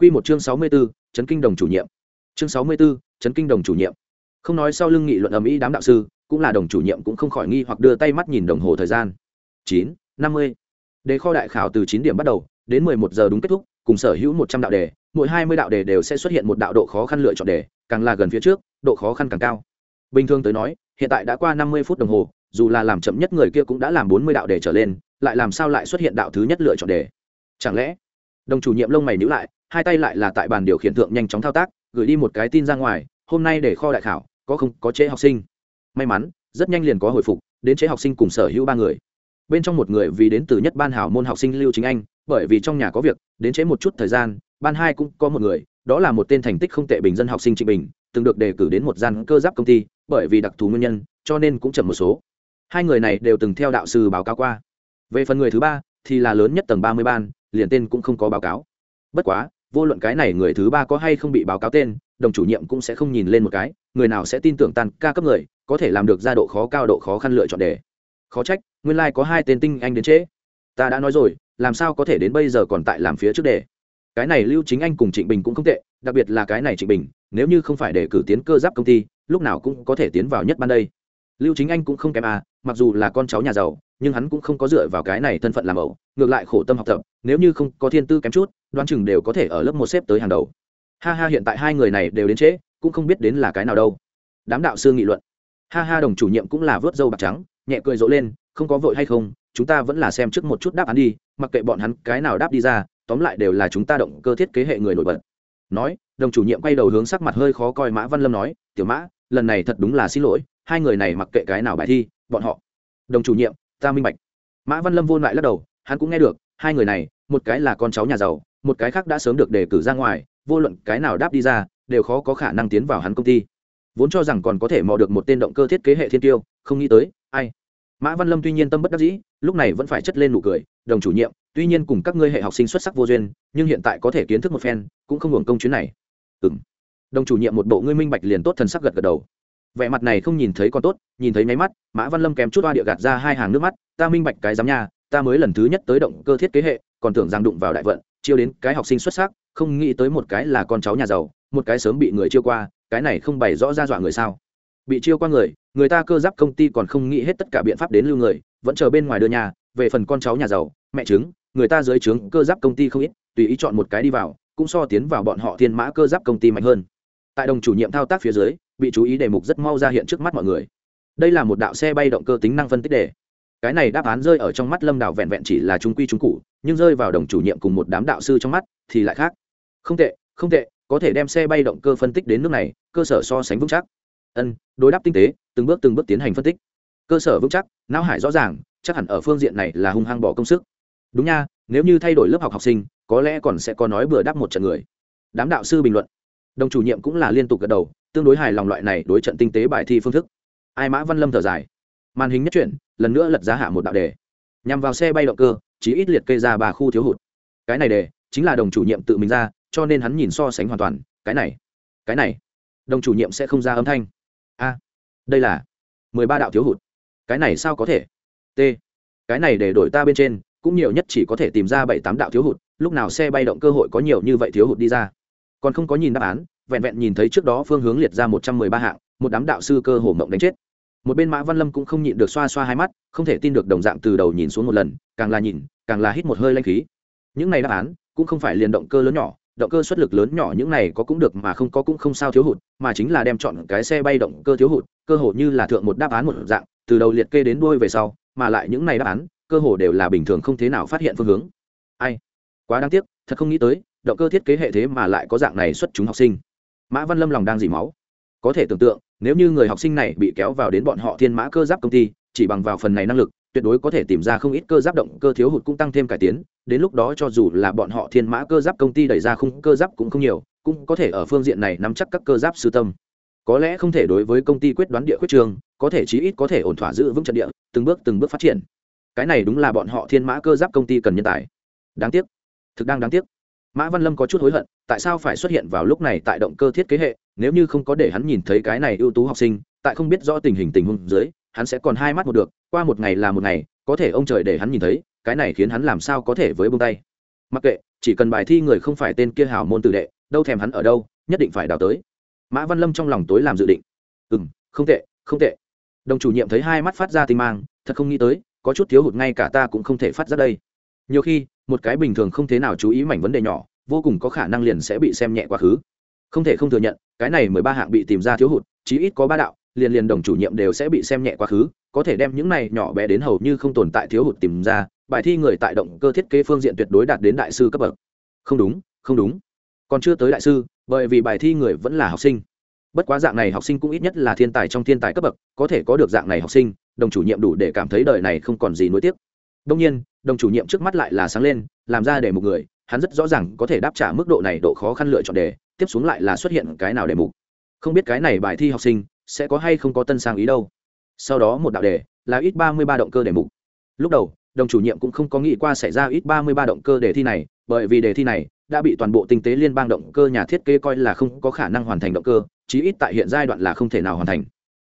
Quy một chương sáu mươi 64, chấn kinh đồng chủ nhiệm. Chương sáu mươi 64, chấn kinh đồng chủ nhiệm. Không nói sau lưng nghị luận ầm ĩ đám đạo sư, cũng là đồng chủ nhiệm cũng không khỏi nghi hoặc đưa tay mắt nhìn đồng hồ thời gian. chín năm mươi Đề kho đại khảo từ chín điểm bắt đầu, đến mười một giờ đúng kết thúc, cùng sở hữu một trăm đạo đề, mỗi hai mươi đạo đề đều sẽ xuất hiện một đạo độ khó khăn lựa chọn đề, càng là gần phía trước, độ khó khăn càng cao. Bình thường tới nói, hiện tại đã qua năm mươi phút đồng hồ, dù là làm chậm nhất người kia cũng đã làm bốn mươi đạo đề trở lên, lại làm sao lại xuất hiện đạo thứ nhất lựa chọn đề? Chẳng lẽ? Đồng chủ nhiệm lông mày nhữ lại, hai tay lại là tại bàn điều khiển thượng nhanh chóng thao tác, gửi đi một cái tin ra ngoài, hôm nay để kho đại khảo, có không có chế học sinh. May mắn, rất nhanh liền có hồi phục, đến chế học sinh cùng sở hữu ba người. Bên trong một người vì đến từ nhất ban hảo môn học sinh Lưu Chính Anh, bởi vì trong nhà có việc, đến chế một chút thời gian, ban hai cũng có một người, đó là một tên thành tích không tệ bình dân học sinh Trịnh Bình, từng được đề cử đến một gian cơ giáp công ty, bởi vì đặc thù nguyên nhân, cho nên cũng chậm một số. Hai người này đều từng theo đạo sư báo cáo qua. Về phần người thứ ba, thì là lớn nhất tầng ba mươi ban, liền tên cũng không có báo cáo. Bất quá, vô luận cái này người thứ ba có hay không bị báo cáo tên đồng chủ nhiệm cũng sẽ không nhìn lên một cái người nào sẽ tin tưởng tan ca cấp người có thể làm được ra độ khó cao độ khó khăn lựa chọn đề. Khó trách nguyên lai、like、có hai tên tinh anh đến trễ. Ta đã nói rồi làm sao có thể đến bây giờ còn tại làm phía trước đề? Cái này lưu chính anh cùng trịnh bình cũng không tệ đặc biệt là cái này trịnh bình nếu như không phải để cử tiến cơ giáp công ty lúc nào cũng có thể tiến vào nhất ban đây. Lưu chính anh cũng không kém à mặc dù là con cháu nhà giàu nhưng hắn cũng không có dựa vào cái này thân phận làm ẩu ngược lại khổ tâm học tập, nếu như không có thiên tư kém chút, đoán chừng đều có thể ở lớp một xếp tới hàng đầu. Ha ha, hiện tại hai người này đều đến trễ, cũng không biết đến là cái nào đâu. Đám đạo sư nghị luận. Ha ha, đồng chủ nhiệm cũng là vớt dâu bạc trắng, nhẹ cười rộ lên, không có vội hay không, chúng ta vẫn là xem trước một chút đáp án đi, mặc kệ bọn hắn cái nào đáp đi ra, tóm lại đều là chúng ta động cơ thiết kế hệ người nổi bật. Nói, đồng chủ nhiệm quay đầu hướng sắc mặt hơi khó coi mã văn lâm nói, tiểu mã, lần này thật đúng là xin lỗi, hai người này mặc kệ cái nào bài thi, bọn họ. Đồng chủ nhiệm, ta minh bạch. Mã văn lâm vô lại lắc đầu hắn cũng nghe được, hai người này, một cái là con cháu nhà giàu, một cái khác đã sớm được đề cử ra ngoài, vô luận cái nào đáp đi ra, đều khó có khả năng tiến vào hắn công ty. Vốn cho rằng còn có thể mò được một tên động cơ thiết kế hệ thiên tiêu, không nghĩ tới, ai? Mã văn lâm tuy nhiên tâm bất đắc dĩ, lúc này vẫn phải chất lên nụ cười, đồng chủ nhiệm, tuy nhiên cùng các ngươi hệ học sinh xuất sắc vô duyên, nhưng hiện tại có thể kiến thức một phen, cũng không hưởng công chuyến này. Ừ m đồng chủ nhiệm, một bộ ngươi minh bạch liền tốt, thần sắc gật gật đầu. Vẻ mặt này không nhìn thấy còn tốt, nhìn thấy máy mắt, mã văn lâm kém chút oa địa gạt ra hai hàng nước mắt, ta minh bạch cái giám nha ta mới lần thứ nhất tới động cơ thiết kế hệ, còn tưởng rằng đụng vào đại vận, chiêu đến cái học sinh xuất sắc, không nghĩ tới một cái là con cháu nhà giàu, một cái sớm bị người chiêu qua, cái này không bày rõ ra dọa người sao. Bị chiêu qua người người ta cơ giáp công ty còn không nghĩ hết tất cả biện pháp đến lưu người, vẫn chờ bên ngoài đưa nhà, về phần con cháu nhà giàu, mẹ chứng người ta dưới trướng cơ giáp công ty không ít, tùy ý chọn một cái đi vào, cũng so tiến vào bọn họ thiên mã cơ giáp công ty mạnh hơn. Tại đồng chủ nhiệm thao tác phía dưới, bị chú ý đề mục rất mau ra hiện trước mắt mọi người. Đây là một đạo xe bay động cơ tính năng phân tích đề cái này đáp án rơi ở trong mắt lâm đào vẹn vẹn chỉ là trung quy trung cụ, nhưng rơi vào đồng chủ nhiệm cùng một đám đạo sư trong mắt thì lại khác. Không tệ không tệ, có thể đem xe bay động cơ phân tích đến nước này, cơ sở so sánh vững chắc. Ân, đối đáp tinh tế, từng bước từng bước tiến hành phân tích. Cơ sở vững chắc, não hải rõ ràng, chắc hẳn ở phương diện này là hung hăng bỏ công sức. Đúng nha, nếu như thay đổi lớp học học sinh, có lẽ còn sẽ có nói bừa đáp một trận người. Đám đạo sư bình luận. Đồng chủ nhiệm cũng là liên tục gật đầu, tương đối hài lòng loại này đối trận tinh tế bài thi phương thức. Ai mã văn lâm thở dài màn hình nhất chuyển, lần nữa lật giá hạ một đạo đề. Nhằm vào xe bay động cơ chỉ ít liệt kê ra ba khu thiếu hụt. Cái này đề chính là đồng chủ nhiệm tự mình ra, cho nên hắn nhìn so sánh hoàn toàn, cái này cái này, đồng chủ nhiệm sẽ không ra âm thanh. A, đây là mười ba đạo thiếu hụt. Cái này sao có thể? T, cái này để đổi ta bên trên, cũng nhiều nhất chỉ có thể tìm ra bảy tám đạo thiếu hụt, lúc nào xe bay động cơ hội có nhiều như vậy thiếu hụt đi ra. Còn không có nhìn đáp án, vẹn vẹn nhìn thấy trước đó phương hướng liệt ra một trăm mười ba hạng, một đám đạo sư cơ hồ mộng đánh chết một bên mã văn lâm cũng không nhịn được xoa xoa hai mắt, không thể tin được đồng dạng từ đầu nhìn xuống một lần, càng là nhìn, càng là hít một hơi lanh khí. Những này đáp án, cũng không phải liền động cơ lớn nhỏ, động cơ xuất lực lớn nhỏ những này có cũng được mà không có cũng không sao thiếu hụt, mà chính là đem chọn cái xe bay động cơ thiếu hụt, cơ hồ như là thượng một đáp án một dạng, từ đầu liệt kê đến đuôi về sau, mà lại những này đáp án, cơ hồ đều là bình thường không thế nào phát hiện phương hướng. Ai? Quá đáng tiếc, thật không nghĩ tới, động cơ thiết kế hệ thế mà lại có dạng này xuất chúng học sinh. Mã văn lâm lòng đang dỉ máu. Có thể tưởng tượng nếu như người học sinh này bị kéo vào đến bọn họ thiên mã cơ giáp công ty, chỉ bằng vào phần này năng lực, tuyệt đối có thể tìm ra không ít cơ giáp động cơ thiếu hụt cũng tăng thêm cải tiến. Đến lúc đó cho dù là bọn họ thiên mã cơ giáp công ty đẩy ra khung cơ giáp cũng không nhiều, cũng có thể ở phương diện này nắm chắc các cơ giáp sư tâm. Có lẽ không thể đối với công ty quyết đoán địa quyết trường, có thể chí ít có thể ổn thỏa giữ vững trận địa, từng bước từng bước phát triển. Cái này đúng là bọn họ thiên mã cơ giáp công ty cần nhân tài. Đáng tiếc. Thực đang đáng tiếc mã văn lâm có chút hối hận, tại sao phải xuất hiện vào lúc này tại động cơ thiết kế hệ, nếu như không có để hắn nhìn thấy cái này ưu tú học sinh, tại không biết rõ tình hình tình huống dưới, hắn sẽ còn hai mắt một được, qua một ngày là một ngày, có thể ông trời để hắn nhìn thấy, cái này khiến hắn làm sao có thể với bông tay. Mặc kệ, chỉ cần bài thi người không phải tên kia hào môn tử đệ, đâu thèm hắn ở đâu, nhất định phải đào tới. Mã văn lâm trong lòng tối làm dự định. Ừ m không tệ không tệ. Đồng chủ nhiệm thấy hai mắt phát ra tinh mang, thật không nghĩ tới, có chút thiếu hụt ngay cả ta cũng không thể phát ra đây. Nhiều khi một cái bình thường không thế nào chú ý mảnh vấn đề nhỏ, vô cùng có khả năng liền sẽ bị xem nhẹ quá khứ. Không thể không thừa nhận, cái này mười ba hạng bị tìm ra thiếu hụt, chí ít có ba đạo, liền liền đồng chủ nhiệm đều sẽ bị xem nhẹ quá khứ, có thể đem những này nhỏ bé đến hầu như không tồn tại thiếu hụt tìm ra, bài thi người tại động cơ thiết kế phương diện tuyệt đối đạt đến đại sư cấp bậc. Không đúng không đúng. Còn chưa tới đại sư, bởi vì bài thi người vẫn là học sinh. Bất quá dạng này học sinh cũng ít nhất là thiên tài trong thiên tài cấp bậc, có thể có được dạng này học sinh, đồng chủ nhiệm đủ để cảm thấy đời này không còn gì nối tiếc. Đông nhiên đồng chủ nhiệm trước mắt lại là sáng lên, làm ra để một người, hắn rất rõ ràng có thể đáp trả mức độ này độ khó khăn lựa chọn đề, tiếp xuống lại là xuất hiện cái nào đề mục. Không biết cái này bài thi học sinh sẽ có hay không có tân sang ý đâu. Sau đó một đạo đề, là ít ba mươi ba động cơ đề mục. Lúc đầu, đồng chủ nhiệm cũng không có nghĩ qua xảy ra ít ba mươi ba động cơ đề thi này, bởi vì đề thi này đã bị toàn bộ tinh tế liên bang động cơ nhà thiết kế coi là không có khả năng hoàn thành động cơ, chí ít tại hiện giai đoạn là không thể nào hoàn thành.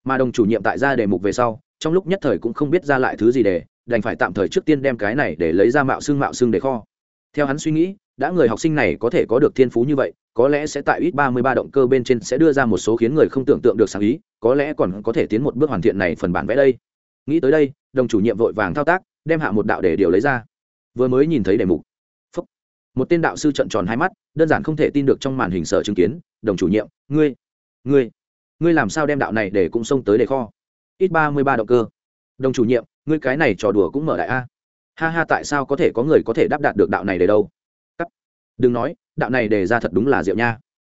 Mà đồng chủ nhiệm tại ra đề mục về sau trong lúc nhất thời cũng không biết ra lại thứ gì để, đành phải tạm thời trước tiên đem cái này để lấy ra mạo xương mạo xương để kho. Theo hắn suy nghĩ, đã người học sinh này có thể có được thiên phú như vậy, có lẽ sẽ tại ít ba mươi ba động cơ bên trên sẽ đưa ra một số khiến người không tưởng tượng được sáng ý, có lẽ còn có thể tiến một bước hoàn thiện này phần bản vẽ đây. Nghĩ tới đây, đồng chủ nhiệm vội vàng thao tác, đem hạ một đạo để điều lấy ra. Vừa mới nhìn thấy đề mục. Phúc. một tên đạo sư trận tròn hai mắt, đơn giản không thể tin được trong màn hình sở chứng kiến, đồng chủ nhiệm, ngươi ngươi ngươi làm sao đem đạo này để cũng xông tới đề kho? Ít ba mươi ba động cơ. Đồng chủ nhiệm, ngươi cái này trò đùa cũng mở đại a. Ha ha, tại sao có thể có người có thể đáp đạt được đạo này để đâu? Cắt. đừng nói, đạo này đề ra thật đúng là diệu nha.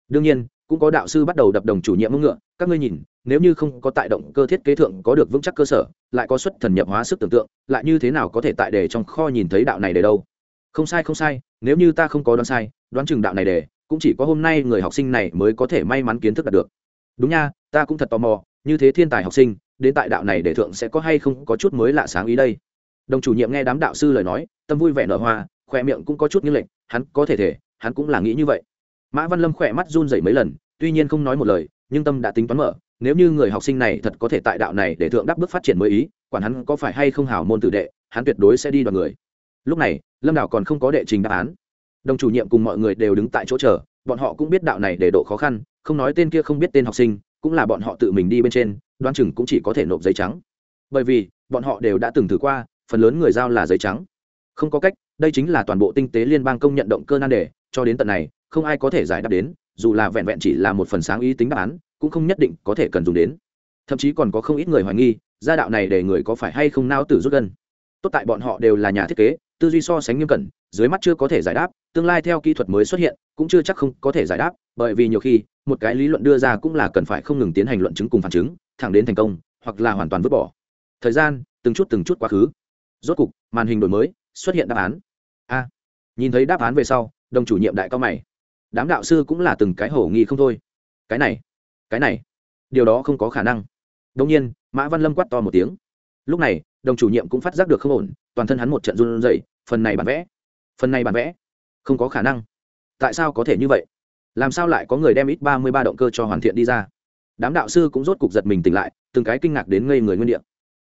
Đương nhiên, cũng có đạo sư bắt đầu đập đồng chủ nhiệm mông ngựa. Các ngươi nhìn, nếu như không có tại động cơ thiết kế thượng có được vững chắc cơ sở, lại có xuất thần nhập hóa sức tưởng tượng, lại như thế nào có thể tại đề trong kho nhìn thấy đạo này để đâu? Không sai không sai, nếu như ta không có đoán sai, đoán chừng đạo này để, cũng chỉ có hôm nay người học sinh này mới có thể may mắn kiến thức đạt được. Đúng nha, ta cũng thật tò mò, như thế thiên tài học sinh đến tại đạo này để thượng sẽ có hay không có chút mới lạ sáng ý đây. Đồng chủ nhiệm nghe đám đạo sư lời nói, tâm vui vẻ nở hoa, khỏe miệng cũng có chút như lệnh hắn có thể thể, hắn cũng là nghĩ như vậy. Mã văn lâm khỏe mắt run dậy mấy lần, tuy nhiên không nói một lời, nhưng tâm đã tính toán mở, nếu như người học sinh này thật có thể tại đạo này để thượng đắp bước phát triển mới ý, quản hắn có phải hay không hào môn tử đệ, hắn tuyệt đối sẽ đi đoàn người. Lúc này, lâm đạo còn không có đệ trình đáp án. Đồng chủ nhiệm cùng mọi người đều đứng tại chỗ chờ, bọn họ cũng biết đạo này để độ khó khăn, không nói tên kia không biết tên học sinh, cũng là bọn họ tự mình đi bên trên đoan chừng cũng chỉ có thể nộp giấy trắng. Bởi vì, bọn họ đều đã từng thử qua, phần lớn người giao là giấy trắng. Không có cách, đây chính là toàn bộ tinh tế liên bang công nhận động cơ nan đề, cho đến tận này, không ai có thể giải đáp đến, dù là vẹn vẹn chỉ là một phần sáng ý tính đáp án, cũng không nhất định có thể cần dùng đến. Thậm chí còn có không ít người hoài nghi, gia đạo này để người có phải hay không nao tử rút gân. Tốt tại bọn họ đều là nhà thiết kế, tư duy so sánh nghiêm cẩn, dưới mắt chưa có thể giải đáp, tương lai theo kỹ thuật mới xuất hiện, cũng chưa chắc không có thể giải đáp, bởi vì nhiều khi, một cái lý luận đưa ra cũng là cần phải không ngừng tiến hành luận chứng cùng phản chứng thẳng đến thành công, hoặc là hoàn toàn vứt bỏ. Thời gian, từng chút từng chút quá khứ. Rốt cục, màn hình đổi mới, xuất hiện đáp án. A. Nhìn thấy đáp án về sau, đồng chủ nhiệm đại cao mày. Đám đạo sư cũng là từng cái hổ nghi không thôi. Cái này cái này, điều đó không có khả năng. Đông nhiên, mã văn lâm quát to một tiếng. Lúc này, đồng chủ nhiệm cũng phát giác được không ổn, toàn thân hắn một trận run rẩy, phần này bản vẽ, phần này bản vẽ, không có khả năng. Tại sao có thể như vậy? Làm sao lại có người đem ít ba mươi ba động cơ cho hoàn thiện đi ra? Đám đạo sư cũng rốt cục giật mình tỉnh lại, từng cái kinh ngạc đến ngây người nguyên đ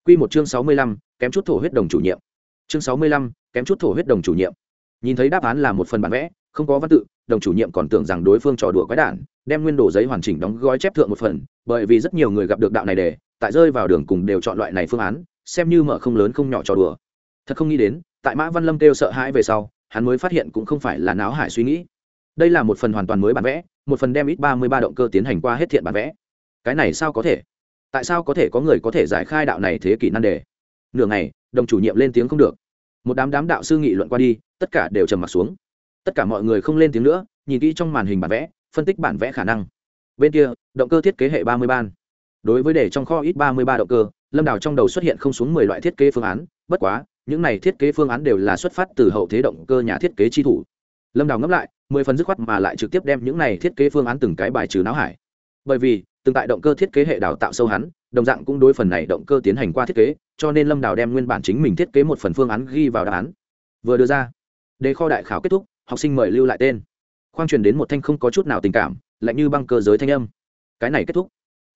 q một chương sáu mươi lăm, kém chút thổ huyết đồng chủ nhiệm. Chương sáu mươi lăm, kém chút thổ huyết đồng chủ nhiệm. Nhìn thấy đáp án là một phần bản vẽ, không có văn tự, đồng chủ nhiệm còn tưởng rằng đối phương trò đùa quái đản, đem nguyên đồ giấy hoàn chỉnh đóng gói chép thượng một phần, bởi vì rất nhiều người gặp được đạo này để, tại rơi vào đường cùng đều chọn loại này phương án, xem như mở không lớn không nhỏ trò đùa. Thật không nghĩ đến, tại mã văn lâm kêu sợ hãi về sau, hắn mới phát hiện cũng không phải là náo hải suy nghĩ. Đây là một phần hoàn toàn mới bản vẽ, một phần đem ít ba mươi ba động cơ tiến hành qua hết thiện bản vẽ cái này sao có thể? Tại sao có thể có người có thể giải khai đạo này thế kỷ nan đề? Nửa ngày, đồng chủ nhiệm lên tiếng không được. Một đám đám đạo sư nghị luận qua đi, tất cả đều trầm m ặ t xuống. Tất cả mọi người không lên tiếng nữa, nhìn kỹ trong màn hình bản vẽ, phân tích bản vẽ khả năng. Bên kia, động cơ thiết kế hệ ba mươi ban. Đối với đề trong kho ít ba mươi ba động cơ, lâm đào trong đầu xuất hiện không xuống mười loại thiết kế phương án, bất quá, những này thiết kế phương án đều là xuất phát từ hậu thế động cơ nhà thiết kế chi thủ. Lâm đào ngẫm lại, mười phần dứt khoát mà lại trực tiếp đem những này thiết kế phương án từng cái bài trừ não hải bởi vì, từng tại động cơ thiết kế hệ đào tạo sâu hắn, đồng dạng cũng đối phần này động cơ tiến hành qua thiết kế, cho nên lâm đào đem nguyên bản chính mình thiết kế một phần phương án ghi vào đáp án. Vừa đưa ra, đề kho đại khảo kết thúc, học sinh mời lưu lại tên. Khoang truyền đến một thanh không có chút nào tình cảm, lạnh như băng cơ giới thanh âm. Cái này kết thúc.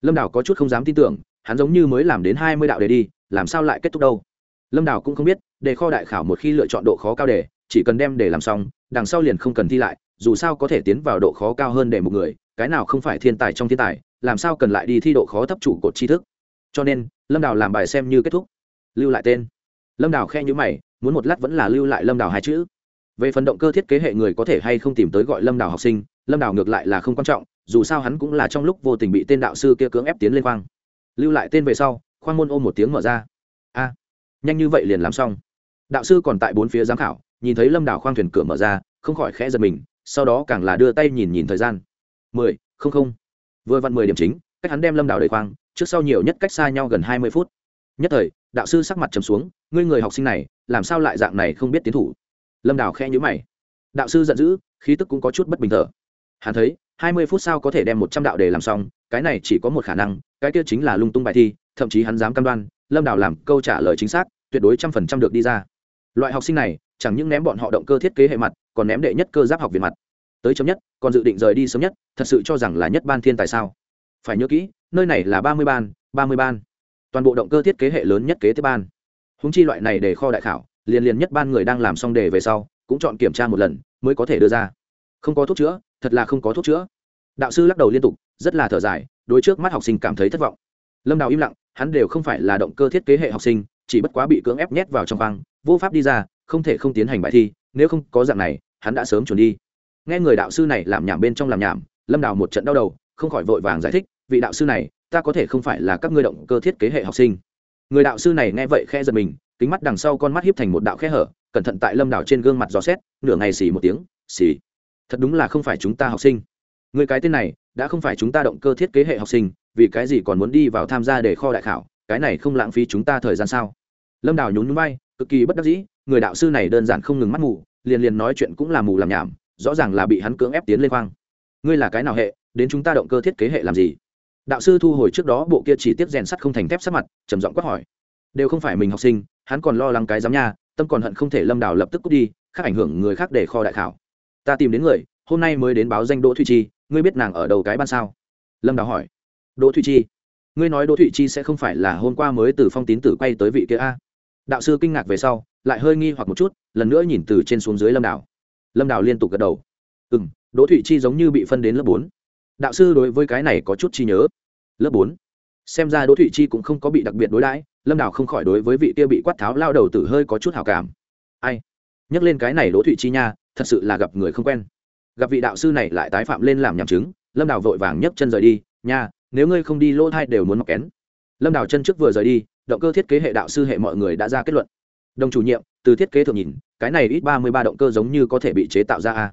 Lâm đào có chút không dám tin tưởng, hắn giống như mới làm đến hai mươi đạo đề đi, làm sao lại kết thúc đâu? Lâm đào cũng không biết, đề kho đại khảo một khi lựa chọn độ khó cao đề, chỉ cần đem đề làm xong, đằng sau liền không cần thi lại, dù sao có thể tiến vào độ khó cao hơn để một người cái nào không phải thiên tài trong thiên tài, làm sao cần lại đi thi độ khó thấp chủ cột tri thức? Cho nên, lâm đào làm bài xem như kết thúc. Lưu lại tên. Lâm đào khe nhữ mày, muốn một lát vẫn là lưu lại lâm đào hai chữ. Về phần động cơ thiết kế hệ người có thể hay không tìm tới gọi lâm đào học sinh, lâm đào ngược lại là không quan trọng, dù sao hắn cũng là trong lúc vô tình bị tên đạo sư kia cưỡng ép tiến lên khoang. Lưu lại tên về sau, khoang môn ôm một tiếng mở ra. A, nhanh như vậy liền làm xong. Đạo sư còn tại bốn phía giám khảo, nhìn thấy lâm đào khoang thuyền cửa mở ra, không khỏi khẽ giật mình, sau đó càng là đưa tay nhìn nhìn thời gian mười, không không. Vừa vặn mười điểm chính, cách hắn đem lâm đào đầy khoang, trước sau nhiều nhất cách xa nhau gần hai mươi phút. Nhất thời, đạo sư sắc mặt trầm xuống, ngươi người học sinh này, làm sao lại dạng này không biết tiến thủ? Lâm đào khe nhữ mày. Đạo sư giận dữ, khí tức cũng có chút bất bình thở. Hắn thấy, hai mươi phút sau có thể đem một trăm đạo đề làm xong, cái này chỉ có một khả năng, cái kia chính là lung tung bài thi, thậm chí hắn dám cam đoan, lâm đào làm câu trả lời chính xác, tuyệt đối trăm phần trăm được đi ra. Loại học sinh này, chẳng những ném bọn họ động cơ thiết kế hệ mặt, còn ném đệ nhất cơ giáp học viện mặt tới chấm nhất còn dự định rời đi sớm nhất thật sự cho rằng là nhất ban thiên tài sao? Phải nhớ kỹ nơi này là ba mươi ban ba mươi ban. Toàn bộ động cơ thiết kế hệ lớn nhất kế tiếp ban. Húng chi loại này để kho đại khảo liền liền nhất ban người đang làm xong đề về sau cũng chọn kiểm tra một lần mới có thể đưa ra. Không có thuốc chữa thật là không có thuốc chữa. Đạo sư lắc đầu liên tục rất là thở dài đối trước mắt học sinh cảm thấy thất vọng. Lâm đào im lặng hắn đều không phải là động cơ thiết kế hệ học sinh chỉ bất quá bị cưỡng ép nhét vào trong băng, vô pháp đi ra không thể không tiến hành bài thi nếu không có dạng này hắn đã sớm chuẩn đi nghe người đạo sư này làm nhảm bên trong làm nhảm, lâm đào một trận đau đầu, không khỏi vội vàng giải thích, vị đạo sư này, ta có thể không phải là các ngươi động cơ thiết kế hệ học sinh. Người đạo sư này nghe vậy khe giật mình, kính mắt đằng sau con mắt hiếp thành một đạo khe hở, cẩn thận tại lâm đào trên gương mặt gió xét, nửa ngày xì một tiếng, xì. Thật đúng là không phải chúng ta học sinh. Người cái tên này, đã không phải chúng ta động cơ thiết kế hệ học sinh, vì cái gì còn muốn đi vào tham gia để kho đại khảo, cái này không lãng phí chúng ta thời gian sao? Lâm đào nhún núi bay cực kỳ bất đắc dĩ, người đạo sư này đơn giản không ngừng mắt mù, liền liền nói chuyện cũng là mù làm nhảm rõ ràng là bị hắn cưỡng ép tiến lên khoang. Ngươi là cái nào hệ, đến chúng ta động cơ thiết kế hệ làm gì? Đạo sư thu hồi trước đó bộ kia chỉ tiếp rèn sắt không thành thép sắc mặt, trầm giọng quát hỏi. Đều không phải mình học sinh, hắn còn lo lắng cái giám nha, tâm còn hận không thể lâm đào lập tức cút đi, khác ảnh hưởng người khác để kho đại khảo. Ta tìm đến người, hôm nay mới đến báo danh đỗ thụy chi, ngươi biết nàng ở đầu cái ban sao? Lâm đào hỏi. Đỗ thụy chi? Ngươi nói đỗ thụy chi sẽ không phải là hôm qua mới từ phong tín tử quay tới vị kia a? Đạo sư kinh ngạc về sau, lại hơi nghi hoặc một chút, lần nữa nhìn từ trên xuống dưới lâm đào lâm đào liên tục gật đầu. Ừ m đỗ thụy chi giống như bị phân đến lớp bốn. Đạo sư đối với cái này có chút chi nhớ. Lớp bốn? Xem ra đỗ thụy chi cũng không có bị đặc biệt đối đãi, lâm đào không khỏi đối với vị kia bị quát tháo lao đầu tử hơi có chút hào cảm. Ai? Nhắc lên cái này đỗ thụy chi nha, thật sự là gặp người không quen. Gặp vị đạo sư này lại tái phạm lên làm nhảm chứng, lâm đào vội vàng nhấc chân rời đi, nha, nếu ngươi không đi lỗ thai đều muốn mọc kén. Lâm đào chân trước vừa rời đi, động cơ thiết kế hệ đạo sư hệ mọi người đã ra kết luận. Đồng chủ nhiệm, từ thiết kế thượng nhìn cái này ít ba mươi ba động cơ giống như có thể bị chế tạo ra a.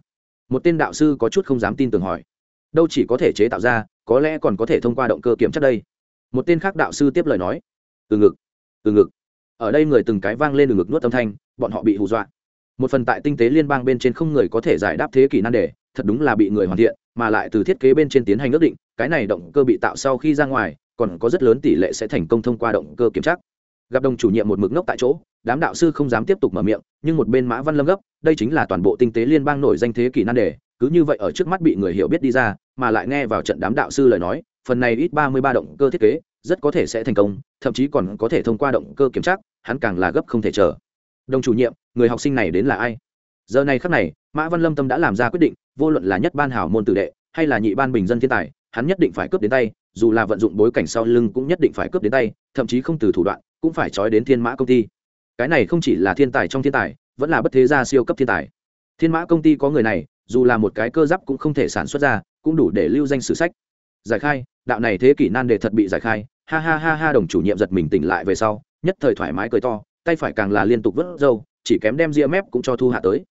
Một tên đạo sư có chút không dám tin tưởng hỏi. Đâu chỉ có thể chế tạo ra, có lẽ còn có thể thông qua động cơ kiểm chất đây. Một tên khác đạo sư tiếp lời nói. Từ ngực từ ngực. Ở đây người từng cái vang lên từ ngực nuốt âm thanh, bọn họ bị hù dọa. Một phần tại tinh tế liên bang bên trên không người có thể giải đáp thế kỷ nan đề, thật đúng là bị người hoàn thiện, mà lại từ thiết kế bên trên tiến hành ước định, cái này động cơ bị tạo sau khi ra ngoài, còn có rất lớn tỷ lệ sẽ thành công thông qua động cơ kiểm tra. Gặp đồng chủ nhiệm một mực ngốc tại chỗ đám đạo sư không dám tiếp tục mở miệng, nhưng một bên mã văn lâm gấp, đây chính là toàn bộ tinh tế liên bang nổi danh thế kỷ nan đề, cứ như vậy ở trước mắt bị người hiểu biết đi ra, mà lại nghe vào trận đám đạo sư lời nói, phần này ít ba mươi ba động cơ thiết kế, rất có thể sẽ thành công, thậm chí còn có thể thông qua động cơ kiểm tra, hắn càng là gấp không thể chờ. Đồng chủ nhiệm, người học sinh này đến là ai? Giờ này khắc này, mã văn lâm tâm đã làm ra quyết định, vô luận là nhất ban hảo môn tử đệ, hay là nhị ban bình dân thiên tài, hắn nhất định phải cướp đến tay, dù là vận dụng bối cảnh sau lưng cũng nhất định phải cướp đến tay, thậm chí không từ thủ đoạn, cũng phải trói đến thiên mã công ty cái này không chỉ là thiên tài trong thiên tài, vẫn là bất thế gia siêu cấp thiên tài. Thiên mã công ty có người này, dù là một cái cơ giáp cũng không thể sản xuất ra, cũng đủ để lưu danh sử sách. Giải khai, đạo này thế kỷ nan đề thật bị giải khai. Ha ha ha ha, đồng chủ nhiệm giật mình tỉnh lại về sau, nhất thời thoải mái cười to, tay phải càng là liên tục vớt râu, chỉ kém đem ria mép cũng cho thu hạ tới.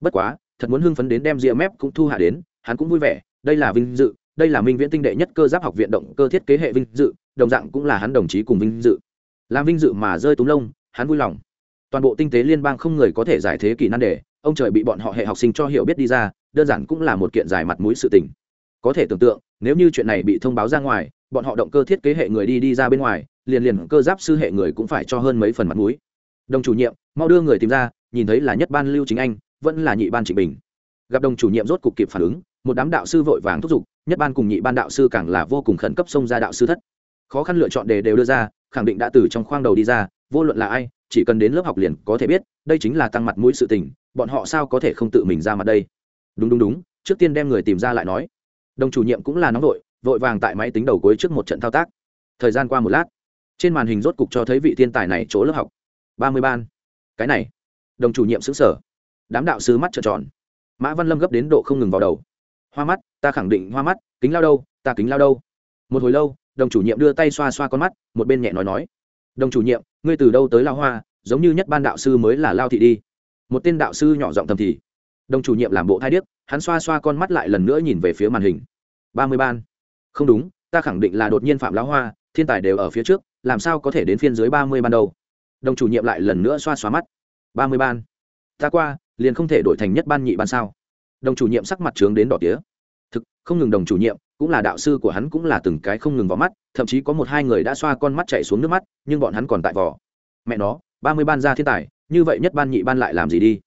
Bất quá, thật muốn hưng phấn đến đem ria mép cũng thu hạ đến, hắn cũng vui vẻ. Đây là vinh dự, đây là minh viễn tinh đệ nhất cơ giáp học viện động cơ thiết kế hệ vinh dự, đồng dạng cũng là hắn đồng chí cùng vinh dự. Làm vinh dự mà rơi túm lông, hắn vui lòng toàn bộ tinh tế liên bang không người có thể giải thế kỷ nan đề, ông trời bị bọn họ hệ học sinh cho hiểu biết đi ra, đơn giản cũng là một kiện giải mặt mũi sự tình. Có thể tưởng tượng, nếu như chuyện này bị thông báo ra ngoài, bọn họ động cơ thiết kế hệ người đi đi ra bên ngoài, liền liền cơ giáp sư hệ người cũng phải cho hơn mấy phần mặt mũi. Đồng chủ nhiệm, mau đưa người tìm ra, nhìn thấy là nhất ban lưu chính anh, vẫn là nhị ban trịnh bình. Gặp đồng chủ nhiệm rốt cục kịp phản ứng, một đám đạo sư vội vàng thúc giục, nhất ban cùng nhị ban đạo sư càng là vô cùng khẩn cấp xông ra đạo sư thất. Khó khăn lựa chọn đề đều đưa ra, khẳng định đã từ trong khoang đầu đi ra vô luận là ai, chỉ cần đến lớp học liền có thể biết, đây chính là tăng mặt mũi sự tình, bọn họ sao có thể không tự mình ra mặt đây? Đúng đúng đúng, trước tiên đem người tìm ra lại nói. Đồng chủ nhiệm cũng là nóng vội vội vàng tại máy tính đầu cuối trước một trận thao tác. Thời gian qua một lát, trên màn hình rốt cục cho thấy vị thiên tài này chỗ lớp học. Ba mươi ban. Cái này. Đồng chủ nhiệm xứng sở đám đạo sư mắt trợn tròn. Mã văn lâm gấp đến độ không ngừng vào đầu. Hoa mắt, ta khẳng định hoa mắt, kính lao đâu, ta kính lao đâu. Một hồi lâu, đồng chủ nhiệm đưa tay xoa xoa con mắt, một bên nhẹ nói nói đồng chủ nhiệm, ngươi từ đâu tới lao hoa, giống như nhất ban đạo sư mới là lao thị đi. Một tên đạo sư nhỏ giọng thầm thì. Đồng chủ nhiệm làm bộ thai điếc, hắn xoa xoa con mắt lại lần nữa nhìn về phía màn hình. Ba mươi ban. Không đúng, ta khẳng định là đột nhiên phạm lão hoa, thiên tài đều ở phía trước, làm sao có thể đến phiên dưới ba mươi ban đầu đồng chủ nhiệm lại lần nữa xoa xoa mắt. Ba mươi ban. Ta qua, liền không thể đổi thành nhất ban nhị ban sao? Đồng chủ nhiệm sắc mặt trướng đến đỏ tía. Thực, không ngừng đồng chủ nhiệm cũng là đạo sư của hắn cũng là từng cái không ngừng vào mắt, thậm chí có một hai người đã xoa con mắt chạy xuống nước mắt, nhưng bọn hắn còn tại vỏ mẹ nó, ba mươi ban ra thiên tài, như vậy nhất ban nhị ban lại làm gì đi?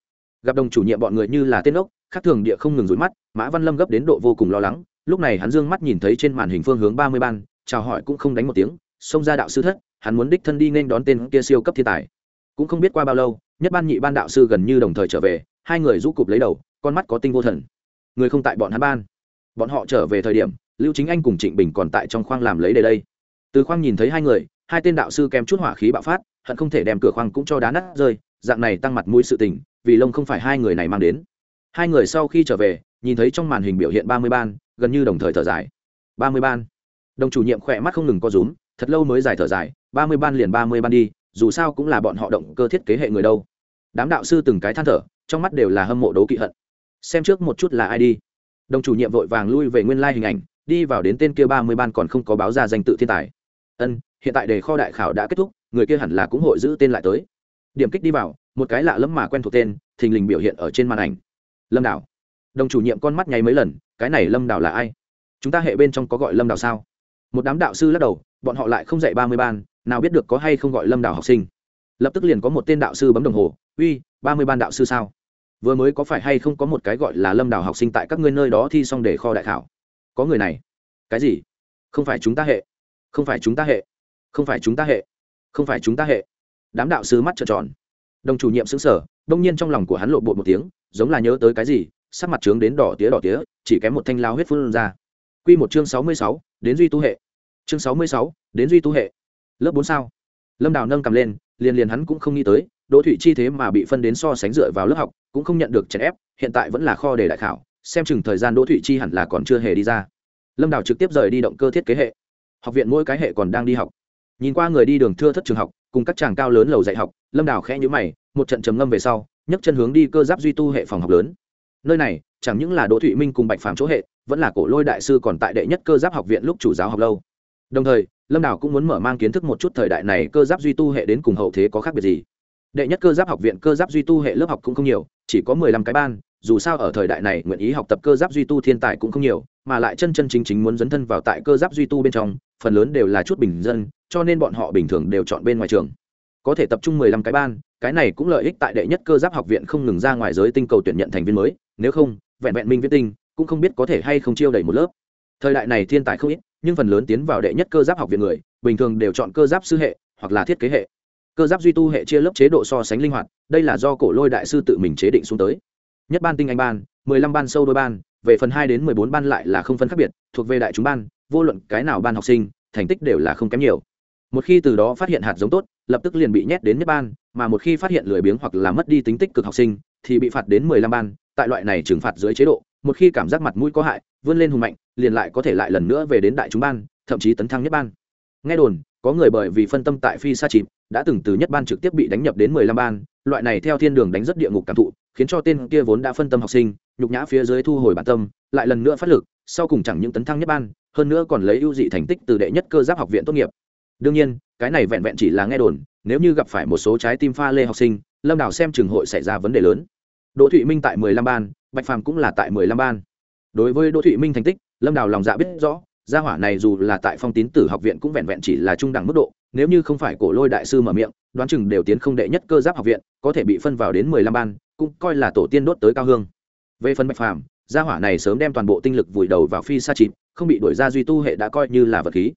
Gặp đồng chủ nhiệm bọn người như là tên ốc, khác thường địa không ngừng rối mắt, mã văn lâm gấp đến độ vô cùng lo lắng, lúc này hắn dương mắt nhìn thấy trên màn hình phương hướng ba mươi ban, chào hỏi cũng không đánh một tiếng, xông ra đạo sư thất, hắn muốn đích thân đi nên đón tên kia siêu cấp thiên tài. Cũng không biết qua bao lâu, nhất ban nhị ban đạo sư gần như đồng thời trở về, hai người rũ cụp lấy đầu, con mắt có tinh vô thần. Người không tại bọn hắn ban bọn họ trở về thời điểm, lưu chính anh cùng trịnh bình còn tại trong khoang làm lấy đề đây. Từ khoang nhìn thấy hai người, hai tên đạo sư kèm chút hỏa khí bạo phát, hận không thể đem cửa khoang cũng cho đá nát rơi, dạng này tăng mặt mũi sự tình, vì lông không phải hai người này mang đến. Hai người sau khi trở về, nhìn thấy trong màn hình biểu hiện ba mươi ban, gần như đồng thời thở dài. Ba mươi ban. Đồng chủ nhiệm khỏe mắt không ngừng co rúm, thật lâu mới giải thở dài, ba mươi ban liền ba mươi ban đi, dù sao cũng là bọn họ động cơ thiết kế hệ người đâu. Đám đạo sư từng cái than thở, trong mắt đều là hâm mộ đấu kỵ hận. Xem trước một chút là ai đi đồng chủ nhiệm vội vàng lui về nguyên lai hình ảnh, đi vào đến tên kia ba mươi ban còn không có báo ra danh tự thiên tài. Ân, hiện tại đề kho đại khảo đã kết thúc, người kia hẳn là cũng hội giữ tên lại tới. Điểm kích đi vào, một cái lạ lẫm mà quen thuộc tên, thình lình biểu hiện ở trên màn ảnh. Lâm đảo. Đồng chủ nhiệm con mắt nháy mấy lần, cái này lâm đảo là ai? Chúng ta hệ bên trong có gọi lâm đảo sao? Một đám đạo sư lắc đầu, bọn họ lại không dạy ba mươi ban, nào biết được có hay không gọi lâm đảo học sinh. Lập tức liền có một tên đạo sư bấm đồng hồ, uy, ba mươi ban đạo sư sao? Vừa mới có phải hay không có một cái gọi là lâm đảo học sinh tại các ngươi nơi đó thi xong để kho đại khảo? Có người này. Cái gì? Không phải chúng ta hệ. Không phải chúng ta hệ. Không phải chúng ta hệ. Không phải chúng ta hệ. Đám đạo sứ mắt trợn tròn. Đồng chủ nhiệm xứng sở đông nhiên trong lòng của hắn lộ bộ một tiếng, giống là nhớ tới cái gì, sắc mặt trướng đến đỏ tía đỏ tía, chỉ kém một thanh lao huyết phun ra. Q một chương sáu mươi sáu, đến duy tu hệ. Chương sáu mươi sáu, đến duy tu hệ. Lớp bốn sao? Lâm đào nâng cầm lên, liền liền hắn cũng không nghĩ tới đỗ thụy chi thế mà bị phân đến so sánh dựa vào lớp học, cũng không nhận được chèn ép, hiện tại vẫn là kho để đại khảo, xem chừng thời gian đỗ thụy chi hẳn là còn chưa hề đi ra. Lâm đào trực tiếp rời đi động cơ thiết kế hệ. Học viện mỗi cái hệ còn đang đi học. Nhìn qua người đi đường thưa thất trường học, cùng các chàng cao lớn lầu dạy học, lâm đào khẽ nhữ mày, một trận trầm ngâm về sau, nhấc chân hướng đi cơ giáp duy tu hệ phòng học lớn. Nơi này, chẳng những là đỗ thụy minh cùng bạch phàm chỗ hệ, vẫn là cổ lôi đại sư còn tại đệ nhất cơ giáp học viện lúc chủ giáo học lâu. Đồng thời, lâm đào cũng muốn mở mang kiến thức một chút thời đại này cơ giáp duy tu hệ đến cùng hậu thế có khác biệt gì đệ nhất cơ giáp học viện cơ giáp duy tu hệ lớp học cũng không nhiều, chỉ có mười lăm cái ban, dù sao ở thời đại này nguyện ý học tập cơ giáp duy tu thiên tài cũng không nhiều, mà lại chân chân chính chính muốn dấn thân vào tại cơ giáp duy tu bên trong, phần lớn đều là chút bình dân, cho nên bọn họ bình thường đều chọn bên ngoài trường. Có thể tập trung mười lăm cái ban, cái này cũng lợi ích tại đệ nhất cơ giáp học viện không ngừng ra ngoài giới tinh cầu tuyển nhận thành viên mới, nếu không, vẹn vẹn minh viết tinh cũng không biết có thể hay không chiêu đầy một lớp. Thời đại này thiên tài không ít, nhưng phần lớn tiến vào đệ nhất cơ giáp học viện người, bình thường đều chọn cơ giáp sư hệ, hoặc là thiết kế hệ cơ giáp duy tu hệ chia lớp chế độ so sánh linh hoạt, đây là do cổ lôi đại sư tự mình chế định xuống tới. Nhất ban tinh anh ban, mười lăm ban sâu đôi ban, về phần hai đến mười bốn ban lại là không phân khác biệt, thuộc về đại chúng ban, vô luận cái nào ban học sinh, thành tích đều là không kém nhiều. Một khi từ đó phát hiện hạt giống tốt, lập tức liền bị nhét đến nhất ban, mà một khi phát hiện lười biếng hoặc là mất đi tính tích cực học sinh, thì bị phạt đến mười lăm ban, tại loại này trừng phạt dưới chế độ, một khi cảm giác mặt mũi có hại, vươn lên hùng mạnh, liền lại có thể lại lần nữa về đến đại chúng ban, thậm chí tấn thăng nhất ban. Nghe đồn có người bởi vì phân tâm tại phi sa chìm đã từng từ nhất ban trực tiếp bị đánh nhập đến mười lăm ban, loại này theo thiên đường đánh rất địa ngục cảm thụ, khiến cho tên kia vốn đã phân tâm học sinh, nhục nhã phía dưới thu hồi bản tâm, lại lần nữa phát lực, sau cùng chẳng những tấn thăng nhất ban, hơn nữa còn lấy ưu dị thành tích từ đệ nhất cơ giáp học viện tốt nghiệp. Đương nhiên, cái này vẹn vẹn chỉ là nghe đồn, nếu như gặp phải một số trái tim pha lê học sinh, lâm đảo xem trường hội xảy ra vấn đề lớn. Đỗ thụy minh tại mười lăm ban, bạch phàm cũng là tại mười lăm ban. Đối với đỗ thụy minh thành tích, lâm đảo lòng dạ biết rõ gia hỏa này dù là tại phong tín tử học viện cũng vẹn vẹn chỉ là trung đẳng mức độ, nếu như không phải cổ lôi đại sư mở miệng, đoán chừng đều tiến không đệ nhất cơ giáp học viện, có thể bị phân vào đến mười lăm ban, cũng coi là tổ tiên đốt tới cao hương. Về phần bạch phàm, gia hỏa này sớm đem toàn bộ tinh lực vùi đầu vào phi sa chịt, không bị đuổi ra duy tu hệ đã coi như là vật khí.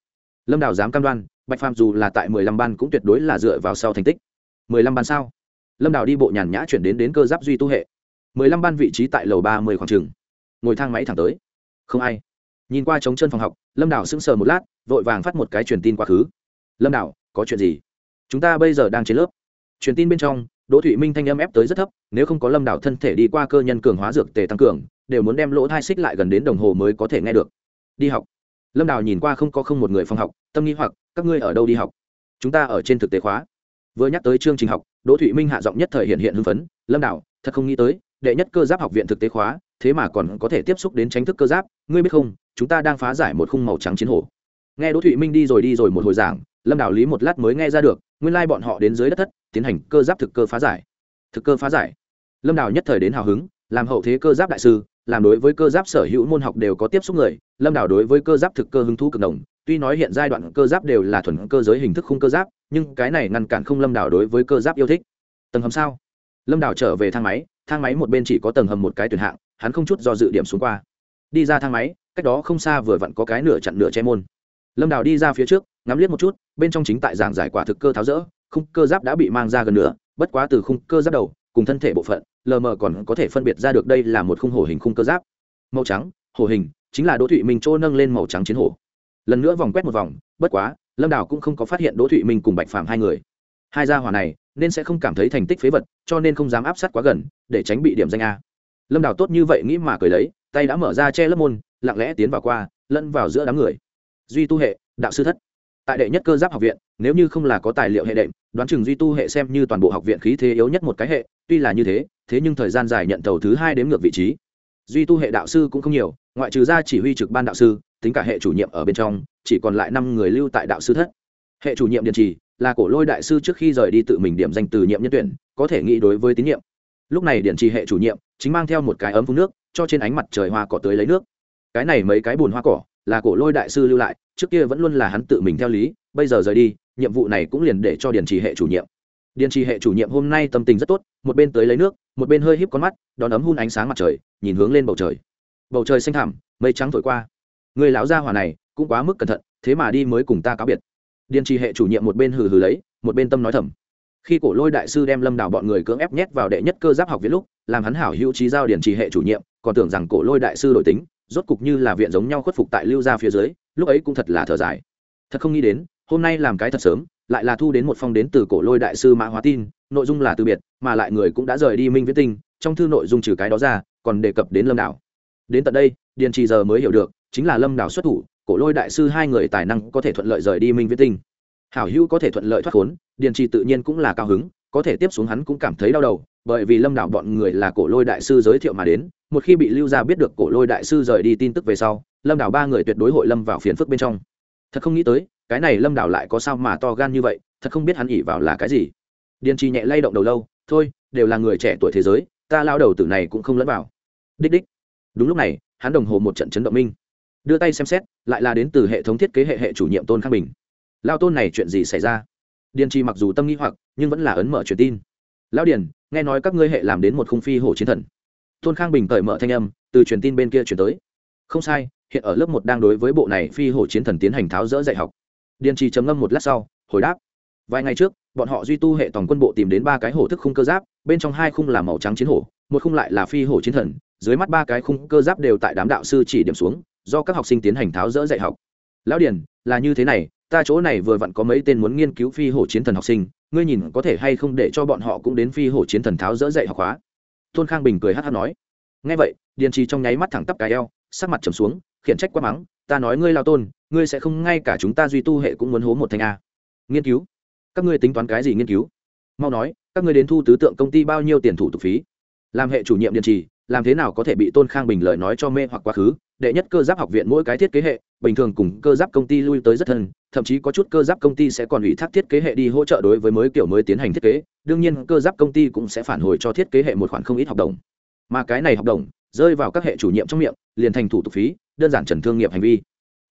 Lâm đào dám cam đoan, bạch phàm dù là tại mười lăm ban cũng tuyệt đối là dựa vào sau thành tích. mười lăm ban sao? Lâm đào đi bộ nhàn nhã chuyển đến đến cơ giáp duy tu hệ. mười lăm ban vị trí tại lầu ba mươi khoảng trường. Ngồi thang máy thẳng tới. Không ai nhìn qua trống chân phòng học lâm Đảo sững sờ một lát vội vàng phát một cái truyền tin quá khứ. Lâm Đảo, có chuyện gì? Chúng ta bây giờ đang trên lớp. Truyền tin bên trong đỗ thụy minh thanh âm ép tới rất thấp nếu không có lâm Đảo thân thể đi qua cơ nhân cường hóa dược tề tăng cường đều muốn đem lỗ thai xích lại gần đến đồng hồ mới có thể nghe được. Đi học. Lâm đào nhìn qua không có không một người phòng học tâm nghi hoặc các ngươi ở đâu đi học? Chúng ta ở trên thực tế khóa. Vừa nhắc tới chương trình học đỗ thụy minh hạ giọng nhất thời hiện hiện hưng phấn lâm đào thật không nghĩ tới đệ nhất cơ giáp học viện thực tế khóa thế mà còn có thể tiếp xúc đến tránh thức cơ giáp, ngươi biết không, chúng ta đang phá giải một khung màu trắng chiến hổ nghe đỗ thụy minh đi rồi đi rồi một hồi giảng, lâm đào lý một lát mới nghe ra được, nguyên lai bọn họ đến dưới đất thất, tiến hành cơ giáp thực cơ phá giải. Thực cơ phá giải. Lâm đào nhất thời đến hào hứng, làm hậu thế cơ giáp đại sư, làm đối với cơ giáp sở hữu môn học đều có tiếp xúc người, lâm đào đối với cơ giáp thực cơ hứng thú cực đồng tuy nói hiện giai đoạn cơ giáp đều là thuần cơ giới hình thức khung cơ giáp, nhưng cái này ngăn cản không lâm đào đối với cơ giáp yêu thích. Tầng hầm sao? Lâm đào trở về thang máy thang máy một bên chỉ có tầng hầm một cái tuyển hạng hắn không chút do dự điểm xuống qua. Đi ra thang máy, cách đó không xa vừa vặn có cái nửa chặn nửa che môn. Lâm đào đi ra phía trước, ngắm liếc một chút, bên trong chính tại giảng giải quả thực cơ tháo rỡ, khung cơ giáp đã bị mang ra gần nửa, bất quá từ khung cơ giáp đầu, cùng thân thể bộ phận, lờ mờ còn có thể phân biệt ra được đây là một khung hổ hình khung cơ giáp. Màu trắng, hổ hình, chính là đỗ thụy minh chỗ nâng lên màu trắng chiến hổ. Lần nữa vòng quét một vòng, bất quá, lâm đào cũng không có phát hiện đỗ thụy minh cùng bạch phàm hai người. Hai gia hỏa này, nên sẽ không cảm thấy thành tích phế vật, cho nên không dám áp sát quá gần, để tránh bị điểm danh a lâm đào tốt như vậy nghĩ mà cười lấy, tay đã mở ra che lớp môn, lặng lẽ tiến vào qua, lẫn vào giữa đám người. Duy tu hệ, đạo sư thất. Tại đệ nhất cơ giáp học viện, nếu như không là có tài liệu hệ đệm, đoán chừng duy tu hệ xem như toàn bộ học viện khí thế yếu nhất một cái hệ, tuy là như thế thế nhưng thời gian dài nhận tàu thứ hai đếm ngược vị trí. Duy tu hệ đạo sư cũng không nhiều, ngoại trừ ra chỉ huy trực ban đạo sư, tính cả hệ chủ nhiệm ở bên trong, chỉ còn lại năm người lưu tại đạo sư thất. Hệ chủ nhiệm điện trì, là cổ lôi đại sư trước khi rời đi tự mình điểm danh từ nhiệm nhân tuyển, có thể nghĩ đối với tín nhiệm lúc này điện trì hệ chủ nhiệm chính mang theo một cái ấm phun nước, cho trên ánh mặt trời hoa cỏ tới lấy nước. Cái này mấy cái bùn hoa cỏ là cổ lôi đại sư lưu lại, trước kia vẫn luôn là hắn tự mình theo lý, bây giờ rời đi, nhiệm vụ này cũng liền để cho điện trì hệ chủ nhiệm. Điện trì hệ chủ nhiệm hôm nay tâm tình rất tốt, một bên tới lấy nước, một bên hơi híp con mắt, đón ấm hun ánh sáng mặt trời, nhìn hướng lên bầu trời. Bầu trời xanh thẳm, mây trắng thổi qua. Người lão gia hỏa này cũng quá mức cẩn thận, thế mà đi mới cùng ta cáo biệt. Điện trì hệ chủ nhiệm một bên hừ hừ lấy, một bên tâm nói thầm khi cổ lôi đại sư đem lâm đảo bọn người cưỡng ép nhét vào đệ nhất cơ giáp học viện lúc, làm hắn hảo hữu trí giao điền trì hệ chủ nhiệm, còn tưởng rằng cổ lôi đại sư đổi tính, rốt cục như là viện giống nhau khuất phục tại lưu gia phía dưới, lúc ấy cũng thật là thở dài. Thật không nghĩ đến, hôm nay làm cái thật sớm, lại là thu đến một phong đến từ cổ lôi đại sư mã hóa tin, nội dung là từ biệt, mà lại người cũng đã rời đi minh viết tinh, trong thư nội dung trừ cái đó ra, còn đề cập đến lâm đảo đến tận đây, điền trì giờ mới hiểu được, chính là lâm đảo xuất thủ, cổ lôi đại sư hai người tài năng có thể thuận lợi rời đi minh viết tinh hảo hữu có thể thuận lợi thoát khốn, điền trì tự nhiên cũng là cao hứng, có thể tiếp xuống hắn cũng cảm thấy đau đầu, bởi vì lâm đảo bọn người là cổ lôi đại sư giới thiệu mà đến, một khi bị lưu gia biết được cổ lôi đại sư rời đi tin tức về sau, lâm đảo ba người tuyệt đối hội lâm vào phiền phức bên trong. Thật không nghĩ tới, cái này lâm đảo lại có sao mà to gan như vậy, thật không biết hắn ỉ vào là cái gì. Điền trì nhẹ lay động đầu lâu, thôi, đều là người trẻ tuổi thế giới, ta lao đầu tử này cũng không lẫn vào. Đích đích. Đúng lúc này, hắn đồng hồ một trận chấn động minh. Đưa tay xem xét, lại là đến từ hệ thống thiết kế hệ hệ chủ nhiệm tôn khang bình lao tôn này chuyện gì xảy ra? Điền trì mặc dù tâm nghĩ hoặc, nhưng vẫn là ấn mở truyền tin. Lão điền, nghe nói các ngươi hệ làm đến một khung phi hổ chiến thần. Tôn khang bình cởi mở thanh âm, từ truyền tin bên kia chuyển tới. Không sai, hiện ở lớp một đang đối với bộ này phi hổ chiến thần tiến hành tháo rỡ dạy học. Điền trì trầm ngâm một lát sau, hồi đáp. Vài ngày trước, bọn họ duy tu hệ tổng quân bộ tìm đến ba cái hổ thức khung cơ giáp, bên trong hai khung là màu trắng chiến hổ, một khung lại là phi hổ chiến thần, dưới mắt ba cái khung cơ giáp đều tại đám đạo sư chỉ điểm xuống, do các học sinh tiến hành tháo rỡ dạy học. Lão điền, là như thế này ta chỗ này vừa vặn có mấy tên muốn nghiên cứu phi hổ chiến thần học sinh, ngươi nhìn có thể hay không để cho bọn họ cũng đến phi hổ chiến thần tháo rỡ dạy học hóa. Tôn khang bình cười hát hát nói. Ngay vậy, điền trì trong nháy mắt thẳng tắp cái eo, sắc mặt trầm xuống, khiển trách quá mắng, ta nói ngươi lao tôn, ngươi sẽ không ngay cả chúng ta duy tu hệ cũng muốn hố một thành a. Nghiên cứu? Các ngươi tính toán cái gì nghiên cứu? Mau nói, các ngươi đến thu tứ tượng công ty bao nhiêu tiền thủ tục phí? Làm hệ chủ nhiệm điện trì, làm thế nào có thể bị tôn khang bình lời nói cho mê hoặc quá khứ? Đệ nhất cơ giáp học viện mỗi cái thiết kế hệ, bình thường cùng cơ giáp công ty lui tới rất thân thậm chí có chút cơ giáp công ty sẽ còn ủy thác thiết kế hệ đi hỗ trợ đối với mới kiểu mới tiến hành thiết kế, đương nhiên cơ giáp công ty cũng sẽ phản hồi cho thiết kế hệ một khoản không ít học đồng. Mà cái này học đồng rơi vào các hệ chủ nhiệm trong miệng, liền thành thủ tục phí, đơn giản trần thương nghiệp hành vi.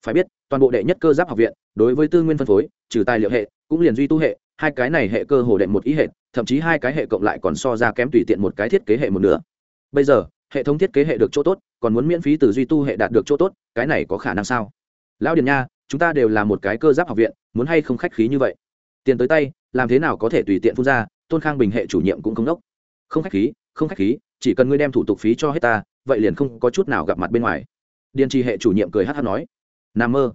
Phải biết, toàn bộ đệ nhất cơ giáp học viện, đối với tư nguyên phân phối, trừ tài liệu hệ, cũng liền duy tu hệ, hai cái này hệ cơ hồ đệ một ý hệ, thậm chí hai cái hệ cộng lại còn so ra kém tùy tiện một cái thiết kế hệ một nửa. Bây giờ, hệ thống thiết kế hệ được chỗ tốt, còn muốn miễn phí từ duy tu hệ đạt được chỗ tốt, cái này có khả năng sao? Lão điền nha chúng ta đều là một cái cơ giáp học viện, muốn hay không khách khí như vậy? Tiền tới tay, làm thế nào có thể tùy tiện phun ra, tôn khang bình hệ chủ nhiệm cũng không đốc. Không khách khí, không khách khí, chỉ cần ngươi đem thủ tục phí cho hết ta, vậy liền không có chút nào gặp mặt bên ngoài. Điền trì hệ chủ nhiệm cười hát hát nói. N mơ.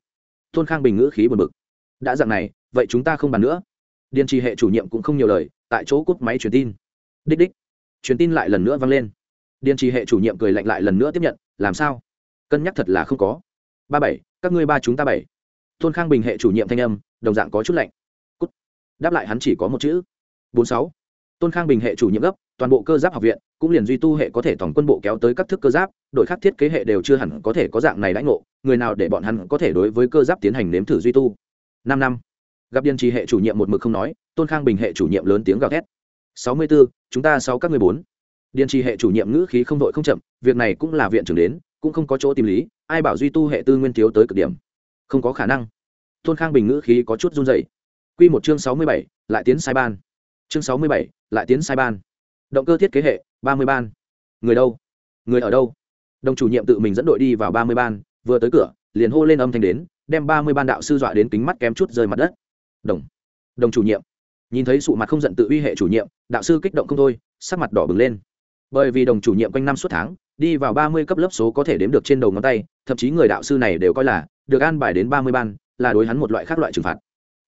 Tôn khang bình ngữ khí buồn bực. Đã dặn này, vậy chúng ta không bàn nữa. Điền trì hệ chủ nhiệm cũng không nhiều lời, tại chỗ cúp máy truyền tin. Đích đích. Truyền tin lại lần nữa vang lên. Điền trì hệ chủ nhiệm cười lạnh lại lần nữa tiếp nhận, làm sao? Cân nhắc thật là không có. Ba bảy, các ngươi ba chúng ta bảy tôn khang bình hệ chủ nhiệm thanh âm, đồng dạng có chút lạnh. Cút. đáp lại hắn chỉ có một chữ. Bốn sáu. Tôn khang bình hệ chủ nhiệm gấp, toàn bộ cơ giáp học viện, cũng liền duy tu hệ có thể tổng quân bộ kéo tới các thức cơ giáp, đội khác thiết kế hệ đều chưa hẳn có thể có dạng này lãnh ngộ, người nào để bọn hắn có thể đối với cơ giáp tiến hành nếm thử duy tu. Năm năm. Gặp điền trì hệ chủ nhiệm một mực không nói, tôn khang bình hệ chủ nhiệm lớn tiếng gào thét. Sáu mươi b ố chúng ta sáu các người bốn. Điền trì hệ chủ nhiệm ngữ khí không đội không chậm, việc này cũng là viện trưởng đến, cũng không có chỗ tìm lý, ai bảo duy tu hệ tư nguyên thiếu tới cực điểm không có khả năng. Tôn khang bình ngữ khí có chút run dày q một chương sáu mươi bảy, lại tiến sai ban. Chương sáu mươi bảy, lại tiến sai ban. Động cơ thiết kế hệ, ba mươi ban. Người đâu? Người ở đâu? Đồng chủ nhiệm tự mình dẫn đội đi vào ba mươi ban, vừa tới cửa, liền hô lên âm thanh đến, đem ba mươi ban đạo sư dọa đến kính mắt kém chút rơi mặt đất. Đồng. Đồng chủ nhiệm. Nhìn thấy sụ mặt không giận tự uy hệ chủ nhiệm, đạo sư kích động không thôi, sắc mặt đỏ bừng lên bởi vì đồng chủ nhiệm quanh năm suốt tháng, đi vào ba mươi cấp lớp số có thể đếm được trên đầu ngón tay, thậm chí người đạo sư này đều coi là, được an bài đến ba mươi ban, là đối hắn một loại khác loại trừng phạt.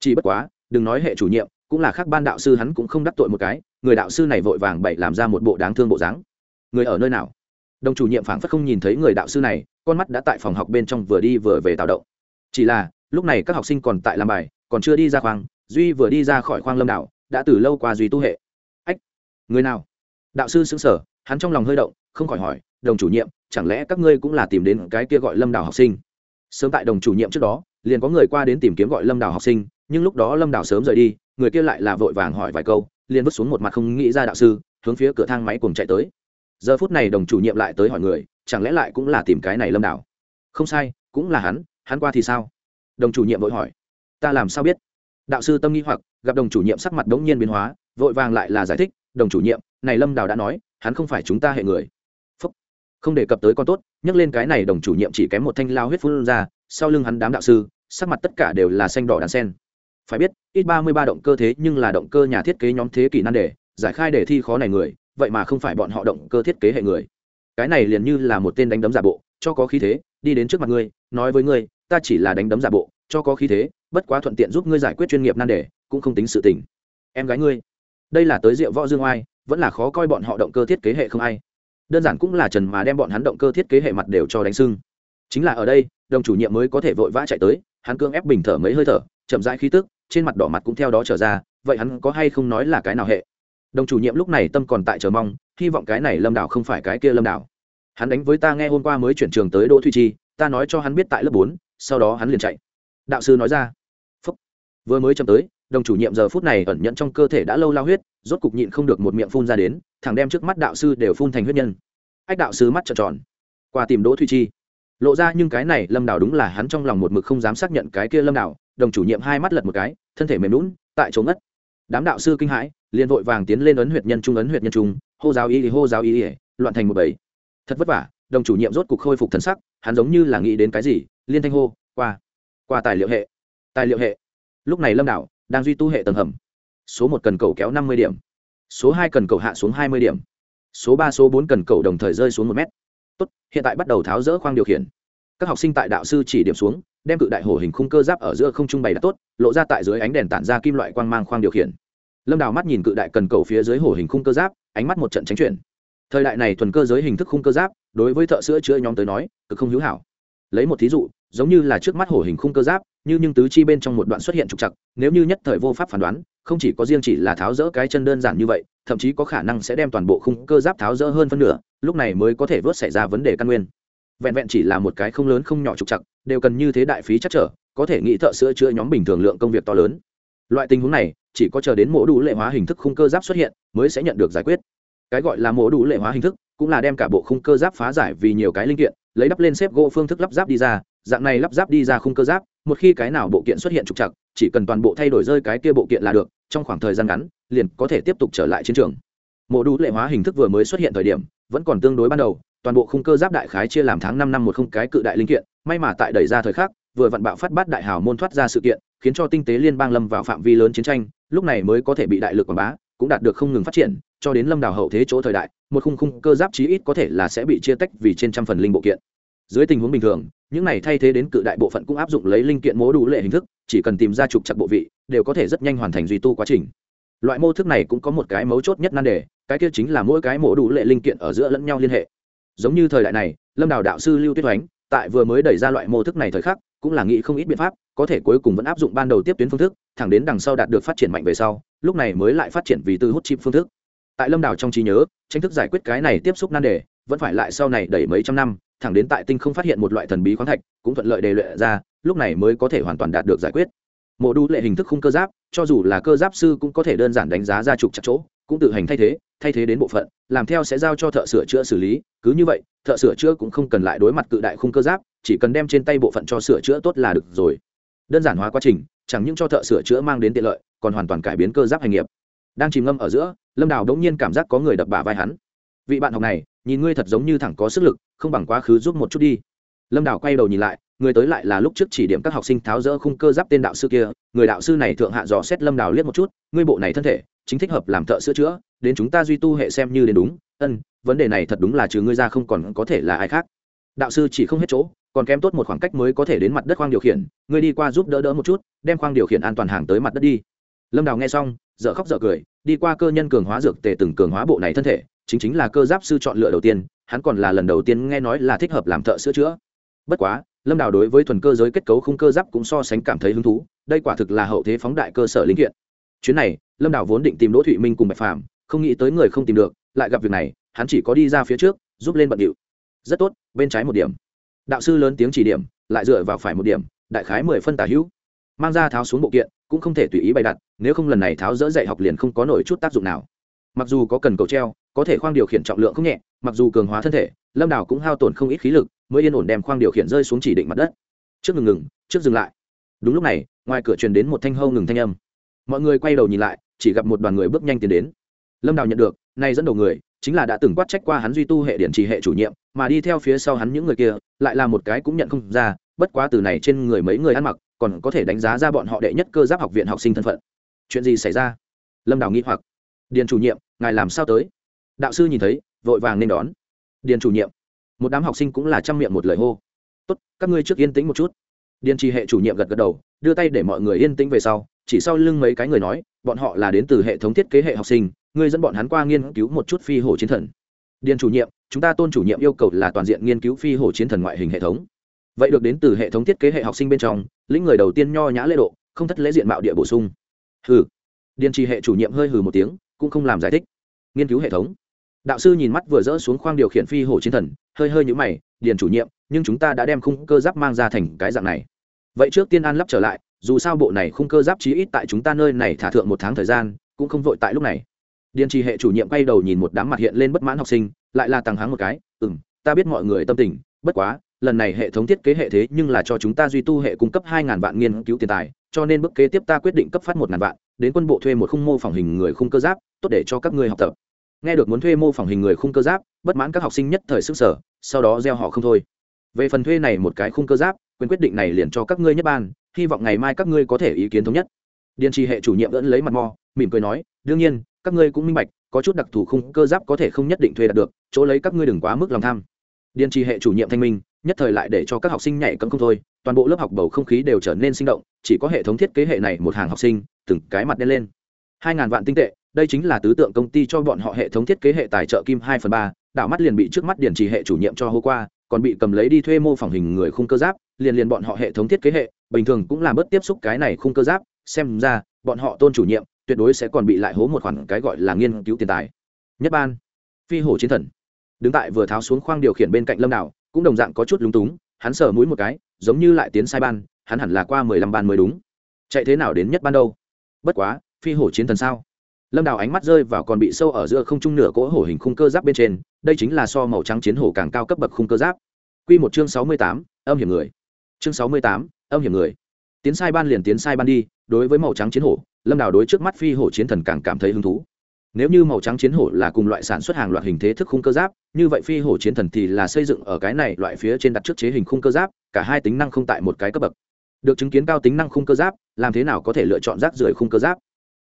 Chỉ bất quá, đừng nói hệ chủ nhiệm, cũng là khác ban đạo sư hắn cũng không đắc tội một cái, người đạo sư này vội vàng bậy làm ra một bộ đáng thương bộ dáng. Người ở nơi nào? Đồng chủ nhiệm phảng phất không nhìn thấy người đạo sư này, con mắt đã tại phòng học bên trong vừa đi vừa về tạo động. Chỉ là, lúc này các học sinh còn tại làm bài, còn chưa đi ra khoang, duy vừa đi ra khỏi khoang lâm đạo, đã từ lâu qua duy tu hệ. Ách, người nào? Đạo sư xứng sở hắn trong lòng hơi động, không khỏi hỏi, đồng chủ nhiệm, chẳng lẽ các ngươi cũng là tìm đến cái kia gọi lâm đào học sinh? Sớm tại đồng chủ nhiệm trước đó, liền có người qua đến tìm kiếm gọi lâm đào học sinh, nhưng lúc đó lâm đào sớm rời đi, người kia lại là vội vàng hỏi vài câu, liền vứt xuống một mặt không nghĩ ra đạo sư, hướng phía cửa thang máy cùng chạy tới. Giờ phút này đồng chủ nhiệm lại tới hỏi người, chẳng lẽ lại cũng là tìm cái này lâm đào? Không sai, cũng là hắn hắn qua thì sao? Đồng chủ nhiệm vội hỏi. Ta làm sao biết? Đạo sư tâm nghi hoặc, gặp đồng chủ nhiệm sắc mặt đống nhiên biến hóa, vội vàng lại là giải thích đồng chủ nhiệm, này lâm đào đã nói, hắn không phải chúng ta hệ người. Phúc. không đề cập tới con tốt, nhắc lên cái này đồng chủ nhiệm chỉ kém một thanh lao huyết phun ra, sau lưng hắn đám đạo sư, sắc mặt tất cả đều là xanh đỏ đàn sen. Phải biết, ít ba mươi ba động cơ thế nhưng là động cơ nhà thiết kế nhóm thế kỷ nan đề, giải khai đề thi khó này người, vậy mà không phải bọn họ động cơ thiết kế hệ người. Cái này liền như là một tên đánh đấm giả bộ, cho có khí thế, đi đến trước mặt ngươi, nói với ngươi, ta chỉ là đánh đấm giả bộ, cho có khí thế, bất quá thuận tiện giúp ngươi giải quyết chuyên nghiệp nan đề, cũng không tính sự tình. Em gái ngươi đây là tới rượu võ dương oai, vẫn là khó coi bọn họ động cơ thiết kế hệ không ai. Đơn giản cũng là trần mà đem bọn hắn động cơ thiết kế hệ mặt đều cho đánh sưng. Chính là ở đây, đồng chủ nhiệm mới có thể vội vã chạy tới, hắn cương ép bình thở mấy hơi thở, chậm rãi khí tức, trên mặt đỏ mặt cũng theo đó trở ra, vậy hắn có hay không nói là cái nào hệ? Đồng chủ nhiệm lúc này tâm còn tại chờ mong, hy vọng cái này lâm đảo không phải cái kia lâm đảo. Hắn đánh với ta nghe hôm qua mới chuyển trường tới đỗ thụy chi, ta nói cho hắn biết tại lớp bốn, sau đó hắn liền chạy. Đạo sư nói ra. Phúc. vừa mới chậm tới đồng chủ nhiệm giờ phút này ẩn nhận trong cơ thể đã lâu lao huyết, rốt cục nhịn không được một miệng phun ra đến, thẳng đem trước mắt đạo sư đều phun thành huyết nhân. Ách đạo sư mắt trợn tròn. Qua tìm đỗ thụy chi. Lộ ra nhưng cái này lâm đảo đúng là hắn trong lòng một mực không dám xác nhận cái kia lâm đảo, đồng chủ nhiệm hai mắt lật một cái, thân thể mềm lún tại chỗ ngất. Đám đạo sư kinh hãi, liền vội vàng tiến lên ấn huyệt nhân trung, ấn huyệt nhân trung, hô giáo y, hô giáo y, loạn thành một bầy. Thật vất vả, đồng chủ nhiệm rốt cục khôi phục thần sắc, hắn giống như là nghĩ đến cái gì, liên thanh hô, qua. Qua tài liệu hệ. Tài liệu hệ. Lúc này lâm đảo đang duy tu hệ tầng hầm. Số một cần cầu kéo năm mươi điểm. Số hai cần cầu hạ xuống hai mươi điểm. Số ba, số bốn cần cầu đồng thời rơi xuống một mét. Tốt, hiện tại bắt đầu tháo rỡ khoang điều khiển. Các học sinh tại đạo sư chỉ điểm xuống, đem cự đại hổ hình khung cơ giáp ở giữa không trung bày đặt tốt, lộ ra tại dưới ánh đèn tản ra kim loại quang mang khoang điều khiển. Lâm đào mắt nhìn cự đại cần cầu phía dưới hổ hình khung cơ giáp, ánh mắt một trận tránh chuyển. Thời đại này thuần cơ giới hình thức khung cơ giáp, đối với thợ sữa chữa nhóm tới nói, cực không hữu hảo lấy một thí dụ, giống như là trước mắt hổ hình khung cơ giáp, như nhưng tứ chi bên trong một đoạn xuất hiện trục chặt nếu như nhất thời vô pháp phán đoán, không chỉ có riêng chỉ là tháo rỡ cái chân đơn giản như vậy, thậm chí có khả năng sẽ đem toàn bộ khung cơ giáp tháo rỡ hơn phân nửa, lúc này mới có thể vớt xảy ra vấn đề căn nguyên. Vẹn vẹn chỉ là một cái không lớn không nhỏ trục chặt đều cần như thế đại phí chắc trở, có thể nghĩ thợ sữa chữa nhóm bình thường lượng công việc to lớn. Loại tình huống này, chỉ có chờ đến mổ đủ lệ hóa hình thức khung cơ giáp xuất hiện, mới sẽ nhận được giải quyết. Cái gọi là mổ đủ lệ hóa hình thức, cũng là đem cả bộ khung cơ giáp phá giải vì nhiều cái linh kiện lấy đắp lên xếp gỗ phương thức lắp ráp đi ra, dạng này lắp ráp đi ra khung cơ giáp, một khi cái nào bộ kiện xuất hiện trục chặt chỉ cần toàn bộ thay đổi rơi cái kia bộ kiện là được, trong khoảng thời gian ngắn, liền có thể tiếp tục trở lại chiến trường. Mộ đủ lệ hóa hình thức vừa mới xuất hiện thời điểm, vẫn còn tương đối ban đầu, toàn bộ khung cơ giáp đại khái chia làm tháng năm năm một không cái cự đại linh kiện, may mà tại đẩy ra thời khắc, vừa vặn bạo phát bát đại hào môn thoát ra sự kiện, khiến cho tinh tế liên bang lâm vào phạm vi lớn chiến tranh, lúc này mới có thể bị đại lực quảng bá cũng đạt được không ngừng phát triển, cho đến lâm đào hậu thế chỗ thời đại, một khung khung cơ giáp chí ít có thể là sẽ bị chia tách vì trên trăm phần linh bộ kiện. Dưới tình huống bình thường, những này thay thế đến cự đại bộ phận cũng áp dụng lấy linh kiện mố đủ lệ hình thức, chỉ cần tìm ra trục chặt bộ vị, đều có thể rất nhanh hoàn thành duy tu quá trình. Loại mô thức này cũng có một cái mấu chốt nhất nan đề, cái kia chính là mỗi cái mổ đủ lệ linh kiện ở giữa lẫn nhau liên hệ. Giống như thời đại này, lâm đào đạo sư lưu tuyết oánh, tại vừa mới đẩy ra loại mô thức này thời khắc, cũng là nghĩ không ít biện pháp, có thể cuối cùng vẫn áp dụng ban đầu tiếp tuyến phương thức, thẳng đến đằng sau đạt được phát triển mạnh về sau lúc này mới lại phát triển vì từ hút chip phương thức. Tại lâm đảo trong trí nhớ, tranh thức giải quyết cái này tiếp xúc nan đề, vẫn phải lại sau này đẩy mấy trăm năm, thẳng đến tại tinh không phát hiện một loại thần bí khoáng thạch, cũng thuận lợi đề luyện ra, lúc này mới có thể hoàn toàn đạt được giải quyết. Mộ đu lệ hình thức khung cơ giáp, cho dù là cơ giáp sư cũng có thể đơn giản đánh giá ra trục chặt chỗ, cũng tự hành thay thế thay thế đến bộ phận, làm theo sẽ giao cho thợ sửa chữa xử lý, cứ như vậy, thợ sửa chữa cũng không cần lại đối mặt cự đại khung cơ giáp, chỉ cần đem trên tay bộ phận cho sửa chữa tốt là được rồi. Đơn giản hóa quá trình, chẳng những cho thợ sửa chữa mang đến tiện lợi còn hoàn toàn cải biến cơ giáp hành nghiệp. Đang chìm ngâm ở giữa, lâm đào đống nhiên cảm giác có người đập bả vai hắn. Vị bạn học này, nhìn ngươi thật giống như thẳng có sức lực, không bằng quá khứ giúp một chút đi. Lâm đào quay đầu nhìn lại, người tới lại là lúc trước chỉ điểm các học sinh tháo rỡ khung cơ giáp tên đạo sư kia, người đạo sư này thượng hạ dò xét lâm đào liếc một chút, ngươi bộ này thân thể, chính thích hợp làm thợ sửa chữa, đến chúng ta duy tu hệ xem như đến đúng, ân, vấn đề này thật đúng là trừ ngươi ra không còn có thể là ai khác. Đạo sư chỉ không hết chỗ, còn kém tốt một khoảng cách mới có thể đến mặt đất khoang điều khiển, ngươi đi qua giúp đỡ đỡ một chút, đem khoang điều khiển an toàn hàng tới mặt đất đi lâm đào nghe xong dợ khóc dợ cười, đi qua cơ nhân cường hóa dược tề từng cường hóa bộ này thân thể, chính chính là cơ giáp sư chọn lựa đầu tiên, hắn còn là lần đầu tiên nghe nói là thích hợp làm thợ sửa chữa. Bất quá, lâm đào đối với thuần cơ giới kết cấu khung cơ giáp cũng so sánh cảm thấy hứng thú, đây quả thực là hậu thế phóng đại cơ sở linh kiện. Chuyến này, lâm đào vốn định tìm đỗ thụy minh cùng bạch phàm, không nghĩ tới người không tìm được, lại gặp việc này, hắn chỉ có đi ra phía trước, giúp lên bận điệu. Rất tốt, bên trái một điểm. Đạo sư lớn tiếng chỉ điểm, lại dựa vào phải một điểm, đại khái mười phân tả hữu mang ra tháo xuống bộ kiện, cũng không thể tùy ý bày đặt, nếu không lần này tháo dỡ dạy học liền không có nổi chút tác dụng nào. Mặc dù có cần cầu treo, có thể khoang điều khiển trọng lượng không nhẹ, mặc dù cường hóa thân thể, lâm đảo cũng hao tổn không ít khí lực, mới yên ổn đem khoang điều khiển rơi xuống chỉ định mặt đất. Trước ngừng ngừng, trước dừng lại. Đúng lúc này, ngoài cửa truyền đến một thanh hâu ngừng thanh âm. Mọi người quay đầu nhìn lại, chỉ gặp một đoàn người bước nhanh tiến đến. Lâm đào nhận được nay dẫn đầu người, chính là đã từng quát trách qua hắn duy tu hệ điện trì hệ chủ nhiệm, mà đi theo phía sau hắn những người kia, lại là một cái cũng nhận không ra, bất quá từ này trên người mấy người ăn mặc còn có thể đánh giá ra bọn họ đệ nhất cơ giáp học viện học sinh thân phận. Chuyện gì xảy ra? Lâm đào nghĩ hoặc. Điền chủ nhiệm, ngài làm sao tới? Đạo sư nhìn thấy, vội vàng nên đón. Điền chủ nhiệm, một đám học sinh cũng là chăm miệng một lời hô. Tốt, các ngươi trước yên tĩnh một chút. Điền trì hệ chủ nhiệm gật gật đầu, đưa tay để mọi người yên tĩnh về sau, chỉ sau lưng mấy cái người nói, bọn họ là đến từ hệ thống thiết kế hệ học sinh, ngươi dẫn bọn hắn qua nghiên cứu một chút phi hổ chiến thần. Điền chủ nhiệm, chúng ta tôn chủ nhiệm yêu cầu là toàn diện nghiên cứu phi hổ chiến thần ngoại hình hệ thống vậy được đến từ hệ thống thiết kế hệ học sinh bên trong, lĩnh người đầu tiên nho nhã lễ độ, không thất lễ diện mạo địa bổ sung. Hừ. Điền trì hệ chủ nhiệm hơi hừ một tiếng, cũng không làm giải thích. Nghiên cứu hệ thống. Đạo sư nhìn mắt vừa dỡ xuống khoang điều khiển phi hổ chiến thần, hơi hơi nhũ mày, điền chủ nhiệm, nhưng chúng ta đã đem khung cơ giáp mang ra thành cái dạng này. Vậy trước tiên an lắp trở lại, dù sao bộ này khung cơ giáp chí ít tại chúng ta nơi này thả thượng một tháng thời gian, cũng không vội tại lúc này. Điền trì hệ chủ nhiệm quay đầu nhìn một đám mặt hiện lên bất mãn học sinh, lại là tàng háng một cái ừ m ta biết mọi người tâm tình, bất quá lần này hệ thống thiết kế hệ thế nhưng là cho chúng ta duy tu hệ cung cấp hai ngàn vạn nghiên cứu tiền tài, cho nên bước kế tiếp ta quyết định cấp phát một ngàn vạn, đến quân bộ thuê một khung mô phỏng hình người khung cơ giáp, tốt để cho các ngươi học tập. Nghe được muốn thuê mô phỏng hình người khung cơ giáp, bất mãn các học sinh nhất thời sức sở sau đó gieo họ không thôi. Về phần thuê này một cái khung cơ giáp, quyền quyết định này liền cho các ngươi nhất ban, hy vọng ngày mai các ngươi có thể ý kiến thống nhất. Điền trì hệ chủ nhiệm vẫn lấy mặt mò mỉm cười nói, đương nhiên, các ngươi cũng minh bạch, có chút đặc thù khung cơ giáp có thể không nhất định thuê đạt được, chỗ lấy các ngươi đừng quá mức lòng tham. Điền trì hệ chủ nhiệm thanh minh nhất thời lại để cho các học sinh nhảy cấm không thôi, toàn bộ lớp học bầu không khí đều trở nên sinh động, chỉ có hệ thống thiết kế hệ này một hàng học sinh, từng cái mặt đen lên. Hai ngàn vạn tinh tệ, đây chính là tứ tượng công ty cho bọn họ hệ thống thiết kế hệ tài trợ kim hai phần ba, đảo mắt liền bị trước mắt điển trì hệ chủ nhiệm cho hô qua, còn bị cầm lấy đi thuê mô phỏng hình người khung cơ giáp, liền liền bọn họ hệ thống thiết kế hệ, bình thường cũng làm bớt tiếp xúc cái này khung cơ giáp, xem ra, bọn họ tôn chủ nhiệm, tuyệt đối sẽ còn bị lại hố một khoản cái gọi là nghiên cứu tiền tài. Nhất ban, phi hổ chiến thần. Đứng tại vừa tháo xuống khoang điều khiển bên cạnh lâm đảo cũng đồng dạng có chút lúng túng, hắn sờ mũi một cái, giống như lại tiến sai ban, hắn hẳn là qua mười lăm ban mới đúng. Chạy thế nào đến nhất ban đâu? Bất quá, phi hổ chiến thần sao? Lâm đào ánh mắt rơi vào còn bị sâu ở giữa không trung nửa cỗ hổ hình khung cơ giáp bên trên, đây chính là so màu trắng chiến hổ càng cao cấp bậc khung cơ giáp. Q một chương sáu mươi tám, âm hiểm người. Chương sáu mươi tám, âm hiểm người. Tiến sai ban liền tiến sai ban đi, đối với màu trắng chiến hổ, lâm đào đối trước mắt phi hổ chiến thần càng cảm thấy hứng thú nếu như màu trắng chiến hổ là cùng loại sản xuất hàng loạt hình thế thức khung cơ giáp, như vậy phi hổ chiến thần thì là xây dựng ở cái này loại phía trên đặt trước chế hình khung cơ giáp, cả hai tính năng không tại một cái cấp bậc. Được chứng kiến cao tính năng khung cơ giáp, làm thế nào có thể lựa chọn rác rưởi khung cơ giáp?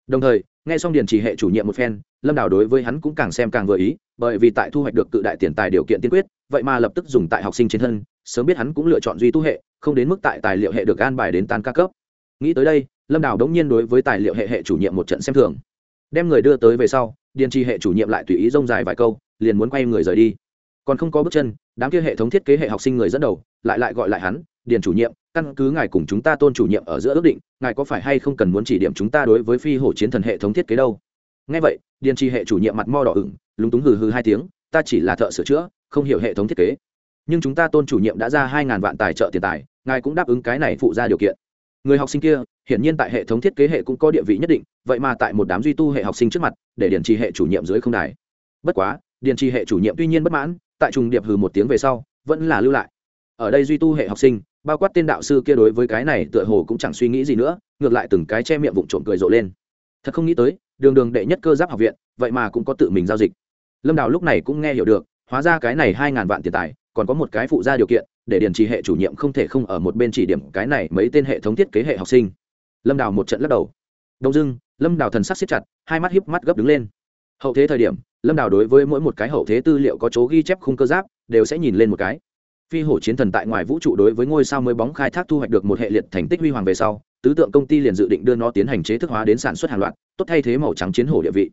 Đồng thời, nghe xong điền trì hệ chủ nhiệm một phen, lâm đào đối với hắn cũng càng xem càng vừa ý, bởi vì tại thu hoạch được cự đại tiền tài điều kiện tiên quyết, vậy mà lập tức dùng tại học sinh trên thân, sớm biết hắn cũng lựa chọn duy tu hệ, không đến mức tại tài liệu hệ được an bài đến tan ca cấp. Nghĩ tới đây, lâm đào đống nhiên đối với tài liệu hệ hệ chủ nhiệm một trận xem thường đem người đưa tới về sau, điền trì hệ chủ nhiệm lại tùy ý rông dài vài câu, liền muốn quay người rời đi. Còn không có bước chân, đám kia hệ thống thiết kế hệ học sinh người dẫn đầu, lại lại gọi lại hắn, điền chủ nhiệm, căn cứ ngài cùng chúng ta tôn chủ nhiệm ở giữa ước định, ngài có phải hay không cần muốn chỉ điểm chúng ta đối với phi hổ chiến thần hệ thống thiết kế đâu? Ngay vậy, điền trì hệ chủ nhiệm mặt mo đỏ ửng, lúng túng hừ hừ hai tiếng, ta chỉ là thợ sửa chữa, không hiểu hệ thống thiết kế. Nhưng chúng ta tôn chủ nhiệm đã ra hai ngàn vạn tài trợ tiền tài, ngài cũng đáp ứng cái này phụ ra điều kiện người học sinh kia, hiển nhiên tại hệ thống thiết kế hệ cũng có địa vị nhất định, vậy mà tại một đám duy tu hệ học sinh trước mặt, để điền trì hệ chủ nhiệm dưới không đài. Bất quá, điền trì hệ chủ nhiệm tuy nhiên bất mãn, tại trùng điệp hừ một tiếng về sau, vẫn là lưu lại. Ở đây duy tu hệ học sinh, bao quát tên đạo sư kia đối với cái này tựa hồ cũng chẳng suy nghĩ gì nữa, ngược lại từng cái che miệng vụng trộm cười rộ lên. Thật không nghĩ tới, đường đường đệ nhất cơ giáp học viện, vậy mà cũng có tự mình giao dịch. Lâm đào lúc này cũng nghe hiểu được, hóa ra cái này hai ngàn vạn tiền tài, còn có một cái phụ gia điều kiện để điền trì hệ chủ nhiệm không thể không ở một bên chỉ điểm cái này mấy tên hệ thống thiết kế hệ học sinh. Lâm đào một trận lắc đầu. Đông dưng lâm đào thần sắc siết chặt, hai mắt híp mắt gấp đứng lên. Hậu thế thời điểm, lâm đào đối với mỗi một cái hậu thế tư liệu có chỗ ghi chép khung cơ giáp, đều sẽ nhìn lên một cái. Phi hổ chiến thần tại ngoài vũ trụ đối với ngôi sao mới bóng khai thác thu hoạch được một hệ liệt thành tích huy hoàng về sau, tứ tượng công ty liền dự định đưa nó tiến hành chế thức hóa đến sản xuất hàng loạt, tốt thay thế màu trắng chiến hổ địa vị.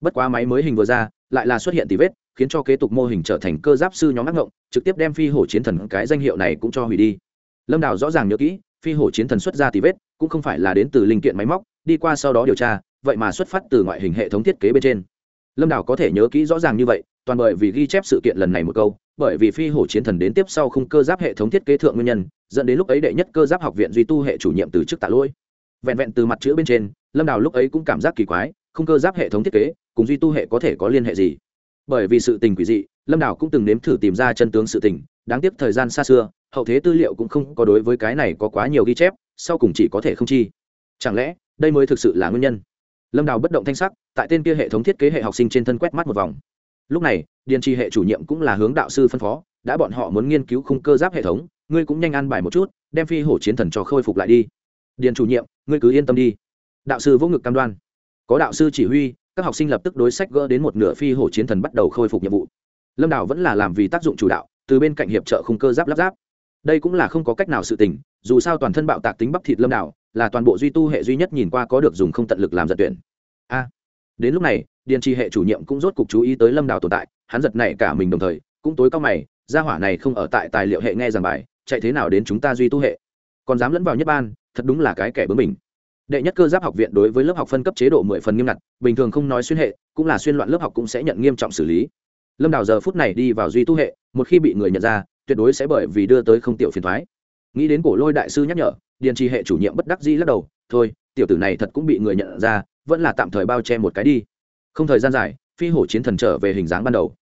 Bất quá máy mới hình vừa ra, lại là xuất hiện tỷ vết khiến cho kế tục mô hình trở thành cơ giáp sư nhóm ác ngộng, trực tiếp đem phi hổ chiến thần cái danh hiệu này cũng cho hủy đi. Lâm đào rõ ràng nhớ kỹ, phi hổ chiến thần xuất ra tì vết, cũng không phải là đến từ linh kiện máy móc, đi qua sau đó điều tra, vậy mà xuất phát từ ngoại hình hệ thống thiết kế bên trên. Lâm đào có thể nhớ kỹ rõ ràng như vậy, toàn bởi vì ghi chép sự kiện lần này một câu, bởi vì phi hổ chiến thần đến tiếp sau không cơ giáp hệ thống thiết kế thượng nguyên nhân, dẫn đến lúc ấy đệ nhất cơ giáp học viện duy tu hệ chủ nhiệm từ chức tạ lỗi. Vẹn vẹn từ mặt chữ bên trên, lâm đào lúc ấy cũng cảm giác kỳ quái không cơ giáp hệ thống thiết kế, cùng duy tu hệ có thể có liên hệ gì? Bởi vì sự tình quỷ dị, lâm đảo cũng từng nếm thử tìm ra chân tướng sự tình, đáng tiếc thời gian xa xưa, hậu thế tư liệu cũng không có đối với cái này có quá nhiều ghi chép, sau cùng chỉ có thể không chi. Chẳng lẽ, đây mới thực sự là nguyên nhân? Lâm đào bất động thanh sắc, tại tên kia hệ thống thiết kế hệ học sinh trên thân quét mắt một vòng. Lúc này, điền trì hệ chủ nhiệm cũng là hướng đạo sư phân phó, đã bọn họ muốn nghiên cứu khung cơ giáp hệ thống, ngươi cũng nhanh ăn bài một chút, đem phi hổ chiến thần cho khôi phục lại đi. Điền chủ nhiệm, ngươi cứ yên tâm đi. Đạo sư vỗ ngực cam đoan. Có đạo sư chỉ huy các học sinh lập tức đối sách gỡ đến một nửa phi hổ chiến thần bắt đầu khôi phục nhiệm vụ. Lâm đảo vẫn là làm vì tác dụng chủ đạo, từ bên cạnh hiệp trợ khung cơ giáp lắp ráp. Đây cũng là không có cách nào sự tình, dù sao toàn thân bạo tạc tính bắp thịt lâm đảo là toàn bộ duy tu hệ duy nhất nhìn qua có được dùng không tận lực làm giật tuyển. A, đến lúc này, điền trì hệ chủ nhiệm cũng rốt cục chú ý tới lâm đảo tồn tại, hắn giật này cả mình đồng thời, cũng tối cao mày, gia hỏa này không ở tại tài liệu hệ nghe giảng bài, chạy thế nào đến chúng ta duy tu hệ? Còn dám lẫn vào nhất ban, thật đúng là cái kẻ bướng mình đệ nhất cơ giáp học viện đối với lớp học phân cấp chế độ mười phần nghiêm ngặt, bình thường không nói xuyên hệ, cũng là xuyên loạn lớp học cũng sẽ nhận nghiêm trọng xử lý. Lâm đào giờ phút này đi vào duy tu hệ, một khi bị người nhận ra, tuyệt đối sẽ bởi vì đưa tới không tiểu phiền thoái nghĩ đến cổ lôi đại sư nhắc nhở, điền trì hệ chủ nhiệm bất đắc dĩ lắc đầu, thôi, tiểu tử này thật cũng bị người nhận ra, vẫn là tạm thời bao che một cái đi. Không thời gian dài, phi hổ chiến thần trở về hình dáng ban đầu.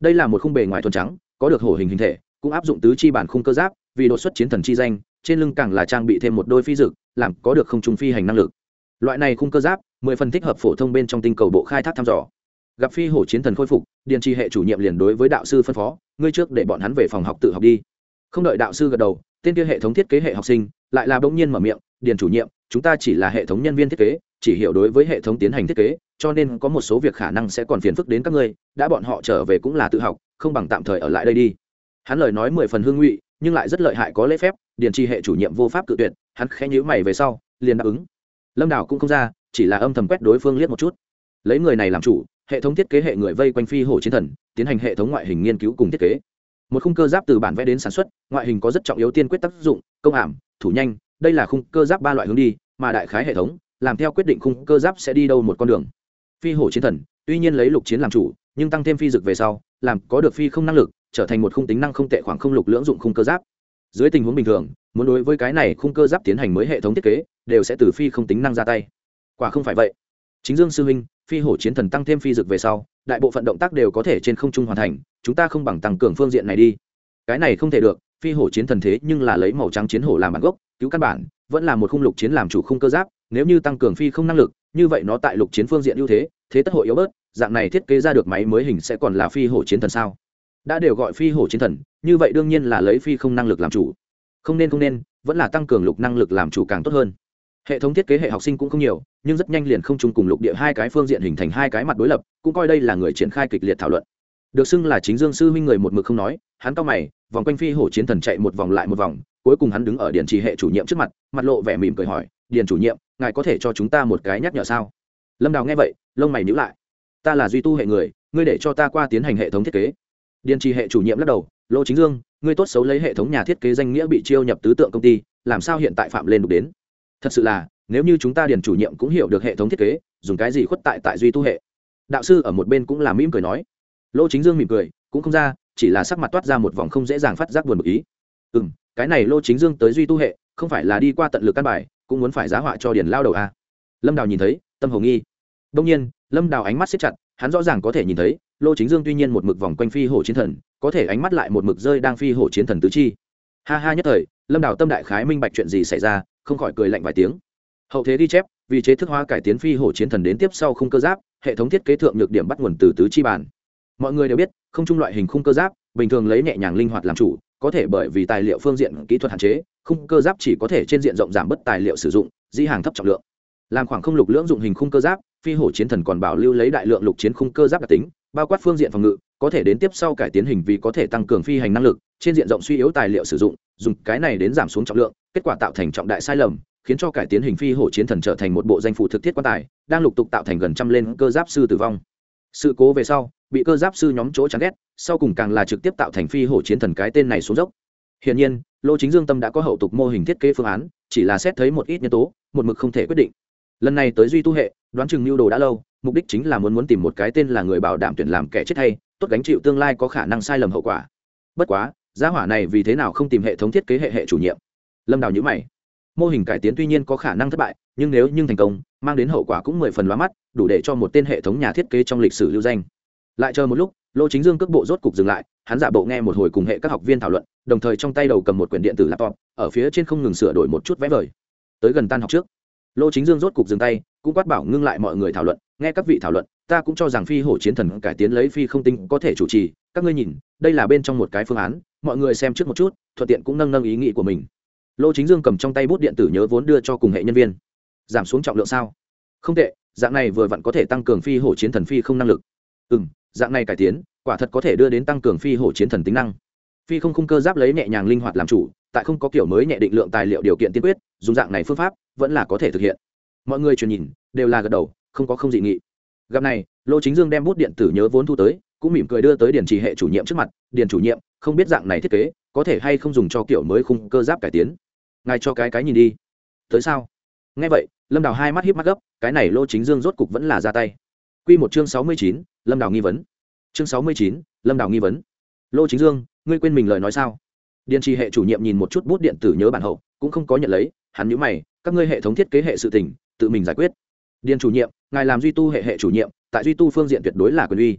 Đây là một khung bề ngoài thuần trắng, có được hổ hình hình thể, cũng áp dụng tứ chi bản khung cơ giáp vì đột xuất chiến thần chi danh, trên lưng càng là trang bị thêm một đôi phi dực làm có được không trung phi hành năng lực. Loại này khung cơ giáp, mười phần thích hợp phổ thông bên trong tinh cầu bộ khai thác thăm dò. Gặp phi hổ chiến thần khôi phục, điền tri hệ chủ nhiệm liền đối với đạo sư phân phó, ngươi trước để bọn hắn về phòng học tự học đi. Không đợi đạo sư gật đầu, tên kia hệ thống thiết kế hệ học sinh lại là bỗng nhiên mở miệng, điền chủ nhiệm, chúng ta chỉ là hệ thống nhân viên thiết kế, chỉ hiểu đối với hệ thống tiến hành thiết kế, cho nên có một số việc khả năng sẽ còn phiền phức đến các ngươi, đã bọn họ trở về cũng là tự học, không bằng tạm thời ở lại đây đi. Hắn lời nói mười phần hương ngụy nhưng lại rất lợi hại có lễ phép, điền tri hệ chủ nhiệm vô pháp cự tuyệt, hắn khẽ nhíu mày về sau, liền đáp ứng. Lâm đảo cũng không ra, chỉ là âm thầm quét đối phương liếc một chút. Lấy người này làm chủ, hệ thống thiết kế hệ người vây quanh phi hổ chiến thần, tiến hành hệ thống ngoại hình nghiên cứu cùng thiết kế. Một khung cơ giáp từ bản vẽ đến sản xuất, ngoại hình có rất trọng yếu tiên quyết tác dụng, công ảm, thủ nhanh, đây là khung cơ giáp ba loại hướng đi, mà đại khái hệ thống, làm theo quyết định khung cơ giáp sẽ đi đâu một con đường. Phi hổ chiến thần, tuy nhiên lấy lục chiến làm chủ, nhưng tăng thêm phi dực về sau, làm có được phi không năng lực trở thành một khung tính năng không tệ khoảng không lục lưỡng dụng khung cơ giáp. Dưới tình huống bình thường, muốn đối với cái này khung cơ giáp tiến hành mới hệ thống thiết kế, đều sẽ từ phi không tính năng ra tay. Quả không phải vậy. Chính dương sư huynh, phi hổ chiến thần tăng thêm phi dực về sau, đại bộ phận động tác đều có thể trên không trung hoàn thành, chúng ta không bằng tăng cường phương diện này đi. Cái này không thể được, phi hổ chiến thần thế nhưng là lấy màu trắng chiến hổ làm bản gốc, cứu căn bản, vẫn là một khung lục chiến làm chủ khung cơ giáp, nếu như tăng cường phi không năng lực, như vậy nó tại lục chiến phương diện ưu thế thế tất hội yếu bớt, dạng này thiết kế ra được máy mới hình sẽ còn là phi hổ chiến thần sao? Đã đều gọi phi hổ chiến thần, như vậy đương nhiên là lấy phi không năng lực làm chủ. Không nên không nên, vẫn là tăng cường lục năng lực làm chủ càng tốt hơn. Hệ thống thiết kế hệ học sinh cũng không nhiều, nhưng rất nhanh liền không chung cùng lục địa hai cái phương diện hình thành hai cái mặt đối lập, cũng coi đây là người triển khai kịch liệt thảo luận. Được xưng là chính dương sư huynh người một mực không nói, hắn cao mày, vòng quanh phi hổ chiến thần chạy một vòng lại một vòng, cuối cùng hắn đứng ở điện trì hệ chủ nhiệm trước mặt mặt lộ vẻ mỉm cười hỏi điền chủ nhiệm, ngài có thể cho chúng ta một cái nhắc nhở sao? Lâm đào nghe vậy, lông mày nhữ lại. Ta là duy tu hệ người, ngươi để cho ta qua tiến hành hệ thống thiết kế điền trì hệ chủ nhiệm lắc đầu lô chính dương ngươi tốt xấu lấy hệ thống nhà thiết kế danh nghĩa bị chiêu nhập tứ tượng công ty làm sao hiện tại phạm lên đục đến? Thật sự là nếu như chúng ta điền chủ nhiệm cũng hiểu được hệ thống thiết kế dùng cái gì khuất tại tại duy tu hệ? Đạo sư ở một bên cũng là mỉm cười nói. Lô chính dương mỉm cười cũng không ra chỉ là sắc mặt toát ra một vòng không dễ dàng phát giác buồn bực ý. Ừm, cái này lô chính dương tới duy tu hệ không phải là đi qua tận lực căn bài cũng muốn phải giá họa cho điền lao đầu à. lâm đào nhìn thấy tâm hồ nghi. Đông nhiên lâm đào ánh mắt siết chặt hắn rõ ràng có thể nhìn thấy, lô chính dương tuy nhiên một mực vòng quanh phi hổ chiến thần, có thể ánh mắt lại một mực rơi đang phi hổ chiến thần tứ chi. Ha ha nhất thời, lâm đào tâm đại khái minh bạch chuyện gì xảy ra, không khỏi cười lạnh vài tiếng. Hậu thế ghi chép, vì chế thức hóa cải tiến phi hổ chiến thần đến tiếp sau khung cơ giáp, hệ thống thiết kế thượng nhược điểm bắt nguồn từ tứ chi bản. Mọi người đều biết, không chung loại hình khung cơ giáp, bình thường lấy nhẹ nhàng linh hoạt làm chủ, có thể bởi vì tài liệu phương diện kỹ thuật hạn chế, khung cơ giáp chỉ có thể trên diện rộng giảm bớt tài liệu sử dụng di hàng thấp trọng lượng. Làm khoảng không lục lưỡng dụng hình khung cơ giáp phi hổ chiến thần còn bảo lưu lấy đại lượng lục chiến khung cơ giáp đặc tính, bao quát phương diện phòng ngự, có thể đến tiếp sau cải tiến hình vì có thể tăng cường phi hành năng lực, trên diện rộng suy yếu tài liệu sử dụng, dùng cái này đến giảm xuống trọng lượng, kết quả tạo thành trọng đại sai lầm, khiến cho cải tiến hình phi hổ chiến thần trở thành một bộ danh phụ thực thiết quan tài, đang lục tục tạo thành gần trăm lên cơ giáp sư tử vong. Sự cố về sau, bị cơ giáp sư nhóm chỗ chán ghét, sau cùng càng là trực tiếp tạo thành phi hổ chiến thần cái tên này xuống dốc. Hiện nhiên, lô chính dương tâm đã có hậu tục mô hình thiết kế phương án, chỉ là xét thấy một ít nhân tố, một mực không thể quyết định. Lần này tới duy tu hệ đoán chừng mưu đồ đã lâu, mục đích chính là muốn muốn tìm một cái tên là người bảo đảm tuyển làm kẻ chết hay, tốt gánh chịu tương lai có khả năng sai lầm hậu quả. Bất quá giá hỏa này vì thế nào không tìm hệ thống thiết kế hệ hệ chủ nhiệm? Lâm đào nhữ mày. Mô hình cải tiến tuy nhiên có khả năng thất bại, nhưng nếu nhưng thành công, mang đến hậu quả cũng mười phần loa mắt, đủ để cho một tên hệ thống nhà thiết kế trong lịch sử lưu danh. Lại chờ một lúc, lô chính dương cước bộ rốt cục dừng lại, hắn giả bộ nghe một hồi cùng hệ các học viên thảo luận, đồng thời trong tay đầu cầm một quyển điện tử laptop, ở phía trên không ngừng sửa đổi một chút vẽ vời. Tới gần tan học trước, lô chính dương rốt cục dừng tay cũng quát bảo ngưng lại mọi người thảo luận, nghe các vị thảo luận, ta cũng cho rằng phi hổ chiến thần cải tiến lấy phi không tinh có thể chủ trì, các ngươi nhìn, đây là bên trong một cái phương án, mọi người xem trước một chút, thuận tiện cũng nâng nâng ý nghĩ của mình. Lô chính dương cầm trong tay bút điện tử nhớ vốn đưa cho cùng hệ nhân viên. Giảm xuống trọng lượng sao? Không tệ, dạng này vừa vặn có thể tăng cường phi hổ chiến thần phi không năng lực. Ừ m dạng này cải tiến, quả thật có thể đưa đến tăng cường phi hổ chiến thần tính năng. Phi không khung cơ giáp lấy nhẹ nhàng linh hoạt làm chủ, tại không có kiểu mới nhẹ định lượng tài liệu điều kiện tiên quyết, dùng dạng này phương pháp, vẫn là có thể thực hiện mọi người truyền nhìn, đều là gật đầu, không có không dị nghị. Gặp này, lô chính dương đem bút điện tử nhớ vốn thu tới, cũng mỉm cười đưa tới điện trì hệ chủ nhiệm trước mặt điền chủ nhiệm, không biết dạng này thiết kế, có thể hay không dùng cho kiểu mới khung cơ giáp cải tiến? Ngài cho cái cái nhìn đi. Tới sao? Nghe vậy, lâm đào hai mắt hiếp mắt gấp, cái này lô chính dương rốt cục vẫn là ra tay. Q một chương sáu mươi chín, lâm đào nghi vấn. Chương sáu mươi chín, lâm đào nghi vấn. Lô chính dương, ngươi quên mình lời nói sao? Điện trì hệ chủ nhiệm nhìn một chút bút điện tử nhớ bản hậu, cũng không có nhận lấy, hắn nhữ mày, các ngươi hệ thống thiết kế hệ sự tình tự mình giải quyết. Điền chủ nhiệm, ngài làm duy tu hệ hệ chủ nhiệm, tại duy tu phương diện tuyệt đối là quyền uy.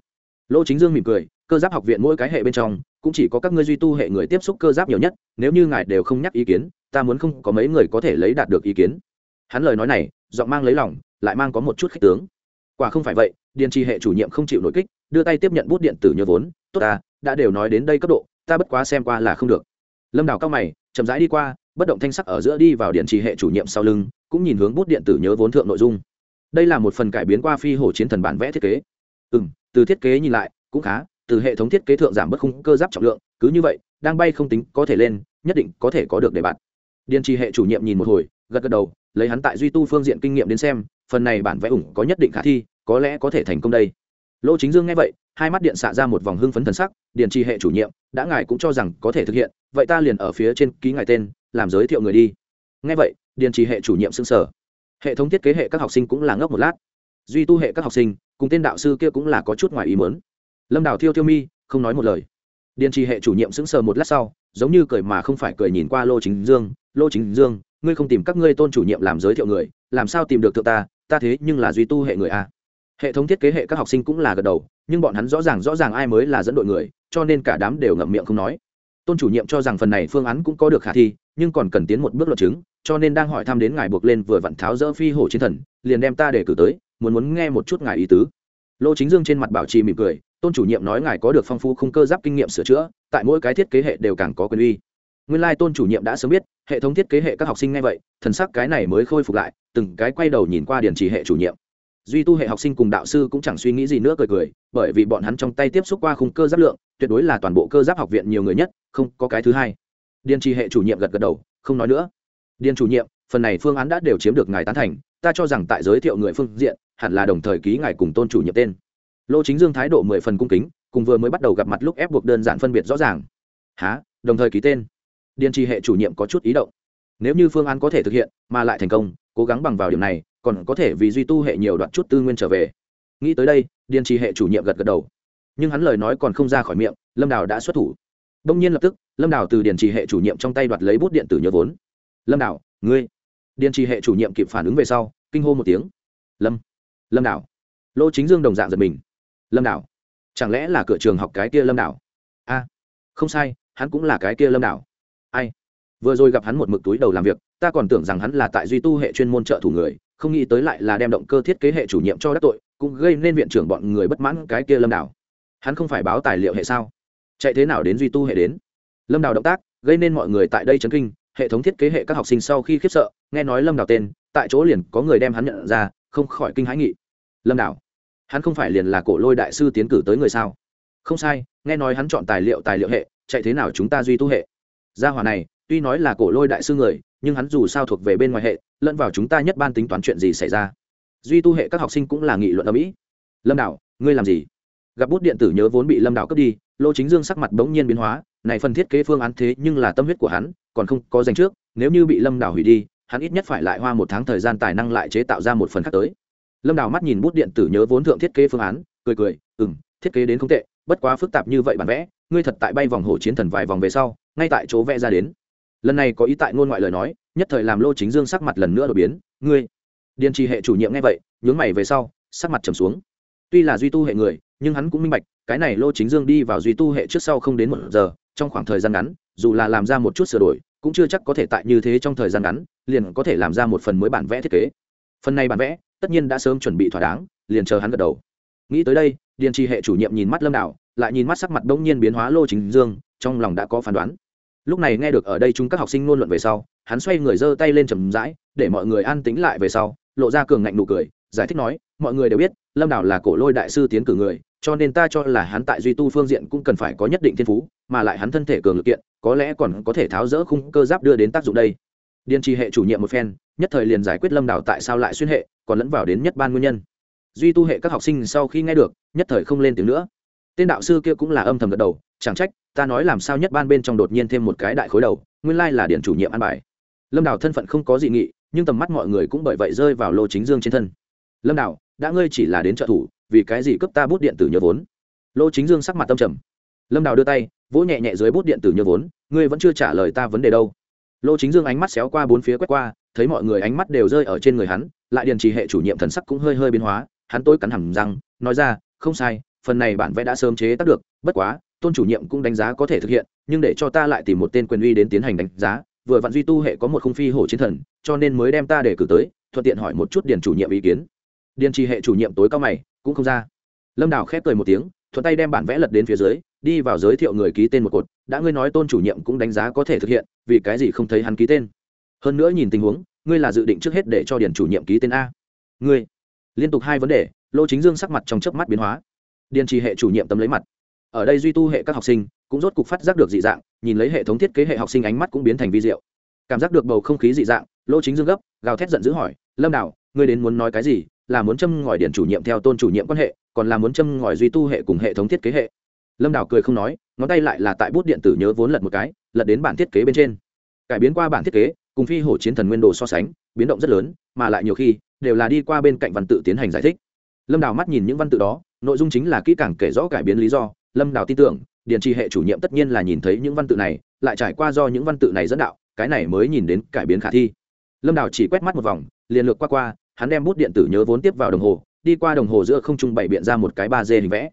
Lô chính dương mỉm cười, cơ giáp học viện mỗi cái hệ bên trong, cũng chỉ có các ngươi duy tu hệ người tiếp xúc cơ giáp nhiều nhất, nếu như ngài đều không nhắc ý kiến, ta muốn không có mấy người có thể lấy đạt được ý kiến. Hắn lời nói này, giọng mang lấy lòng, lại mang có một chút khích tướng. Quả không phải vậy, Điền trì hệ chủ nhiệm không chịu nội kích, đưa tay tiếp nhận bút điện tử nhớ vốn, tốt ta, đã đều nói đến đây cấp độ, ta bất quá xem qua là không được. Lâm đào cao mày, chậm rãi đi qua, bất động thanh sắc ở giữa đi vào điện trì hệ chủ nhiệm sau lưng cũng nhìn hướng bút điện tử nhớ vốn thượng nội dung. Đây là một phần cải biến qua phi hổ chiến thần bản vẽ thiết kế. Ừ m từ thiết kế nhìn lại, cũng khá, từ hệ thống thiết kế thượng giảm bất khung cơ giáp trọng lượng, cứ như vậy, đang bay không tính có thể lên, nhất định có thể có được để bạn. điện trì hệ chủ nhiệm nhìn một hồi, gật gật đầu, lấy hắn tại duy tu phương diện kinh nghiệm đến xem, phần này bản vẽ ủng có nhất định khả thi, có lẽ có thể thành công đây. Lỗ chính dương nghe vậy, hai mắt điện xạ ra một vòng hưng phấn thần sắc điện trì hệ chủ nhiệm, đã ngài cũng cho rằng có thể thực hiện, vậy ta liền ở phía trên ký ngài tên, làm giới thiệu người đi. Nghe vậy Điền trì hệ chủ nhiệm xương sở. Hệ thống thiết kế hệ các học sinh cũng là ngốc một lát. Duy tu hệ các học sinh, cùng tên đạo sư kia cũng là có chút ngoài ý mớn lâm đào thiêu thiêu mi, không nói một lời. Điền trì hệ chủ nhiệm sững sờ một lát sau, giống như cười mà không phải cười nhìn qua lô chính dương, lô chính dương, ngươi không tìm các ngươi tôn chủ nhiệm làm giới thiệu người, làm sao tìm được thượng ta? Ta thế nhưng là duy tu hệ người a. Hệ thống thiết kế hệ các học sinh cũng là gật đầu, nhưng bọn hắn rõ ràng rõ ràng ai mới là dẫn đội người, cho nên cả đám đều ngậm miệng không nói. Tôn chủ nhiệm cho rằng phần này phương án cũng có được khả thi, nhưng còn cần tiến một bước luận chứng cho nên đang hỏi thăm đến ngài buộc lên vừa vặn tháo dỡ phi hổ chiến thần, liền đem ta để cử tới, muốn muốn nghe một chút ngài ý tứ. Lô chính dương trên mặt bảo trì mỉm cười, tôn chủ nhiệm nói ngài có được phong phú khung cơ giáp kinh nghiệm sửa chữa, tại mỗi cái thiết kế hệ đều càng có quyền uy. Nguyên lai tôn chủ nhiệm đã sớm biết, hệ thống thiết kế hệ các học sinh ngay vậy, thần sắc cái này mới khôi phục lại, từng cái quay đầu nhìn qua điển chỉ hệ chủ nhiệm. Duy tu hệ học sinh cùng đạo sư cũng chẳng suy nghĩ gì nữa cười cười, bởi vì bọn hắn trong tay tiếp xúc qua khung cơ giáp lượng, tuyệt đối là toàn bộ cơ giáp học viện nhiều người nhất, không có cái thứ hai. Điền trì hệ chủ nhiệm gật gật đầu, không nói nữa điền chủ nhiệm, phần này phương án đã đều chiếm được ngài tán thành, ta cho rằng tại giới thiệu người phương diện, hẳn là đồng thời ký ngài cùng tôn chủ nhiệm tên. Lô chính dương thái độ mười phần cung kính, cùng vừa mới bắt đầu gặp mặt lúc ép buộc đơn giản phân biệt rõ ràng. Há đồng thời ký tên. Điền trì hệ chủ nhiệm có chút ý động. Nếu như phương án có thể thực hiện, mà lại thành công, cố gắng bằng vào điểm này, còn có thể vì duy tu hệ nhiều đoạn chút tư nguyên trở về. Nghĩ tới đây, điền trì hệ chủ nhiệm gật gật đầu. Nhưng hắn lời nói còn không ra khỏi miệng, lâm đào đã xuất thủ. Đông nhiên lập tức, lâm đào từ điền trì hệ chủ nhiệm trong tay đoạt lấy bút điện tử nhớ vốn lâm đảo, ngươi. Điền trì hệ chủ nhiệm kịp phản ứng về sau, kinh hô một tiếng. Lâm lâm đảo. Lô chính dương đồng dạng giật mình. Lâm đảo, chẳng lẽ là cửa trường học cái kia lâm đảo? A, không sai, hắn cũng là cái kia lâm đảo. Ai? Vừa rồi gặp hắn một mực túi đầu làm việc, ta còn tưởng rằng hắn là tại duy tu hệ chuyên môn trợ thủ người, không nghĩ tới lại là đem động cơ thiết kế hệ chủ nhiệm cho đắc tội, cũng gây nên viện trưởng bọn người bất mãn cái kia lâm đảo. Hắn không phải báo tài liệu hệ sao? Chạy thế nào đến duy tu hệ đến? Lâm đào động tác, gây nên mọi người tại đây chấn kinh hệ thống thiết kế hệ các học sinh sau khi khiếp sợ nghe nói lâm đào tên tại chỗ liền có người đem hắn nhận ra không khỏi kinh hãi nghị. Lâm đào hắn không phải liền là cổ lôi đại sư tiến cử tới người sao? Không sai nghe nói hắn chọn tài liệu tài liệu hệ chạy thế nào chúng ta duy tu hệ? Gia hòa này tuy nói là cổ lôi đại sư người nhưng hắn dù sao thuộc về bên ngoài hệ lẫn vào chúng ta nhất ban tính toán chuyện gì xảy ra? Duy tu hệ các học sinh cũng là nghị luận ở mỹ. Lâm đảo, ngươi làm gì? Gặp bút điện tử nhớ vốn bị lâm đạo cướp đi, lô chính dương sắc mặt bỗng nhiên biến hóa, này phần thiết kế phương án thế nhưng là tâm huyết của hắn, còn không có dành trước, nếu như bị lâm đảo hủy đi, hắn ít nhất phải lại hoa một tháng thời gian tài năng lại chế tạo ra một phần khác tới. Lâm đảo mắt nhìn bút điện tử nhớ vốn thượng thiết kế phương án, cười cười ừ m thiết kế đến không tệ, bất quá phức tạp như vậy bản vẽ, ngươi thật tại bay vòng hổ chiến thần vài vòng về sau, ngay tại chỗ vẽ ra đến. Lần này có ý tại ngôn ngoại lời nói, nhất thời làm lô chính dương sắc mặt lần nữa đột biến, ngươi, điền trì hệ chủ nhiệm nghe vậy, nhướng mày về sau, sắc mặt trầm xuống. Tuy là duy tu hệ người nhưng hắn cũng minh bạch, cái này lô chính dương đi vào duy tu hệ trước sau không đến một giờ, trong khoảng thời gian ngắn, dù là làm ra một chút sửa đổi, cũng chưa chắc có thể tại như thế trong thời gian ngắn, liền có thể làm ra một phần mới bản vẽ thiết kế. Phần này bản vẽ, tất nhiên đã sớm chuẩn bị thỏa đáng, liền chờ hắn gật đầu. Nghĩ tới đây, điền trì hệ chủ nhiệm nhìn mắt lâm đạo, lại nhìn mắt sắc mặt đông nhiên biến hóa lô chính dương, trong lòng đã có phán đoán. Lúc này nghe được ở đây chúng các học sinh ngôn luận về sau, hắn xoay người giơ tay lên trầm rãi, để mọi người an tĩnh lại về sau, lộ ra cường ngạnh nụ cười, giải thích nói, mọi người đều biết, lâm đảo là cổ lôi đại sư tiến cử người cho nên ta cho là hắn tại duy tu phương diện cũng cần phải có nhất định thiên phú mà lại hắn thân thể cường lực kiện có lẽ còn có thể tháo rỡ khung cơ giáp đưa đến tác dụng đây. Điền trì hệ chủ nhiệm một phen nhất thời liền giải quyết lâm đảo tại sao lại xuyên hệ còn lẫn vào đến nhất ban nguyên nhân. Duy tu hệ các học sinh sau khi nghe được nhất thời không lên tiếng nữa. Tên đạo sư kia cũng là âm thầm gật đầu chẳng trách ta nói làm sao nhất ban bên trong đột nhiên thêm một cái đại khối đầu nguyên lai là điển chủ nhiệm an bài. Lâm đảo thân phận không có dị nghị nhưng tầm mắt mọi người cũng bởi vậy rơi vào lô chính dương trên thân. Lâm đảo, đã ngươi chỉ là đến trợ thủ vì cái gì cấp ta bút điện tử nhớ vốn? Lô chính dương sắc mặt tâm trầm. Lâm đào đưa tay, vỗ nhẹ nhẹ dưới bút điện tử nhớ vốn, ngươi vẫn chưa trả lời ta vấn đề đâu. Lô chính dương ánh mắt xéo qua bốn phía quét qua, thấy mọi người ánh mắt đều rơi ở trên người hắn, lại điền trì hệ chủ nhiệm thần sắc cũng hơi hơi biến hóa, hắn tôi cắn hẳn rằng nói ra, không sai, phần này bản vẽ đã sớm chế tác được, bất quá, tôn chủ nhiệm cũng đánh giá có thể thực hiện, nhưng để cho ta lại tìm một tên quyền uy đến tiến hành đánh giá, vừa vạn duy tu hệ có một khung phi hổ chiến thần, cho nên mới đem ta để cử tới, thuận tiện hỏi một chút điền chủ nhiệm ý kiến. Điền trì hệ chủ nhiệm tối cao mày cũng không ra. Lâm đào khép cười một tiếng, thuận tay đem bản vẽ lật đến phía dưới, đi vào giới thiệu người ký tên một cột. Đã ngươi nói tôn chủ nhiệm cũng đánh giá có thể thực hiện, vì cái gì không thấy hắn ký tên? Hơn nữa nhìn tình huống, ngươi là dự định trước hết để cho điền chủ nhiệm ký tên a. Ngươi, liên tục hai vấn đề, lô chính dương sắc mặt trong chớp mắt biến hóa. Điền trì hệ chủ nhiệm tấm lấy mặt. Ở đây duy tu hệ các học sinh, cũng rốt cục phát giác được dị dạng, nhìn lấy hệ thống thiết kế hệ học sinh ánh mắt cũng biến thành vi diệu. Cảm giác được bầu không khí dị dạng, lô chính dương gấp, gào thét giận dữ hỏi, lâm đảo ngươi đến muốn nói cái gì? Là muốn châm ngòi điển chủ nhiệm theo tôn chủ nhiệm quan hệ, còn là muốn châm ngòi duy tu hệ cùng hệ thống thiết kế hệ. Lâm đào cười không nói, ngón tay lại là tại bút điện tử nhớ vốn lật một cái, lật đến bản thiết kế bên trên. Cải biến qua bản thiết kế, cùng phi hổ chiến thần nguyên đồ so sánh, biến động rất lớn, mà lại nhiều khi, đều là đi qua bên cạnh văn tự tiến hành giải thích. Lâm đào mắt nhìn những văn tự đó, nội dung chính là kỹ càng kể rõ cải biến lý do. Lâm đào tin tưởng điện trì hệ chủ nhiệm tất nhiên là nhìn thấy những văn tự này, lại trải qua do những văn tự này dẫn đạo, cái này mới nhìn đến cải biến khả thi. Lâm đào chỉ quét mắt một vòng, liền lược qua qua hắn đem bút điện tử nhớ vốn tiếp vào đồng hồ, đi qua đồng hồ giữa không trung bày biện ra một cái ba d hình vẽ.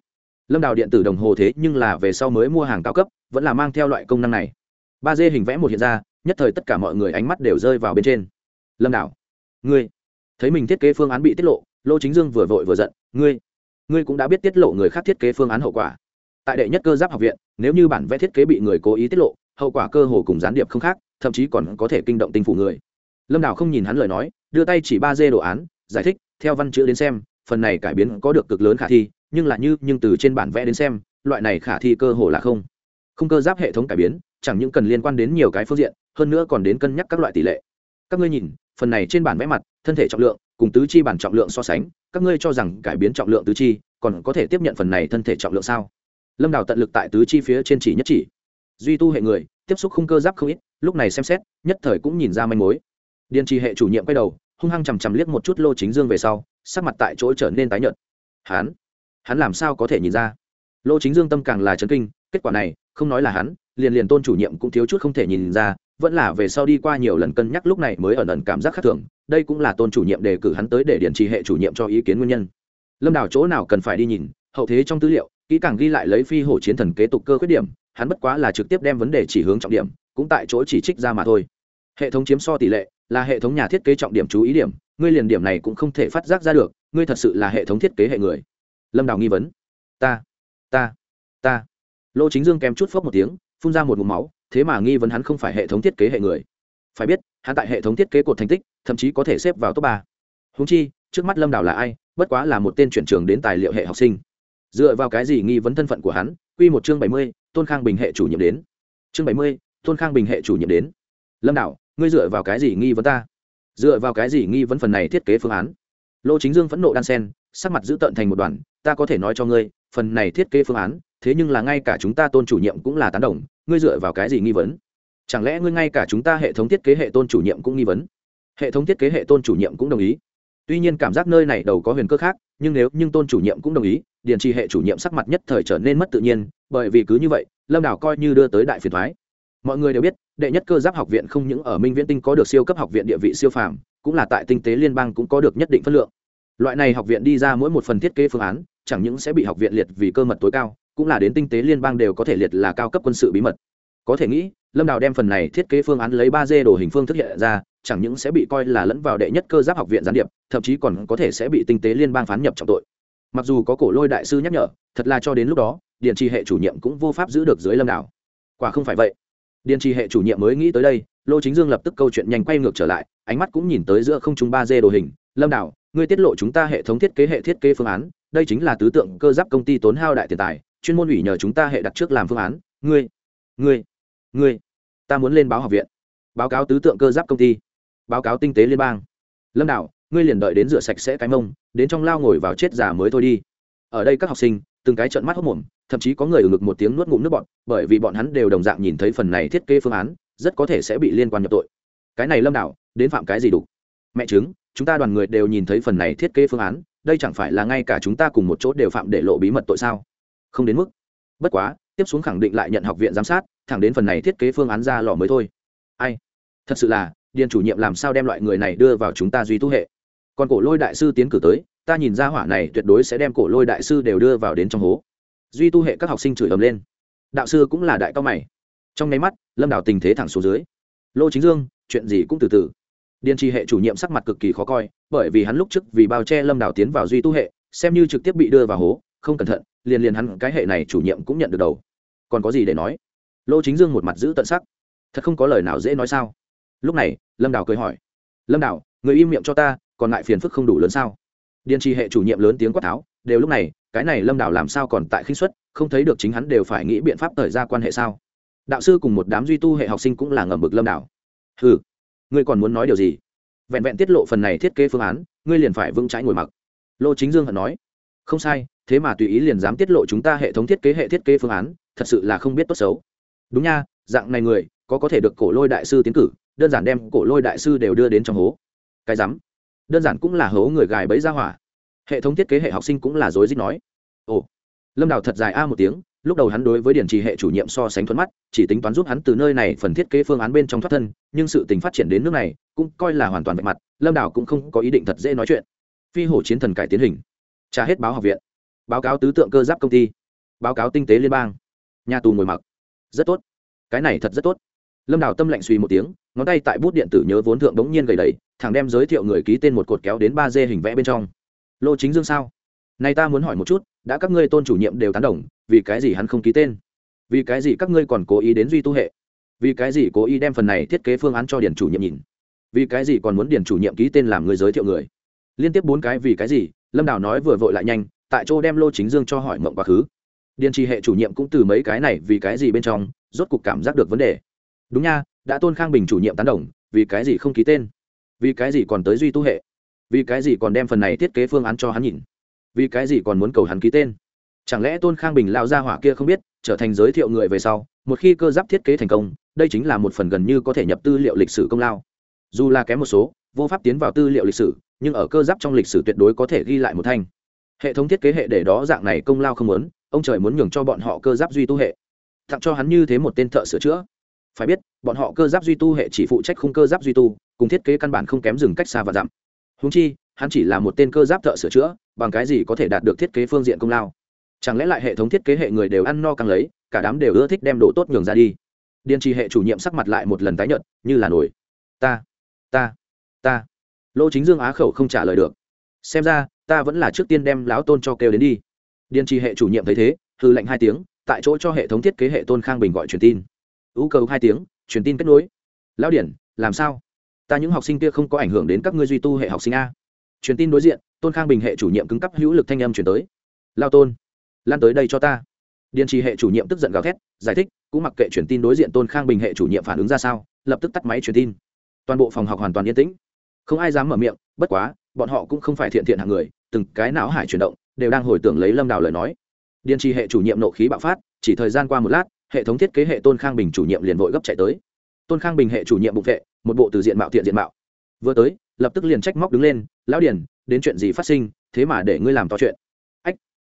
Lâm đào điện tử đồng hồ thế nhưng là về sau mới mua hàng cao cấp, vẫn là mang theo loại công năng này. ba d hình vẽ một hiện ra, nhất thời tất cả mọi người ánh mắt đều rơi vào bên trên. Lâm đào, ngươi, thấy mình thiết kế phương án bị tiết lộ, lô chính dương vừa vội vừa giận, ngươi ngươi cũng đã biết tiết lộ người khác thiết kế phương án hậu quả. Tại đệ nhất cơ giáp học viện, nếu như bản vẽ thiết kế bị người cố ý tiết lộ, hậu quả cơ hồ cùng gián điệp không khác, thậm chí còn có thể kinh động tinh phủ người lâm đào không nhìn hắn lời nói, đưa tay chỉ ba dê đồ án, giải thích, theo văn chữ đến xem, phần này cải biến có được cực lớn khả thi, nhưng là như, nhưng từ trên bản vẽ đến xem, loại này khả thi cơ hồ là không. Không cơ giáp hệ thống cải biến, chẳng những cần liên quan đến nhiều cái phương diện, hơn nữa còn đến cân nhắc các loại tỷ lệ. Các ngươi nhìn, phần này trên bản vẽ mặt, thân thể trọng lượng, cùng tứ chi bản trọng lượng so sánh, các ngươi cho rằng cải biến trọng lượng tứ chi, còn có thể tiếp nhận phần này thân thể trọng lượng sao? Lâm đào tận lực tại tứ chi phía trên chỉ nhất chỉ. Duy tu hệ người, tiếp xúc không cơ giáp không ít, lúc này xem xét, nhất thời cũng nhìn ra manh mối điền trì hệ chủ nhiệm quay đầu, hung hăng chằm chằm liếc một chút lô chính dương về sau, sắc mặt tại chỗ trở nên tái nhợt. Hắn hắn làm sao có thể nhìn ra? Lô chính dương tâm càng là chấn kinh, kết quả này, không nói là hắn, liền liền tôn chủ nhiệm cũng thiếu chút không thể nhìn ra, vẫn là về sau đi qua nhiều lần cân nhắc lúc này mới ẩn ẩn cảm giác khác thường, đây cũng là tôn chủ nhiệm đề cử hắn tới để điền trì hệ chủ nhiệm cho ý kiến nguyên nhân. Lâm đảo chỗ nào cần phải đi nhìn, hậu thế trong tư liệu, kỹ càng ghi lại lấy phi hổ chiến thần kế tục cơ khuyết điểm, hắn bất quá là trực tiếp đem vấn đề chỉ hướng trọng điểm, cũng tại chỗ chỉ trích ra mà thôi. Hệ thống chiếm so tỷ lệ là hệ thống nhà thiết kế trọng điểm chú ý điểm, ngươi liền điểm này cũng không thể phát giác ra được, ngươi thật sự là hệ thống thiết kế hệ người. Lâm đào nghi vấn. Ta ta ta. Lô chính dương kém chút phốc một tiếng, phun ra một mụm máu, thế mà nghi vấn hắn không phải hệ thống thiết kế hệ người. Phải biết, hắn tại hệ thống thiết kế cột thành tích, thậm chí có thể xếp vào top ba. Húng chi, trước mắt lâm đào là ai, bất quá là một tên chuyển trường đến tài liệu hệ học sinh. Dựa vào cái gì nghi vấn thân phận của hắn, quy một chương bảy mươi, tôn khang bình hệ chủ nhiệm đến. Chương bảy mươi, tôn khang bình hệ chủ nhiệm đến. Lâm đào ngươi dựa vào cái gì nghi vấn ta? Dựa vào cái gì nghi vấn phần này thiết kế phương án? Lô chính dương phẫn nộ đan sen, sắc mặt giữ tợn thành một đoàn, ta có thể nói cho ngươi, phần này thiết kế phương án, thế nhưng là ngay cả chúng ta tôn chủ nhiệm cũng là tán đồng, ngươi dựa vào cái gì nghi vấn? Chẳng lẽ ngươi ngay cả chúng ta hệ thống thiết kế hệ tôn chủ nhiệm cũng nghi vấn? Hệ thống thiết kế hệ tôn chủ nhiệm cũng đồng ý. Tuy nhiên cảm giác nơi này đầu có huyền cơ khác, nhưng nếu nhưng tôn chủ nhiệm cũng đồng ý, điền trì hệ chủ nhiệm sắc mặt nhất thời trở nên mất tự nhiên, bởi vì cứ như vậy, lâm đảo coi như đưa tới đại phiền thoái mọi người đều biết, đệ nhất cơ giáp học viện không những ở minh viễn tinh có được siêu cấp học viện địa vị siêu phàm, cũng là tại tinh tế liên bang cũng có được nhất định phân lượng. Loại này học viện đi ra mỗi một phần thiết kế phương án, chẳng những sẽ bị học viện liệt vì cơ mật tối cao, cũng là đến tinh tế liên bang đều có thể liệt là cao cấp quân sự bí mật. Có thể nghĩ, lâm đào đem phần này thiết kế phương án lấy ba d đồ hình phương thức hiện ra, chẳng những sẽ bị coi là lẫn vào đệ nhất cơ giáp học viện gián điệp, thậm chí còn có thể sẽ bị tinh tế liên bang phán nhập trọng tội. Mặc dù có cổ lôi đại sư nhắc nhở, thật là cho đến lúc đó, điện trì hệ chủ nhiệm cũng vô pháp giữ được dưới lâm đảo quả không phải vậy. Điền trì hệ chủ nhiệm mới nghĩ tới đây lô chính dương lập tức câu chuyện nhanh quay ngược trở lại ánh mắt cũng nhìn tới giữa không trung ba d đồ hình. Lâm đảo ngươi tiết lộ chúng ta hệ thống thiết kế hệ thiết kế phương án đây chính là tứ tượng cơ giáp công ty tốn hao đại tiền tài chuyên môn ủy nhờ chúng ta hệ đặt trước làm phương án. Ngươi ngươi ngươi ta muốn lên báo học viện. Báo cáo tứ tượng cơ giáp công ty. Báo cáo tinh tế liên bang. Lâm đảo, ngươi liền đợi đến rửa sạch sẽ cái mông đến trong lao ngồi vào chết già mới thôi đi. Ở đây các học sinh từng cái trận mắt hốc mồm thậm chí có người ở ngực một tiếng nuốt ngụm nước bọn bởi vì bọn hắn đều đồng dạng nhìn thấy phần này thiết kế phương án, rất có thể sẽ bị liên quan nhập tội. Cái này lâm đạo đến phạm cái gì đủ mẹ chứng chúng ta đoàn người đều nhìn thấy phần này thiết kế phương án, đây chẳng phải là ngay cả chúng ta cùng một chỗ đều phạm để lộ bí mật tội sao? Không đến mức. Bất quá, tiếp xuống khẳng định lại nhận học viện giám sát, thẳng đến phần này thiết kế phương án ra lò mới thôi. Ai? Thật sự là, điền chủ nhiệm làm sao đem loại người này đưa vào chúng ta duy tu hệ? Còn cổ lôi đại sư tiến cử tới, ta nhìn ra hỏa này tuyệt đối sẽ đem cổ lôi đại sư đều đưa vào đến trong hố duy tu hệ các học sinh chửi ầm lên. Đạo sư cũng là đại cao mày. Trong nháy mắt, lâm đảo tình thế thẳng xuống dưới. Lô chính dương, chuyện gì cũng từ từ. Điền trì hệ chủ nhiệm sắc mặt cực kỳ khó coi, bởi vì hắn lúc trước vì bao che lâm đảo tiến vào duy tu hệ, xem như trực tiếp bị đưa vào hố, không cẩn thận, liền liền hắn cái hệ này chủ nhiệm cũng nhận được đầu. Còn có gì để nói? Lô chính dương một mặt giữ tận sắc. Thật không có lời nào dễ nói sao? Lúc này, lâm đào cười hỏi. Lâm đào, người im miệng cho ta, còn lại phiền phức không đủ lớn sao? Điền trì hệ chủ nhiệm lớn tiếng quát tháo đều lúc này, cái này lâm đảo làm sao còn tại khinh xuất không thấy được chính hắn đều phải nghĩ biện pháp thời ra quan hệ sao? Đạo sư cùng một đám duy tu hệ học sinh cũng là ngầm bực lâm đảo. Ừ ngươi còn muốn nói điều gì? Vẹn vẹn tiết lộ phần này thiết kế phương án, ngươi liền phải vững trái ngồi mặc. Lô chính dương hận nói. Không sai, thế mà tùy ý liền dám tiết lộ chúng ta hệ thống thiết kế hệ thiết kế phương án, thật sự là không biết tốt xấu. Đúng nha, dạng này người, có có thể được cổ lôi đại sư tiến cử, đơn giản đem cổ lôi đại sư đều đưa đến trong hố. Cái rắm. Đơn giản cũng là hố người gài bẫy ra hỏa hệ thống thiết kế hệ học sinh cũng là dối dích nói. Ồ, lâm đào thật dài a một tiếng, lúc đầu hắn đối với điển trì hệ chủ nhiệm so sánh thuận mắt, chỉ tính toán giúp hắn từ nơi này phần thiết kế phương án bên trong thoát thân, nhưng sự tình phát triển đến nước này cũng coi là hoàn toàn vạch mặt, lâm đào cũng không có ý định thật dễ nói chuyện. Phi hổ chiến thần cải tiến hình. Trả hết báo học viện. Báo cáo tứ tượng cơ giáp công ty. Báo cáo tinh tế liên bang. Nhà tù ngồi mặc. Rất tốt. Cái này thật rất tốt. Lâm đào tâm lạnh suy một tiếng, ngón tay tại bút điện tử nhớ vốn thượng đống nhiên gầy đầy thằng đem giới thiệu người ký tên một cột kéo đến ba d hình vẽ bên trong lô chính dương sao? Nay ta muốn hỏi một chút, đã các ngươi tôn chủ nhiệm đều tán đồng, vì cái gì hắn không ký tên? Vì cái gì các ngươi còn cố ý đến duy tu hệ? Vì cái gì cố ý đem phần này thiết kế phương án cho điền chủ nhiệm nhìn? Vì cái gì còn muốn điền chủ nhiệm ký tên làm người giới thiệu người? Liên tiếp bốn cái vì cái gì? Lâm đào nói vừa vội lại nhanh, tại chỗ đem lô chính dương cho hỏi mộng quá khứ. Điền trì hệ chủ nhiệm cũng từ mấy cái này vì cái gì bên trong, rốt cục cảm giác được vấn đề. Đúng nha, đã tôn khang bình chủ nhiệm tán đồng, vì cái gì không ký tên? Vì cái gì còn tới duy tu hệ? Vì cái gì còn đem phần này thiết kế phương án cho hắn nhìn? Vì cái gì còn muốn cầu hắn ký tên? Chẳng lẽ tôn khang bình lao ra hỏa kia không biết trở thành giới thiệu người về sau một khi cơ giáp thiết kế thành công đây chính là một phần gần như có thể nhập tư liệu lịch sử công lao. Dù là kém một số vô pháp tiến vào tư liệu lịch sử nhưng ở cơ giáp trong lịch sử tuyệt đối có thể ghi lại một thanh. Hệ thống thiết kế hệ để đó dạng này công lao không lớn, ông trời muốn nhường cho bọn họ cơ giáp duy tu hệ. Tặng cho hắn như thế một tên thợ sửa chữa. Phải biết bọn họ cơ giáp duy tu hệ chỉ phụ trách khung cơ giáp duy tu cùng thiết kế căn bản không kém dừng cách xa và dặm húng chi, hắn chỉ là một tên cơ giáp thợ sửa chữa, bằng cái gì có thể đạt được thiết kế phương diện công lao? Chẳng lẽ lại hệ thống thiết kế hệ người đều ăn no càng lấy, cả đám đều ưa thích đem đồ tốt nhường ra đi? Điền trì hệ chủ nhiệm sắc mặt lại một lần tái nhợt, như là nổi. Ta ta ta. Lô chính dương á khẩu không trả lời được. Xem ra, ta vẫn là trước tiên đem lão tôn cho kêu đến đi. Điền trì hệ chủ nhiệm thấy thế hư lệnh hai tiếng, tại chỗ cho hệ thống thiết kế hệ tôn khang bình gọi truyền tin. Ưu cầu hai tiếng, truyền tin kết nối. Lão điển làm sao? Ta những học sinh kia không có ảnh hưởng đến các ngươi duy tu hệ học sinh a. Truyền tin đối diện, tôn khang bình hệ chủ nhiệm cứng cấp hữu lực thanh âm chuyển tới. Lao tôn, lan tới đây cho ta. Điện trì hệ chủ nhiệm tức giận gào thét, giải thích, cũng mặc kệ truyền tin đối diện tôn khang bình hệ chủ nhiệm phản ứng ra sao, lập tức tắt máy truyền tin. Toàn bộ phòng học hoàn toàn yên tĩnh. Không ai dám mở miệng, bất quá, bọn họ cũng không phải thiện thiện hạng người, từng cái não hải chuyển động, đều đang hồi tưởng lấy lâm đào lời nói. Điện trì hệ chủ nhiệm nộ khí bạo phát, chỉ thời gian qua một lát, hệ thống thiết kế hệ tôn khang bình chủ nhiệm liền vội gấp chạy tới. Tôn khang bình hệ chủ nhiệm bụng vệ một bộ từ diện mạo tiện diện mạo. Vừa tới, lập tức liền trách móc đứng lên, lão điền, đến chuyện gì phát sinh? Thế mà để ngươi làm to chuyện. Ách,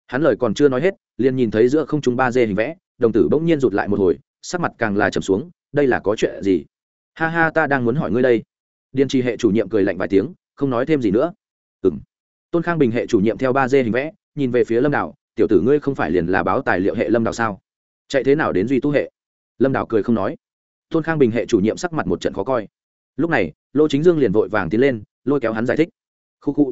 hắn lời còn chưa nói hết, liền nhìn thấy giữa không trung ba dê hình vẽ, đồng tử bỗng nhiên rụt lại một hồi, sắc mặt càng là trầm xuống, đây là có chuyện gì? Ha ha, ta đang muốn hỏi ngươi đây. Điền trì hệ chủ nhiệm cười lạnh vài tiếng, không nói thêm gì nữa. Ừng tôn khang bình hệ chủ nhiệm theo ba dê hình vẽ, nhìn về phía lâm đảo, tiểu tử ngươi không phải liền là báo tài liệu hệ lâm đảo sao? Chạy thế nào đến duy tu hệ? Lâm đảo cười không nói tôn khang bình hệ chủ nhiệm sắc mặt một trận khó coi. Lúc này, lô chính dương liền vội vàng tiến lên, lôi kéo hắn giải thích. Khu khu.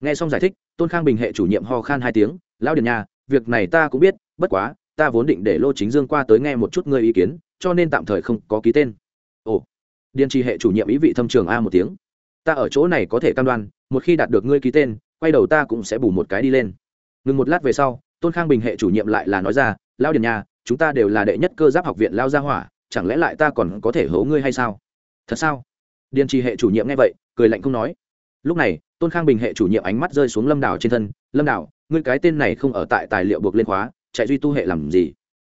Nghe xong giải thích, tôn khang bình hệ chủ nhiệm ho khan hai tiếng, lão điền nhà việc này ta cũng biết, bất quá, ta vốn định để lô chính dương qua tới nghe một chút ngươi ý kiến, cho nên tạm thời không có ký tên. Ồ. Điền trì hệ chủ nhiệm ý vị thâm trường a một tiếng. Ta ở chỗ này có thể cam đoan, một khi đạt được ngươi ký tên, quay đầu ta cũng sẽ bù một cái đi lên. Ngừng một lát về sau, tôn khang bình hệ chủ nhiệm lại là nói ra lao điền nhà chúng ta đều là đệ nhất cơ giáp học viện lao gia hỏa chẳng lẽ lại ta còn có thể hố ngươi hay sao? Thật sao? Điền trì hệ chủ nhiệm nghe vậy, cười lạnh không nói. Lúc này, tôn khang bình hệ chủ nhiệm ánh mắt rơi xuống lâm đảo trên thân. Lâm đảo ngươi cái tên này không ở tại tài liệu buộc lên khóa, chạy duy tu hệ làm gì?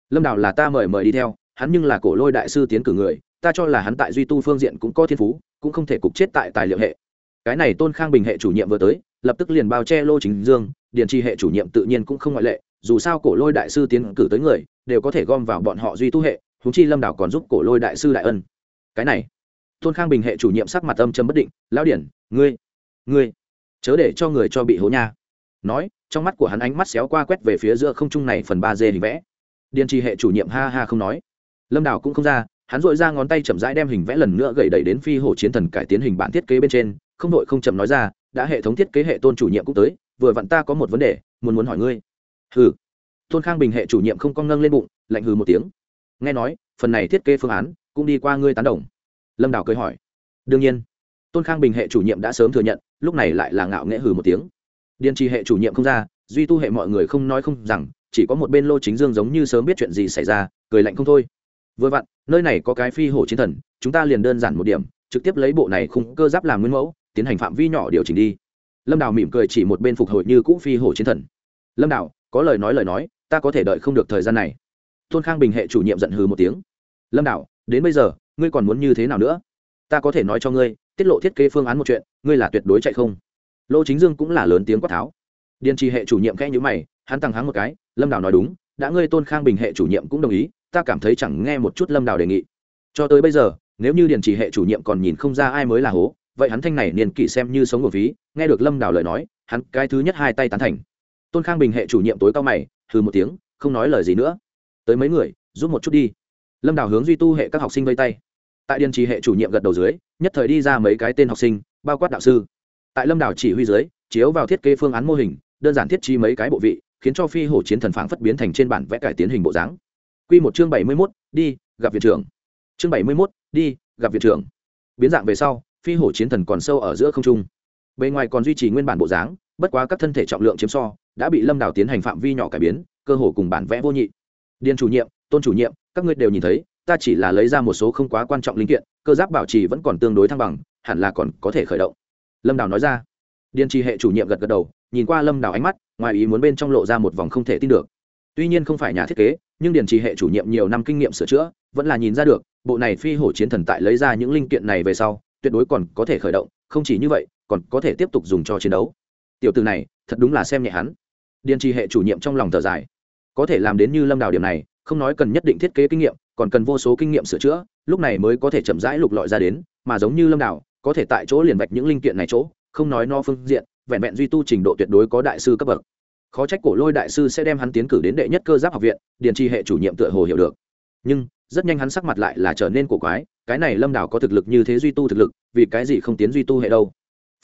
Lâm đảo là ta mời mời đi theo, hắn nhưng là cổ lôi đại sư tiến cử người, ta cho là hắn tại duy tu phương diện cũng có thiên phú, cũng không thể cục chết tại tài liệu hệ. Cái này tôn khang bình hệ chủ nhiệm vừa tới, lập tức liền bao che lô chính dương, điền trì hệ chủ nhiệm tự nhiên cũng không ngoại lệ, dù sao cổ lôi đại sư tiến cử tới người, đều có thể gom vào bọn họ duy tu hệ huống chi lâm đảo còn giúp cổ lôi đại sư đại ân. Cái này, tôn khang bình hệ chủ nhiệm sắc mặt âm châm bất định, lão điển, ngươi ngươi, chớ để cho người cho bị hố nha. Nói, trong mắt của hắn ánh mắt xéo qua quét về phía giữa không trung này phần ba dê hình vẽ. Điền trì hệ chủ nhiệm ha ha không nói. Lâm đảo cũng không ra, hắn dội ra ngón tay chậm rãi đem hình vẽ lần nữa gậy đẩy đến phi hổ chiến thần cải tiến hình bản thiết kế bên trên, không đội không chậm nói ra, đã hệ thống thiết kế hệ tôn chủ nhiệm cũng tới, vừa vặn ta có một vấn đề, muốn muốn hỏi ngươi. Hừ. Tôn khang bình hệ chủ nhiệm không con ngâng lên bụng, lạnh hừ một tiếng nghe nói, phần này thiết kế phương án cũng đi qua ngươi tán đồng. Lâm đào cười hỏi. Đương nhiên. Tôn khang bình hệ chủ nhiệm đã sớm thừa nhận, lúc này lại là ngạo nghễ hừ một tiếng. Điền trì hệ chủ nhiệm không ra, duy tu hệ mọi người không nói không rằng, chỉ có một bên lô chính dương giống như sớm biết chuyện gì xảy ra, cười lạnh không thôi. Vừa vặn, nơi này có cái phi hổ chiến thần, chúng ta liền đơn giản một điểm, trực tiếp lấy bộ này khung cơ giáp làm nguyên mẫu, tiến hành phạm vi nhỏ điều chỉnh đi. Lâm đào mỉm cười chỉ một bên phục hồi như cũ phi hổ chiến thần. Lâm đào, có lời nói lời nói, ta có thể đợi không được thời gian này tôn khang bình hệ chủ nhiệm giận hừ một tiếng. Lâm Đạo, đến bây giờ ngươi còn muốn như thế nào nữa? Ta có thể nói cho ngươi tiết lộ thiết kế phương án một chuyện ngươi là tuyệt đối chạy không. Lô chính dương cũng là lớn tiếng quát tháo. Điền trì hệ chủ nhiệm khẽ nhữ mày hắn tăng háng một cái lâm đào nói đúng đã ngươi tôn khang bình hệ chủ nhiệm cũng đồng ý ta cảm thấy chẳng nghe một chút lâm đào đề nghị. Cho tới bây giờ nếu như điền trì hệ chủ nhiệm còn nhìn không ra ai mới là hố vậy hắn thanh này niên kỷ xem như sống của phí nghe được lâm đào lời nói hắn cái thứ nhất hai tay tán thành. Tôn khang bình hệ chủ nhiệm tối cao mày hừ một tiếng không nói lời gì nữa tới mấy người, giúp một chút đi. Lâm đào hướng duy tu hệ các học sinh vây tay. Tại điền trì hệ chủ nhiệm gật đầu dưới, nhất thời đi ra mấy cái tên học sinh, bao quát đạo sư. Tại lâm đảo chỉ huy dưới, chiếu vào thiết kế phương án mô hình, đơn giản thiết chi mấy cái bộ vị, khiến cho phi hổ chiến thần phảng phất biến thành trên bản vẽ cải tiến hình bộ dáng. Q một chương bảy mươi mốt, đi, gặp viện trưởng. Chương bảy mươi mốt, đi, gặp viện trưởng. Biến dạng về sau, phi hổ chiến thần còn sâu ở giữa không trung. Bề ngoài còn duy trì nguyên bản bộ dáng, bất quá các thân thể trọng lượng chiếm so, đã bị lâm đào tiến hành phạm vi nhỏ cải biến, cơ hồ cùng bản vẽ vô nhị điền chủ nhiệm, tôn chủ nhiệm, các ngươi đều nhìn thấy, ta chỉ là lấy ra một số không quá quan trọng linh kiện, cơ giáp bảo trì vẫn còn tương đối thăng bằng, hẳn là còn có thể khởi động. Lâm đào nói ra. Điền trì hệ chủ nhiệm gật gật đầu, nhìn qua lâm đào ánh mắt, ngoài ý muốn bên trong lộ ra một vòng không thể tin được. Tuy nhiên không phải nhà thiết kế, nhưng điền trì hệ chủ nhiệm nhiều năm kinh nghiệm sửa chữa, vẫn là nhìn ra được, bộ này phi hổ chiến thần tại lấy ra những linh kiện này về sau, tuyệt đối còn có thể khởi động, không chỉ như vậy, còn có thể tiếp tục dùng cho chiến đấu. Tiểu từ này, thật đúng là xem nhẹ hắn. Điền trì hệ chủ nhiệm trong lòng thở dài có thể làm đến như lâm đào điểm này, không nói cần nhất định thiết kế kinh nghiệm, còn cần vô số kinh nghiệm sửa chữa, lúc này mới có thể chậm rãi lục lọi ra đến, mà giống như lâm đào, có thể tại chỗ liền vạch những linh kiện này chỗ, không nói no phương diện, vẹn vẹn duy tu trình độ tuyệt đối có đại sư cấp bậc. Khó trách cổ lôi đại sư sẽ đem hắn tiến cử đến đệ nhất cơ giáp học viện, điền tri hệ chủ nhiệm tựa hồ hiểu được. Nhưng, rất nhanh hắn sắc mặt lại là trở nên cổ quái, cái này lâm đảo có thực lực như thế duy tu thực lực, vì cái gì không tiến duy tu hệ đâu?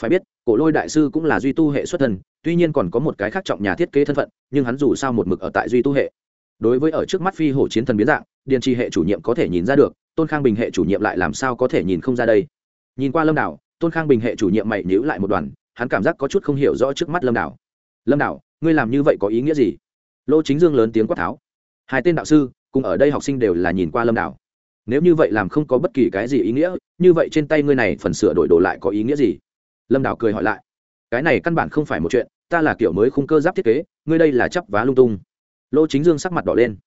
Phải biết, cổ lôi đại sư cũng là duy tu hệ xuất thân, tuy nhiên còn có một cái khác trọng nhà thiết kế thân phận, nhưng hắn dù sao một mực ở tại duy tu hệ. Đối với ở trước mắt phi hổ chiến thần biến dạng, điền tri hệ chủ nhiệm có thể nhìn ra được, tôn khang bình hệ chủ nhiệm lại làm sao có thể nhìn không ra đây. Nhìn qua lâm đảo, tôn khang bình hệ chủ nhiệm mày nhữ lại một đoàn, hắn cảm giác có chút không hiểu rõ trước mắt lâm đảo. Lâm đảo, ngươi làm như vậy có ý nghĩa gì? Lô chính dương lớn tiếng quát tháo. Hai tên đạo sư, cùng ở đây học sinh đều là nhìn qua lâm đảo. Nếu như vậy làm không có bất kỳ cái gì ý nghĩa, như vậy trên tay ngươi này phần sửa đổi đồ lại có ý nghĩa gì? Lâm đảo cười hỏi lại, cái này căn bản không phải một chuyện, ta là kiểu mới khung cơ giáp thiết kế, ngươi đây là chấp vá lung tung. Lô chính dương sắc mặt đỏ lên.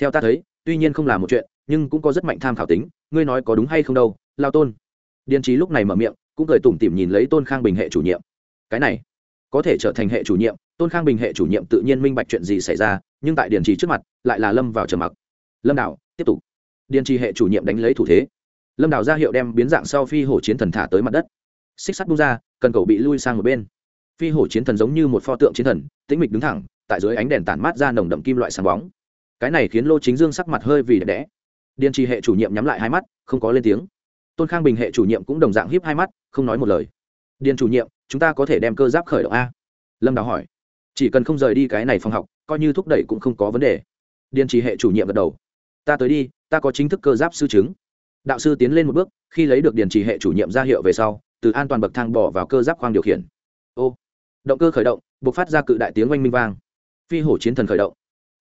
Theo ta thấy, tuy nhiên không là một chuyện, nhưng cũng có rất mạnh tham khảo tính, ngươi nói có đúng hay không đâu, lao tôn. Điền trí lúc này mở miệng, cũng cười tủm tỉm nhìn lấy tôn khang bình hệ chủ nhiệm. Cái này, có thể trở thành hệ chủ nhiệm, tôn khang bình hệ chủ nhiệm tự nhiên minh bạch chuyện gì xảy ra, nhưng tại điền trì trước mặt, lại là lâm vào trầm mặc. Lâm đạo tiếp tục. Điền trì hệ chủ nhiệm đánh lấy thủ thế. Lâm đào ra hiệu đem biến dạng sau phi hổ chiến thần thả tới mặt đất xích sắt bung ra, cần cầu bị lui sang một bên. Phi hổ chiến thần giống như một pho tượng chiến thần, tĩnh mịch đứng thẳng, tại dưới ánh đèn tản mát ra nồng đậm kim loại sáng bóng. Cái này khiến lô chính dương sắc mặt hơi vì đẹp đẽ. Điền trì hệ chủ nhiệm nhắm lại hai mắt, không có lên tiếng. Tôn khang bình hệ chủ nhiệm cũng đồng dạng hiếp hai mắt, không nói một lời. Điền chủ nhiệm, chúng ta có thể đem cơ giáp khởi động a? Lâm đào hỏi. Chỉ cần không rời đi cái này phòng học, coi như thúc đẩy cũng không có vấn đề. Điền trì hệ chủ nhiệm gật đầu. Ta tới đi, ta có chính thức cơ giáp sư chứng. Đạo sư tiến lên một bước, khi lấy được điền trì hệ chủ nhiệm ra hiệu về sau từ an toàn bậc thang bỏ vào cơ giáp khoang điều khiển. Ô, động cơ khởi động buộc phát ra cự đại tiếng oanh minh vang. Phi hổ chiến thần khởi động.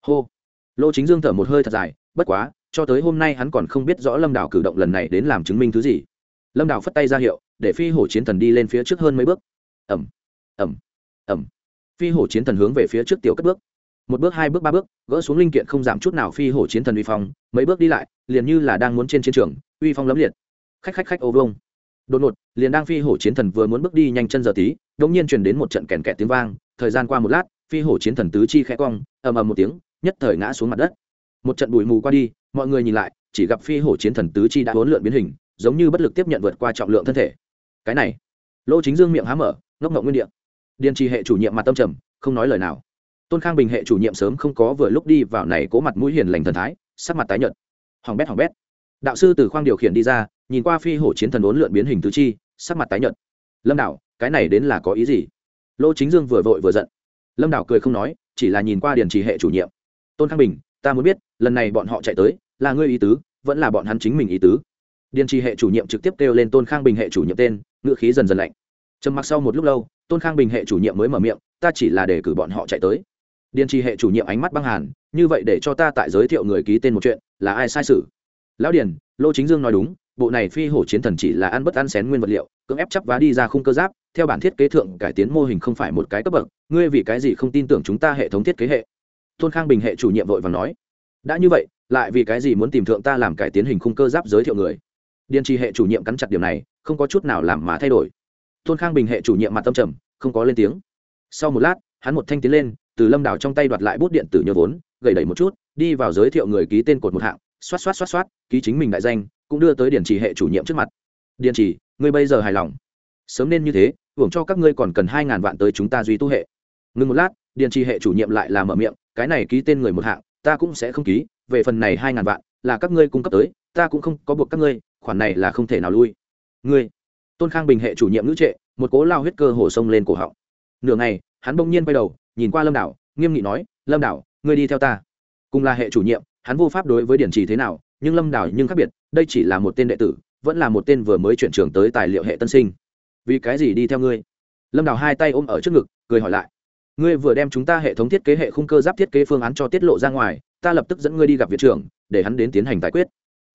Hô, lô chính dương thở một hơi thật dài, bất quá, cho tới hôm nay hắn còn không biết rõ lâm đảo cử động lần này đến làm chứng minh thứ gì. Lâm đảo phất tay ra hiệu, để phi hổ chiến thần đi lên phía trước hơn mấy bước. Ẩm ẩm ẩm phi hổ chiến thần hướng về phía trước tiểu cất bước. Một bước, hai bước, ba bước, gỡ xuống linh kiện không giảm chút nào phi hổ chiến thần uy phong, mấy bước đi lại, liền như là đang muốn trên chiến trường, uy phong lấm liệt. Khách khách khách ô vông đột ngột, liền đang phi hổ chiến thần vừa muốn bước đi nhanh chân giờ tí đống nhiên truyền đến một trận kèn kẹt tiếng vang, thời gian qua một lát, phi hổ chiến thần tứ chi khẽ cong, ầm ầm một tiếng, nhất thời ngã xuống mặt đất. Một trận bụi mù qua đi, mọi người nhìn lại, chỉ gặp phi hổ chiến thần tứ chi đã hỗn lượn biến hình, giống như bất lực tiếp nhận vượt qua trọng lượng thân thể. Cái này lỗ chính dương miệng há mở, ngốc ngộng nguyên địa. Điền trì hệ chủ nhiệm mặt tâm trầm, không nói lời nào. Tôn khang bình hệ chủ nhiệm sớm không có vừa lúc đi vào này cố mặt mũi hiền lành thần thái, sắc mặt tái nhợt. Hoàng bét hoàng bét. Đạo sư từ khoang điều khiển đi ra nhìn qua phi hổ chiến thần uốn lượn biến hình tứ chi, sắc mặt tái nhợt. Lâm đảo, cái này đến là có ý gì? Lô chính dương vừa vội vừa giận. Lâm đảo cười không nói, chỉ là nhìn qua điền trì hệ chủ nhiệm. Tôn khang bình, ta muốn biết, lần này bọn họ chạy tới, là ngươi ý tứ, vẫn là bọn hắn chính mình ý tứ? Điền trì hệ chủ nhiệm trực tiếp kêu lên tôn khang bình hệ chủ nhiệm tên ngựa khí dần dần lạnh. Trầm mặc sau một lúc lâu, tôn khang bình hệ chủ nhiệm mới mở miệng, ta chỉ là để cử bọn họ chạy tới. Điền trì hệ chủ nhiệm ánh mắt băng hàn, như vậy để cho ta tại giới thiệu người ký tên một chuyện, là ai sai sự? Lão điền, lô chính dương nói đúng bộ này phi hổ chiến thần chỉ là ăn bất ăn xén nguyên vật liệu, cưỡng ép chắp vá đi ra khung cơ giáp, theo bản thiết kế thượng cải tiến mô hình không phải một cái cấp bậc, ngươi vì cái gì không tin tưởng chúng ta hệ thống thiết kế hệ? Tôn khang bình hệ chủ nhiệm vội và nói. Đã như vậy, lại vì cái gì muốn tìm thượng ta làm cải tiến hình khung cơ giáp giới thiệu người? Điền trì hệ chủ nhiệm cắn chặt điểm này, không có chút nào làm mà thay đổi. Tôn khang bình hệ chủ nhiệm mặt tâm trầm, không có lên tiếng. Sau một lát, hắn một thanh tiến lên, từ lâm đảo trong tay đoạt lại bút điện tử nhớ vốn, gầy đẩy một chút, đi vào giới thiệu người ký tên cột một hạng, xoát xoát xoát xoát, ký chính mình đại danh cũng đưa tới điển trì hệ chủ nhiệm trước mặt. Điển trì, ngươi bây giờ hài lòng? Sớm nên như thế, hưởng cho các ngươi còn cần hai ngàn vạn tới chúng ta duy tu hệ. Ngừng một lát điển trì hệ chủ nhiệm lại là mở miệng, cái này ký tên người một hạng, ta cũng sẽ không ký, về phần này hai ngàn vạn là các ngươi cung cấp tới, ta cũng không có buộc các ngươi, khoản này là không thể nào lui. Ngươi? Tôn khang bình hệ chủ nhiệm ngữ trệ, một cố lao huyết cơ hồ sông lên cổ họng. Nửa ngày, hắn bỗng nhiên quay đầu, nhìn qua lâm đảo, nghiêm nghị nói, lâm đảo, ngươi đi theo ta. Cùng là hệ chủ nhiệm, hắn vô pháp đối với điển trì thế nào nhưng lâm đào nhưng khác biệt, đây chỉ là một tên đệ tử, vẫn là một tên vừa mới chuyển trường tới tài liệu hệ tân sinh. Vì cái gì đi theo ngươi? Lâm đào hai tay ôm ở trước ngực, cười hỏi lại. Ngươi vừa đem chúng ta hệ thống thiết kế hệ khung cơ giáp thiết kế phương án cho tiết lộ ra ngoài, ta lập tức dẫn ngươi đi gặp viện trưởng, để hắn đến tiến hành giải quyết.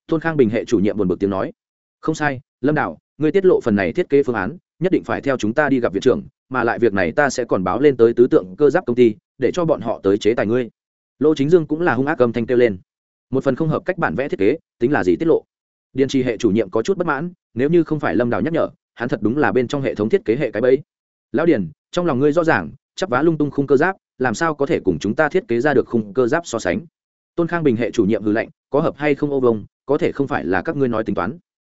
Tôn khang bình hệ chủ nhiệm buồn bực tiếng nói. Không sai, lâm đào ngươi tiết lộ phần này thiết kế phương án, nhất định phải theo chúng ta đi gặp viện trưởng, mà lại việc này ta sẽ còn báo lên tới tứ tượng cơ giáp công ty, để cho bọn họ tới chế tài ngươi. Lô chính dương cũng là hung ác âm thanh kêu lên một phần không hợp cách bản vẽ thiết kế, tính là gì tiết lộ. Điền trì hệ chủ nhiệm có chút bất mãn, nếu như không phải lâm đào nhắc nhở, hắn thật đúng là bên trong hệ thống thiết kế hệ cái bẫy. Lão điền, trong lòng ngươi rõ ràng, chắp vá lung tung khung cơ giáp, làm sao có thể cùng chúng ta thiết kế ra được khung cơ giáp so sánh? Tôn khang bình hệ chủ nhiệm hư lệnh có hợp hay không ô vông, có thể không phải là các ngươi nói tính toán.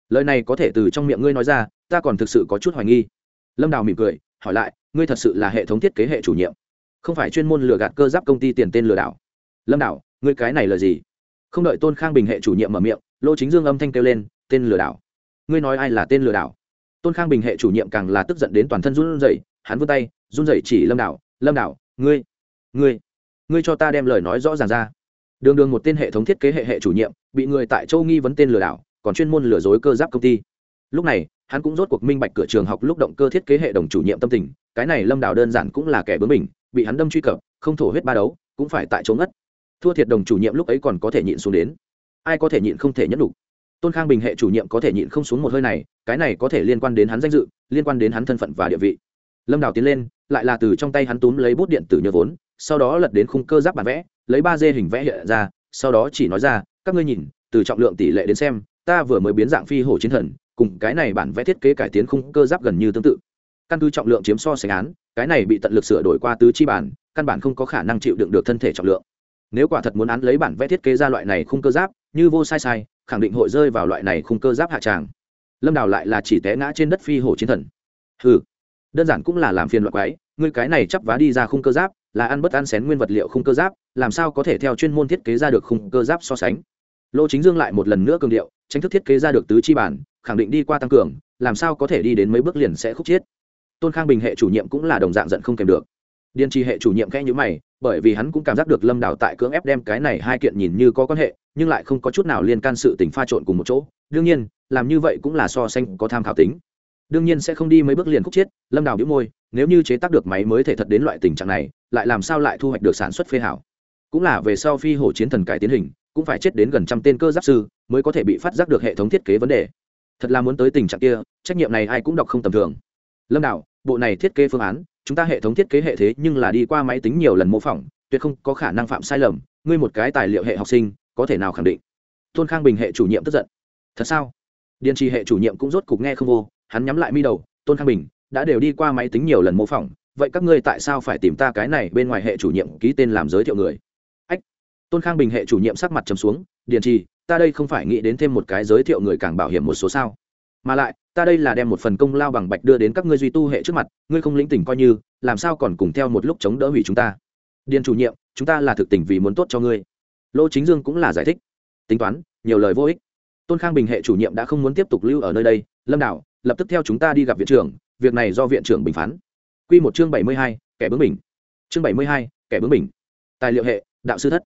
Lời này có thể từ trong miệng ngươi nói ra, ta còn thực sự có chút hoài nghi. Lâm đào mỉm cười, hỏi lại, ngươi thật sự là hệ thống thiết kế hệ chủ nhiệm? Không phải chuyên môn lừa gạt cơ giáp công ty tiền tên lừa đảo? Lâm đảo ngươi cái này là gì? Không đợi tôn khang bình hệ chủ nhiệm mở miệng, lô chính dương âm thanh kêu lên, tên lừa đảo! Ngươi nói ai là tên lừa đảo? Tôn khang bình hệ chủ nhiệm càng là tức giận đến toàn thân run rẩy, hắn vươn tay, run rẩy chỉ lâm đảo lâm đảo, ngươi ngươi ngươi cho ta đem lời nói rõ ràng ra. Đường đường một tên hệ thống thiết kế hệ hệ chủ nhiệm, bị người tại châu nghi vấn tên lừa đảo, còn chuyên môn lừa dối cơ giáp công ty. Lúc này, hắn cũng rốt cuộc minh bạch cửa trường học lúc động cơ thiết kế hệ đồng chủ nhiệm tâm tình, cái này lâm đảo đơn giản cũng là kẻ bướng mình bị hắn đâm truy cập, không thổ huyết ba đấu, cũng phải tại chỗ ngất thua thiệt đồng chủ nhiệm lúc ấy còn có thể nhịn xuống đến. Ai có thể nhịn không thể nhẫn đủ tôn khang bình hệ chủ nhiệm có thể nhịn không xuống một hơi này, cái này có thể liên quan đến hắn danh dự, liên quan đến hắn thân phận và địa vị. Lâm đào tiến lên, lại là từ trong tay hắn túm lấy bút điện tử nhớ vốn, sau đó lật đến khung cơ giáp bản vẽ, lấy ba d hình vẽ hiện ra, sau đó chỉ nói ra, các ngươi nhìn, từ trọng lượng tỷ lệ đến xem, ta vừa mới biến dạng phi hổ chiến thần, cùng cái này bản vẽ thiết kế cải tiến khung cơ giáp gần như tương tự. Căn cứ trọng lượng chiếm so sánh án, cái này bị tận lực sửa đổi qua tứ chi bản, căn bản không có khả năng chịu đựng được thân thể trọng lượng nếu quả thật muốn án lấy bản vẽ thiết kế ra loại này khung cơ giáp, như vô sai sai, khẳng định hội rơi vào loại này khung cơ giáp hạ tràng. Lâm đào lại là chỉ té ngã trên đất phi hổ chiến thần. Ừ đơn giản cũng là làm phiền loại quái, ngươi cái này chắp vá đi ra khung cơ giáp, là ăn bất ăn xén nguyên vật liệu khung cơ giáp, làm sao có thể theo chuyên môn thiết kế ra được khung cơ giáp so sánh? Lô chính dương lại một lần nữa cường điệu tranh thức thiết kế ra được tứ chi bản, khẳng định đi qua tăng cường, làm sao có thể đi đến mấy bước liền sẽ khúc chiết tôn khang bình hệ chủ nhiệm cũng là đồng dạng giận không kèm được. Điền trì hệ chủ nhiệm khẽ nhữ mày bởi vì hắn cũng cảm giác được lâm đảo tại cưỡng ép đem cái này hai kiện nhìn như có quan hệ, nhưng lại không có chút nào liên can sự tình pha trộn cùng một chỗ. Đương nhiên, làm như vậy cũng là so sánh có tham khảo tính. Đương nhiên sẽ không đi mấy bước liền khúc chiết lâm đào đĩu môi, nếu như chế tác được máy mới thể thật đến loại tình trạng này, lại làm sao lại thu hoạch được sản xuất phê hảo? Cũng là về sau phi hổ chiến thần cải tiến hình, cũng phải chết đến gần trăm tên cơ giáp sư mới có thể bị phát giác được hệ thống thiết kế vấn đề. Thật là muốn tới tình trạng kia, trách nhiệm này ai cũng đọc không tầm thường. Lâm đảo bộ này thiết kế phương án, chúng ta hệ thống thiết kế hệ thế nhưng là đi qua máy tính nhiều lần mô phỏng, tuyệt không có khả năng phạm sai lầm, ngươi một cái tài liệu hệ học sinh, có thể nào khẳng định? Tôn khang bình hệ chủ nhiệm tức giận. Thật sao? Điện trì hệ chủ nhiệm cũng rốt cục nghe không vô, hắn nhắm lại mi đầu, tôn khang bình, đã đều đi qua máy tính nhiều lần mô phỏng, vậy các ngươi tại sao phải tìm ta cái này bên ngoài hệ chủ nhiệm ký tên làm giới thiệu người? Ách! Tôn khang bình hệ chủ nhiệm sắc mặt trầm xuống điện trì, ta đây không phải nghĩ đến thêm một cái giới thiệu người càng bảo hiểm một số sao? Mà lại ta đây là đem một phần công lao bằng bạch đưa đến các ngươi duy tu hệ trước mặt ngươi không lĩnh tỉnh coi như làm sao còn cùng theo một lúc chống đỡ hủy chúng ta? Điền chủ nhiệm chúng ta là thực tình vì muốn tốt cho ngươi. Lô chính dương cũng là giải thích. Tính toán nhiều lời vô ích. Tôn khang bình hệ chủ nhiệm đã không muốn tiếp tục lưu ở nơi đây lâm đảo, lập tức theo chúng ta đi gặp viện trưởng việc này do viện trưởng bình phán. Q một chương bảy mươi hai kẻ bướng bình chương bảy mươi hai kẻ bướng bình tài liệu hệ đạo sư thất.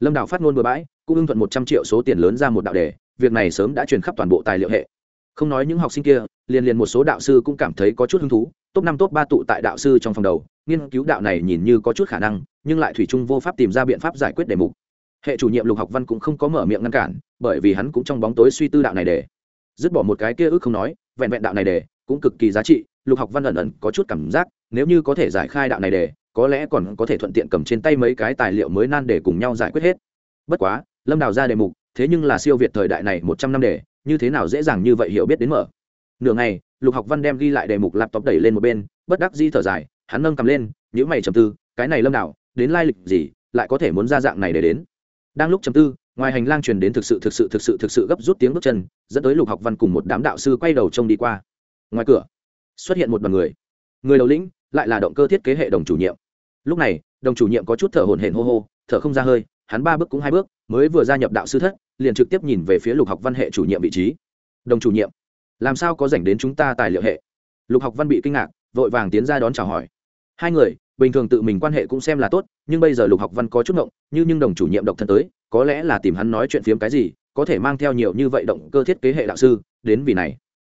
Lâm đảo phát ngôn bừa bãi cũng ưng thuận một trăm triệu số tiền lớn ra một đạo đề việc này sớm đã truyền khắp toàn bộ tài liệu hệ không nói những học sinh kia, liền liền một số đạo sư cũng cảm thấy có chút hứng thú, top năm, top ba tụ tại đạo sư trong phòng đầu, nghiên cứu đạo này nhìn như có chút khả năng, nhưng lại thủy chung vô pháp tìm ra biện pháp giải quyết đề mục. Hệ chủ nhiệm lục học văn cũng không có mở miệng ngăn cản, bởi vì hắn cũng trong bóng tối suy tư đạo này để. Dứt bỏ một cái kia ước không nói, vẹn vẹn đạo này để, cũng cực kỳ giá trị, lục học văn ẩn ẩn có chút cảm giác, nếu như có thể giải khai đạo này để, có lẽ còn có thể thuận tiện cầm trên tay mấy cái tài liệu mới nan để cùng nhau giải quyết hết. Bất quá, lâm đào ra đề mục, thế nhưng là siêu việt thời đại này một trăm năm đề như thế nào dễ dàng như vậy hiểu biết đến mở. Nửa ngày, lục học văn đem ghi lại đề mục laptop đẩy lên một bên, bất đắc di thở dài, hắn nâng cầm lên nhữ mày trầm tư, cái này lâm đảo, đến lai lịch gì, lại có thể muốn ra dạng này để đến? Đang lúc trầm tư, ngoài hành lang truyền đến thực sự thực sự thực sự thực sự gấp rút tiếng bước chân, dẫn tới lục học văn cùng một đám đạo sư quay đầu trông đi qua. Ngoài cửa, xuất hiện một đoàn người. Người đầu lĩnh, lại là động cơ thiết kế hệ đồng chủ nhiệm. Lúc này, đồng chủ nhiệm có chút thở hổn hển hô hô, thở không ra hơi, hắn ba bước cũng hai bước, mới vừa gia nhập đạo sư thất liền trực tiếp nhìn về phía lục học văn hệ chủ nhiệm vị trí. Đồng chủ nhiệm, làm sao có dành đến chúng ta tài liệu hệ? Lục học văn bị kinh ngạc, vội vàng tiến ra đón chào hỏi. Hai người, bình thường tự mình quan hệ cũng xem là tốt, nhưng bây giờ lục học văn có chút ngộng, như nhưng đồng chủ nhiệm độc thân tới, có lẽ là tìm hắn nói chuyện phiếm cái gì, có thể mang theo nhiều như vậy động cơ thiết kế hệ đạo sư, đến vì này.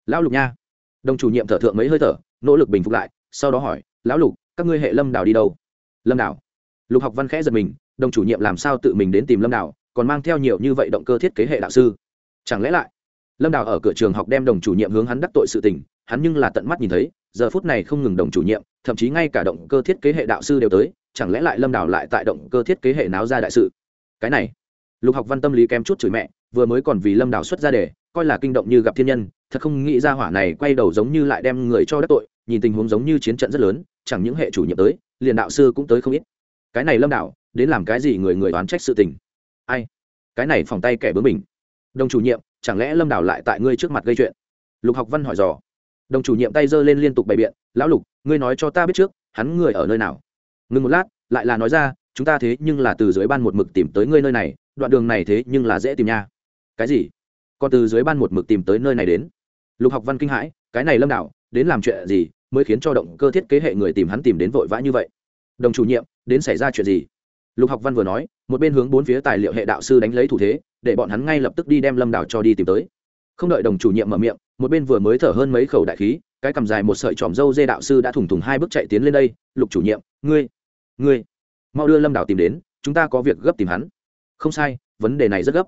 Lão lục nha. Đồng chủ nhiệm thở thượng mấy hơi thở, nỗ lực bình phục lại, sau đó hỏi, lão lục, các ngươi hệ lâm đảo đi đâu? Lâm đảo lục học văn khẽ giật mình, đồng chủ nhiệm làm sao tự mình đến tìm lâm đảo còn mang theo nhiều như vậy động cơ thiết kế hệ đạo sư. Chẳng lẽ lại, lâm đào ở cửa trường học đem đồng chủ nhiệm hướng hắn đắc tội sự tình, hắn nhưng là tận mắt nhìn thấy, giờ phút này không ngừng đồng chủ nhiệm, thậm chí ngay cả động cơ thiết kế hệ đạo sư đều tới, chẳng lẽ lại lâm đào lại tại động cơ thiết kế hệ náo ra đại sự? Cái này, lục học văn tâm lý kém chút chửi mẹ, vừa mới còn vì lâm đào xuất ra đề coi là kinh động như gặp thiên nhân, thật không nghĩ ra hỏa này quay đầu giống như lại đem người cho đắc tội, nhìn tình huống giống như chiến trận rất lớn, chẳng những hệ chủ nhiệm tới, liền đạo sư cũng tới không ít. Cái này lâm đạo đến làm cái gì người người đoán trách sự tình? Ai? Cái này phòng tay kẻ bướng mình đồng chủ nhiệm, chẳng lẽ lâm đảo lại tại ngươi trước mặt gây chuyện? Lục học văn hỏi dò. Đồng chủ nhiệm tay giơ lên liên tục bày biện, lão lục, ngươi nói cho ta biết trước, hắn người ở nơi nào? Ngừng một lát, lại là nói ra, chúng ta thế nhưng là từ dưới ban một mực tìm tới ngươi nơi này, đoạn đường này thế nhưng là dễ tìm nha. Cái gì? Còn từ dưới ban một mực tìm tới nơi này đến? Lục học văn kinh hãi, cái này lâm đảo đến làm chuyện gì mới khiến cho động cơ thiết kế hệ người tìm hắn tìm đến vội vã như vậy? Đồng chủ nhiệm, đến xảy ra chuyện gì? Lục học văn vừa nói một bên hướng bốn phía tài liệu hệ đạo sư đánh lấy thủ thế, để bọn hắn ngay lập tức đi đem lâm đảo cho đi tìm tới. Không đợi đồng chủ nhiệm mở miệng, một bên vừa mới thở hơn mấy khẩu đại khí, cái cầm dài một sợi tròm dâu dê đạo sư đã thủng thủng hai bước chạy tiến lên đây, lục chủ nhiệm, ngươi ngươi, mau đưa lâm đảo tìm đến, chúng ta có việc gấp tìm hắn. Không sai, vấn đề này rất gấp.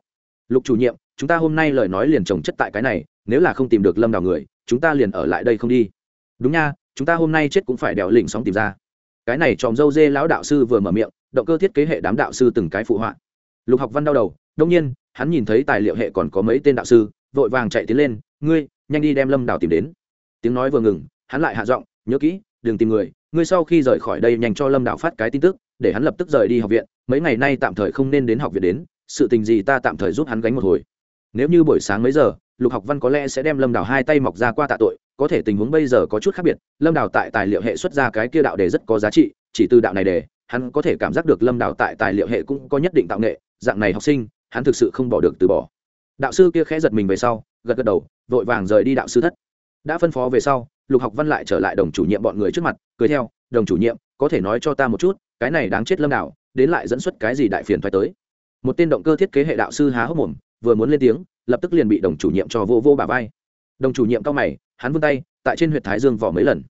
Lục chủ nhiệm, chúng ta hôm nay lời nói liền trồng chất tại cái này, nếu là không tìm được lâm đảo người, chúng ta liền ở lại đây không đi. Đúng nha, chúng ta hôm nay chết cũng phải đèo lỉnh sóng tìm ra cái này tròm dâu dê lão đạo sư vừa mở miệng, động cơ thiết kế hệ đám đạo sư từng cái phụ họa. Lục học văn đau đầu đông nhiên, hắn nhìn thấy tài liệu hệ còn có mấy tên đạo sư, vội vàng chạy tiến lên, ngươi, nhanh đi đem lâm đảo tìm đến. Tiếng nói vừa ngừng, hắn lại hạ giọng, nhớ kỹ, đừng tìm người, ngươi sau khi rời khỏi đây nhanh cho lâm đảo phát cái tin tức, để hắn lập tức rời đi học viện, mấy ngày nay tạm thời không nên đến học viện đến, sự tình gì ta tạm thời giúp hắn gánh một hồi. Nếu như buổi sáng mấy giờ, lục học văn có lẽ sẽ đem lâm đảo hai tay mọc ra qua tạ tội có thể tình huống bây giờ có chút khác biệt, lâm đảo tại tài liệu hệ xuất ra cái kia đạo đề rất có giá trị, chỉ từ đạo này đề, hắn có thể cảm giác được lâm đảo tại tài liệu hệ cũng có nhất định tạo nghệ, dạng này học sinh, hắn thực sự không bỏ được từ bỏ. Đạo sư kia khẽ giật mình về sau, gật gật đầu, vội vàng rời đi đạo sư thất. Đã phân phó về sau, lục học văn lại trở lại đồng chủ nhiệm bọn người trước mặt, cười theo, đồng chủ nhiệm, có thể nói cho ta một chút, cái này đáng chết lâm đảo đến lại dẫn xuất cái gì đại phiền thoái tới? Một tên động cơ thiết kế hệ đạo sư há hốc mồm, vừa muốn lên tiếng, lập tức liền bị đồng chủ nhiệm cho vô vô bà vai. Đồng chủ nhiệm cao mày hắn vươn tay, tại trên huyện thái dương vỏ mấy lần.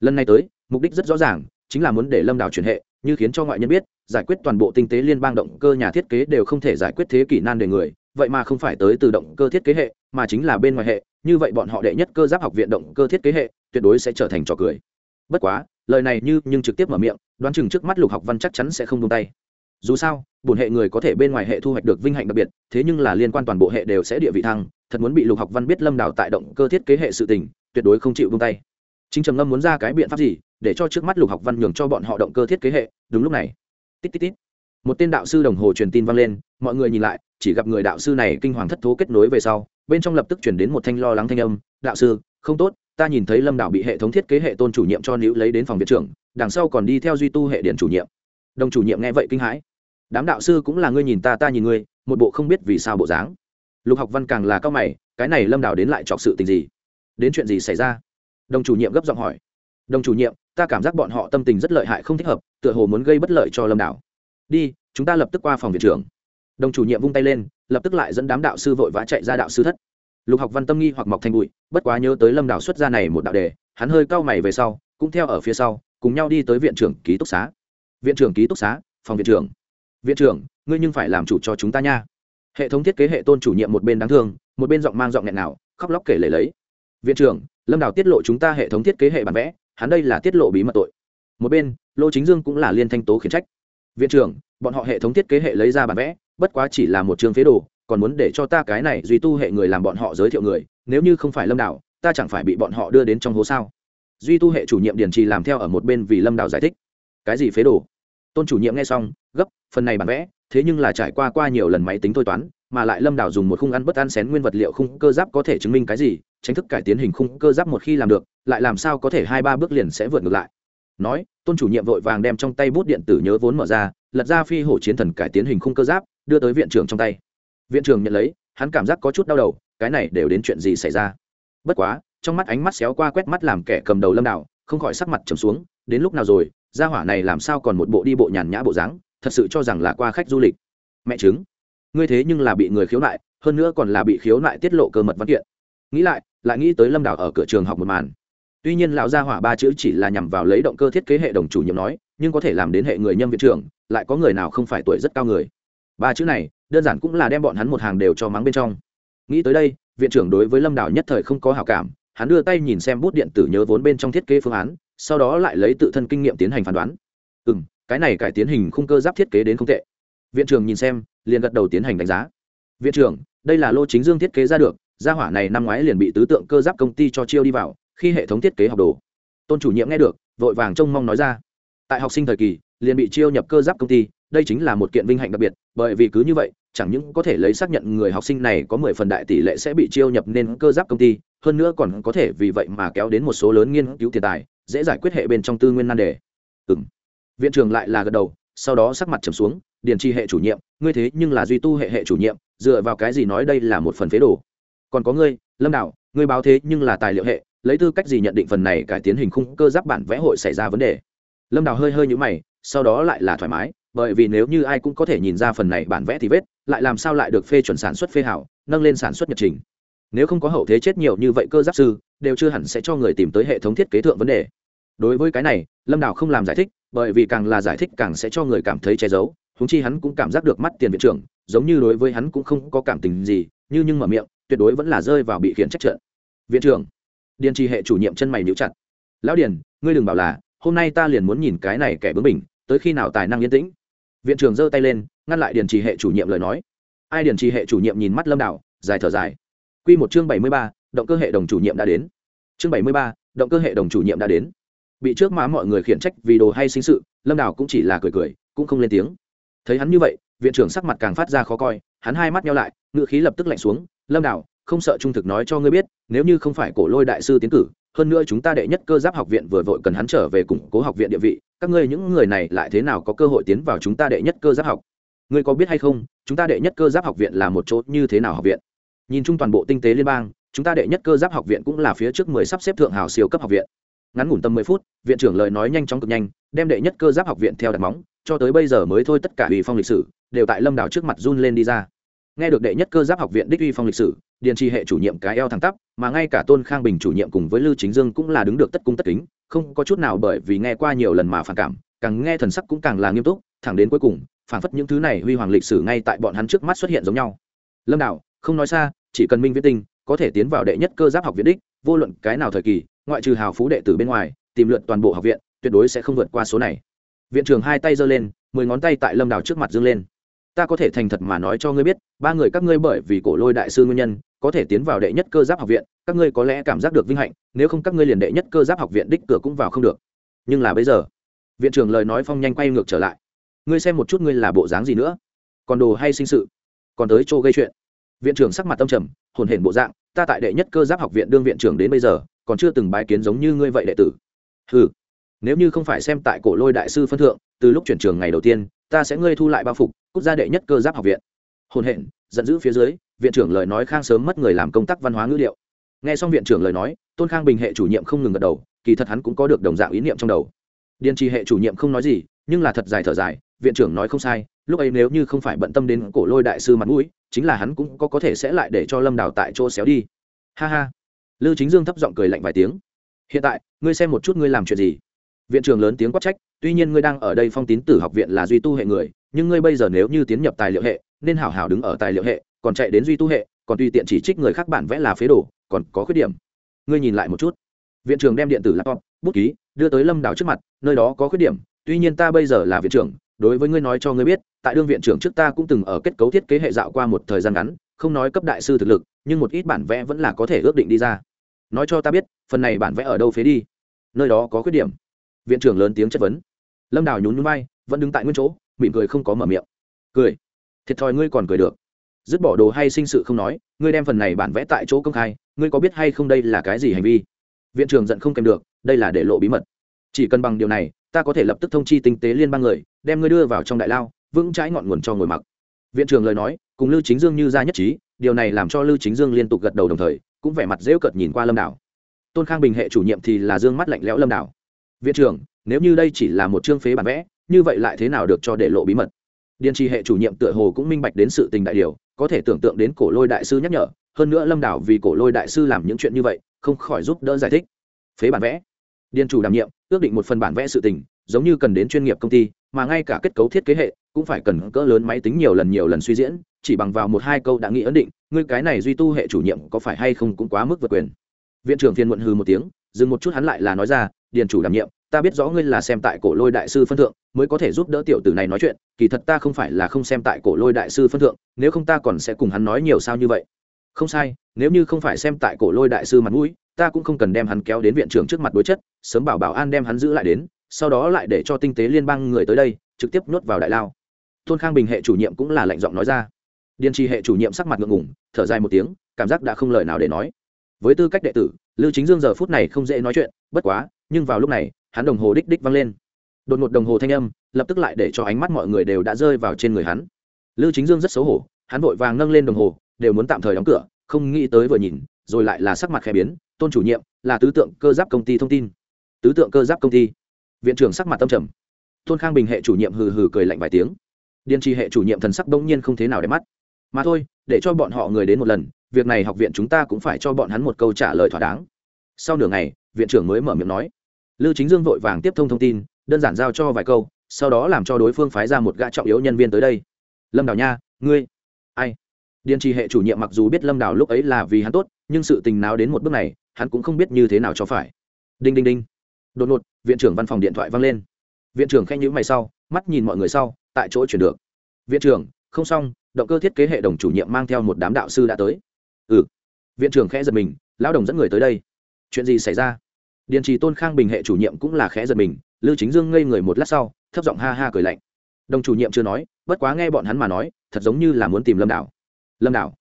Lần này tới, mục đích rất rõ ràng, chính là muốn để lâm đảo chuyển hệ, như khiến cho ngoại nhân biết, giải quyết toàn bộ tinh tế liên bang động cơ nhà thiết kế đều không thể giải quyết thế kỷ nan đề người, vậy mà không phải tới từ động cơ thiết kế hệ, mà chính là bên ngoài hệ, như vậy bọn họ đệ nhất cơ giáp học viện động cơ thiết kế hệ, tuyệt đối sẽ trở thành trò cười. Bất quá, lời này như nhưng trực tiếp mở miệng, đoán chừng trước mắt lục học văn chắc chắn sẽ không buông tay. Dù sao bổn hệ người có thể bên ngoài hệ thu hoạch được vinh hạnh đặc biệt, thế nhưng là liên quan toàn bộ hệ đều sẽ địa vị thăng, thật muốn bị lục học văn biết lâm đào tại động cơ thiết kế hệ sự tình, tuyệt đối không chịu buông tay. Chính trầm ngâm muốn ra cái biện pháp gì, để cho trước mắt lục học văn nhường cho bọn họ động cơ thiết kế hệ, đúng lúc này. Tít tít tít. Một tên đạo sư đồng hồ truyền tin vang lên, mọi người nhìn lại, chỉ gặp người đạo sư này kinh hoàng thất thố kết nối về sau, bên trong lập tức chuyển đến một thanh lo lắng thanh âm, đạo sư, không tốt, ta nhìn thấy lâm đảo bị hệ thống thiết kế hệ tôn chủ nhiệm cho nữ lấy đến phòng viện trưởng, đằng sau còn đi theo duy tu hệ điện chủ nhiệm. Đồng chủ nhiệm nghe vậy kinh hãi đám đạo sư cũng là ngươi nhìn ta ta nhìn ngươi, một bộ không biết vì sao bộ dáng. Lục học văn càng là cao mày, cái này lâm đảo đến lại chọc sự tình gì? Đến chuyện gì xảy ra? Đồng chủ nhiệm gấp giọng hỏi. Đồng chủ nhiệm, ta cảm giác bọn họ tâm tình rất lợi hại không thích hợp, tựa hồ muốn gây bất lợi cho lâm đảo đi, chúng ta lập tức qua phòng viện trưởng. Đồng chủ nhiệm vung tay lên, lập tức lại dẫn đám đạo sư vội vã chạy ra đạo sư thất. Lục học văn tâm nghi hoặc mọc thành bụi, bất quá nhớ tới lâm đảo xuất ra này một đạo đề, hắn hơi cau mày về sau, cũng theo ở phía sau, cùng nhau đi tới viện trưởng ký túc xá. Viện trưởng ký túc xá, phòng viện trưởng viện trưởng, ngươi nhưng phải làm chủ cho chúng ta nha. Hệ thống thiết kế hệ tôn chủ nhiệm một bên đáng thương, một bên giọng mang giọng nghẹn nào khóc lóc kể lể lấy. Viện trưởng, lâm đào tiết lộ chúng ta hệ thống thiết kế hệ bản vẽ, hắn đây là tiết lộ bí mật tội. Một bên, lô chính dương cũng là liên thanh tố khiển trách. Viện trưởng, bọn họ hệ thống thiết kế hệ lấy ra bản vẽ, bất quá chỉ là một trường phế đồ, còn muốn để cho ta cái này duy tu hệ người làm bọn họ giới thiệu người, nếu như không phải lâm đào, ta chẳng phải bị bọn họ đưa đến trong hố sao? Duy tu hệ chủ nhiệm điển trì làm theo ở một bên vì lâm đào giải thích. Cái gì phế đồ? Tôn chủ nhiệm nghe xong, gấp phần này bản vẽ, thế nhưng là trải qua qua nhiều lần máy tính thôi toán, mà lại lâm đảo dùng một khung ăn bất ăn xén nguyên vật liệu khung cơ giáp có thể chứng minh cái gì, tránh thức cải tiến hình khung cơ giáp một khi làm được, lại làm sao có thể hai ba bước liền sẽ vượt ngược lại. Nói, tôn chủ nhiệm vội vàng đem trong tay bút điện tử nhớ vốn mở ra, lật ra phi hổ chiến thần cải tiến hình khung cơ giáp, đưa tới viện trưởng trong tay. Viện trưởng nhận lấy, hắn cảm giác có chút đau đầu, cái này đều đến chuyện gì xảy ra? Bất quá, trong mắt ánh mắt xéo qua quét mắt làm kẻ cầm đầu lâm đảo không khỏi sắc mặt trầm xuống, đến lúc nào rồi, gia hỏa này làm sao còn một bộ đi bộ nhàn nhã bộ dáng? Thật sự cho rằng là qua khách du lịch. Mẹ chứng ngươi thế nhưng là bị người khiếu nại, hơn nữa còn là bị khiếu nại tiết lộ cơ mật văn kiện. Nghĩ lại lại nghĩ tới lâm đảo ở cửa trường học một màn. Tuy nhiên lão gia hỏa ba chữ chỉ là nhằm vào lấy động cơ thiết kế hệ đồng chủ nhiệm nói, nhưng có thể làm đến hệ người nhân viện trưởng, lại có người nào không phải tuổi rất cao người. Ba chữ này, đơn giản cũng là đem bọn hắn một hàng đều cho mắng bên trong. Nghĩ tới đây, viện trưởng đối với lâm đảo nhất thời không có hảo cảm, hắn đưa tay nhìn xem bút điện tử nhớ vốn bên trong thiết kế phương án, sau đó lại lấy tự thân kinh nghiệm tiến hành phán đoán. Ừ m cái này cải tiến hình khung cơ giáp thiết kế đến không tệ. Viện trưởng nhìn xem, liền gật đầu tiến hành đánh giá. Viện trưởng, đây là lô chính dương thiết kế ra được, gia hỏa này năm ngoái liền bị tứ tượng cơ giáp công ty cho chiêu đi vào, khi hệ thống thiết kế học đồ. Tôn chủ nhiệm nghe được, vội vàng trông mong nói ra. Tại học sinh thời kỳ, liền bị chiêu nhập cơ giáp công ty, đây chính là một kiện vinh hạnh đặc biệt, bởi vì cứ như vậy, chẳng những có thể lấy xác nhận người học sinh này có mười phần đại tỷ lệ sẽ bị chiêu nhập nên cơ giáp công ty, hơn nữa còn có thể vì vậy mà kéo đến một số lớn nghiên cứu tiền tài, dễ giải quyết hệ bên trong tư nguyên nan đề. Ừ m viện trưởng lại là gật đầu, sau đó sắc mặt trầm xuống, điền tri hệ chủ nhiệm, ngươi thế nhưng là duy tu hệ hệ chủ nhiệm, dựa vào cái gì nói đây là một phần phế đồ? Còn có ngươi, lâm đạo, ngươi báo thế nhưng là tài liệu hệ, lấy tư cách gì nhận định phần này cải tiến hình khung cơ giáp bản vẽ hội xảy ra vấn đề? Lâm đào hơi hơi nhũ mày, sau đó lại là thoải mái, bởi vì nếu như ai cũng có thể nhìn ra phần này bản vẽ thì vết, lại làm sao lại được phê chuẩn sản xuất phê hảo, nâng lên sản xuất nhật trình. Nếu không có hậu thế chết nhiều như vậy cơ giáp sư, đều chưa hẳn sẽ cho người tìm tới hệ thống thiết kế thượng vấn đề đối với cái này lâm đào không làm giải thích bởi vì càng là giải thích càng sẽ cho người cảm thấy che giấu. Húng chi hắn cũng cảm giác được mắt tiền viện trưởng giống như đối với hắn cũng không có cảm tình gì như nhưng mở miệng tuyệt đối vẫn là rơi vào bị khiển trách trận. Viện trưởng điền trì hệ chủ nhiệm chân mày níu chặt. Lão điền ngươi đừng bảo là hôm nay ta liền muốn nhìn cái này kẻ bướng bỉnh tới khi nào tài năng yên tĩnh? Viện trưởng giơ tay lên ngăn lại điền trì hệ chủ nhiệm lời nói. Ai điền trì hệ chủ nhiệm nhìn mắt lâm đảo, dài thở dài. Q một chương bảy mươi ba động cơ hệ đồng chủ nhiệm đã đến. Chương bảy mươi ba động cơ hệ đồng chủ nhiệm đã đến bị trước má mọi người khiển trách vì đồ hay sinh sự, lâm đào cũng chỉ là cười cười, cũng không lên tiếng. Thấy hắn như vậy, viện trưởng sắc mặt càng phát ra khó coi, hắn hai mắt nhau lại, ngựa khí lập tức lạnh xuống, lâm đào, không sợ trung thực nói cho ngươi biết, nếu như không phải cổ lôi đại sư tiến cử, hơn nữa chúng ta đệ nhất cơ giáp học viện vừa vội cần hắn trở về củng cố học viện địa vị, các ngươi những người này lại thế nào có cơ hội tiến vào chúng ta đệ nhất cơ giáp học? Ngươi có biết hay không, chúng ta đệ nhất cơ giáp học viện là một chỗ như thế nào học viện? Nhìn chung toàn bộ tinh tế liên bang, chúng ta đệ nhất cơ giáp học viện cũng là phía trước mười sắp xếp thượng hào siêu cấp học viện ngắn ngủn tầm mười phút viện trưởng lời nói nhanh chóng cực nhanh đem đệ nhất cơ giáp học viện theo đặt móng cho tới bây giờ mới thôi tất cả uy phong lịch sử đều tại lâm đảo trước mặt run lên đi ra. Nghe được đệ nhất cơ giáp học viện đích uy phong lịch sử điền tri hệ chủ nhiệm cái eo thẳng tắp mà ngay cả tôn khang bình chủ nhiệm cùng với lưu chính dương cũng là đứng được tất cung tất kính không có chút nào bởi vì nghe qua nhiều lần mà phản cảm càng nghe thần sắc cũng càng là nghiêm túc thẳng đến cuối cùng phản phất những thứ này huy hoàng lịch sử ngay tại bọn hắn trước mắt xuất hiện giống nhau. Lâm đảo, không nói xa chỉ cần minh viết tinh có thể tiến vào đệ nhất cơ giáp học viện đích vô luận cái nào thời kỳ ngoại trừ hào phú đệ tử bên ngoài, tìm lượn toàn bộ học viện, tuyệt đối sẽ không vượt qua số này. Viện trưởng hai tay giơ lên, mười ngón tay tại lâm đào trước mặt dâng lên. Ta có thể thành thật mà nói cho ngươi biết, ba người các ngươi bởi vì cổ lôi đại sư nguyên nhân, có thể tiến vào đệ nhất cơ giáp học viện, các ngươi có lẽ cảm giác được vinh hạnh, nếu không các ngươi liền đệ nhất cơ giáp học viện đích cửa cũng vào không được. Nhưng là bây giờ, viện trưởng lời nói phong nhanh quay ngược trở lại. Ngươi xem một chút ngươi là bộ dáng gì nữa? Còn đồ hay sinh sự? Còn tới chỗ gây chuyện? Viện trưởng sắc mặt tâm trầm, hồn hển bộ dạng, ta tại đệ nhất cơ giáp học viện đương viện trưởng đến bây giờ còn chưa từng bái kiến giống như ngươi vậy đệ tử. Ừ nếu như không phải xem tại cổ lôi đại sư phân thượng, từ lúc chuyển trường ngày đầu tiên, ta sẽ ngươi thu lại bao phục quốc gia đệ nhất cơ giáp học viện. Hồn hện, giận dữ phía dưới, viện trưởng lời nói khang sớm mất người làm công tác văn hóa ngữ liệu. Nghe xong viện trưởng lời nói, tôn khang bình hệ chủ nhiệm không ngừng gật đầu, kỳ thật hắn cũng có được đồng dạng ý niệm trong đầu. Điền trì hệ chủ nhiệm không nói gì, nhưng là thật dài thở dài, viện trưởng nói không sai, lúc ấy nếu như không phải bận tâm đến cổ lôi đại sư mặt mũi, chính là hắn cũng có có thể sẽ lại để cho lâm đào tại chỗ xéo đi. Ha ha lưu chính dương thấp giọng cười lạnh vài tiếng. Hiện tại, ngươi xem một chút ngươi làm chuyện gì. Viện trưởng lớn tiếng quát trách, tuy nhiên ngươi đang ở đây phong tín tử học viện là duy tu hệ người, nhưng ngươi bây giờ nếu như tiến nhập tài liệu hệ, nên hảo hảo đứng ở tài liệu hệ, còn chạy đến duy tu hệ, còn tùy tiện chỉ trích người khác bản vẽ là phế đồ, còn có khuyết điểm. Ngươi nhìn lại một chút. Viện trưởng đem điện tử laptop, bút ký, đưa tới lâm đảo trước mặt, nơi đó có khuyết điểm, tuy nhiên ta bây giờ là viện trưởng, đối với ngươi nói cho ngươi biết, tại đương viện trưởng trước ta cũng từng ở kết cấu thiết kế hệ dạo qua một thời gian ngắn, không nói cấp đại sư thực lực, nhưng một ít bản vẽ vẫn là có thể ước định đi ra nói cho ta biết, phần này bản vẽ ở đâu phế đi? Nơi đó có khuyết điểm. Viện trưởng lớn tiếng chất vấn. Lâm đào nhún nhún vai, vẫn đứng tại nguyên chỗ, mỉm cười không có mở miệng. Cười. Thiệt thòi ngươi còn cười được. Dứt bỏ đồ hay sinh sự không nói, ngươi đem phần này bản vẽ tại chỗ công khai, ngươi có biết hay không đây là cái gì hành vi? Viện trưởng giận không kèm được, đây là để lộ bí mật. Chỉ cần bằng điều này, ta có thể lập tức thông chi tinh tế liên bang người, đem ngươi đưa vào trong đại lao, vững trái ngọn nguồn cho ngồi mặc. Viện trưởng lời nói, cùng lưu chính dương như ra nhất trí, điều này làm cho lưu chính dương liên tục gật đầu đồng thời cũng vẻ mặt rêu cợt nhìn qua lâm đảo. Tôn khang bình hệ chủ nhiệm thì là dương mắt lạnh lẽo lâm đảo. Viện trưởng, nếu như đây chỉ là một chương phế bản vẽ, như vậy lại thế nào được cho để lộ bí mật? Điền trì hệ chủ nhiệm tựa hồ cũng minh bạch đến sự tình đại điều, có thể tưởng tượng đến cổ lôi đại sư nhắc nhở, hơn nữa lâm đảo vì cổ lôi đại sư làm những chuyện như vậy, không khỏi giúp đỡ giải thích. Phế bản vẽ. Điền chủ đảm nhiệm, ước định một phần bản vẽ sự tình, giống như cần đến chuyên nghiệp công ty, mà ngay cả kết cấu thiết kế hệ, cũng phải cần cỡ lớn máy tính nhiều lần nhiều lần suy diễn chỉ bằng vào một hai câu đã nghĩ ấn định, ngươi cái này duy tu hệ chủ nhiệm có phải hay không cũng quá mức vượt quyền. Viện trưởng phiền muộn hừ một tiếng, dừng một chút hắn lại là nói ra, điền chủ đảm nhiệm, ta biết rõ ngươi là xem tại cổ lôi đại sư phân thượng, mới có thể giúp đỡ tiểu tử này nói chuyện, kỳ thật ta không phải là không xem tại cổ lôi đại sư phân thượng, nếu không ta còn sẽ cùng hắn nói nhiều sao như vậy. Không sai, nếu như không phải xem tại cổ lôi đại sư mặt mũi, ta cũng không cần đem hắn kéo đến viện trưởng trước mặt đối chất, sớm bảo bảo an đem hắn giữ lại đến, sau đó lại để cho tinh tế liên bang người tới đây, trực tiếp nuốt vào đại lao. Tôn khang bình hệ chủ nhiệm cũng là lệnh giọng nói ra điền trì hệ chủ nhiệm sắc mặt ngượng ngủng thở dài một tiếng, cảm giác đã không lời nào để nói. Với tư cách đệ tử, lưu chính dương giờ phút này không dễ nói chuyện, bất quá, nhưng vào lúc này, hắn đồng hồ đích đích vang lên. Đột ngột đồng hồ thanh âm, lập tức lại để cho ánh mắt mọi người đều đã rơi vào trên người hắn. Lưu chính dương rất xấu hổ, hắn vội vàng nâng lên đồng hồ, đều muốn tạm thời đóng cửa, không nghĩ tới vừa nhìn, rồi lại là sắc mặt khẽ biến, tôn chủ nhiệm, là tứ tượng cơ giáp công ty thông tin. Tứ tượng cơ giáp công ty. Viện trưởng sắc mặt tâm trầm. Tôn khang bình hệ chủ nhiệm hừ hừ cười lạnh vài tiếng. Điên trì hệ chủ nhiệm thần sắc đông nhiên không thế nào để mắt mà thôi, để cho bọn họ người đến một lần, việc này học viện chúng ta cũng phải cho bọn hắn một câu trả lời thỏa đáng. Sau nửa ngày, viện trưởng mới mở miệng nói. Lưu chính dương vội vàng tiếp thông thông tin, đơn giản giao cho vài câu, sau đó làm cho đối phương phái ra một gã trọng yếu nhân viên tới đây. Lâm đào nha, ngươi, ai? Điền trì hệ chủ nhiệm mặc dù biết lâm đào lúc ấy là vì hắn tốt, nhưng sự tình nào đến một bước này, hắn cũng không biết như thế nào cho phải. Đinh đinh đinh. Đột ngột, viện trưởng văn phòng điện thoại vang lên. Viện trưởng khen nhữ mày sau, mắt nhìn mọi người sau, tại chỗ chuyển được. Viện trưởng, không xong động cơ thiết kế hệ đồng chủ nhiệm mang theo một đám đạo sư đã tới. Ừ. Viện trưởng khẽ giật mình, lão đồng dẫn người tới đây. Chuyện gì xảy ra? Điền trì tôn khang bình hệ chủ nhiệm cũng là khẽ giật mình, lưu chính dương ngây người một lát sau, thấp giọng ha ha cười lạnh. Đồng chủ nhiệm chưa nói, bất quá nghe bọn hắn mà nói, thật giống như là muốn tìm lâm đảo. Lâm đảo.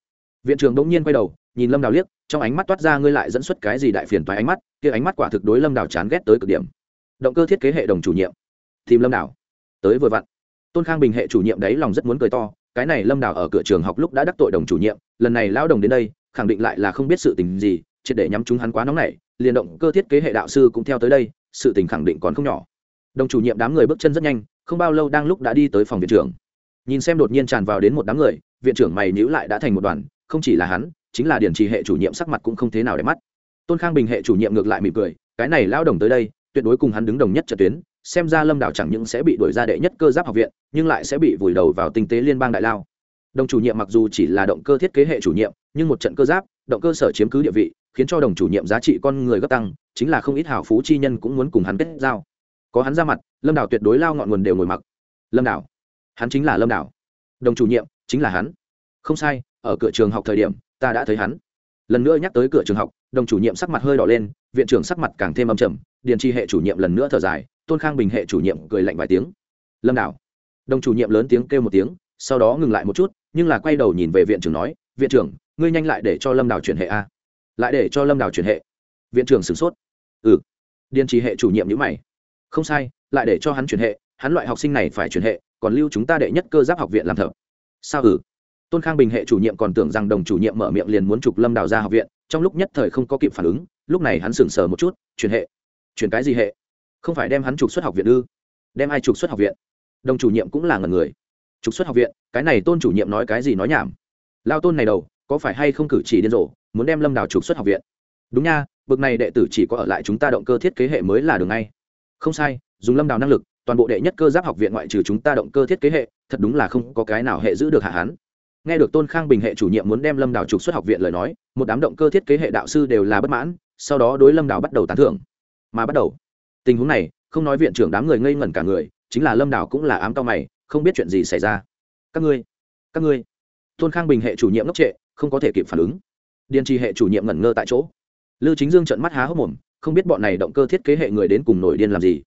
Viện trưởng đống nhiên quay đầu, nhìn lâm đảo liếc, trong ánh mắt toát ra ngươi lại dẫn xuất cái gì đại phiền toái ánh mắt, kia ánh mắt quả thực đối lâm đảo chán ghét tới cực điểm. Động cơ thiết kế hệ đồng chủ nhiệm. Tìm lâm đảo. Tới vừa vặn. Tôn khang bình hệ chủ nhiệm đấy lòng rất muốn cười to cái này lâm đào ở cửa trường học lúc đã đắc tội đồng chủ nhiệm, lần này lão đồng đến đây, khẳng định lại là không biết sự tình gì, triệt để nhắm chúng hắn quá nóng nảy liền động cơ thiết kế hệ đạo sư cũng theo tới đây, sự tình khẳng định còn không nhỏ. Đồng chủ nhiệm đám người bước chân rất nhanh, không bao lâu đang lúc đã đi tới phòng viện trưởng. Nhìn xem đột nhiên tràn vào đến một đám người, viện trưởng mày nhữ lại đã thành một đoàn, không chỉ là hắn, chính là điển trì hệ chủ nhiệm sắc mặt cũng không thế nào để mắt. Tôn khang bình hệ chủ nhiệm ngược lại mỉm cười, cái này lao đồng tới đây, tuyệt đối cùng hắn đứng đồng nhất trận tuyến xem ra lâm đảo chẳng những sẽ bị đuổi ra đệ nhất cơ giáp học viện, nhưng lại sẽ bị vùi đầu vào tinh tế liên bang đại lao. Đồng chủ nhiệm mặc dù chỉ là động cơ thiết kế hệ chủ nhiệm, nhưng một trận cơ giáp, động cơ sở chiếm cứ địa vị, khiến cho đồng chủ nhiệm giá trị con người gấp tăng, chính là không ít hảo phú chi nhân cũng muốn cùng hắn kết giao. Có hắn ra mặt, lâm đảo tuyệt đối lao ngọn nguồn đều ngồi mặc. Lâm đảo, hắn chính là lâm đảo. Đồng chủ nhiệm, chính là hắn. Không sai, ở cửa trường học thời điểm, ta đã thấy hắn. Lần nữa nhắc tới cửa trường học, đồng chủ nhiệm sắc mặt hơi đỏ lên, viện trưởng sắc mặt càng thêm âm trầm, điền tri hệ chủ nhiệm lần nữa thở dài tôn khang bình hệ chủ nhiệm cười lạnh vài tiếng. Lâm đảo. Đồng chủ nhiệm lớn tiếng kêu một tiếng, sau đó ngừng lại một chút, nhưng là quay đầu nhìn về viện trưởng nói, viện trưởng, ngươi nhanh lại để cho lâm đảo chuyển hệ a. Lại để cho lâm đảo chuyển hệ. Viện trưởng sửng sốt. Ừ. Điền trì hệ chủ nhiệm nhữ mày. Không sai, lại để cho hắn chuyển hệ, hắn loại học sinh này phải chuyển hệ, còn lưu chúng ta đệ nhất cơ giáp học viện làm thợ. Sao ừ? Tôn khang bình hệ chủ nhiệm còn tưởng rằng đồng chủ nhiệm mở miệng liền muốn trục lâm đào ra học viện, trong lúc nhất thời không có kịp phản ứng, lúc này hắn sửng sờ một chút, chuyển hệ. Chuyển cái gì hệ? Không phải đem hắn trục xuất học viện ư? Đem ai trục xuất học viện? Đồng chủ nhiệm cũng là ngần người. Trục xuất học viện, cái này tôn chủ nhiệm nói cái gì nói nhảm? Lao tôn này đầu, có phải hay không cử chỉ điên rồ, muốn đem lâm đào trục xuất học viện? Đúng nha, bực này đệ tử chỉ có ở lại chúng ta động cơ thiết kế hệ mới là đường ngay. Không sai, dùng lâm đào năng lực, toàn bộ đệ nhất cơ giáp học viện ngoại trừ chúng ta động cơ thiết kế hệ, thật đúng là không có cái nào hệ giữ được hạ hắn. Nghe được tôn khang bình hệ chủ nhiệm muốn đem lâm đào trục xuất học viện lời nói, một đám động cơ thiết kế hệ đạo sư đều là bất mãn, sau đó đối lâm đào bắt đầu tán thưởng. Mà bắt đầu tình huống này, không nói viện trưởng đám người ngây ngẩn cả người, chính là lâm đào cũng là ám cao mày, không biết chuyện gì xảy ra. Các ngươi các ngươi. Tôn khang bình hệ chủ nhiệm ngốc trệ, không có thể kịp phản ứng. Điền trì hệ chủ nhiệm ngẩn ngơ tại chỗ. Lưu chính dương trận mắt há hốc mồm, không biết bọn này động cơ thiết kế hệ người đến cùng nổi điên làm gì.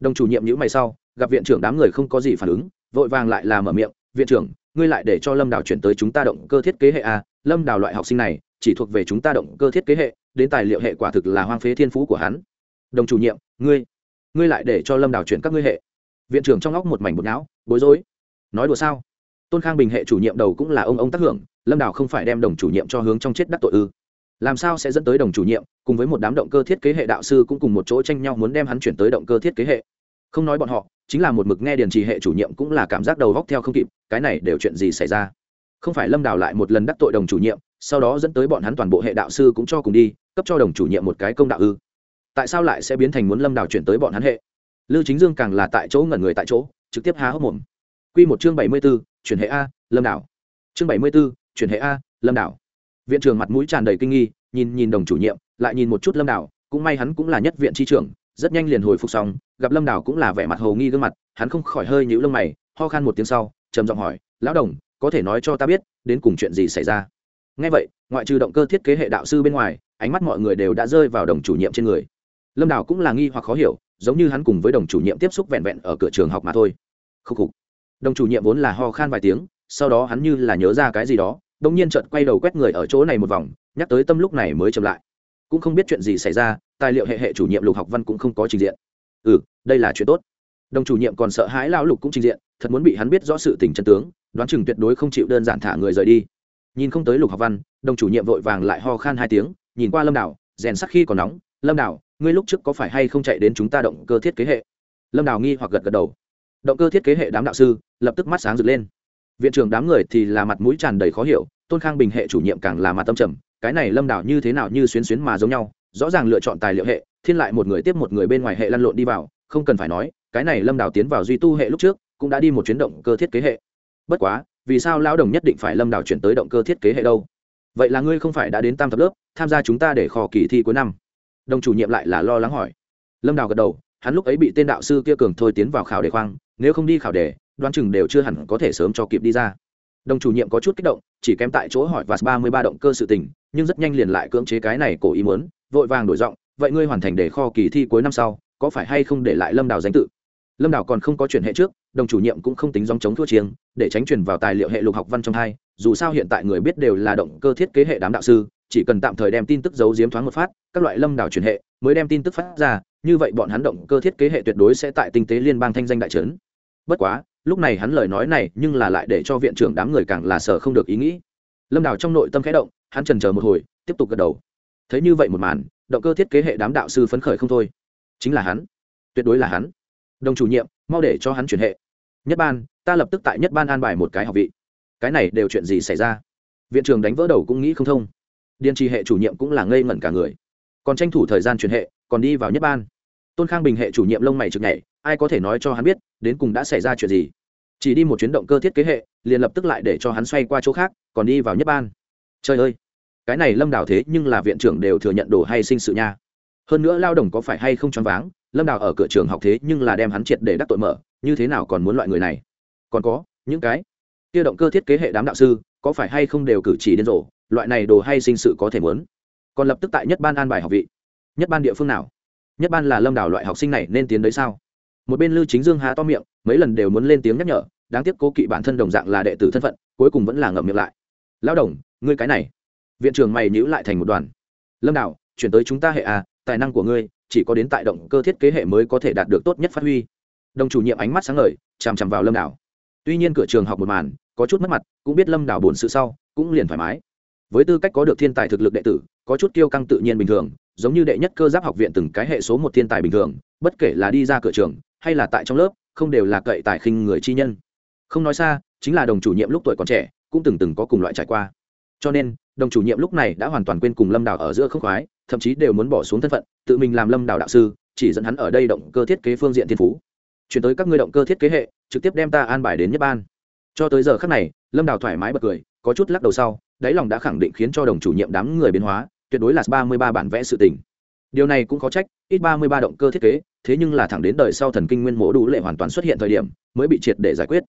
Đồng chủ nhiệm nhữ mày sau, gặp viện trưởng đám người không có gì phản ứng, vội vàng lại là mở miệng, viện trưởng, ngươi lại để cho lâm đào chuyển tới chúng ta động cơ thiết kế hệ a, lâm đào loại học sinh này, chỉ thuộc về chúng ta động cơ thiết kế hệ, đến tài liệu hệ quả thực là hoang phế thiên phú của hắn đồng chủ nhiệm, ngươi ngươi lại để cho lâm đào chuyển các ngươi hệ. Viện trưởng trong óc một mảnh bột não bối rối. Nói đùa sao? Tôn khang bình hệ chủ nhiệm đầu cũng là ông ông tác hưởng, lâm đào không phải đem đồng chủ nhiệm cho hướng trong chết đắc tội ư. Làm sao sẽ dẫn tới đồng chủ nhiệm, cùng với một đám động cơ thiết kế hệ đạo sư cũng cùng một chỗ tranh nhau muốn đem hắn chuyển tới động cơ thiết kế hệ. Không nói bọn họ, chính là một mực nghe điền trì hệ chủ nhiệm cũng là cảm giác đầu góc theo không kịp, cái này đều chuyện gì xảy ra? Không phải lâm đào lại một lần đắc tội đồng chủ nhiệm, sau đó dẫn tới bọn hắn toàn bộ hệ đạo sư cũng cho cùng đi, cấp cho đồng chủ nhiệm một cái công đạo ư tại sao lại sẽ biến thành muốn lâm đào chuyển tới bọn hắn hệ? Lưu chính dương càng là tại chỗ ngẩn người tại chỗ, trực tiếp há hốc mồm. Q một chương bảy mươi b ố chuyển hệ a, lâm đảo. Chương bảy mươi b ố chuyển hệ a, lâm đảo. Viện trưởng mặt mũi tràn đầy kinh nghi, nhìn nhìn đồng chủ nhiệm, lại nhìn một chút lâm đảo, cũng may hắn cũng là nhất viện tri trưởng, rất nhanh liền hồi phục xong, gặp lâm đảo cũng là vẻ mặt hầu nghi gương mặt, hắn không khỏi hơi nhũ lông mày, ho khan một tiếng sau, trầm giọng hỏi, lão đồng, có thể nói cho ta biết, đến cùng chuyện gì xảy ra? Ngay vậy, ngoại trừ động cơ thiết kế hệ đạo sư bên ngoài, ánh mắt mọi người đều đã rơi vào đồng chủ nhiệm trên người lâm Đào cũng là nghi hoặc khó hiểu, giống như hắn cùng với đồng chủ nhiệm tiếp xúc vẹn vẹn ở cửa trường học mà thôi. Khúc khục. Đồng chủ nhiệm vốn là ho khan vài tiếng, sau đó hắn như là nhớ ra cái gì đó đ ỗ n g nhiên trợt quay đầu quét người ở chỗ này một vòng, nhắc tới tâm lúc này mới chậm lại. Cũng không biết chuyện gì xảy ra, tài liệu hệ hệ chủ nhiệm lục học văn cũng không có trình diện. Ừ đây là chuyện tốt. Đồng chủ nhiệm còn sợ hãi lao lục cũng trình diện, thật muốn bị hắn biết rõ sự tình chân tướng, đoán chừng tuyệt đối không chịu đơn giản thả người rời đi. Nhìn không tới lục học văn, đồng chủ nhiệm vội vàng lại ho khan hai tiếng, nhìn qua lâm đảo rèn sắc khi còn nóng, lâm đảo ngươi lúc trước có phải hay không chạy đến chúng ta động cơ thiết kế hệ? Lâm đào nghi hoặc gật gật đầu. Động cơ thiết kế hệ đám đạo sư lập tức mắt sáng rực lên. Viện trưởng đám người thì là mặt mũi tràn đầy khó hiểu, tôn khang bình hệ chủ nhiệm càng là mặt tâm trầm, cái này lâm đảo như thế nào như xuyến xuyến mà giống nhau, rõ ràng lựa chọn tài liệu hệ, thiên lại một người tiếp một người bên ngoài hệ lăn lộn đi vào, không cần phải nói, cái này lâm đảo tiến vào duy tu hệ lúc trước, cũng đã đi một chuyến động cơ thiết kế hệ. Bất quá, vì sao lão đồng nhất định phải lâm đảo chuyển tới động cơ thiết kế hệ đâu? Vậy là ngươi không phải đã đến tam thập lớp, tham gia chúng ta để kho kỳ thi cuối năm đồng chủ nhiệm lại là lo lắng hỏi. Lâm đào gật đầu, hắn lúc ấy bị tên đạo sư kia cường thôi tiến vào khảo đề khoang, nếu không đi khảo đề, đoán chừng đều chưa hẳn có thể sớm cho kịp đi ra. Đồng chủ nhiệm có chút kích động, chỉ kém tại chỗ hỏi và ba mươi ba động cơ sự tình, nhưng rất nhanh liền lại cưỡng chế cái này cổ ý muốn, vội vàng đổi giọng, vậy ngươi hoàn thành đề kho kỳ thi cuối năm sau, có phải hay không để lại lâm đào danh tự? Lâm đào còn không có chuyển hệ trước, đồng chủ nhiệm cũng không tính dòng chống thua chiêng, để tránh chuyển vào tài liệu hệ lục học văn trong hai, dù sao hiện tại người biết đều là động cơ thiết kế hệ đám đạo sư chỉ cần tạm thời đem tin tức giấu giếm thoáng một phát, các loại lâm đảo truyền hệ mới đem tin tức phát ra, như vậy bọn hắn động cơ thiết kế hệ tuyệt đối sẽ tại tinh tế liên bang thanh danh đại trấn. Bất quá, lúc này hắn lời nói này nhưng là lại để cho viện trưởng đám người càng là sợ không được ý nghĩ. Lâm đảo trong nội tâm khẽ động, hắn trần chờ một hồi, tiếp tục gật đầu. Thấy như vậy một màn, động cơ thiết kế hệ đám đạo sư phấn khởi không thôi. Chính là hắn. Tuyệt đối là hắn. Đồng chủ nhiệm, mau để cho hắn chuyển hệ. Nhất ban, ta lập tức tại nhất ban an bài một cái học vị. Cái này đều chuyện gì xảy ra? Viện trưởng đánh vỡ đầu cũng nghĩ không thông điền trì hệ chủ nhiệm cũng là ngây ngẩn cả người. Còn tranh thủ thời gian truyền hệ, còn đi vào nhất ban. Tôn khang bình hệ chủ nhiệm lông mày trực nhảy, ai có thể nói cho hắn biết, đến cùng đã xảy ra chuyện gì? Chỉ đi một chuyến động cơ thiết kế hệ, liền lập tức lại để cho hắn xoay qua chỗ khác, còn đi vào nhất ban. Trời ơi! Cái này lâm đào thế nhưng là viện trưởng đều thừa nhận đồ hay sinh sự nha. Hơn nữa lao động có phải hay không choáng váng, lâm đào ở cửa trường học thế nhưng là đem hắn triệt để đắc tội mở, như thế nào còn muốn loại người này? Còn có, những cái kia động cơ thiết kế hệ đám đạo sư, có phải hay không đều cử chỉ điên rồ? Loại này đồ hay sinh sự có thể muốn. Còn lập tức tại nhất ban an bài học vị. Nhất ban địa phương nào? Nhất ban là lâm đảo loại học sinh này nên tiến đấy sao? Một bên lưu chính dương há to miệng, mấy lần đều muốn lên tiếng nhắc nhở, đáng tiếc cố kỵ bản thân đồng dạng là đệ tử thân phận, cuối cùng vẫn là ngậm miệng lại. Lao đồng, ngươi cái này. Viện trưởng mày nhữ lại thành một đoàn. Lâm đảo, chuyển tới chúng ta hệ à tài năng của ngươi chỉ có đến tại động cơ thiết kế hệ mới có thể đạt được tốt nhất phát huy. Đồng chủ nhiệm ánh mắt sáng ngời, chằm chằm vào lâm đảo. Tuy nhiên cửa trường học một màn, có chút mất mặt, cũng biết lâm đảo buồn sự sau, cũng liền thoải mái với tư cách có được thiên tài thực lực đệ tử, có chút kiêu căng tự nhiên bình thường, giống như đệ nhất cơ giáp học viện từng cái hệ số một thiên tài bình thường, bất kể là đi ra cửa trường, hay là tại trong lớp, không đều là cậy tài khinh người chi nhân. Không nói xa, chính là đồng chủ nhiệm lúc tuổi còn trẻ, cũng từng từng có cùng loại trải qua. Cho nên, đồng chủ nhiệm lúc này đã hoàn toàn quên cùng lâm đảo ở giữa không khoái, thậm chí đều muốn bỏ xuống thân phận, tự mình làm lâm đảo đạo sư, chỉ dẫn hắn ở đây động cơ thiết kế phương diện thiên phú. Chuyển tới các ngươi động cơ thiết kế hệ, trực tiếp đem ta an bài đến nhất ban. Cho tới giờ khác này, lâm đảo thoải mái bật cười, có chút lắc đầu sau đáy lòng đã khẳng định khiến cho đồng chủ nhiệm đám người biến hóa, tuyệt đối là ba mươi ba bản vẽ sự tình. Điều này cũng có trách, ít ba mươi ba động cơ thiết kế, thế nhưng là thẳng đến đời sau thần kinh nguyên mổ đủ lệ hoàn toàn xuất hiện thời điểm, mới bị triệt để giải quyết.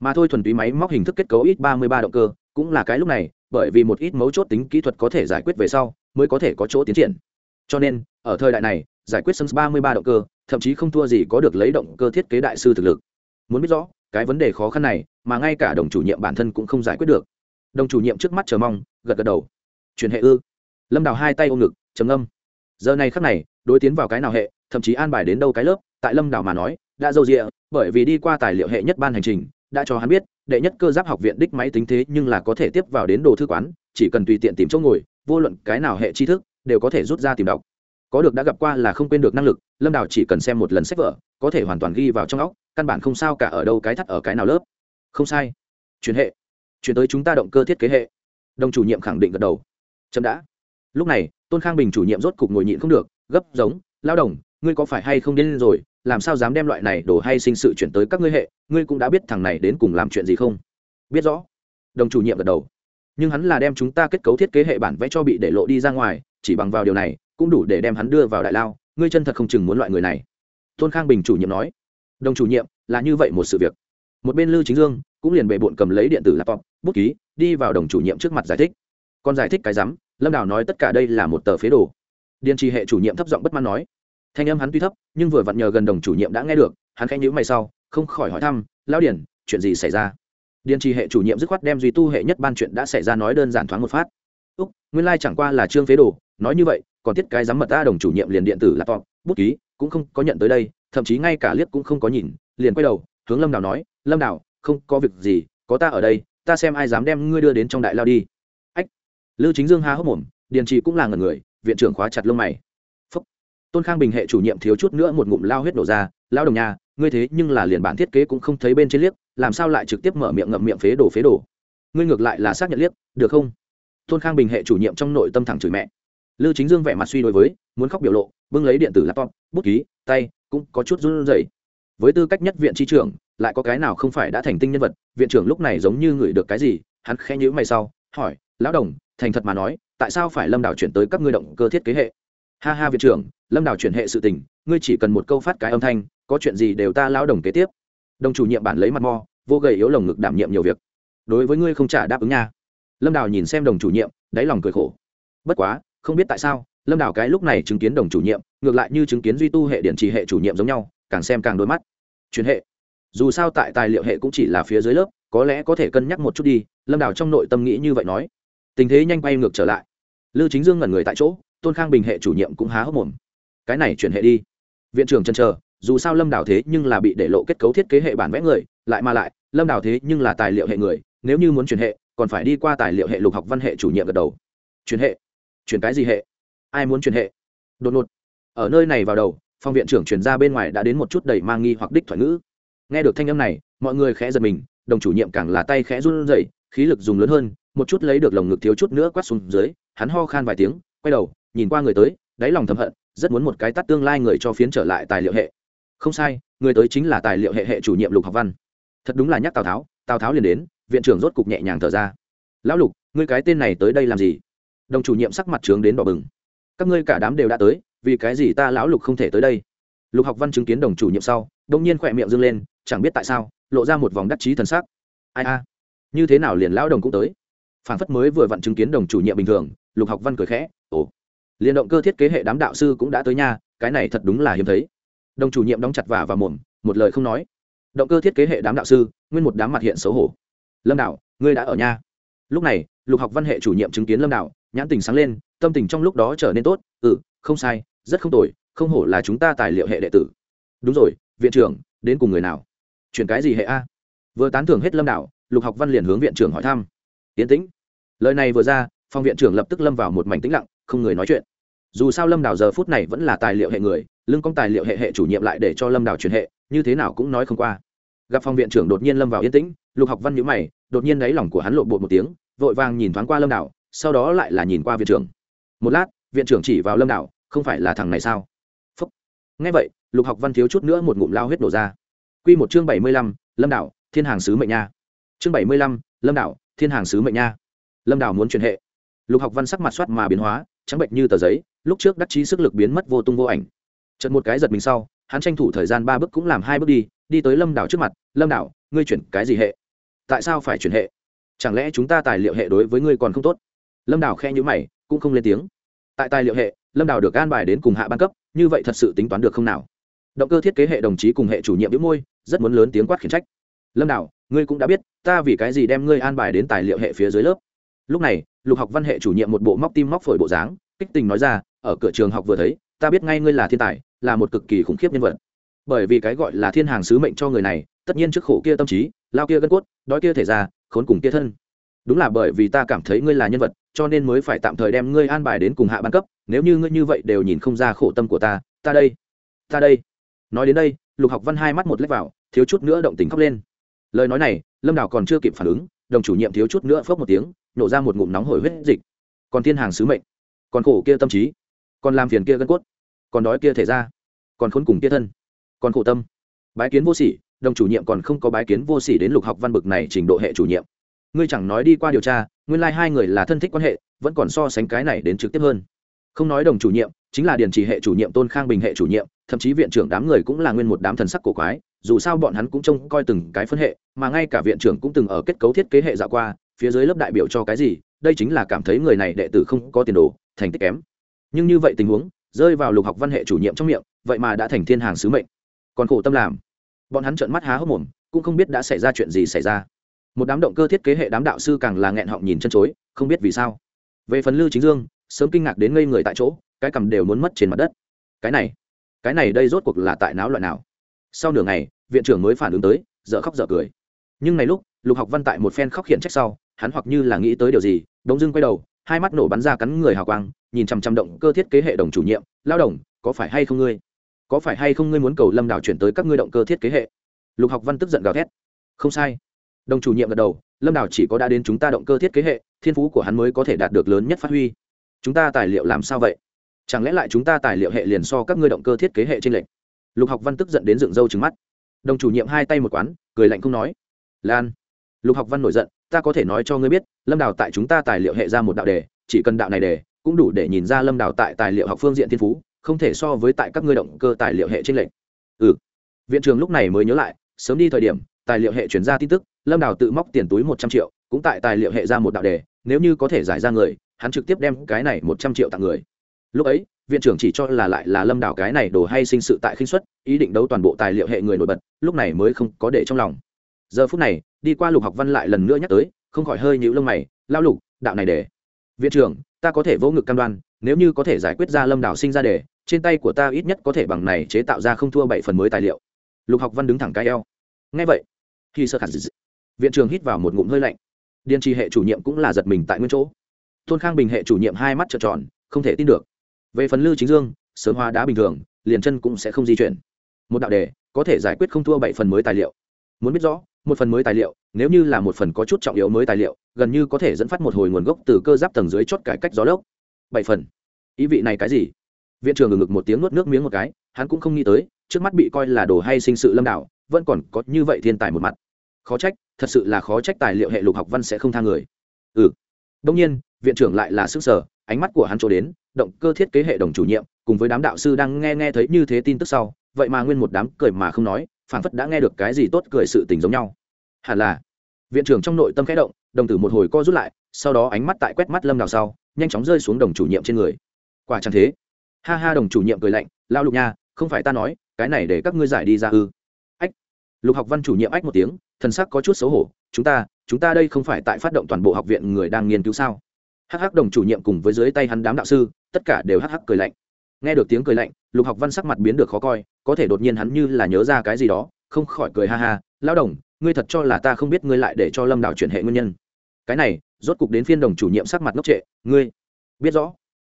Mà thôi thuần túy máy móc hình thức kết cấu ít ba mươi ba động cơ, cũng là cái lúc này, bởi vì một ít mấu chốt tính kỹ thuật có thể giải quyết về sau, mới có thể có chỗ tiến triển. Cho nên, ở thời đại này, giải quyết sân ba mươi ba động cơ, thậm chí không thua gì có được lấy động cơ thiết kế đại sư thực lực. Muốn biết rõ, cái vấn đề khó khăn này, mà ngay cả đồng chủ nhiệm bản thân cũng không giải quyết được đồng chủ nhiệm trước mắt chờ mong, gật gật đầu. Chuyển hệ ư? Lâm đào hai tay ôm ngực, trầm âm giờ này khắc này, đối tiến vào cái nào hệ, thậm chí an bài đến đâu cái lớp, tại lâm đào mà nói, đã dâu rịa bởi vì đi qua tài liệu hệ nhất ban hành trình, đã cho hắn biết, đệ nhất cơ giáp học viện đích máy tính thế nhưng là có thể tiếp vào đến đồ thư quán, chỉ cần tùy tiện tìm chỗ ngồi, vô luận cái nào hệ tri thức, đều có thể rút ra tìm đọc. Có được đã gặp qua là không quên được năng lực, lâm đào chỉ cần xem một lần sách vở, có thể hoàn toàn ghi vào trong óc, căn bản không sao cả ở đâu cái thắt ở cái nào lớp. Không sai. Chuyển hệ chuyển tới chúng ta động cơ thiết kế hệ. Đồng chủ nhiệm khẳng định gật đầu. Chậm đã. Lúc này, tôn khang bình chủ nhiệm rốt cục ngồi nhịn không được, gấp giống lao đồng, ngươi có phải hay không đến rồi? Làm sao dám đem loại này đổ hay sinh sự chuyển tới các ngươi hệ? Ngươi cũng đã biết thằng này đến cùng làm chuyện gì không? Biết rõ. Đồng chủ nhiệm gật đầu. Nhưng hắn là đem chúng ta kết cấu thiết kế hệ bản vẽ cho bị để lộ đi ra ngoài, chỉ bằng vào điều này, cũng đủ để đem hắn đưa vào đại lao. Ngươi chân thật không chừng muốn loại người này. Tôn khang bình chủ nhiệm nói. Đồng chủ nhiệm, là như vậy một sự việc một bên lưu chính dương cũng liền bề bộn cầm lấy điện tử laptop, bút ký, đi vào đồng chủ nhiệm trước mặt giải thích. Còn giải thích cái rắm, lâm đào nói tất cả đây là một tờ phế đồ. Điện trì hệ chủ nhiệm thấp giọng bất mãn nói. Thanh âm hắn tuy thấp, nhưng vừa vặn nhờ gần đồng chủ nhiệm đã nghe được, hắn khẽ nhữ mày sau, không khỏi hỏi thăm, lão điển chuyện gì xảy ra? Điện trì hệ chủ nhiệm dứt khoát đem duy tu hệ nhất ban chuyện đã xảy ra nói đơn giản thoáng một phát. Úc, nguyên lai chẳng qua là trương phế đồ, nói như vậy, còn tiết cái dám mật ta đồng chủ nhiệm liền điện tử laptop, bút ký cũng không có nhận tới đây, thậm chí ngay cả liếc cũng không có nhìn, liền quay đầu, hướng lâm đào nói lâm đảo, không có việc gì, có ta ở đây, ta xem ai dám đem ngươi đưa đến trong đại lao đi. Ách. Lưu chính dương ha hốc mồm, điền trì cũng là ngần người, viện trưởng khóa chặt lông mày. Phúc. tôn khang bình hệ chủ nhiệm thiếu chút nữa một ngụm lao huyết đổ ra lao đồng nhà, ngươi thế nhưng là liền bản thiết kế cũng không thấy bên trên liếc, làm sao lại trực tiếp mở miệng ngậm miệng phế đổ phế đổ ngươi ngược lại là xác nhận liếc, được không? Tôn khang bình hệ chủ nhiệm trong nội tâm thẳng chửi mẹ. Lưu chính dương vẻ mặt suy đối với, muốn khóc biểu lộ, bưng lấy điện tử laptop, bút ký, tay, cũng có chút run rẩy. Với tư cách nhất viện tri trưởng lại có cái nào không phải đã thành tinh nhân vật, viện trưởng lúc này giống như ngửi được cái gì, hắn khẽ nhữ mày sau, hỏi, lão đồng, thành thật mà nói, tại sao phải lâm đảo chuyển tới các ngươi động cơ thiết kế hệ? Ha ha, viện trưởng, lâm đảo chuyển hệ sự tình, ngươi chỉ cần một câu phát cái âm thanh, có chuyện gì đều ta lão đồng kế tiếp. Đồng chủ nhiệm bản lấy mặt mo, vô gầy yếu lồng ngực đảm nhiệm nhiều việc. Đối với ngươi không trả đáp ứng nha. Lâm đào nhìn xem đồng chủ nhiệm, đáy lòng cười khổ. Bất quá, không biết tại sao, lâm đào cái lúc này chứng kiến đồng chủ nhiệm, ngược lại như chứng kiến duy tu hệ điện trì hệ chủ nhiệm giống nhau, càng xem càng đôi mắt. Chuyển hệ dù sao tại tài liệu hệ cũng chỉ là phía dưới lớp, có lẽ có thể cân nhắc một chút đi, lâm đào trong nội tâm nghĩ như vậy nói. Tình thế nhanh bay ngược trở lại. Lưu chính dương ngẩn người tại chỗ, tôn khang bình hệ chủ nhiệm cũng há hốc mồm. Cái này chuyển hệ đi. Viện trưởng chân chờ, dù sao lâm đào thế nhưng là bị để lộ kết cấu thiết kế hệ bản vẽ người, lại mà lại, lâm đào thế nhưng là tài liệu hệ người, nếu như muốn chuyển hệ, còn phải đi qua tài liệu hệ lục học văn hệ chủ nhiệm gật đầu. Chuyển hệ? Chuyển cái gì hệ? Ai muốn chuyển hệ? Đột ngột. Ở nơi này vào đầu phong viện trưởng chuyển ra bên ngoài đã đến một chút đầy mang nghi hoặc đích thoại ngữ nghe được thanh âm này, mọi người khẽ giật mình, đồng chủ nhiệm càng là tay khẽ run rẩy, khí lực dùng lớn hơn, một chút lấy được lồng ngực thiếu chút nữa quát xuống dưới, hắn ho khan vài tiếng, quay đầu, nhìn qua người tới, đáy lòng thầm hận, rất muốn một cái tắt tương lai người cho phiến trở lại tài liệu hệ. Không sai, người tới chính là tài liệu hệ hệ chủ nhiệm lục học văn. Thật đúng là nhắc tào tháo tào tháo liền đến, viện trưởng rốt cục nhẹ nhàng thở ra. Lão lục, ngươi cái tên này tới đây làm gì? Đồng chủ nhiệm sắc mặt trướng đến đỏ bừng. Các ngươi cả đám đều đã tới, vì cái gì ta lão lục không thể tới đây? Lục học văn chứng kiến đồng chủ nhiệm sau đông nhiên khỏe miệng dâng lên chẳng biết tại sao, lộ ra một vòng đắc chí thần sắc. Ai a? Như thế nào liền lão đồng cũng tới? Phản phất mới vừa vặn chứng kiến đồng chủ nhiệm bình thường, lục học văn cười khẽ, ồ, liền động cơ thiết kế hệ đám đạo sư cũng đã tới nha, cái này thật đúng là hiếm thấy. Đồng chủ nhiệm đóng chặt vả và mồm, một lời không nói. Động cơ thiết kế hệ đám đạo sư, nguyên một đám mặt hiện xấu hổ. Lâm đạo, ngươi đã ở nha. Lúc này, lục học văn hệ chủ nhiệm chứng kiến lâm đạo, nhãn tình sáng lên, tâm tình trong lúc đó trở nên tốt. Ừ không sai, rất không tồi, không hổ là chúng ta tài liệu hệ đệ tử. Đúng rồi, viện trưởng, đến cùng người nào? Chuyển cái gì hệ a? Vừa tán thưởng hết lâm đạo, lục học văn liền hướng viện trưởng hỏi thăm. Tiến tĩnh, lời này vừa ra, phòng viện trưởng lập tức lâm vào một mảnh tĩnh lặng, không người nói chuyện. Dù sao lâm đào giờ phút này vẫn là tài liệu hệ người, lưng công tài liệu hệ hệ chủ nhiệm lại để cho lâm đào chuyển hệ, như thế nào cũng nói không qua. Gặp phòng viện trưởng đột nhiên lâm vào yên tĩnh, lục học văn nhữ mày, đột nhiên đáy lòng của hắn lộ bột một tiếng, vội vàng nhìn thoáng qua lâm đào sau đó lại là nhìn qua viện trưởng. Một lát, viện trưởng chỉ vào lâm đào không phải là thằng này sao? Phúc. Ngay vậy, lục học văn thiếu chút nữa một ngụm lao huyết nổ ra. Quy một chương bảy mươi lăm, lâm đảo thiên hàng sứ mệnh nha. Chương bảy mươi lăm, lâm đảo thiên hàng sứ mệnh nha. Lâm đảo muốn truyền hệ. Lục học văn sắc mặt soát mà biến hóa, trắng bệnh như tờ giấy, lúc trước đắc chí sức lực biến mất vô tung vô ảnh. Chợt một cái giật mình sau, hắn tranh thủ thời gian ba bước cũng làm hai bước đi đi tới lâm đảo trước mặt, lâm đảo ngươi chuyển cái gì hệ? Tại sao phải chuyển hệ? Chẳng lẽ chúng ta tài liệu hệ đối với ngươi còn không tốt? Lâm đảo khe nhíu mày, cũng không lên tiếng. Tại tài liệu hệ, lâm đảo được an bài đến cùng hạ ban cấp, như vậy thật sự tính toán được không nào? Động cơ thiết kế hệ đồng chí cùng hệ chủ nhiệm đĩu môi rất muốn lớn tiếng quát khiển trách. Lâm Đạo, ngươi cũng đã biết ta vì cái gì đem ngươi an bài đến tài liệu hệ phía dưới lớp? Lúc này lục học văn hệ chủ nhiệm một bộ móc tim móc phổi bộ dáng kích tình nói ra ở cửa trường học vừa thấy ta biết ngay ngươi là thiên tài là một cực kỳ khủng khiếp nhân vật. Bởi vì cái gọi là thiên hàng sứ mệnh cho người này tất nhiên trước khổ kia tâm trí lao kia gân cốt đói kia thể ra khốn cùng kia thân. Đúng là bởi vì ta cảm thấy ngươi là nhân vật cho nên mới phải tạm thời đem ngươi an bài đến cùng hạ ban cấp nếu như ngươi như vậy đều nhìn không ra khổ tâm của ta ta đây ta đây. Nói đến đây lục học văn hai mắt một lách vào, thiếu chút nữa động tình khóc lên. Lời nói này, lâm đào còn chưa kịp phản ứng, đồng chủ nhiệm thiếu chút nữa phốc một tiếng, nổ ra một ngụm nóng hổi huyết dịch. Còn thiên hàng sứ mệnh, còn khổ kia tâm trí, còn làm phiền kia gân cốt, còn đói kia thể ra còn khốn cùng kia thân, còn khổ tâm. Bái kiến vô sỉ, đồng chủ nhiệm còn không có bái kiến vô sỉ đến lục học văn bực này trình độ hệ chủ nhiệm. Ngươi chẳng nói đi qua điều tra, nguyên lai、like、hai người là thân thích quan hệ, vẫn còn so sánh cái này đến trực tiếp hơn. Không nói đồng chủ nhiệm, chính là điền trì hệ chủ nhiệm tôn khang bình hệ chủ nhiệm thậm chí viện trưởng đám người cũng là nguyên một đám thần sắc cổ quái, dù sao bọn hắn cũng trông coi từng cái phân hệ, mà ngay cả viện trưởng cũng từng ở kết cấu thiết kế hệ dạo qua, phía dưới lớp đại biểu cho cái gì, đây chính là cảm thấy người này đệ tử không có tiền đồ, thành tích kém. Nhưng như vậy tình huống, rơi vào lục học văn hệ chủ nhiệm trong miệng, vậy mà đã thành thiên hàng sứ mệnh. Còn khổ tâm làm. Bọn hắn trợn mắt há hốc mồm, cũng không biết đã xảy ra chuyện gì xảy ra. Một đám động cơ thiết kế hệ đám đạo sư càng là nghẹn họng nhìn chân chối, không biết vì sao. Về phần lưu chính dương, sớm kinh ngạc đến ngây người tại chỗ, cái cầm đều muốn mất trên mặt đất. Cái này cái này đây rốt cuộc là tại não loại nào? Sau nửa ngày, viện trưởng mới phản ứng tới, dở khóc dở cười. Nhưng này lúc, lục học văn tại một phen khóc hiện trách sau, hắn hoặc như là nghĩ tới điều gì đống dưng quay đầu, hai mắt nổ bắn ra cắn người hào quang, nhìn chằm chằm động cơ thiết kế hệ đồng chủ nhiệm lao động có phải hay không ngươi? Có phải hay không ngươi muốn cầu lâm đảo chuyển tới các ngươi động cơ thiết kế hệ? Lục học văn tức giận gào thét. Không sai. Đồng chủ nhiệm gật đầu, lâm đảo chỉ có đã đến chúng ta động cơ thiết kế hệ, thiên phú của hắn mới có thể đạt được lớn nhất phát huy. Chúng ta tài liệu làm sao vậy? Chẳng lẽ lại chúng ta tài liệu hệ liền so các ngươi động cơ thiết kế hệ trên lệnh lục học văn tức giận đến dựng râu trứng mắt. Đồng chủ nhiệm hai tay một quán, cười lạnh không nói. Lan. Lục học văn nổi giận, ta có thể nói cho ngươi biết, lâm đào tại chúng ta tài liệu hệ ra một đạo đề, chỉ cần đạo này đề, cũng đủ để nhìn ra lâm đào tại tài liệu học phương diện thiên phú, không thể so với tại các ngươi động cơ tài liệu hệ trên lệnh ừ. Viện trường lúc này mới nhớ lại, sớm đi thời điểm, tài liệu hệ chuyển ra tin tức, lâm đào tự móc tiền túi một trăm triệu, cũng tại tài liệu hệ ra một đạo đề, nếu như có thể giải ra người, hắn trực tiếp đem cái này một trăm triệu tặng người lúc ấy, viện trưởng chỉ cho là lại là lâm đảo cái này đồ hay sinh sự tại khinh suất, ý định đấu toàn bộ tài liệu hệ người nổi bật, lúc này mới không có để trong lòng. Giờ phút này, đi qua lục học văn lại lần nữa nhắc tới, không khỏi hơi nhũ lông mày lao lục, đạo này để. Viện trưởng, ta có thể vô ngực cam đoan, nếu như có thể giải quyết ra lâm đảo sinh ra đề trên tay của ta ít nhất có thể bằng này chế tạo ra không thua bảy phần mới tài liệu. Lục học văn đứng thẳng cái eo. Ngay vậy. Khi sơ khả viện trưởng hít vào một ngụm hơi lạnh. Điên trì hệ chủ nhiệm cũng là giật mình tại nguyên chỗ. Tôn khang bình hệ chủ nhiệm hai mắt trợn tròn, không thể tin được về phần lưu chính dương, sớm hóa đá bình thường, liền chân cũng sẽ không di chuyển. Một đạo đề, có thể giải quyết không thua bảy phần mới tài liệu. Muốn biết rõ, một phần mới tài liệu, nếu như là một phần có chút trọng yếu mới tài liệu, gần như có thể dẫn phát một hồi nguồn gốc từ cơ giáp tầng dưới chốt cải cách gió lốc. Bảy phần. Ý vị này cái gì? Viện trưởng ngừng ngực một tiếng nuốt nước miếng một cái, hắn cũng không nghĩ tới, trước mắt bị coi là đồ hay sinh sự lâm đạo vẫn còn có như vậy thiên tài một mặt. Khó trách, thật sự là khó trách tài liệu hệ lục học văn sẽ không tha người. Ừ. Đông nhiên, viện trưởng lại là sức sở, ánh mắt của hắn chỗ đến động cơ thiết kế hệ đồng chủ nhiệm, cùng với đám đạo sư đang nghe nghe thấy như thế tin tức sau, vậy mà nguyên một đám cười mà không nói, phảng phất đã nghe được cái gì tốt cười sự tình giống nhau. Hẳn là, viện trưởng trong nội tâm khẽ động, đồng tử một hồi co rút lại, sau đó ánh mắt tại quét mắt lâm đào sau, nhanh chóng rơi xuống đồng chủ nhiệm trên người. Quả chẳng thế. Ha ha, đồng chủ nhiệm cười lạnh lao lục nha, không phải ta nói, cái này để các ngươi giải đi ra ư. Ách. Lục học văn chủ nhiệm ách một tiếng, thần sắc có chút xấu hổ, chúng ta chúng ta đây không phải tại phát động toàn bộ học viện người đang nghiên cứu sao? Hắc hắc, đồng chủ nhiệm cùng với dưới tay hắn đám đạo sư tất cả đều hắc hắc cười lạnh. Nghe được tiếng cười lạnh, lục học văn sắc mặt biến được khó coi, có thể đột nhiên hắn như là nhớ ra cái gì đó, không khỏi cười ha ha lao đồng, ngươi thật cho là ta không biết ngươi lại để cho lâm đảo chuyển hệ nguyên nhân. Cái này, rốt cục đến phiên đồng chủ nhiệm sắc mặt ngốc trệ, ngươi biết rõ.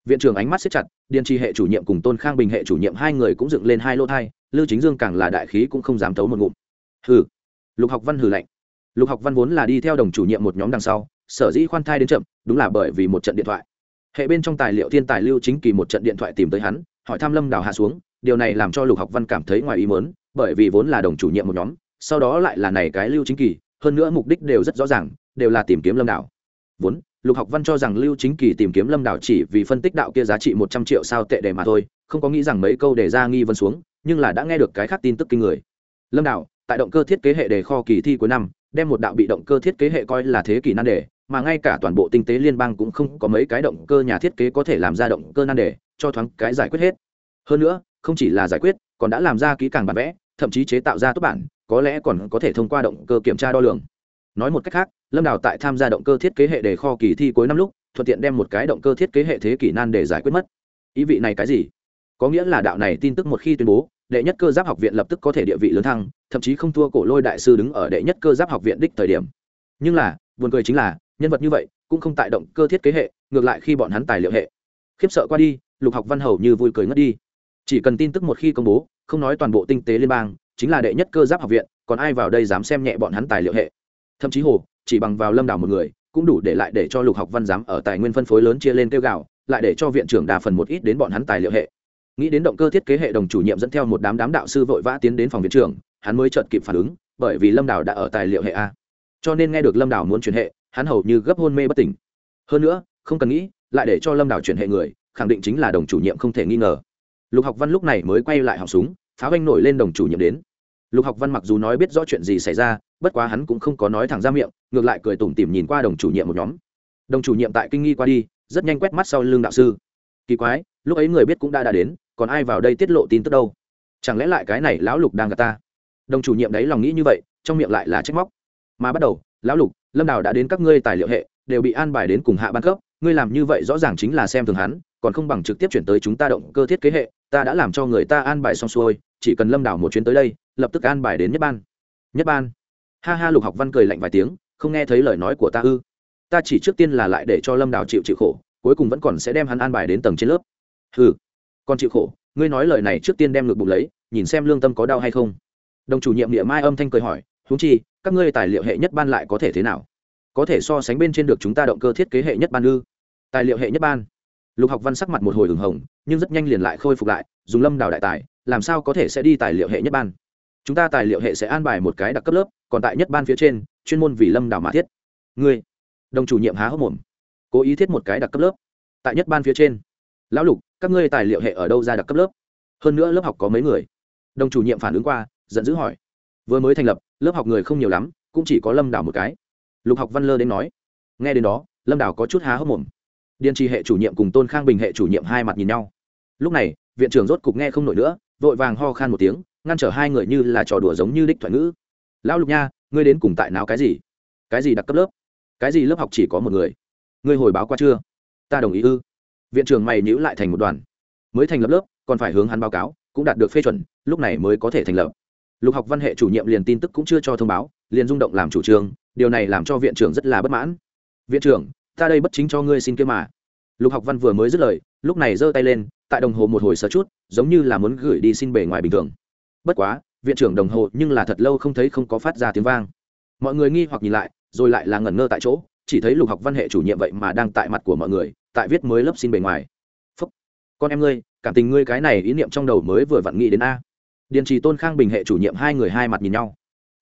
Viện trưởng ánh mắt xếp chặt, điền trì hệ chủ nhiệm cùng tôn khang bình hệ chủ nhiệm hai người cũng dựng lên hai lô thai, lưu chính dương càng là đại khí cũng không dám tấu một ngụm. Hừ. Lục học văn hừ lạnh. Lục học văn vốn là đi theo đồng chủ nhiệm một nhóm đằng sau, sở dĩ khoan thai đến chậm, đúng là bởi vì một trận điện thoại hệ bên trong tài liệu thiên tài lưu chính kỳ một trận điện thoại tìm tới hắn, hỏi thăm lâm đào hạ xuống, điều này làm cho lục học văn cảm thấy ngoài ý mớn bởi vì vốn là đồng chủ nhiệm một nhóm, sau đó lại là này cái lưu chính kỳ, hơn nữa mục đích đều rất rõ ràng, đều là tìm kiếm lâm đảo vốn, lục học văn cho rằng lưu chính kỳ tìm kiếm lâm đảo chỉ vì phân tích đạo kia giá trị một trăm triệu sao tệ đề mà thôi, không có nghĩ rằng mấy câu đề ra nghi vấn xuống, nhưng là đã nghe được cái khác tin tức kinh người. Lâm đảo tại động cơ thiết kế hệ đề kho kỳ thi cuối năm, đem một đạo bị động cơ thiết kế hệ coi là thế kỷ nan đề, mà ngay cả toàn bộ tinh tế liên bang cũng không có mấy cái động cơ nhà thiết kế có thể làm ra động cơ nan đề, cho thoáng cái giải quyết hết. Hơn nữa, không chỉ là giải quyết, còn đã làm ra kỹ càng bản vẽ, thậm chí chế tạo ra tốt bản, có lẽ còn có thể thông qua động cơ kiểm tra đo lường. Nói một cách khác, lâm đào tại tham gia động cơ thiết kế hệ đề kho kỳ thi cuối năm lúc, thuận tiện đem một cái động cơ thiết kế hệ thế kỷ nan để giải quyết mất. Ý vị này cái gì? Có nghĩa là đạo này tin tức một khi tuyên bố đệ nhất cơ giáp học viện lập tức có thể địa vị lớn thăng, thậm chí không thua cổ lôi đại sư đứng ở đệ nhất cơ giáp học viện đích thời điểm. Nhưng là, buồn cười chính là, nhân vật như vậy cũng không tại động cơ thiết kế hệ, ngược lại khi bọn hắn tài liệu hệ. Khiếp sợ qua đi, lục học văn hầu như vui cười ngất đi. Chỉ cần tin tức một khi công bố, không nói toàn bộ tinh tế liên bang, chính là đệ nhất cơ giáp học viện, còn ai vào đây dám xem nhẹ bọn hắn tài liệu hệ? Thậm chí hồ, chỉ bằng vào lâm đảo một người, cũng đủ để lại để cho lục học văn dám ở tài nguyên phân phối lớn chia lên tiêu gạo lại để cho viện trưởng đà phần một ít đến bọn hắn tài liệu hệ nghĩ đến động cơ thiết kế hệ đồng chủ nhiệm dẫn theo một đám đám đạo sư vội vã tiến đến phòng viện trưởng, hắn mới chợt kịp phản ứng, bởi vì lâm đảo đã ở tài liệu hệ a. Cho nên nghe được lâm đảo muốn chuyển hệ, hắn hầu như gấp hôn mê bất tỉnh. Hơn nữa, không cần nghĩ, lại để cho lâm đảo chuyển hệ người, khẳng định chính là đồng chủ nhiệm không thể nghi ngờ. Lục học văn lúc này mới quay lại họng súng pháo anh nổi lên đồng chủ nhiệm đến. Lục học văn mặc dù nói biết rõ chuyện gì xảy ra, bất quá hắn cũng không có nói thẳng ra miệng, ngược lại cười tủm tỉm nhìn qua đồng chủ nhiệm một nhóm. Đồng chủ nhiệm tại kinh nghi qua đi, rất nhanh quét mắt sau lưng đạo sư. Kỳ quái lúc ấy người biết cũng đã đã đến, còn ai vào đây tiết lộ tin tức đâu? Chẳng lẽ lại cái này lão lục đang gặp ta? Đồng chủ nhiệm đấy lòng nghĩ như vậy, trong miệng lại là trách móc. Mà bắt đầu, lão lục, lâm đào đã đến các ngươi tài liệu hệ, đều bị an bài đến cùng hạ ban cấp. Ngươi làm như vậy rõ ràng chính là xem thường hắn, còn không bằng trực tiếp chuyển tới chúng ta động cơ thiết kế hệ. Ta đã làm cho người ta an bài xong xuôi, chỉ cần lâm đảo một chuyến tới đây, lập tức an bài đến nhất ban. Nhất ban? Ha ha, lục học văn cười lạnh vài tiếng, không nghe thấy lời nói của ta ư? Ta chỉ trước tiên là lại để cho lâm đảo chịu chịu khổ, cuối cùng vẫn còn sẽ đem hắn an bài đến tầng trên lớp ừ còn chịu khổ, ngươi nói lời này trước tiên đem ngược bụng lấy, nhìn xem lương tâm có đau hay không. Đồng chủ nhiệm địa mai âm thanh cười hỏi, huống chi, các ngươi tài liệu hệ nhất ban lại có thể thế nào? Có thể so sánh bên trên được chúng ta động cơ thiết kế hệ nhất ban ư? Tài liệu hệ nhất ban? Lục học văn sắc mặt một hồi hừng hồng, nhưng rất nhanh liền lại khôi phục lại, dùng lâm đào đại tài, làm sao có thể sẽ đi tài liệu hệ nhất ban? Chúng ta tài liệu hệ sẽ an bài một cái đặc cấp lớp, còn tại nhất ban phía trên, chuyên môn vì lâm đào mà thiết. Ngươi? Đồng chủ nhiệm há hốc mồm. Cố ý thiết một cái đặc cấp lớp tại nhất ban phía trên. Lão lục các ngươi tài liệu hệ ở đâu ra đặc cấp lớp? Hơn nữa lớp học có mấy người? Đồng chủ nhiệm phản ứng qua, giận dữ hỏi. Vừa mới thành lập, lớp học người không nhiều lắm, cũng chỉ có lâm đảo một cái. Lục học văn lơ đến nói. Nghe đến đó, lâm đảo có chút há hốc mồm. Điên trì hệ chủ nhiệm cùng tôn khang bình hệ chủ nhiệm hai mặt nhìn nhau. Lúc này, viện trưởng rốt cục nghe không nổi nữa, vội vàng ho khan một tiếng, ngăn trở hai người như là trò đùa giống như đích thoại ngữ. Lão lục nha, ngươi đến cùng tại nào cái gì? Cái gì đặc cấp lớp? Cái gì lớp học chỉ có một người? Ngươi hồi báo qua chưa? Ta đồng ý ư viện trưởng mày nhữ lại thành một đoàn. Mới thành lập lớp, còn phải hướng hắn báo cáo, cũng đạt được phê chuẩn, lúc này mới có thể thành lập. Lục học văn hệ chủ nhiệm liền tin tức cũng chưa cho thông báo, liền rung động làm chủ trương, điều này làm cho viện trưởng rất là bất mãn. Viện trưởng, ta đây bất chính cho ngươi xin kia mà. Lục học văn vừa mới dứt lời, lúc này giơ tay lên, tại đồng hồ một hồi sơ chút, giống như là muốn gửi đi xin bề ngoài bình thường. Bất quá, viện trưởng đồng hồ nhưng là thật lâu không thấy không có phát ra tiếng vang. Mọi người nghi hoặc nhìn lại, rồi lại là ngẩn ngơ tại chỗ, chỉ thấy lục học văn hệ chủ nhiệm vậy mà đang tại mặt của mọi người tại viết mới lớp xin bề ngoài. Phúc. con em ngươi, cảm tình ngươi cái này ý niệm trong đầu mới vừa vặn nghĩ đến a. Điền trì tôn khang bình hệ chủ nhiệm hai người hai mặt nhìn nhau.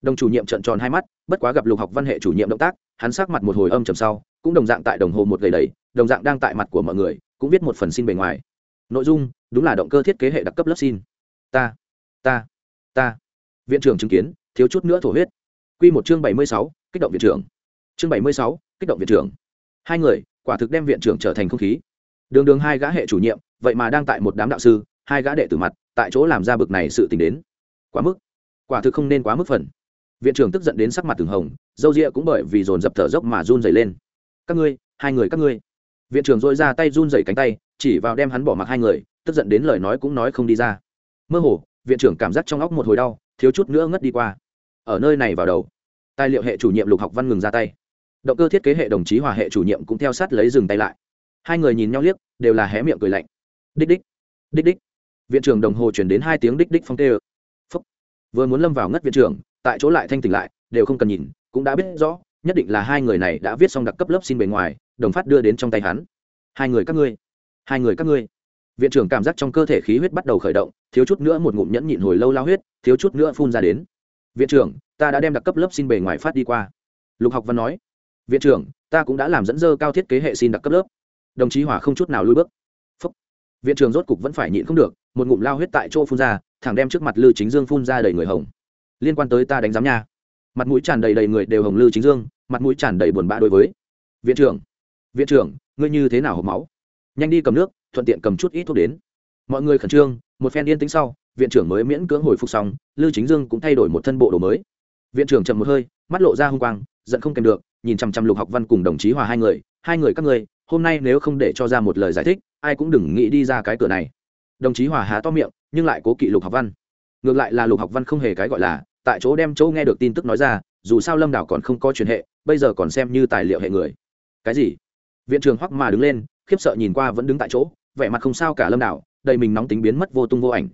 Đồng chủ nhiệm trợn tròn hai mắt, bất quá gặp lục học văn hệ chủ nhiệm động tác, hắn sắc mặt một hồi âm trầm sau, cũng đồng dạng tại đồng hồ một gầy đầy, đồng dạng đang tại mặt của mọi người, cũng viết một phần xin bề ngoài. Nội dung, đúng là động cơ thiết kế hệ đặc cấp lớp xin. Ta ta ta. Viện trưởng chứng kiến, thiếu chút nữa thổ huyết. Q một chương bảy mươi sáu, kích động viện trưởng. Chương bảy mươi sáu, kích động viện trưởng. Hai người quả thực đem viện trưởng trở thành không khí. Đường đường hai gã hệ chủ nhiệm, vậy mà đang tại một đám đạo sư, hai gã đệ tử mặt, tại chỗ làm ra bực này sự t ì n h đến. Quá mức. Quả thực không nên quá mức phần. Viện trưởng tức giận đến sắc mặt từng hồng, dâu rịa cũng bởi vì dồn dập thở dốc mà run dày lên. Các ngươi, hai người các ngươi. Viện trưởng dội ra tay run dày cánh tay, chỉ vào đem hắn bỏ mặc hai người, tức giận đến lời nói cũng nói không đi ra. Mơ hồ, viện trưởng cảm giác trong óc một hồi đau, thiếu chút nữa ngất đi qua. Ở nơi này vào đầu, tài liệu hệ chủ nhiệm lục học văn ngừng ra tay động cơ thiết kế hệ đồng chí hòa hệ chủ nhiệm cũng theo sát lấy dừng tay lại. Hai người nhìn nhau liếc, đều là hé miệng cười lạnh. Đích đích đích đích. Viện trưởng đồng hồ chuyển đến hai tiếng đích đích phong tê ơ. Phúc. Vừa muốn lâm vào ngất viện trưởng, tại chỗ lại thanh tỉnh lại, đều không cần nhìn, cũng đã biết rõ, nhất định là hai người này đã viết xong đặc cấp lớp xin bề ngoài, đồng phát đưa đến trong tay hắn. Hai người các ngươi, hai người các ngươi. Viện trưởng cảm giác trong cơ thể khí huyết bắt đầu khởi động, thiếu chút nữa một ngụm nhẫn nhịn hồi lâu lao huyết, thiếu chút nữa phun ra đến. Viện trưởng, ta đã đem đặc cấp lớp xin bề ngoài phát đi qua. Lục học văn nói viện trưởng, ta cũng đã làm dẫn dơ cao thiết kế hệ xin đặc cấp lớp. Đồng chí hòa không chút nào lui bước. Phúc. viện trưởng rốt cục vẫn phải nhịn không được, một ngụm lao huyết tại chỗ phun ra, thẳng đem trước mặt lư chính dương phun ra đầy người hồng. Liên quan tới ta đánh giám nha. Mặt mũi tràn đầy đầy người đều hồng lư chính dương, mặt mũi tràn đầy buồn bã đối với. Viện trưởng. Viện trưởng, ngươi như thế nào hộp máu? Nhanh đi cầm nước, thuận tiện cầm chút ít thuốc đến. Mọi người khẩn trương, một phen yên tĩnh sau, viện trưởng mới miễn cưỡng hồi phục xong, lư chính dương cũng thay đổi một thân bộ đồ mới. Viện trưởng chậm một hơi, mắt lộ ra h u n g quang, giận không kèm được nhìn chằm chằm lục học văn cùng đồng chí hòa hai người hai người các ngươi, hôm nay nếu không để cho ra một lời giải thích ai cũng đừng nghĩ đi ra cái cửa này. Đồng chí hòa há to miệng nhưng lại cố kỵ lục học văn. Ngược lại là lục học văn không hề cái gọi là tại chỗ đem chỗ nghe được tin tức nói ra dù sao lâm đảo còn không có truyền hệ bây giờ còn xem như tài liệu hệ người. Cái gì? Viện trưởng hoắc mà đứng lên khiếp sợ nhìn qua vẫn đứng tại chỗ vẻ mặt không sao cả lâm đảo đầy mình nóng tính biến mất vô tung vô ảnh.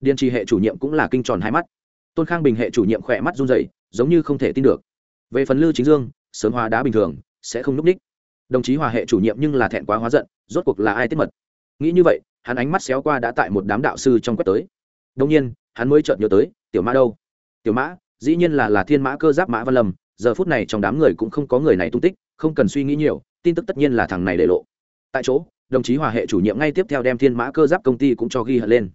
Điền trì hệ chủ nhiệm cũng là kinh tròn hai mắt. Tôn khang bình hệ chủ nhiệm khỏe mắt run rẩy giống như không thể tin được. Về phần lư chính dương sớm hóa đá bình thường, sẽ không núp ních đồng chí hòa hệ chủ nhiệm nhưng là thẹn quá hóa giận, rốt cuộc là ai tiết mật? Nghĩ như vậy, hắn ánh mắt xéo qua đã tại một đám đạo sư trong quét tới. Đông nhiên, hắn mới chợt nhớ tới, tiểu mã đâu? Tiểu mã, dĩ nhiên là là thiên mã cơ giáp mã văn lâm, giờ phút này trong đám người cũng không có người này tung tích, không cần suy nghĩ nhiều, tin tức tất nhiên là thằng này để lộ. Tại chỗ, đồng chí hòa hệ chủ nhiệm ngay tiếp theo đem thiên mã cơ giáp công ty cũng cho ghi hận lên.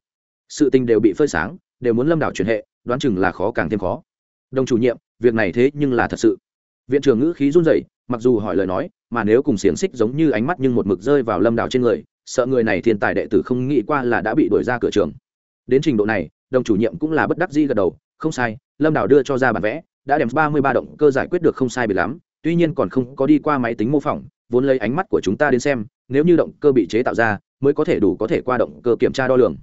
Sự tình đều bị phơi sáng, đều muốn lâm đảo chuyển hệ, đoán chừng là khó càng thêm khó. Đồng chủ nhiệm, việc này thế nhưng là thật sự viện trưởng ngữ khí run rẩy, mặc dù hỏi lời nói, mà nếu cùng xiềng xích giống như ánh mắt nhưng một mực rơi vào lâm đảo trên người, sợ người này thiên tài đệ tử không nghĩ qua là đã bị đuổi ra cửa trường. Đến trình độ này, đồng chủ nhiệm cũng là bất đắc dĩ gật đầu, không sai, lâm đảo đưa cho ra bản vẽ, đã đem ba mươi ba động cơ giải quyết được không sai bị lắm, tuy nhiên còn không có đi qua máy tính mô phỏng, vốn lấy ánh mắt của chúng ta đến xem, nếu như động cơ bị chế tạo ra, mới có thể đủ có thể qua động cơ kiểm tra đo lường.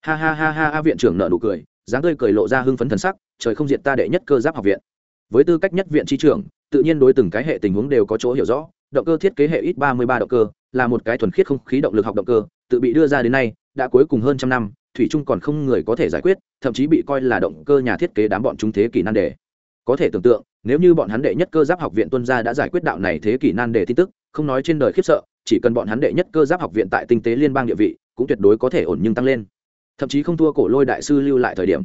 Ha ha ha ha ha, viện trưởng nợ nụ cười, dáng tươi cười lộ ra hưng phấn thần sắc, trời không diện ta đệ nhất cơ giáp học viện. Với tư cách nhất viện tri trưởng tự nhiên đối từng cái hệ tình huống đều có chỗ hiểu rõ, động cơ thiết kế hệ ít ba mươi ba động cơ, là một cái thuần khiết không khí động lực học động cơ, tự bị đưa ra đến nay, đã cuối cùng hơn trăm năm, thủy chung còn không người có thể giải quyết, thậm chí bị coi là động cơ nhà thiết kế đám bọn chúng thế kỷ nan đề. Có thể tưởng tượng, nếu như bọn hắn đệ nhất cơ giáp học viện tuân gia đã giải quyết đạo này thế kỷ nan đề tin tức, không nói trên đời khiếp sợ, chỉ cần bọn hắn đệ nhất cơ giáp học viện tại tinh tế liên bang địa vị, cũng tuyệt đối có thể ổn nhưng tăng lên. Thậm chí không thua cổ lôi đại sư lưu lại thời điểm.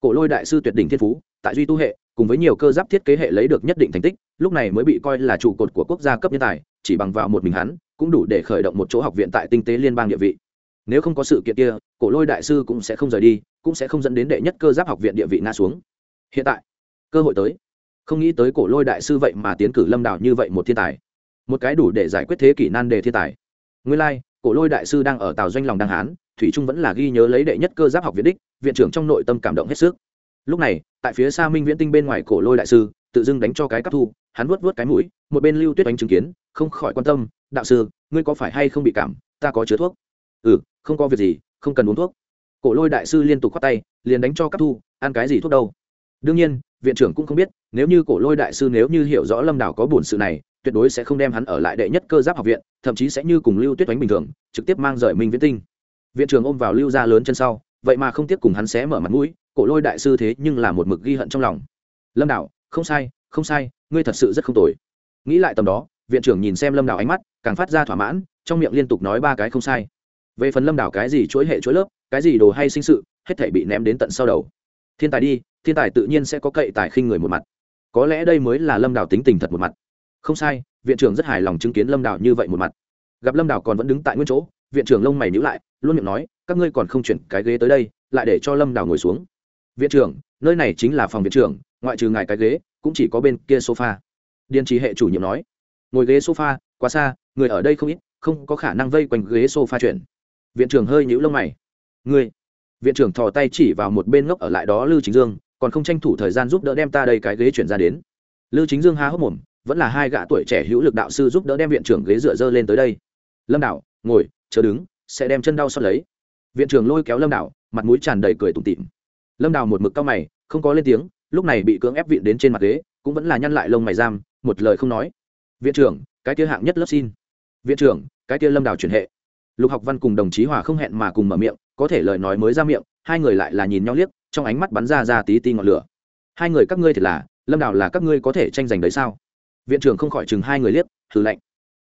Cổ lôi đại sư tuyệt đỉnh thiên phú, tại duy tu hệ cùng với nhiều cơ giáp thiết kế hệ lấy được nhất định thành tích lúc này mới bị coi là trụ cột của quốc gia cấp nhân tài chỉ bằng vào một mình hắn cũng đủ để khởi động một chỗ học viện tại tinh tế liên bang địa vị. Nếu không có sự kiện kia cổ lôi đại sư cũng sẽ không rời đi cũng sẽ không dẫn đến đệ nhất cơ giáp học viện địa vị nga xuống. Hiện tại cơ hội tới. Không nghĩ tới cổ lôi đại sư vậy mà tiến cử lâm đảo như vậy một thiên tài. Một cái đủ để giải quyết thế kỷ nan đề thiên tài. Nguyên lai、like, cổ lôi đại sư đang ở tàu doanh lòng đăng hán thủy trung vẫn là ghi nhớ lấy đệ nhất cơ giáp học viện đích viện trưởng trong nội tâm cảm động hết sức lúc này, tại phía xa minh viễn tinh bên ngoài cổ lôi đại sư, tự dưng đánh cho cái cắp thu, hắn vuốt vuốt cái mũi, một bên lưu tuyết đánh chứng kiến, không khỏi quan tâm, đạo sư, ngươi có phải hay không bị cảm? Ta có chứa thuốc. Ừ không có việc gì, không cần uống thuốc. Cổ lôi đại sư liên tục khoát tay, liền đánh cho cắp thu, ăn cái gì thuốc đâu? Đương nhiên, viện trưởng cũng không biết, nếu như cổ lôi đại sư nếu như hiểu rõ lâm đảo có bổn sự này, tuyệt đối sẽ không đem hắn ở lại đệ nhất cơ giáp học viện, thậm chí sẽ như cùng lưu tuyết đánh bình thường, trực tiếp mang rời minh viễn tinh. Viện trưởng ôm vào lưu ra lớn chân sau, vậy mà không tiếp cùng hắn xé mở mặt mũi cổ lôi đại sư thế nhưng là một mực ghi hận trong lòng. Lâm đảo không sai không sai, ngươi thật sự rất không tồi. Nghĩ lại tầm đó, viện trưởng nhìn xem lâm đảo ánh mắt, càng phát ra thỏa mãn, trong miệng liên tục nói ba cái không sai. Về phần lâm đảo cái gì chuỗi hệ chuỗi lớp, cái gì đồ hay sinh sự, hết thể bị ném đến tận sau đầu. Thiên tài đi, thiên tài tự nhiên sẽ có cậy tài khinh người một mặt. Có lẽ đây mới là lâm đảo tính tình thật một mặt. Không sai, viện trưởng rất hài lòng chứng kiến lâm đảo như vậy một mặt. Gặp lâm đảo còn vẫn đứng tại nguyên chỗ, viện trưởng lông mày nhữ lại, luôn miệng nói, các ngươi còn không chuyển cái ghế tới đây, lại để cho lâm đảo ngồi xuống viện trưởng, nơi này chính là phòng viện trưởng, ngoại trừ ngài cái ghế, cũng chỉ có bên kia sofa. Điền trí hệ chủ nhiệm nói. Ngồi ghế sofa, quá xa, người ở đây không ít, không có khả năng vây quanh ghế sofa chuyển viện trưởng hơi nhũ lông mày. Người. viện trưởng thò tay chỉ vào một bên ngốc ở lại đó lưu chính dương, còn không tranh thủ thời gian giúp đỡ đem ta đây cái ghế chuyển ra đến. Lưu chính dương há hốc mồm, vẫn là hai gã tuổi trẻ hữu lực đạo sư giúp đỡ đem viện trưởng ghế dựa dơ lên tới đây. Lâm đạo ngồi, chờ đứng, sẽ đem chân đau xót lấy. Viện trưởng lôi kéo lâm đạo mặt mũi tràn đầy cười tủm tỉm lâm đào một mực cao mày, không có lên tiếng, lúc này bị cưỡng ép viện đến trên mặt ghế, cũng vẫn là nhăn lại lông mày giam, một lời không nói. Viện trưởng, cái kia hạng nhất lớp xin. Viện trưởng, cái kia lâm đào chuyển hệ. Lục học văn cùng đồng chí hòa không hẹn mà cùng mở miệng, có thể lời nói mới ra miệng, hai người lại là nhìn nhau liếc, trong ánh mắt bắn ra ra tí ti ngọn lửa. Hai người các ngươi thì là, lâm đào là các ngươi có thể tranh giành đấy sao? Viện trưởng không khỏi chừng hai người liếc thử lệnh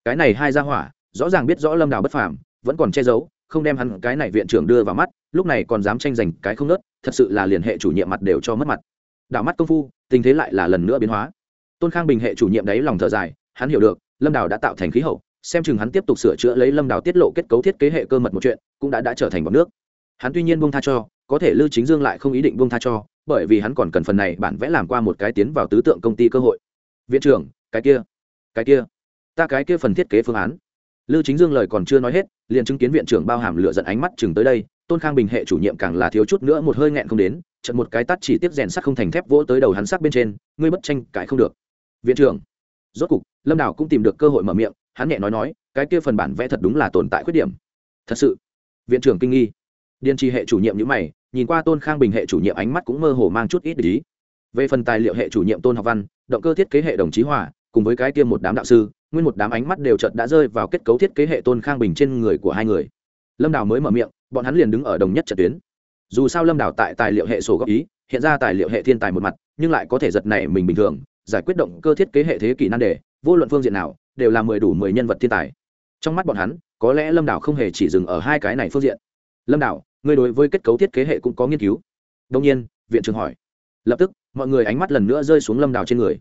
cái này hai ra hỏa, rõ ràng biết rõ lâm đào bất phàm, vẫn còn che giấu không đem hắn cái này viện trưởng đưa vào mắt, lúc này còn dám tranh giành cái không nớt, thật sự là liền hệ chủ nhiệm mặt đều cho mất mặt. Đảo mắt công phu, tình thế lại là lần nữa biến hóa. Tôn khang bình hệ chủ nhiệm đấy lòng thở dài, hắn hiểu được, lâm đào đã tạo thành khí hậu, xem chừng hắn tiếp tục sửa chữa lấy lâm đào tiết lộ kết cấu thiết kế hệ cơ mật một chuyện, cũng đã đã trở thành bọc nước. Hắn tuy nhiên buông tha cho, có thể lưu chính dương lại không ý định buông tha cho, bởi vì hắn còn cần phần này bản vẽ làm qua một cái tiến vào tứ tượng công ty cơ hội. Viện trưởng, cái kia cái kia, ta cái kia phần thiết kế phương án. Lưu chính dương lời còn chưa nói hết liền chứng kiến viện trưởng bao hàm lửa giận ánh mắt chừng tới đây, tôn khang bình hệ chủ nhiệm càng là thiếu chút nữa một hơi nghẹn không đến trận một cái tắt chỉ tiếp rèn sắt không thành thép vỗ tới đầu hắn sắc bên trên, ngươi bất tranh cãi không được. Viện trưởng, rốt cục, lâm đảo cũng tìm được cơ hội mở miệng, hắn nhẹ nói nói, cái kia phần bản vẽ thật đúng là tồn tại khuyết điểm. Thật sự, viện trưởng kinh nghi. Điền trì hệ chủ nhiệm nhữ mày, nhìn qua tôn khang bình hệ chủ nhiệm ánh mắt cũng mơ hồ mang chút ít ý. Về phần tài liệu hệ chủ nhiệm tôn học văn, động cơ thiết kế hệ đồng chí hòa, cùng với cái kia một đám đạo sư nguyên một đám ánh mắt đều chợt đã rơi vào kết cấu thiết kế hệ tôn khang bình trên người của hai người. Lâm đào mới mở miệng, bọn hắn liền đứng ở đồng nhất trận tuyến. Dù sao lâm đào tại tài liệu hệ sổ góp ý, hiện ra tài liệu hệ thiên tài một mặt, nhưng lại có thể giật này mình bình thường, giải quyết động cơ thiết kế hệ thế kỷ nan đề, vô luận phương diện nào, đều là mười đủ mười nhân vật thiên tài. Trong mắt bọn hắn, có lẽ lâm đảo không hề chỉ dừng ở hai cái này phương diện. Lâm đảo người đối với kết cấu thiết kế hệ cũng có nghiên cứu? Đông nhiên, viện trưởng hỏi. Lập tức, mọi người ánh mắt lần nữa rơi xuống lâm đảo trên người.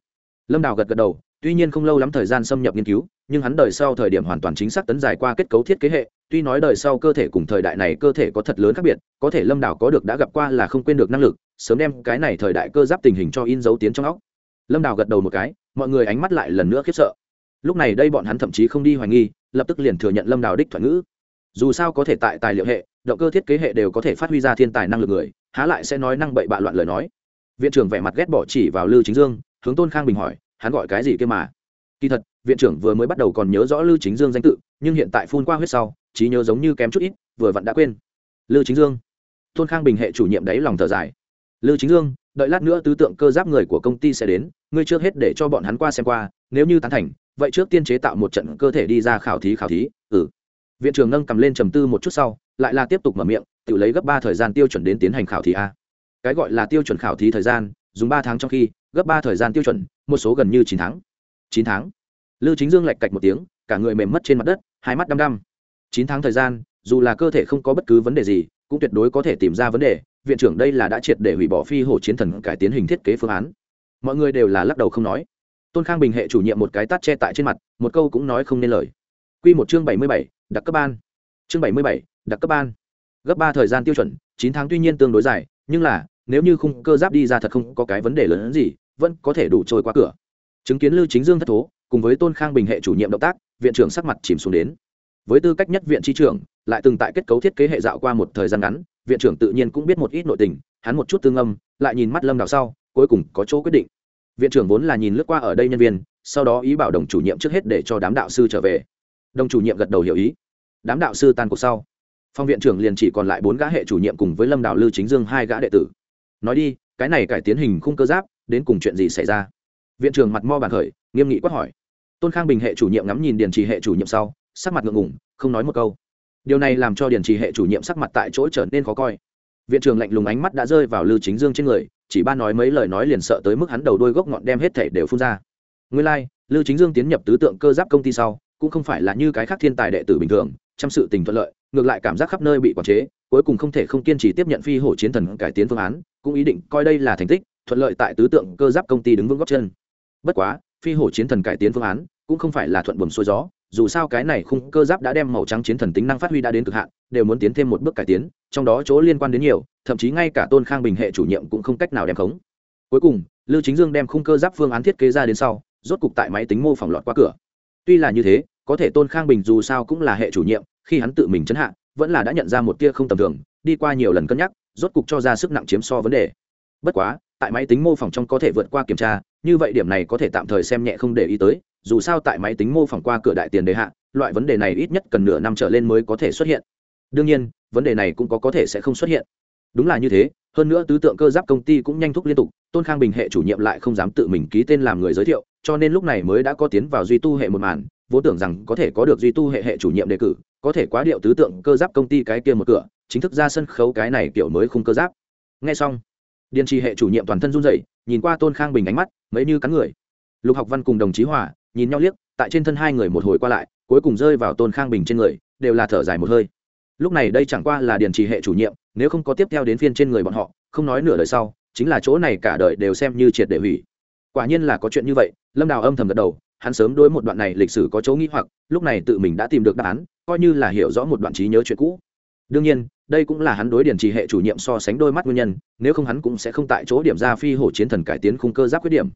Lâm đảo gật gật đầu tuy nhiên không lâu lắm thời gian xâm nhập nghiên cứu, nhưng hắn đời sau thời điểm hoàn toàn chính xác tấn dài qua kết cấu thiết kế hệ, tuy nói đời sau cơ thể cùng thời đại này cơ thể có thật lớn khác biệt, có thể lâm đảo có được đã gặp qua là không quên được năng lực, sớm đem cái này thời đại cơ giáp tình hình cho in dấu tiến trong óc. Lâm đảo gật đầu một cái, mọi người ánh mắt lại lần nữa khiếp sợ. Lúc này đây bọn hắn thậm chí không đi hoài nghi, lập tức liền thừa nhận lâm đảo đích thuận ngữ. Dù sao có thể tại tài liệu hệ, động cơ thiết kế hệ đều có thể phát huy ra thiên tài năng lực người, há lại sẽ nói năng bậy bạ loạn lời nói. Viện trưởng vẻ mặt ghét bỏ chỉ vào lư chính dương, hướng tôn khang bình hỏi hắn gọi cái gì kia mà. Kỳ thật, viện trưởng vừa mới bắt đầu còn nhớ rõ lư chính dương danh tự, nhưng hiện tại phun qua huyết sau, trí nhớ giống như kém chút ít, vừa vặn đã quên. Lư chính dương. Thôn khang bình hệ chủ nhiệm đấy lòng thở dài. Lư chính dương, đợi lát nữa tứ tượng cơ giáp người của công ty sẽ đến, ngươi trước hết để cho bọn hắn qua xem qua, nếu như tán thành, vậy trước tiên chế tạo một trận cơ thể đi ra khảo thí khảo thí ừ. Viện trưởng nâng cầm lên trầm tư một chút sau, lại là tiếp tục mở miệng, tự lấy gấp ba thời gian tiêu chuẩn đến tiến hành khảo thí a. Cái gọi là tiêu chuẩn khảo thí thời gian dùng ba tháng trong khi gấp ba thời gian tiêu chuẩn một số gần như chín tháng chín tháng Lưu Chính Dương lạch cạch một tiếng, cả người mềm mất trên mặt đất, hai mắt đăm đăm. Chín tháng thời gian, dù là cơ thể không có bất cứ vấn đề gì, cũng tuyệt đối có thể tìm ra vấn đề. Viện trưởng đây là đã triệt để hủy bỏ phi hổ chiến thần cải tiến hình thiết kế phương án. Mọi người đều là lắc đầu không nói. Tôn Khang Bình hệ chủ nhiệm một cái tát che tại trên mặt, một câu cũng nói không nên lời. Quy một chương bảy mươi bảy, đặc cấp ban. Chương bảy mươi bảy, đặc cấp ban. Gấp ba thời gian tiêu chuẩn, chín tháng tuy nhiên tương đối dài, nhưng là nếu như khung cơ giáp đi ra thật không có cái vấn đề lớn hơn gì, vẫn có thể đủ trôi qua cửa. Chứng kiến Lưu Chính Dương thất thố, cùng với tôn khang bình hệ chủ nhiệm động tác viện trưởng sắc mặt chìm xuống đến. Với tư cách nhất viện tri trưởng lại từng tại kết cấu thiết kế hệ dạo qua một thời gian ngắn viện trưởng tự nhiên cũng biết một ít nội tình hắn một chút tương âm lại nhìn mắt lâm đào sau cuối cùng có chỗ quyết định. Viện trưởng vốn là nhìn lướt qua ở đây nhân viên sau đó ý bảo đồng chủ nhiệm trước hết để cho đám đạo sư trở về. Đồng chủ nhiệm gật đầu hiểu ý. Đám đạo sư tan cuộc sau. Phong viện trưởng liền chỉ còn lại bốn gã hệ chủ nhiệm cùng với lâm đạo lư chính dương hai gã đệ tử nói đi cái này cải tiến hình khung cơ giáp đến cùng chuyện gì xảy ra? Viện trưởng mặt mo bàn khởi nghiêm nghị quát hỏi. Tôn khang bình hệ chủ nhiệm ngắm nhìn điền trì hệ chủ nhiệm sau sắc mặt ngượng ngùng không nói một câu. Điều này làm cho điền trì hệ chủ nhiệm sắc mặt tại chỗ trở nên khó coi. Viện trưởng lạnh lùng ánh mắt đã rơi vào lư chính dương trên người chỉ ba nói mấy lời nói liền sợ tới mức hắn đầu đôi gốc ngọn đem hết thể đều phun ra. Nguyên lai、like, lư chính dương tiến nhập tứ tượng cơ giáp công ty sau cũng không phải là như cái khác thiên tài đệ tử bình thường chăm sự tình thuận lợi ngược lại cảm giác khắp nơi bị quản chế, cuối cùng không thể không kiên trì tiếp nhận phi hổ chiến thần cải tiến phương án, cũng ý định coi đây là thành tích, thuận lợi tại tứ tượng cơ giáp công ty đứng vững góc chân. Bất quá, phi hổ chiến thần cải tiến phương án cũng không phải là thuận buồm xuôi gió, dù sao cái này khung cơ giáp đã đem màu trắng chiến thần tính năng phát huy đã đến cực hạn, đều muốn tiến thêm một bước cải tiến, trong đó chỗ liên quan đến nhiều, thậm chí ngay cả tôn khang bình hệ chủ nhiệm cũng không cách nào đem khống. Cuối cùng lưu chính dương đem khung cơ giáp phương án thiết kế ra đến sau, rốt cục tại máy tính mô phỏng lọt qua cửa. Tuy là như thế, có thể tôn khang bình dù sao cũng là hệ chủ nhiệm khi hắn tự mình chấn hạ, vẫn là đã nhận ra một tia không tầm thường, đi qua nhiều lần cân nhắc, rốt cục cho ra sức nặng chiếm so vấn đề. Bất quá, tại máy tính mô phỏng trong có thể vượt qua kiểm tra, như vậy điểm này có thể tạm thời xem nhẹ không để ý tới, dù sao tại máy tính mô phỏng qua cửa đại tiền đề hạ, loại vấn đề này ít nhất cần nửa năm trở lên mới có thể xuất hiện. Đương nhiên, vấn đề này cũng có có thể sẽ không xuất hiện. Đúng là như thế, hơn nữa tứ tượng cơ giáp công ty cũng nhanh thúc liên tục, tôn khang bình hệ chủ nhiệm lại không dám tự mình ký tên làm người giới thiệu, cho nên lúc này mới đã có tiến vào duy tu hệ một màn vốn tưởng rằng có thể có được duy tu hệ hệ chủ nhiệm đề cử, có thể quá điệu tứ tượng cơ giáp công ty cái kia một cửa, chính thức ra sân khấu cái này kiểu mới khung cơ giáp. Ngay xong, điền trì hệ chủ nhiệm toàn thân run rẩy, nhìn qua tôn khang bình ánh mắt, mấy như cắn người. Lục học văn cùng đồng chí hòa, nhìn nhau liếc, tại trên thân hai người một hồi qua lại, cuối cùng rơi vào tôn khang bình trên người, đều là thở dài một hơi. Lúc này đây chẳng qua là điền trì hệ chủ nhiệm, nếu không có tiếp theo đến phiên trên người bọn họ, không nói nửa đời sau, chính là chỗ này cả đời đều xem như triệt để hủy. Quả nhiên là có chuyện như vậy, lâm đào âm thầm gật đầu hắn sớm đối một đoạn này lịch sử có chỗ nghĩ hoặc lúc này tự mình đã tìm được đáp án coi như là hiểu rõ một đoạn trí nhớ chuyện cũ đương nhiên đây cũng là hắn đối điển trì hệ chủ nhiệm so sánh đôi mắt nguyên nhân nếu không hắn cũng sẽ không tại chỗ điểm ra phi hổ chiến thần cải tiến khung cơ giáp khuyết điểm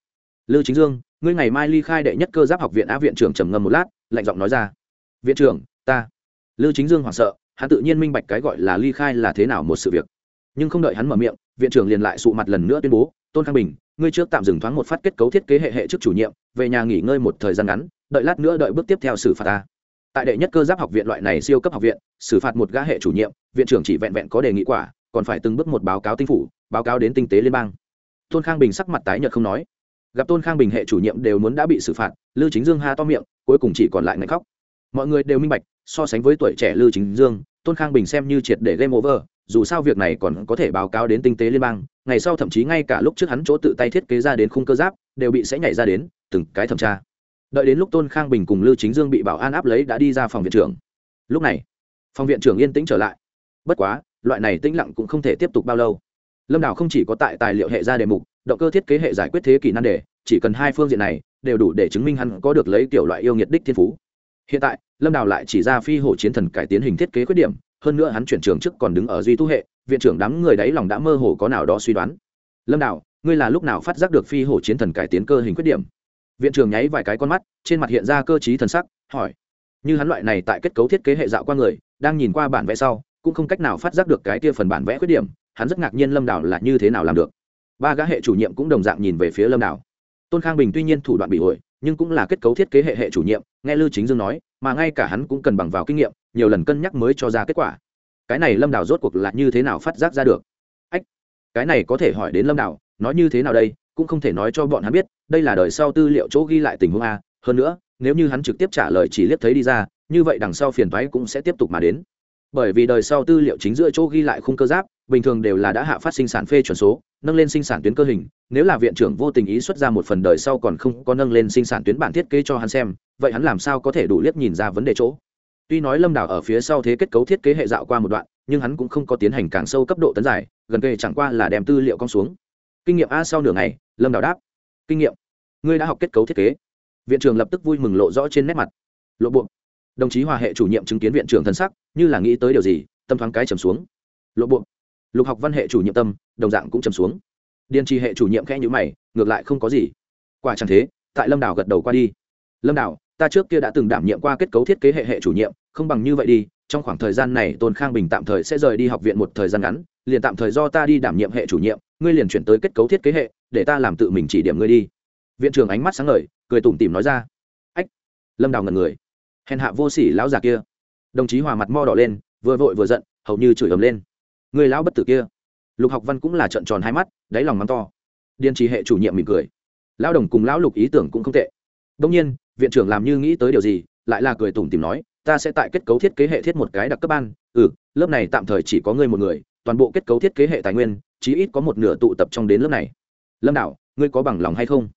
Lưu Chính Dương, ngươi ngày mai ly khai đệ nhất cơ giáp học viện á viện trưởng trầm ngâm một lát, lạnh giọng nói ra. "Viện trưởng, ta." Lưu Chính Dương hoảng sợ, hắn tự nhiên minh bạch cái gọi là ly khai là thế nào một sự việc. Nhưng không đợi hắn mở miệng, viện trưởng liền lại sụ mặt lần nữa tuyên bố, "Tôn Khang Bình, ngươi trước tạm dừng thoáng một phát kết cấu thiết kế hệ hệ trước chủ nhiệm, về nhà nghỉ ngơi một thời gian ngắn, đợi lát nữa đợi bước tiếp theo xử phạt ta." Tại đệ nhất cơ giáp học viện loại này siêu cấp học viện, xử phạt một gã hệ chủ nhiệm, viện trưởng chỉ vẹn vẹn có đề nghị quả, còn phải từng bước một báo cáo tinh phủ, báo cáo đến tinh tế liên bang. Tôn Khang Bình sắc mặt tái nhợt không nói gặp tôn khang bình hệ chủ nhiệm đều muốn đã bị xử phạt lưu chính dương ha to miệng cuối cùng chỉ còn lại ngạch khóc mọi người đều minh bạch so sánh với tuổi trẻ lưu chính dương tôn khang bình xem như triệt để game over dù sao việc này còn có thể báo cáo đến tinh tế liên bang ngày sau thậm chí ngay cả lúc trước hắn chỗ tự tay thiết kế ra đến khung cơ giáp, đều bị sẽ nhảy ra đến, từng cái thẩm tra. Đợi đến lúc tôn khang bình cùng lưu chính dương bị bảo an áp lấy đã đi ra phòng viện trưởng. Lúc này, phòng viện trưởng yên tĩnh trở lại. Bất quá, loại này tĩnh lặng cũng không thể tiếp tục bao lâu. Lâm đảo không chỉ có tại tài liệu hệ ra đề mục, động cơ thiết kế hệ giải quyết thế kỷ nan đề, chỉ cần hai phương diện này đều đủ để chứng minh hắn có được lấy kiểu loại yêu nghiệt đích thiên phú. Hiện tại, lâm đào lại chỉ ra phi hổ chiến thần cải tiến hình thiết kế khuyết điểm, hơn nữa hắn chuyển trường trước còn đứng ở duy tu hệ viện trưởng đám người đáy lòng đã mơ hồ có nào đó suy đoán. Lâm đạo ngươi là lúc nào phát giác được phi hổ chiến thần cải tiến cơ hình khuyết điểm? Viện trưởng nháy vài cái con mắt, trên mặt hiện ra cơ t thần sắc, hỏi. Như hắn loại này tại kết cấu thiết kế hệ dạo qua người, đang nhìn qua bản vẽ sau, cũng không cách nào phát giác được cái kia phần bản vẽ khuyết điểm, hắn rất ngạc nhiên lâm đảo là như thế nào làm được. Ba gã hệ chủ nhiệm cũng đồng dạng nhìn về phía lâm đảo. tôn khang bình tuy nhiên thủ đoạn bị hội nhưng cũng là kết cấu thiết kế hệ hệ chủ nhiệm, nghe lưu chính dương nói, mà ngay cả hắn cũng cần bằng vào kinh nghiệm, nhiều lần cân nhắc mới cho ra kết quả cái này lâm đào rốt cuộc là như thế nào phát giác ra được? Ách, cái này có thể hỏi đến lâm đào, nói như thế nào đây, cũng không thể nói cho bọn hắn biết, đây là đời sau tư liệu chỗ ghi lại tình huống a. Hơn nữa, nếu như hắn trực tiếp trả lời chỉ liếc thấy đi ra, như vậy đằng sau phiền thoái cũng sẽ tiếp tục mà đến. Bởi vì đời sau tư liệu chính giữa chỗ ghi lại khung cơ giáp, bình thường đều là đã hạ phát sinh sản phê chuẩn số, nâng lên sinh sản tuyến cơ hình, nếu là viện trưởng vô tình ý xuất ra một phần đời sau còn không có nâng lên sinh sản tuyến bản thiết kế cho hắn xem, vậy hắn làm sao có thể đủ liếc nhìn ra vấn đề chỗ? Tuy nói lâm đảo ở phía sau thế kết cấu thiết kế hệ dạo qua một đoạn, nhưng hắn cũng không có tiến hành càng sâu cấp độ tấn giải, gần kề chẳng qua là đem tư liệu con xuống. Kinh nghiệm a sau nửa ngày, lâm đảo đáp. Kinh nghiệm. Ngươi đã học kết cấu thiết kế. Viện trưởng lập tức vui mừng lộ rõ trên nét mặt. Lộ buộc đồng chí hòa hệ chủ nhiệm chứng kiến viện trưởng thân sắc, như là nghĩ tới điều gì, tâm thoáng cái trầm xuống. Lộ buộc lục học văn hệ chủ nhiệm tâm, đồng dạng cũng trầm xuống. Điền trì hệ chủ nhiệm khẽ nhữ mày, ngược lại không có gì. Quả chẳng thế, tại lâm đảo gật đầu qua đi. Lâm đảo ta trước kia đã từng đảm nhiệm qua kết cấu thiết kế hệ hệ chủ nhiệm, không bằng như vậy đi, trong khoảng thời gian này tôn khang bình tạm thời sẽ rời đi học viện một thời gian ngắn, liền tạm thời do ta đi đảm nhiệm hệ chủ nhiệm, ngươi liền chuyển tới kết cấu thiết kế hệ, để ta làm tự mình chỉ điểm ngươi đi. Viện trưởng ánh mắt sáng ngời, cười tủm tỉm nói ra. Ách. Lâm đào ngần người. Hèn hạ vô sỉ lão già kia. Đồng chí hòa mặt mo đỏ lên, vừa vội vừa giận, hầu như chửi ầm lên. Người lão bất tử kia. Lục học văn cũng là trận tròn hai mắt, đáy lòng mắng to. Điên trì hệ chủ nhiệm mỉm cười. Lão đồng cùng lão lục ý tưởng cũng không tệ. Đông nhiên viện trưởng làm như nghĩ tới điều gì, lại là cười tủm tìm nói, ta sẽ tại kết cấu thiết kế hệ thiết một cái đặc cấp ban. Ừ lớp này tạm thời chỉ có ngươi một người, toàn bộ kết cấu thiết kế hệ tài nguyên, chí ít có một nửa tụ tập trong đến lớp này. Lâm đảo, ngươi có bằng lòng hay không?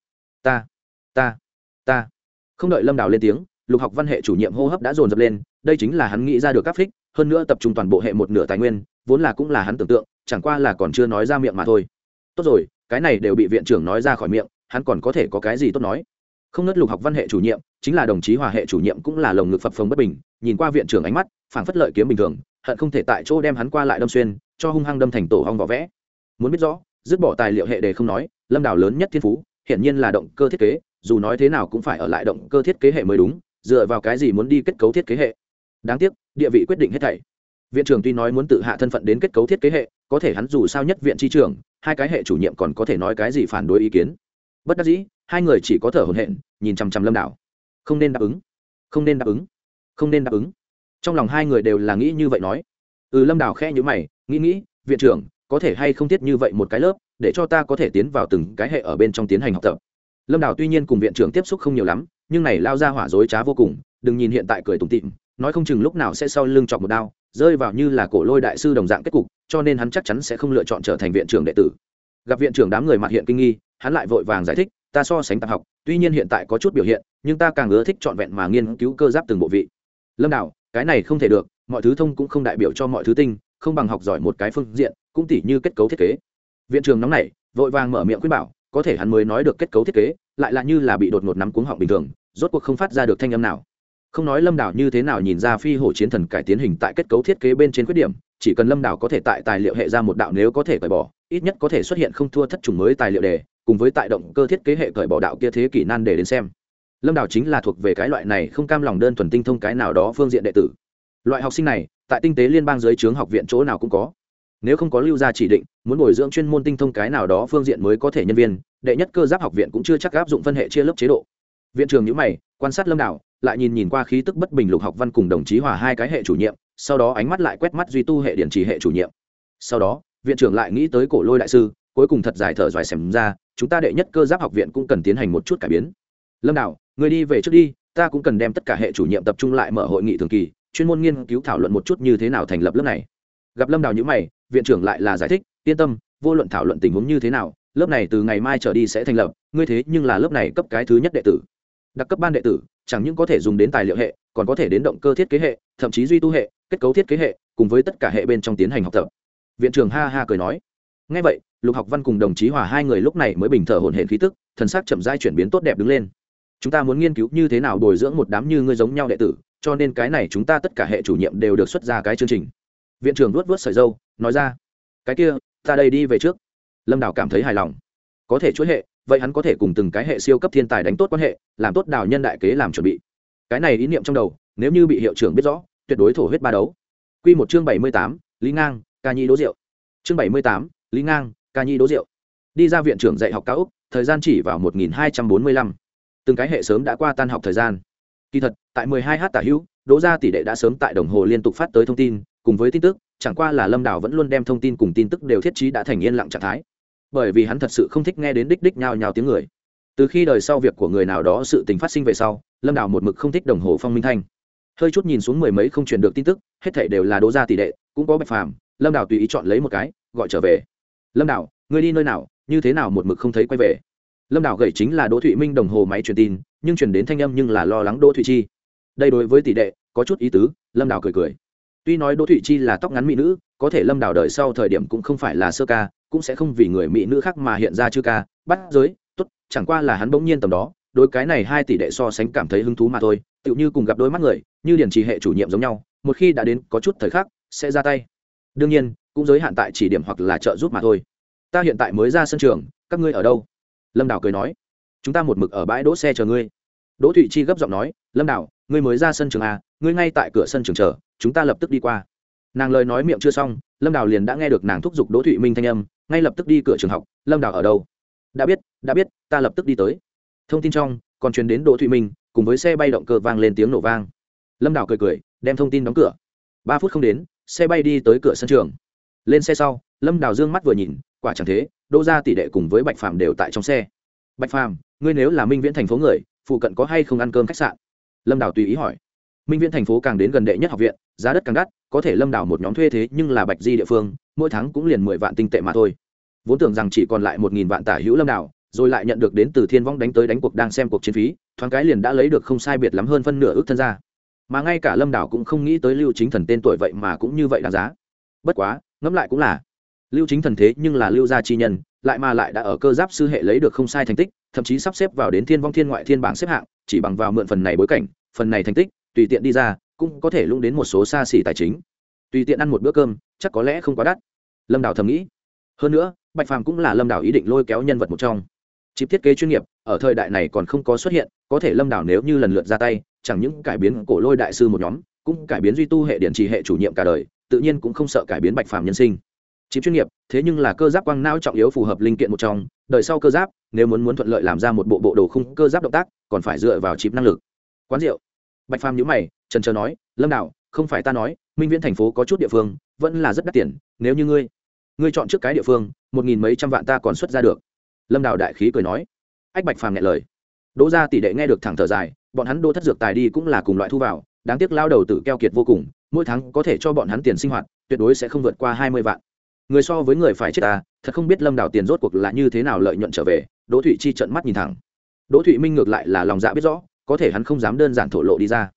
Ta ta ta. Không đợi lâm đảo lên tiếng, lục học văn hệ chủ nhiệm hô hấp đã dồn dập lên, đây chính là hắn nghĩ ra được các phích, hơn nữa tập trung toàn bộ hệ một nửa tài nguyên, vốn là cũng là hắn tưởng tượng, chẳng qua là còn chưa nói ra miệng mà thôi. Tốt rồi, cái này đều bị viện trưởng nói ra khỏi miệng, hắn còn có thể có cái gì tốt nói? Không nớt lục học văn hệ chủ nhiệm, chính là đồng chí hòa hệ chủ nhiệm cũng là lồng ngực phập phồng bất bình, nhìn qua viện trưởng ánh mắt, phảng phất lợi kiếm bình thường, hận không thể tại chỗ đem hắn qua lại đâm xuyên, cho hung hăng đâm thành tổ hong vỏ vẽ. Muốn biết rõ, dứt bỏ tài liệu hệ đề không nói, lâm đảo lớn nhất thiên phú, hiển nhiên là động cơ thiết kế, dù nói thế nào cũng phải ở lại động cơ thiết kế hệ mới đúng, dựa vào cái gì muốn đi kết cấu thiết kế hệ. Đáng tiếc, địa vị quyết định hết thảy. Viện trưởng tuy nói muốn tự hạ thân phận đến kết cấu thiết kế hệ, có thể hắn dù sao nhất viện tri trưởng, hai cái hệ chủ nhiệm còn có thể nói cái gì phản đối ý kiến. Bất đắc dĩ hai người chỉ có thở hổn hển, nhìn chằm chằm lâm đảo. Không nên đáp ứng. Không nên đáp ứng. Không nên đáp ứng. Trong lòng hai người đều là nghĩ như vậy nói. Ừ lâm đảo khe nhữ mày, nghĩ nghĩ, viện trưởng, có thể hay không thiết như vậy một cái lớp, để cho ta có thể tiến vào từng cái hệ ở bên trong tiến hành học tập? Lâm đảo tuy nhiên cùng viện trưởng tiếp xúc không nhiều lắm, nhưng này lao ra hỏa dối trá vô cùng, đừng nhìn hiện tại cười tủm tịm nói không chừng lúc nào sẽ sau lưng chọc một đao, rơi vào như là cổ lôi đại sư đồng dạng kết cục, cho nên hắn chắc chắn sẽ không lựa chọn trở thành viện trưởng đệ tử. Gặp viện trưởng đám người mặt hiện kinh nghi, hắn lại vội vàng giải thích ta so sánh tạp học, tuy nhiên hiện tại có chút biểu hiện, nhưng ta càng ưa thích trọn vẹn mà nghiên cứu cơ giáp từng bộ vị. Lâm đạo cái này không thể được, mọi thứ thông cũng không đại biểu cho mọi thứ tinh, không bằng học giỏi một cái phương diện, cũng tỉ như kết cấu thiết kế. Viện trường nóng này, vội vàng mở miệng khuyên bảo, có thể hắn mới nói được kết cấu thiết kế, lại là như là bị đột ngột nắm cuống họng bình thường, rốt cuộc không phát ra được thanh âm nào. Không nói lâm đảo như thế nào nhìn ra phi hổ chiến thần cải tiến hình tại kết cấu thiết kế bên trên khuyết điểm, chỉ cần lâm đảo có thể tại tài liệu hệ ra một đạo nếu có thể cởi bỏ, ít nhất có thể xuất hiện không thua thất trùng mới tài liệu đề cùng với tại động cơ thiết kế hệ cởi bỏ đạo kia thế kỷ nan để đến xem. Lâm đảo chính là thuộc về cái loại này không cam lòng đơn thuần tinh thông cái nào đó phương diện đệ tử. Loại học sinh này, tại tinh tế liên bang dưới trướng học viện chỗ nào cũng có. Nếu không có lưu gia chỉ định, muốn bồi dưỡng chuyên môn tinh thông cái nào đó phương diện mới có thể nhân viên, đệ nhất cơ giáp học viện cũng chưa chắc áp dụng phân hệ chia lớp chế độ. Viện trường nhữ mày, quan sát lâm đảo lại nhìn nhìn qua khí tức bất bình lục học văn cùng đồng chí hòa hai cái hệ chủ nhiệm, sau đó ánh mắt lại quét mắt duy tu hệ điện trì hệ chủ nhiệm. Sau đó, viện trưởng lại nghĩ tới cổ lôi đại sư cuối cùng thật dài thở dài xem ra, chúng ta đệ nhất cơ giáp học viện cũng cần tiến hành một chút cải biến. Lâm đạo người đi về trước đi, ta cũng cần đem tất cả hệ chủ nhiệm tập trung lại mở hội nghị thường kỳ, chuyên môn nghiên cứu thảo luận một chút như thế nào thành lập lớp này. Gặp lâm đào nhữ mày, viện trưởng lại là giải thích, yên tâm, vô luận thảo luận tình huống như thế nào, lớp này từ ngày mai trở đi sẽ thành lập, ngươi thế nhưng là lớp này cấp cái thứ nhất đệ tử. Đặc cấp ban đệ tử, chẳng những có thể dùng đến tài liệu hệ, còn có thể đến động cơ thiết kế hệ, thậm chí duy tu hệ, kết cấu thiết kế hệ, cùng với tất cả hệ bên trong tiến hành học tập. Viện trưởng ha ha cười nói. Ngay vậy lục học văn cùng đồng chí hòa hai người lúc này mới bình thở hồn hển khí tức, thần sắc chậm rãi chuyển biến tốt đẹp đứng lên. Chúng ta muốn nghiên cứu như thế nào bồi dưỡng một đám như ngươi giống nhau đệ tử, cho nên cái này chúng ta tất cả hệ chủ nhiệm đều được xuất ra cái chương trình. Viện trưởng luốt vớt sợi dâu, nói ra, cái kia, ta đây đi về trước. Lâm đào cảm thấy hài lòng. Có thể chuỗi hệ, vậy hắn có thể cùng từng cái hệ siêu cấp thiên tài đánh tốt quan hệ, làm tốt đào nhân đại kế làm chuẩn bị. Cái này ý niệm trong đầu, nếu như bị hiệu trưởng biết rõ, tuyệt đối thổ huyết ba đấu. Q một chương bảy mươi tám, lý ngang, ca nhi đỗ rượu. Chương bảy mươi tám, lý ngang ca nhi đỗ rượu đi ra viện trưởng dạy học cao úc, thời gian chỉ vào một nghìn hai trăm bốn mươi lăm. Từng cái hệ sớm đã qua tan học thời gian. Kỳ thật, tại mười hai h tả hữu, đỗ ra tỷ đệ đã sớm tại đồng hồ liên tục phát tới thông tin, cùng với tin tức, chẳng qua là lâm đảo vẫn luôn đem thông tin cùng tin tức đều thiết trí đã thành yên lặng trạng thái. Bởi vì hắn thật sự không thích nghe đến đích đích nhào nhào tiếng người. Từ khi đời sau việc của người nào đó sự tình phát sinh về sau, lâm đảo một mực không thích đồng hồ phong minh thanh. Hơi chút nhìn xuống mười mấy không truyền được tin tức, hết thảy đều là đỗ ra tỷ đệ, cũng có bạch phàm, lâm đảo tùy ý chọn lấy một cái, gọi trở về lâm đảo, ngươi đi nơi nào, như thế nào một mực không thấy quay về? Lâm đảo gậy chính là đỗ thụy minh đồng hồ máy truyền tin, nhưng truyền đến thanh âm nhưng là lo lắng đỗ thụy chi. Đây đối với tỷ đệ, có chút ý tứ, lâm đảo cười cười. Tuy nói đỗ thụy chi là tóc ngắn mỹ nữ, có thể lâm đảo đời sau thời điểm cũng không phải là sơ ca, cũng sẽ không vì người mỹ nữ khác mà hiện ra chư ca, bắt giới, tốt, chẳng qua là hắn bỗng nhiên tầm đó đôi cái này hai tỷ đệ so sánh cảm thấy hứng thú mà thôi, tựu như cùng cũng giới hạn tại chỉ điểm hoặc là trợ giúp mà thôi. Ta hiện tại mới ra sân trường, các ngươi ở đâu? Lâm đào cười nói. Chúng ta một mực ở bãi đỗ xe chờ ngươi. Đỗ thụy chi gấp giọng nói, lâm đào, ngươi mới ra sân trường à ngươi ngay tại cửa sân trường chờ, chúng ta lập tức đi qua. Nàng lời nói miệng chưa xong, lâm đào liền đã nghe được nàng thúc giục đỗ thụy minh thanh âm, ngay lập tức đi cửa trường học, lâm đào ở đâu? Đã biết đã biết, ta lập tức đi tới. Thông tin trong, còn truyền đến đỗ thụy minh, cùng với xe bay động cơ vang lên tiếng nổ vang. Lâm đào cười cười, đem thông tin đóng cửa. Ba phút không đến, xe bay đi tới cửa sân trường lên xe sau, lâm đào dương mắt vừa nhìn, quả chẳng thế, đỗ ra tỷ đệ cùng với bạch phàm đều tại trong xe. Bạch phàm, ngươi nếu là minh viễn thành phố người, phụ cận có hay không ăn cơm khách sạn? Lâm đào tùy ý hỏi. Minh viễn thành phố càng đến gần đệ nhất học viện, giá đất càng đắt, có thể lâm đào một nhóm thuê thế nhưng là bạch di địa phương, mỗi tháng cũng liền mười vạn tinh tệ mà thôi. Vốn tưởng rằng chỉ còn lại một nghìn vạn tả hữu lâm đào, rồi lại nhận được đến từ thiên vong đánh tới đánh cuộc đang xem cuộc chiến phí, thoáng cái liền đã lấy được không sai biệt lắm hơn phân nửa ước thân ra mà ngay cả lâm đảo cũng không nghĩ tới lưu chính thần tên tuổi vậy mà cũng như vậy đáng giá. Bất quá ngẫm lại cũng là. Lưu chính thần thế nhưng là lưu gia chi nhân, lại mà lại đã ở cơ giáp sư hệ lấy được không sai thành tích, thậm chí sắp xếp vào đến thiên vong thiên ngoại thiên bảng xếp hạng, chỉ bằng vào mượn phần này bối cảnh, phần này thành tích, tùy tiện đi ra, cũng có thể lung đến một số xa xỉ tài chính. Tùy tiện ăn một bữa cơm, chắc có lẽ không quá đắt. Lâm đào thầm nghĩ. Hơn nữa, bạch phàm cũng là lâm đào ý định lôi kéo nhân vật một trong. Chịp thiết kế chuyên nghiệp, ở thời đại này còn không có xuất hiện, có thể lâm đảo nếu như lần lượt ra tay, chẳng những cải biến cổ lôi đại sư một nhóm, cũng cải biến duy tu hệ điện trì hệ chủ nhiệm cả đời tự nhiên cũng không sợ cải biến bạch phàm nhân sinh. Chip chuyên nghiệp, thế nhưng là cơ giáp quang não trọng yếu phù hợp linh kiện một trong, đời sau cơ giáp, nếu muốn muốn thuận lợi làm ra một bộ bộ đồ khung cơ giáp động tác, còn phải dựa vào chip năng lực. Quán rượu. Bạch phàm nhữ mày, trần trờ nói, lâm đảo không phải ta nói, minh viễn thành phố có chút địa phương, vẫn là rất đắt tiền, nếu như ngươi ngươi chọn trước cái địa phương, một nghìn mấy trăm vạn ta còn xuất ra được. Lâm đào đại khí cười nói. Ách bạch phàm nghe lời. Đỗ ra tỷ đệ nghe được thẳng thở dài, bọn hắn đỗ thất dược tài đi cũng là cùng loại thu vào đáng tiếc lao đầu tử keo kiệt vô cùng, mỗi tháng có thể cho bọn hắn tiền sinh hoạt, tuyệt đối sẽ không vượt qua hai mươi vạn. Người so với người phải chết ta thật không biết lâm đào tiền rốt cuộc là như thế nào lợi nhuận trở về, đỗ thụy chi trận mắt nhìn thẳng. Đỗ thụy minh ngược lại là lòng dạ biết rõ, có thể hắn không dám đơn giản thổ lộ đi ra.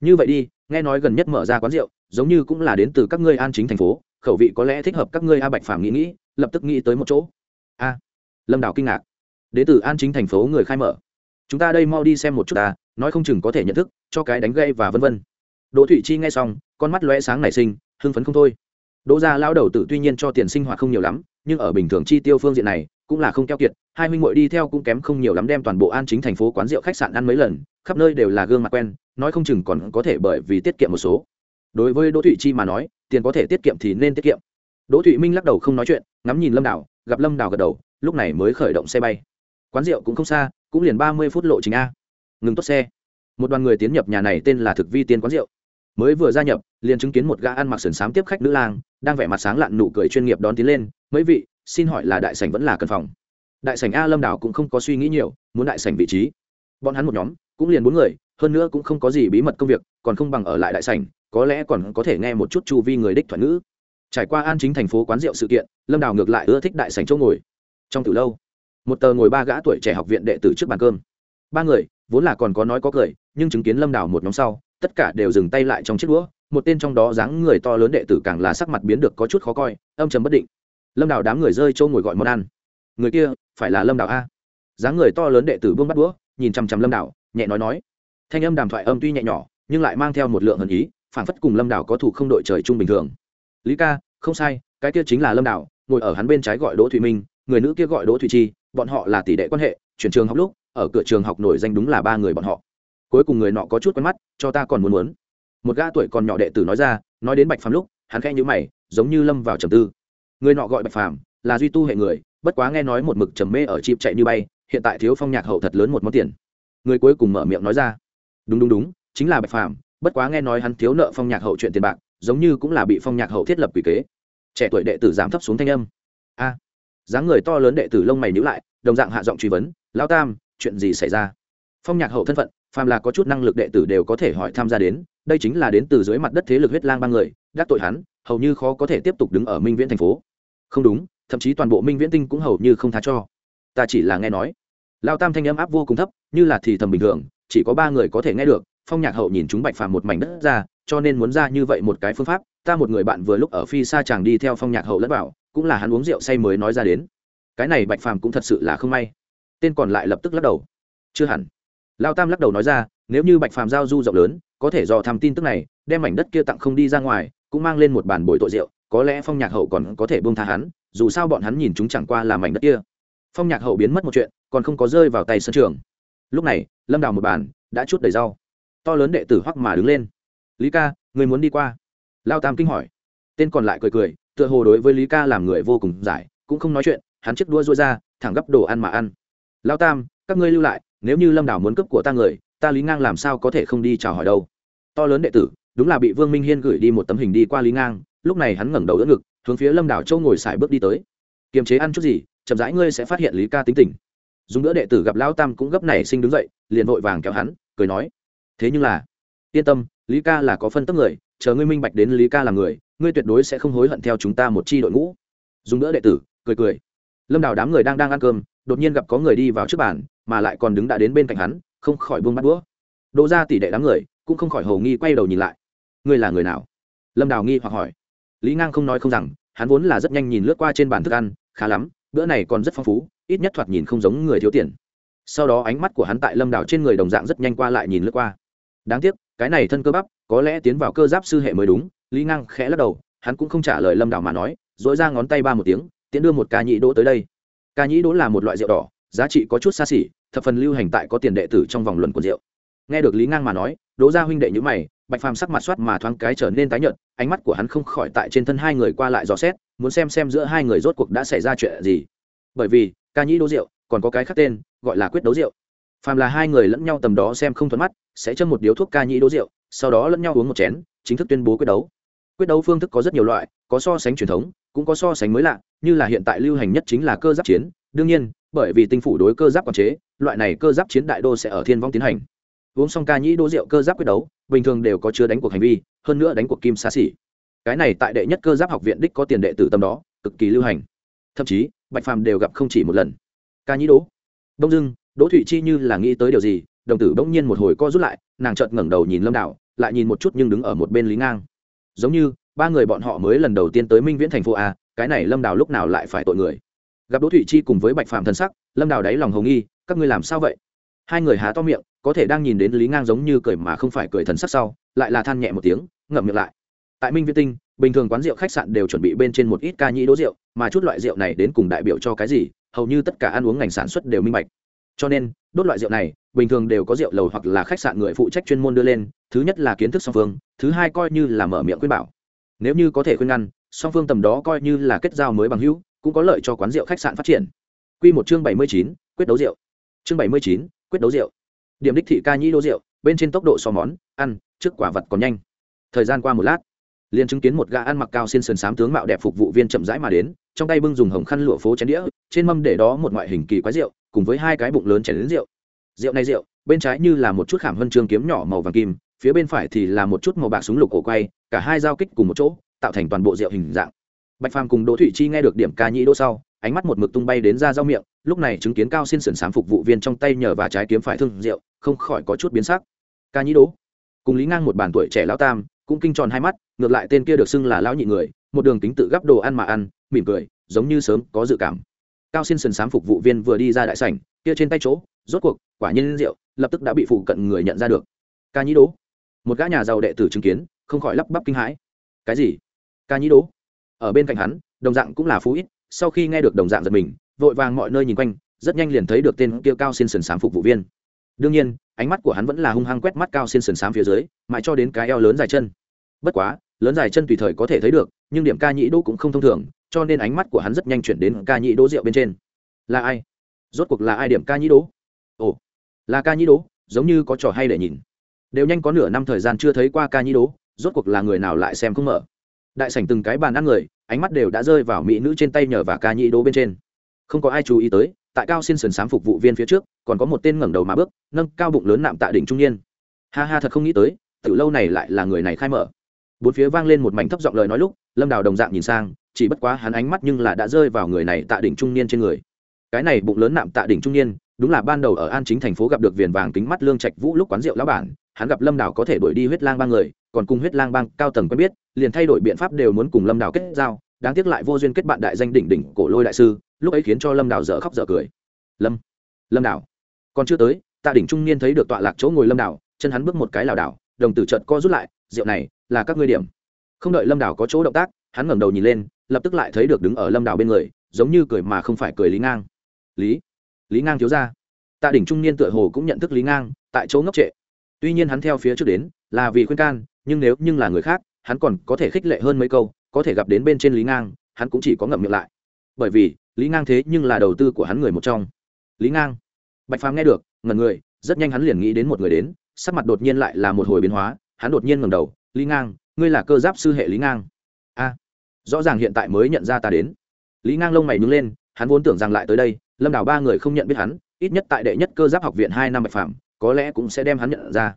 Như vậy đi, nghe nói gần nhất mở ra quán rượu, giống như cũng là đến từ các ngươi an chính thành phố, khẩu vị có lẽ thích hợp các ngươi a bạch phàm nghĩ nghĩ, lập tức nghĩ tới một chỗ. A. Lâm đào kinh ngạc. Đến từ an chính thành phố người khai mở. Chúng ta đây mau đi xem một chút ta nói không chừng có thể nhận thức, cho cái đánh gây và vân vân. Đỗ thụy chi nghe xong, con mắt lóe sáng nảy sinh, hưng phấn không thôi. Đỗ gia lão đầu tử tuy nhiên cho tiền sinh hoạt không nhiều lắm, nhưng ở bình thường chi tiêu phương diện này, cũng là không keo kiệt, hai huynh muội đi theo cũng kém không nhiều lắm đem toàn bộ an chính thành phố quán rượu khách sạn ăn mấy lần, khắp nơi đều là gương mặt quen, nói không chừng còn có thể bởi vì tiết kiệm một số. Đối với đỗ thụy chi mà nói, tiền có thể tiết kiệm thì nên tiết kiệm. Đỗ thụy minh lắc đầu không nói chuyện, ngắm nhìn lâm đảo, gặp lâm đảo gật đầu, lúc này mới khởi động xe bay. Quán rượu cũng không xa, cũng liền ba mươi phút lộ trình a ngừng tốt xe. Một đoàn người tiến nhập nhà này tên là thực vi tiên quán rượu. Mới vừa gia nhập, liền chứng kiến một gã ăn mặc sườn xám tiếp khách nữ lang, đang vẻ mặt sáng lặn nụ cười chuyên nghiệp đón tiến lên, mấy vị, xin hỏi là đại sảnh vẫn là cần phòng? Đại sảnh a lâm đảo cũng không có suy nghĩ nhiều, muốn đại sảnh vị trí. Bọn hắn một nhóm, cũng liền bốn người, hơn nữa cũng không có gì bí mật công việc, còn không bằng ở lại đại sảnh, có lẽ còn có thể nghe một chút chu vi người đích thuận ngữ. Trải qua an chính thành phố quán rượu sự kiện, lâm đảo ngược lại ưa thích đại sảnh chỗ ngồi. Trong từ lâu, một tờ ngồi ba gã tuổi trẻ học viện đệ tử trước bàn cơm. Ba người vốn là còn có nói có cười nhưng chứng kiến lâm Đào một nhóm sau tất cả đều dừng tay lại trong chiếc đũa một tên trong đó dáng người to lớn đệ tử càng là sắc mặt biến được có chút khó coi âm trầm bất định. Lâm Đào đám người rơi trâu ngồi gọi món ăn. Người kia phải là lâm Đào a. Dáng người to lớn đệ tử buông bắt đũa nhìn chằm chằm lâm Đào, nhẹ nói nói. Thanh âm đàm thoại âm tuy nhẹ nhỏ nhưng lại mang theo một lượng hận ý phản phất cùng lâm Đào có thủ không đội trời chung bình thường. Lý ca không sai cái kia chính là lâm Đào, ngồi ở hắn bên trái gọi đỗ thụy minh người nữ kia gọi đỗ thụy chi bọn họ là tỷ đệ quan hệ chuyển trường học lúc ở cửa trường học nổi danh đúng là ba người bọn họ. Cuối cùng người nọ có chút quen mắt, cho ta còn muốn muốn. Một gã tuổi còn nhỏ đệ tử nói ra, nói đến bạch phàm lúc, hắn khẽ nhữ mày, giống như lâm vào trầm tư. Người nọ gọi bạch phàm, là duy tu hệ người, bất quá nghe nói một mực trầm mê ở chịp chạy như bay, hiện tại thiếu phong nhạc hậu thật lớn một món tiền. Người cuối cùng mở miệng nói ra, đúng đúng đúng, chính là bạch phàm, bất quá nghe nói hắn thiếu nợ phong nhạc hậu chuyện tiền bạc, giống như cũng là bị phong nhạc hậu thiết lập quỷ kế. Trẻ tuổi đệ tử giảm thấp xuống thanh âm. A. Dáng người to lớn đệ tử lông mày nhữ lại, đồng dạng hạ giọng truy vấn lao tam chuyện gì xảy ra? Phong nhạc hậu thân phận, phàm là có chút năng lực đệ tử đều có thể hỏi tham gia đến, đây chính là đến từ dưới mặt đất thế lực huyết lang ba người, đắc tội hắn, hầu như khó có thể tiếp tục đứng ở minh viễn thành phố. Không đúng, thậm chí toàn bộ minh viễn tinh cũng hầu như không tha cho. Ta chỉ là nghe nói. Lao tam thanh âm áp vô cùng thấp, như là thì thầm bình thường, chỉ có ba người có thể nghe được, phong nhạc hậu nhìn chúng bạch phàm một mảnh đất ra, cho nên muốn ra như vậy một cái phương pháp, ta một người bạn vừa lúc ở phi xa chàng đi theo phong nhạc hậu lẫn vào cũng là hắn uống rượu say mới nói ra đến. Cái này bạch phàm cũng thật sự là không may tên còn lại lập tức lắc đầu. Chưa hẳn. Lao tam lắc đầu nói ra, nếu như bạch phàm giao du rộng lớn, có thể do tham tin tức này, đem mảnh đất kia tặng không đi ra ngoài, cũng mang lên một bàn bồi tội rượu, có lẽ phong nhạc hậu còn có thể bông tha hắn, dù sao bọn hắn nhìn chúng chẳng qua là mảnh đất kia. Phong nhạc hậu biến mất một chuyện, còn không có rơi vào tay sân trường. Lúc này, lâm đào một bàn, đã chút đầy rau. To lớn đệ tử hoắc mà đứng lên. Lý ca, người muốn đi qua? Lao tam kinh hỏi. Tên còn lại cười cười, tựa hồ đối với lý ca làm người vô cùng giải, cũng không nói chuyện, hắn chiếc đua rối ra, thẳng gấp đồ ăn mà ăn lao tam, các ngươi lưu lại, nếu như lâm đảo muốn cướp của ta người, ta lý ngang làm sao có thể không đi chào hỏi đâu? To lớn đệ tử, đúng là bị vương minh hiên gửi đi một tấm hình đi qua lý ngang, lúc này hắn ngẩng đầu đỡ ngực, hướng phía lâm đảo châu ngồi xài bước đi tới. Kiềm chế ăn chút gì, chậm rãi ngươi sẽ phát hiện lý ca tính tình. Dùng đỡ đệ tử gặp lao tam cũng gấp nảy sinh đứng dậy, liền vội vàng kéo hắn, cười nói, thế nhưng là, yên tâm, lý ca là có phân tức người, chờ ngươi minh bạch đến lý ca là người, ngươi tuyệt đối sẽ không hối hận theo chúng ta một chi đội ngũ. Dùng đỡ đệ tử, cười cười lâm đào đám người đang đang ăn cơm, đột nhiên gặp có người đi vào trước bàn, mà lại còn đứng đã đến bên cạnh hắn, không khỏi buông bắt đũa. Đỗ ra tỷ đệ đám người cũng không khỏi hầu nghi quay đầu nhìn lại. Ngươi là người nào? Lâm đào nghi hoặc hỏi. Lý ngang không nói không rằng, hắn vốn là rất nhanh nhìn lướt qua trên bàn thức ăn, khá lắm, bữa này còn rất phong phú, ít nhất thoạt nhìn không giống người thiếu tiền. Sau đó ánh mắt của hắn tại lâm đào trên người đồng dạng rất nhanh qua lại nhìn lướt qua. Đáng tiếc, cái này thân cơ bắp, có lẽ tiến vào cơ giáp sư hệ mới đúng, lý ngang khẽ lắc đầu, hắn cũng không trả lời lâm đào mà nói dỗi ra ngón tay ba một tiếng tiễn đưa một ca nhĩ đỗ tới đây. Ca nhĩ đỗ là một loại rượu đỏ, giá trị có chút xa xỉ, thập phần lưu hành tại có tiền đệ tử trong vòng luận của rượu. Nghe được lý ngang mà nói, đỗ gia huynh đệ nhữ mày, bạch phàm sắc mặt soát mà thoáng cái trở nên tái nhợt, ánh mắt của hắn không khỏi tại trên thân hai người qua lại dò xét, muốn xem xem giữa hai người rốt cuộc đã xảy ra chuyện gì. Bởi vì, ca nhĩ đỗ rượu, còn có cái khác tên, gọi là quyết đấu rượu. Phàm là hai người lẫn nhau tầm đó xem không thuận mắt, sẽ châm một điếu thuốc ca nhĩ đỗ rượu, sau đó lẫn nhau uống một chén, chính thức tuyên bố quyết đấu. Quyết đấu phương thức có rất nhiều loại, có so sánh truyền thống cũng có so sánh mới lạ, như là hiện tại lưu hành nhất chính là cơ giáp chiến. Đương nhiên, bởi vì tinh phủ đối cơ giáp quản chế, loại này cơ giáp chiến đại đô sẽ ở thiên vong tiến hành. Uống xong ca nhĩ đỗ rượu cơ giáp quyết đấu, bình thường đều có chứa đánh cuộc hành vi, hơn nữa đánh cuộc kim xa xỉ. Cái này tại đệ nhất cơ giáp học viện đích có tiền đệ tử tâm đó, cực kỳ lưu hành. Thậm chí, bạch phàm đều gặp không chỉ một lần. Ca nhĩ đỗ. Đông dưng đỗ thụy chi như là nghĩ tới điều gì, đồng tử bỗng nhiên một hồi co rút lại, nàng chợt ngẩng đầu nhìn lâm đạo, lại nhìn một chút nhưng đứng ở một bên lý ngang. Giống như ba người bọn họ mới lần đầu tiên tới minh viễn thành phố a, cái này lâm đào lúc nào lại phải tội người? Gặp đỗ thụy chi cùng với bạch phạm thân sắc, lâm đào đáy lòng hồng nghi, các ngươi làm sao vậy? Hai người há to miệng, có thể đang nhìn đến lý ngang giống như cười mà không phải cười thần sắc sau, lại là than nhẹ một tiếng, ngậm miệng lại. Tại minh viễn tinh, bình thường quán rượu khách sạn đều chuẩn bị bên trên một ít ca nhĩ đỗ rượu, mà chút loại rượu này đến cùng đại biểu cho cái gì, hầu như tất cả ăn uống ngành sản xuất đều minh bạch. Cho nên, đốt loại rượu này, bình thường đều có rượu lầu hoặc là khách sạn người phụ trách chuyên môn đưa lên, thứ nhất là kiến thức song phương, thứ hai coi như là mở miệng khuyên bảo nếu như có thể khuyên ngăn, song phương tầm đó coi như là kết giao mới bằng hữu, cũng có lợi cho quán rượu khách sạn phát triển. Q một chương bảy mươi chín, quyết đấu rượu. Chương bảy mươi chín, quyết đấu rượu. Điểm đích thị ca nhĩ đô rượu, bên trên tốc độ so món, ăn, trước quả vật còn nhanh. Thời gian qua một lát, liền chứng kiến một gã ăn mặc cao xin sườn sám tướng mạo đẹp phục vụ viên chậm rãi mà đến, trong tay bưng dùng hồng khăn lụa phố chén đĩa, trên mâm để đó một ngoại hình kỳ quái rượu, cùng với hai cái bụng lớn chén đến rượu. Rượu này rượu, bên trái như là một chút khảm huân trường kiếm nhỏ màu vàng kim phía bên phải thì là một chút màu bạc súng lục cổ quay, cả hai giao kích cùng một chỗ, tạo thành toàn bộ rượu hình dạng. Bạch phàm cùng đỗ thụy chi nghe được điểm ca nhĩ đỗ sau, ánh mắt một mực tung bay đến ra rau miệng, lúc này chứng kiến cao xin sườn sám phục vụ viên trong tay nhờ và trái kiếm phải thương rượu, không khỏi có chút biến sắc. Ca nhĩ đố cùng lý ngang một bản tuổi trẻ lão tam, cũng kinh tròn hai mắt, ngược lại tên kia được xưng là lão nhị người, một đường tính tự gắp đồ ăn mà ăn, mỉm cười, giống như sớm có dự cảm. Cao xin sườn sám phục vụ viên vừa đi ra đại sảnh, kia trên tay chỗ, rốt cuộc, quả nhiên rượu, lập tức đã bị phụ cận người nhận ra được. Ca nhĩ đố một gã nhà giàu đệ tử chứng kiến, không khỏi lắp bắp kinh hãi. Cái gì? Ca nhĩ đố ở bên cạnh hắn, đồng dạng cũng là phú ít, sau khi nghe được đồng dạng giật mình, vội vàng mọi nơi nhìn quanh, rất nhanh liền thấy được tên kia cao xin sần sám phục vụ viên. Đương nhiên, ánh mắt của hắn vẫn là hung hăng quét mắt cao xin sần sám phía dưới, mãi cho đến cái eo lớn dài chân. Bất quá, lớn dài chân tùy thời có thể thấy được, nhưng điểm ca nhĩ đỗ cũng không thông thường, cho nên ánh mắt của hắn rất nhanh chuyển đến ca nhĩ đỗ rượu bên trên. Là ai? Rốt cuộc là ai điểm ca nhĩ đỗ? Ồ, là ca nhĩ đỗ, giống như có trò hay để nhìn đều nhanh có nửa năm thời gian chưa thấy qua ca nhĩ đố, rốt cuộc là người nào lại xem không mở. Đại sảnh từng cái bàn ăn người ánh mắt đều đã rơi vào mỹ nữ trên tay nhờ và ca nhĩ đố bên trên. Không có ai chú ý tới tại cao xin sườn sám phục vụ viên phía trước còn có một tên ngẩng đầu mà bước nâng cao bụng lớn nạm tạ đỉnh trung niên. Ha ha thật không nghĩ tới từ lâu này lại là người này khai mở. Bốn phía vang lên một mảnh thấp giọng lời nói lúc lâm đào đồng dạng nhìn sang chỉ bất quá hắn ánh mắt nhưng là đã rơi vào người này tạ đỉnh trung niên trên người. Cái này bụng lớn nạm tạ đỉnh trung niên đúng là ban đầu ở an chính thành phố gặp được viền vàng kính mắt lương trạch vũ lúc quán rượu lão bản hắn gặp lâm đảo có thể đuổi đi huyết lang bang người còn cùng huyết lang bang cao tầng quen biết liền thay đổi biện pháp đều muốn cùng lâm đảo kết giao đáng tiếc lại vô duyên kết bạn đại danh đỉnh đỉnh cổ lôi đại sư lúc ấy khiến cho lâm đảo dở khóc dở cười. Lâm lâm đảo, còn chưa tới tạ đỉnh trung niên thấy được tọa lạc chỗ ngồi lâm đảo, chân hắn bước một cái lảo đảo đồng tử trợt co rút lại rượu này là các ngươi điểm. Không đợi lâm đảo có chỗ động tác hắn ngẩng đầu nhìn lên lập tức lại thấy được đứng ở lâm đảo bên người giống như cười mà không phải cười lý ngang. Lý lý ngang thiếu ra tạ đỉnh trung niên tựa hồ cũng nhận thức lý ngang tại chỗ ngốc trệ tuy nhiên hắn theo phía trước đến, là vì khuyên can, nhưng nếu nhưng là người khác, hắn còn có thể khích lệ hơn mấy câu, có thể gặp đến bên trên lý ngang, hắn cũng chỉ có ngậm miệng lại. Bởi vì, lý ngang thế nhưng là đầu tư của hắn người một trong. Lý ngang. Bạch phàm nghe được ngần người, rất nhanh hắn liền nghĩ đến một người đến, sắc mặt đột nhiên lại là một hồi biến hóa, hắn đột nhiên ngầm đầu, lý ngang, ngươi là cơ giáp sư hệ lý ngang? A. Rõ ràng hiện tại mới nhận ra ta đến. Lý ngang lông mày nhướng lên, hắn vốn tưởng rằng lại tới đây, lâm đảo ba người không nhận biết hắn, ít nhất tại đệ nhất cơ giáp học viện hai năm bạch Phàm có lẽ cũng sẽ đem hắn nhận ra.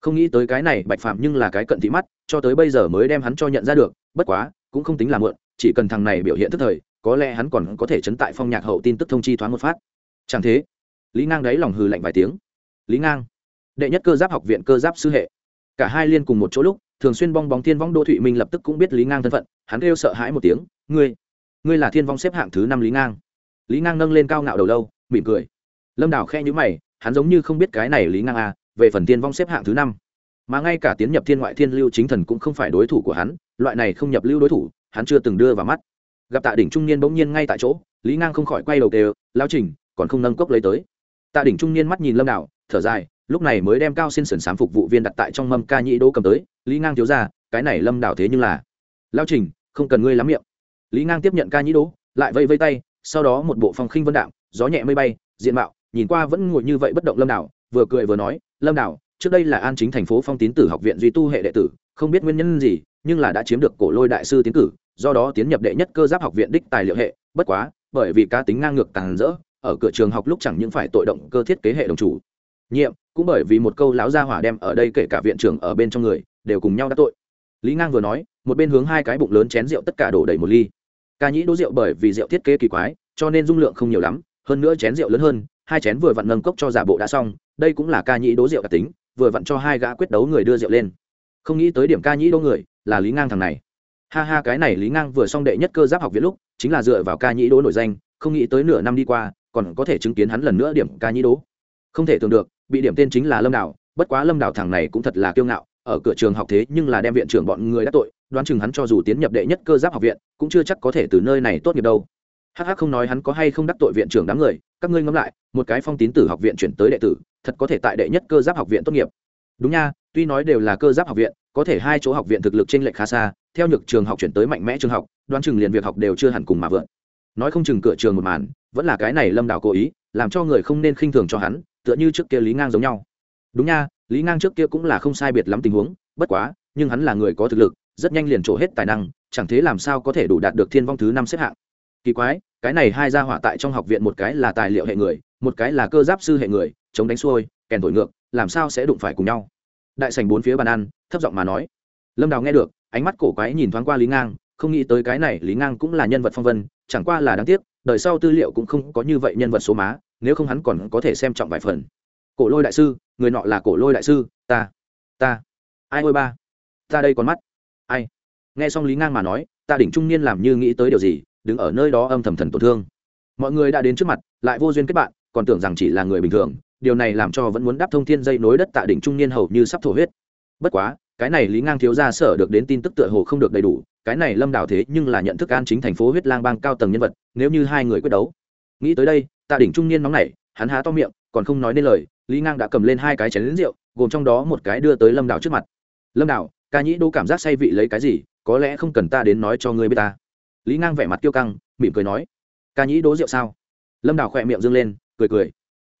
Không nghĩ tới cái này bạch phạm nhưng là cái cận thị mắt, cho tới bây giờ mới đem hắn cho nhận ra được, bất quá, cũng không tính là mượn chỉ cần thằng này biểu hiện tức thời, có lẽ hắn còn có thể chấn tại phong nhạc hậu tin tức thông chi thoáng một phát. Chẳng thế, lý ngang đấy lòng hừ lạnh vài tiếng. Lý ngang, đệ nhất cơ giáp học viện cơ giáp sư hệ. Cả hai liên cùng một chỗ lúc, thường xuyên bong bóng thiên vong đô thụy minh lập tức cũng biết lý ngang thân phận, hắn kêu sợ hãi một tiếng, ngươi ngươi là thiên vong xếp hạng thứ năm lý ngang. Lý ngang nâng lên cao ngạo đầu lâu, mỉm cười. Lâm đào khe nhữ mày hắn giống như không biết cái này lý ngang à về phần thiên vong xếp hạng thứ năm. Mà ngay cả tiến nhập thiên ngoại thiên lưu chính thần cũng không phải đối thủ của hắn, loại này không nhập lưu đối thủ, hắn chưa từng đưa vào mắt. Gặp tạ đỉnh trung niên bỗng nhiên ngay tại chỗ, lý ngang không khỏi quay đầu đều lao trình, còn không nâng cốc lấy tới. Tạ đỉnh trung niên mắt nhìn lâm đào thở dài, lúc này mới đem cao xin sườn sám phục vụ viên đặt tại trong mâm ca nhĩ đỗ cầm tới. Lý ngang thiếu ra, cái này lâm Đảo thế nhưng là lao trình, không cần ngươi lắm miệng. Lý ngang tiếp nhận ca nhĩ đỗ, lại vây vây tay, sau đó một bộ phòng khinh vân đạm gió nhẹ mây bay, diện mạo nhìn qua vẫn ngồi như vậy bất động lâm đảo, vừa cười vừa nói, lâm đảo, trước đây là an chính thành phố phong tín tử học viện duy tu hệ đệ tử, không biết nguyên nhân gì, nhưng là đã chiếm được cổ lôi đại sư tiến cử, do đó tiến nhập đệ nhất cơ giáp học viện đích tài liệu hệ. Bất quá, bởi vì cá tính ngang ngược tàn rỡ, ở cửa trường học lúc chẳng những phải tội động cơ thiết kế hệ đồng chủ. Nhiệm, cũng bởi vì một câu láo ra hỏa đem ở đây kể cả viện trưởng ở bên trong người, đều cùng nhau đã tội. Lý ngang vừa nói, một bên hướng hai cái bụng lớn chén rượu tất cả đổ đầy một ly. Ca nhĩ đỗ rượu bởi vì rượu thiết kế kỳ quái, cho nên dung lượng không nhiều lắm, hơn nữa chén rượu lớn hơn hai chén vừa vặn nâng cốc cho giả bộ đã xong, đây cũng là ca nhĩ đố rượu đặc tính, vừa vặn cho hai gã quyết đấu người đưa rượu lên. Không nghĩ tới điểm ca nhĩ đố người, là lý ngang thằng này. Ha ha, cái này lý ngang vừa xong đệ nhất cơ giáp học viện lúc, chính là dựa vào ca nhĩ đố nổi danh, không nghĩ tới nửa năm đi qua, còn có thể chứng kiến hắn lần nữa điểm ca nhĩ đố. không thể tưởng được, bị điểm tên chính là lâm đảo bất quá lâm đảo thằng này cũng thật là kiêu ngạo, ở cửa trường học thế nhưng là đem viện trưởng bọn người đã tội, đoán chừng hắn cho dù tiến nhập đệ nhất cơ giáp học viện, cũng chưa chắc có thể từ nơi này tốt nghiệp đâu hh không nói hắn có hay không đắc tội viện trưởng đám người, các ngươi ngẫm lại, một cái phong tín tử học viện chuyển tới đệ tử, thật có thể tại đệ nhất cơ giáp học viện tốt nghiệp. Đúng nha, tuy nói đều là cơ giáp học viện, có thể hai chỗ học viện thực lực trên lệch khá xa, theo nhược trường học chuyển tới mạnh mẽ trường học, đoán chừng liền việc học đều chưa hẳn cùng mà vượn. Nói không chừng cửa trường một màn, vẫn là cái này lâm đảo cố ý, làm cho người không nên khinh thường cho hắn, tựa như trước kia lý ngang giống nhau. Đúng nha, lý ngang trước kia cũng là không sai biệt lắm tình huống, bất quá, nhưng hắn là người có thực lực, rất nhanh liền trổ hết tài năng, chẳng thế làm sao có thể đủ đạt được thiên vong thứ năm xếp hạng kỳ quái, cái này hai gia hỏa tại trong học viện một cái là tài liệu hệ người, một cái là cơ giáp sư hệ người, chống đánh xuôi, kèn thổi ngược, làm sao sẽ đụng phải cùng nhau? Đại sành bốn phía bàn ăn, thấp giọng mà nói. Lâm đào nghe được, ánh mắt cổ quái nhìn thoáng qua lý ngang, không nghĩ tới cái này lý ngang cũng là nhân vật phong vân, chẳng qua là đáng tiếc, đời sau tư liệu cũng không có như vậy nhân vật số má, nếu không hắn còn có thể xem trọng vài phần. Cổ lôi đại sư, người nọ là cổ lôi đại sư, ta ta. Ai ôi ba, ta đây còn mắt. Ai? Nghe xong lý ngang mà nói, ta đỉnh trung niên làm như nghĩ tới điều gì đứng ở nơi đó âm thầm thần tổn thương. Mọi người đã đến trước mặt, lại vô duyên kết bạn, còn tưởng rằng chỉ là người bình thường, điều này làm cho vẫn muốn đáp thông thiên dây nối đất tạ đỉnh trung niên hầu như sắp thổ huyết. Bất quá, cái này lý ngang thiếu gia sở được đến tin tức tựa hồ không được đầy đủ, cái này lâm đảo thế nhưng là nhận thức an chính thành phố huyết lang bang cao tầng nhân vật, nếu như hai người quyết đấu. Nghĩ tới đây, tạ đỉnh trung niên nóng nảy, hắn há to miệng, còn không nói nên lời, lý ngang đã cầm lên hai cái chén lính rượu, gồm trong đó một cái đưa tới lâm đảo trước mặt. Lâm đảo ca nhĩ đô cảm giác say vị lấy cái gì, có lẽ không cần ta đến nói cho ngươi biết ta lý ngang vẻ mặt tiêu căng, mỉm cười nói, ca nhĩ đố rượu sao? Lâm Đào khỏe miệng dâng lên, cười cười.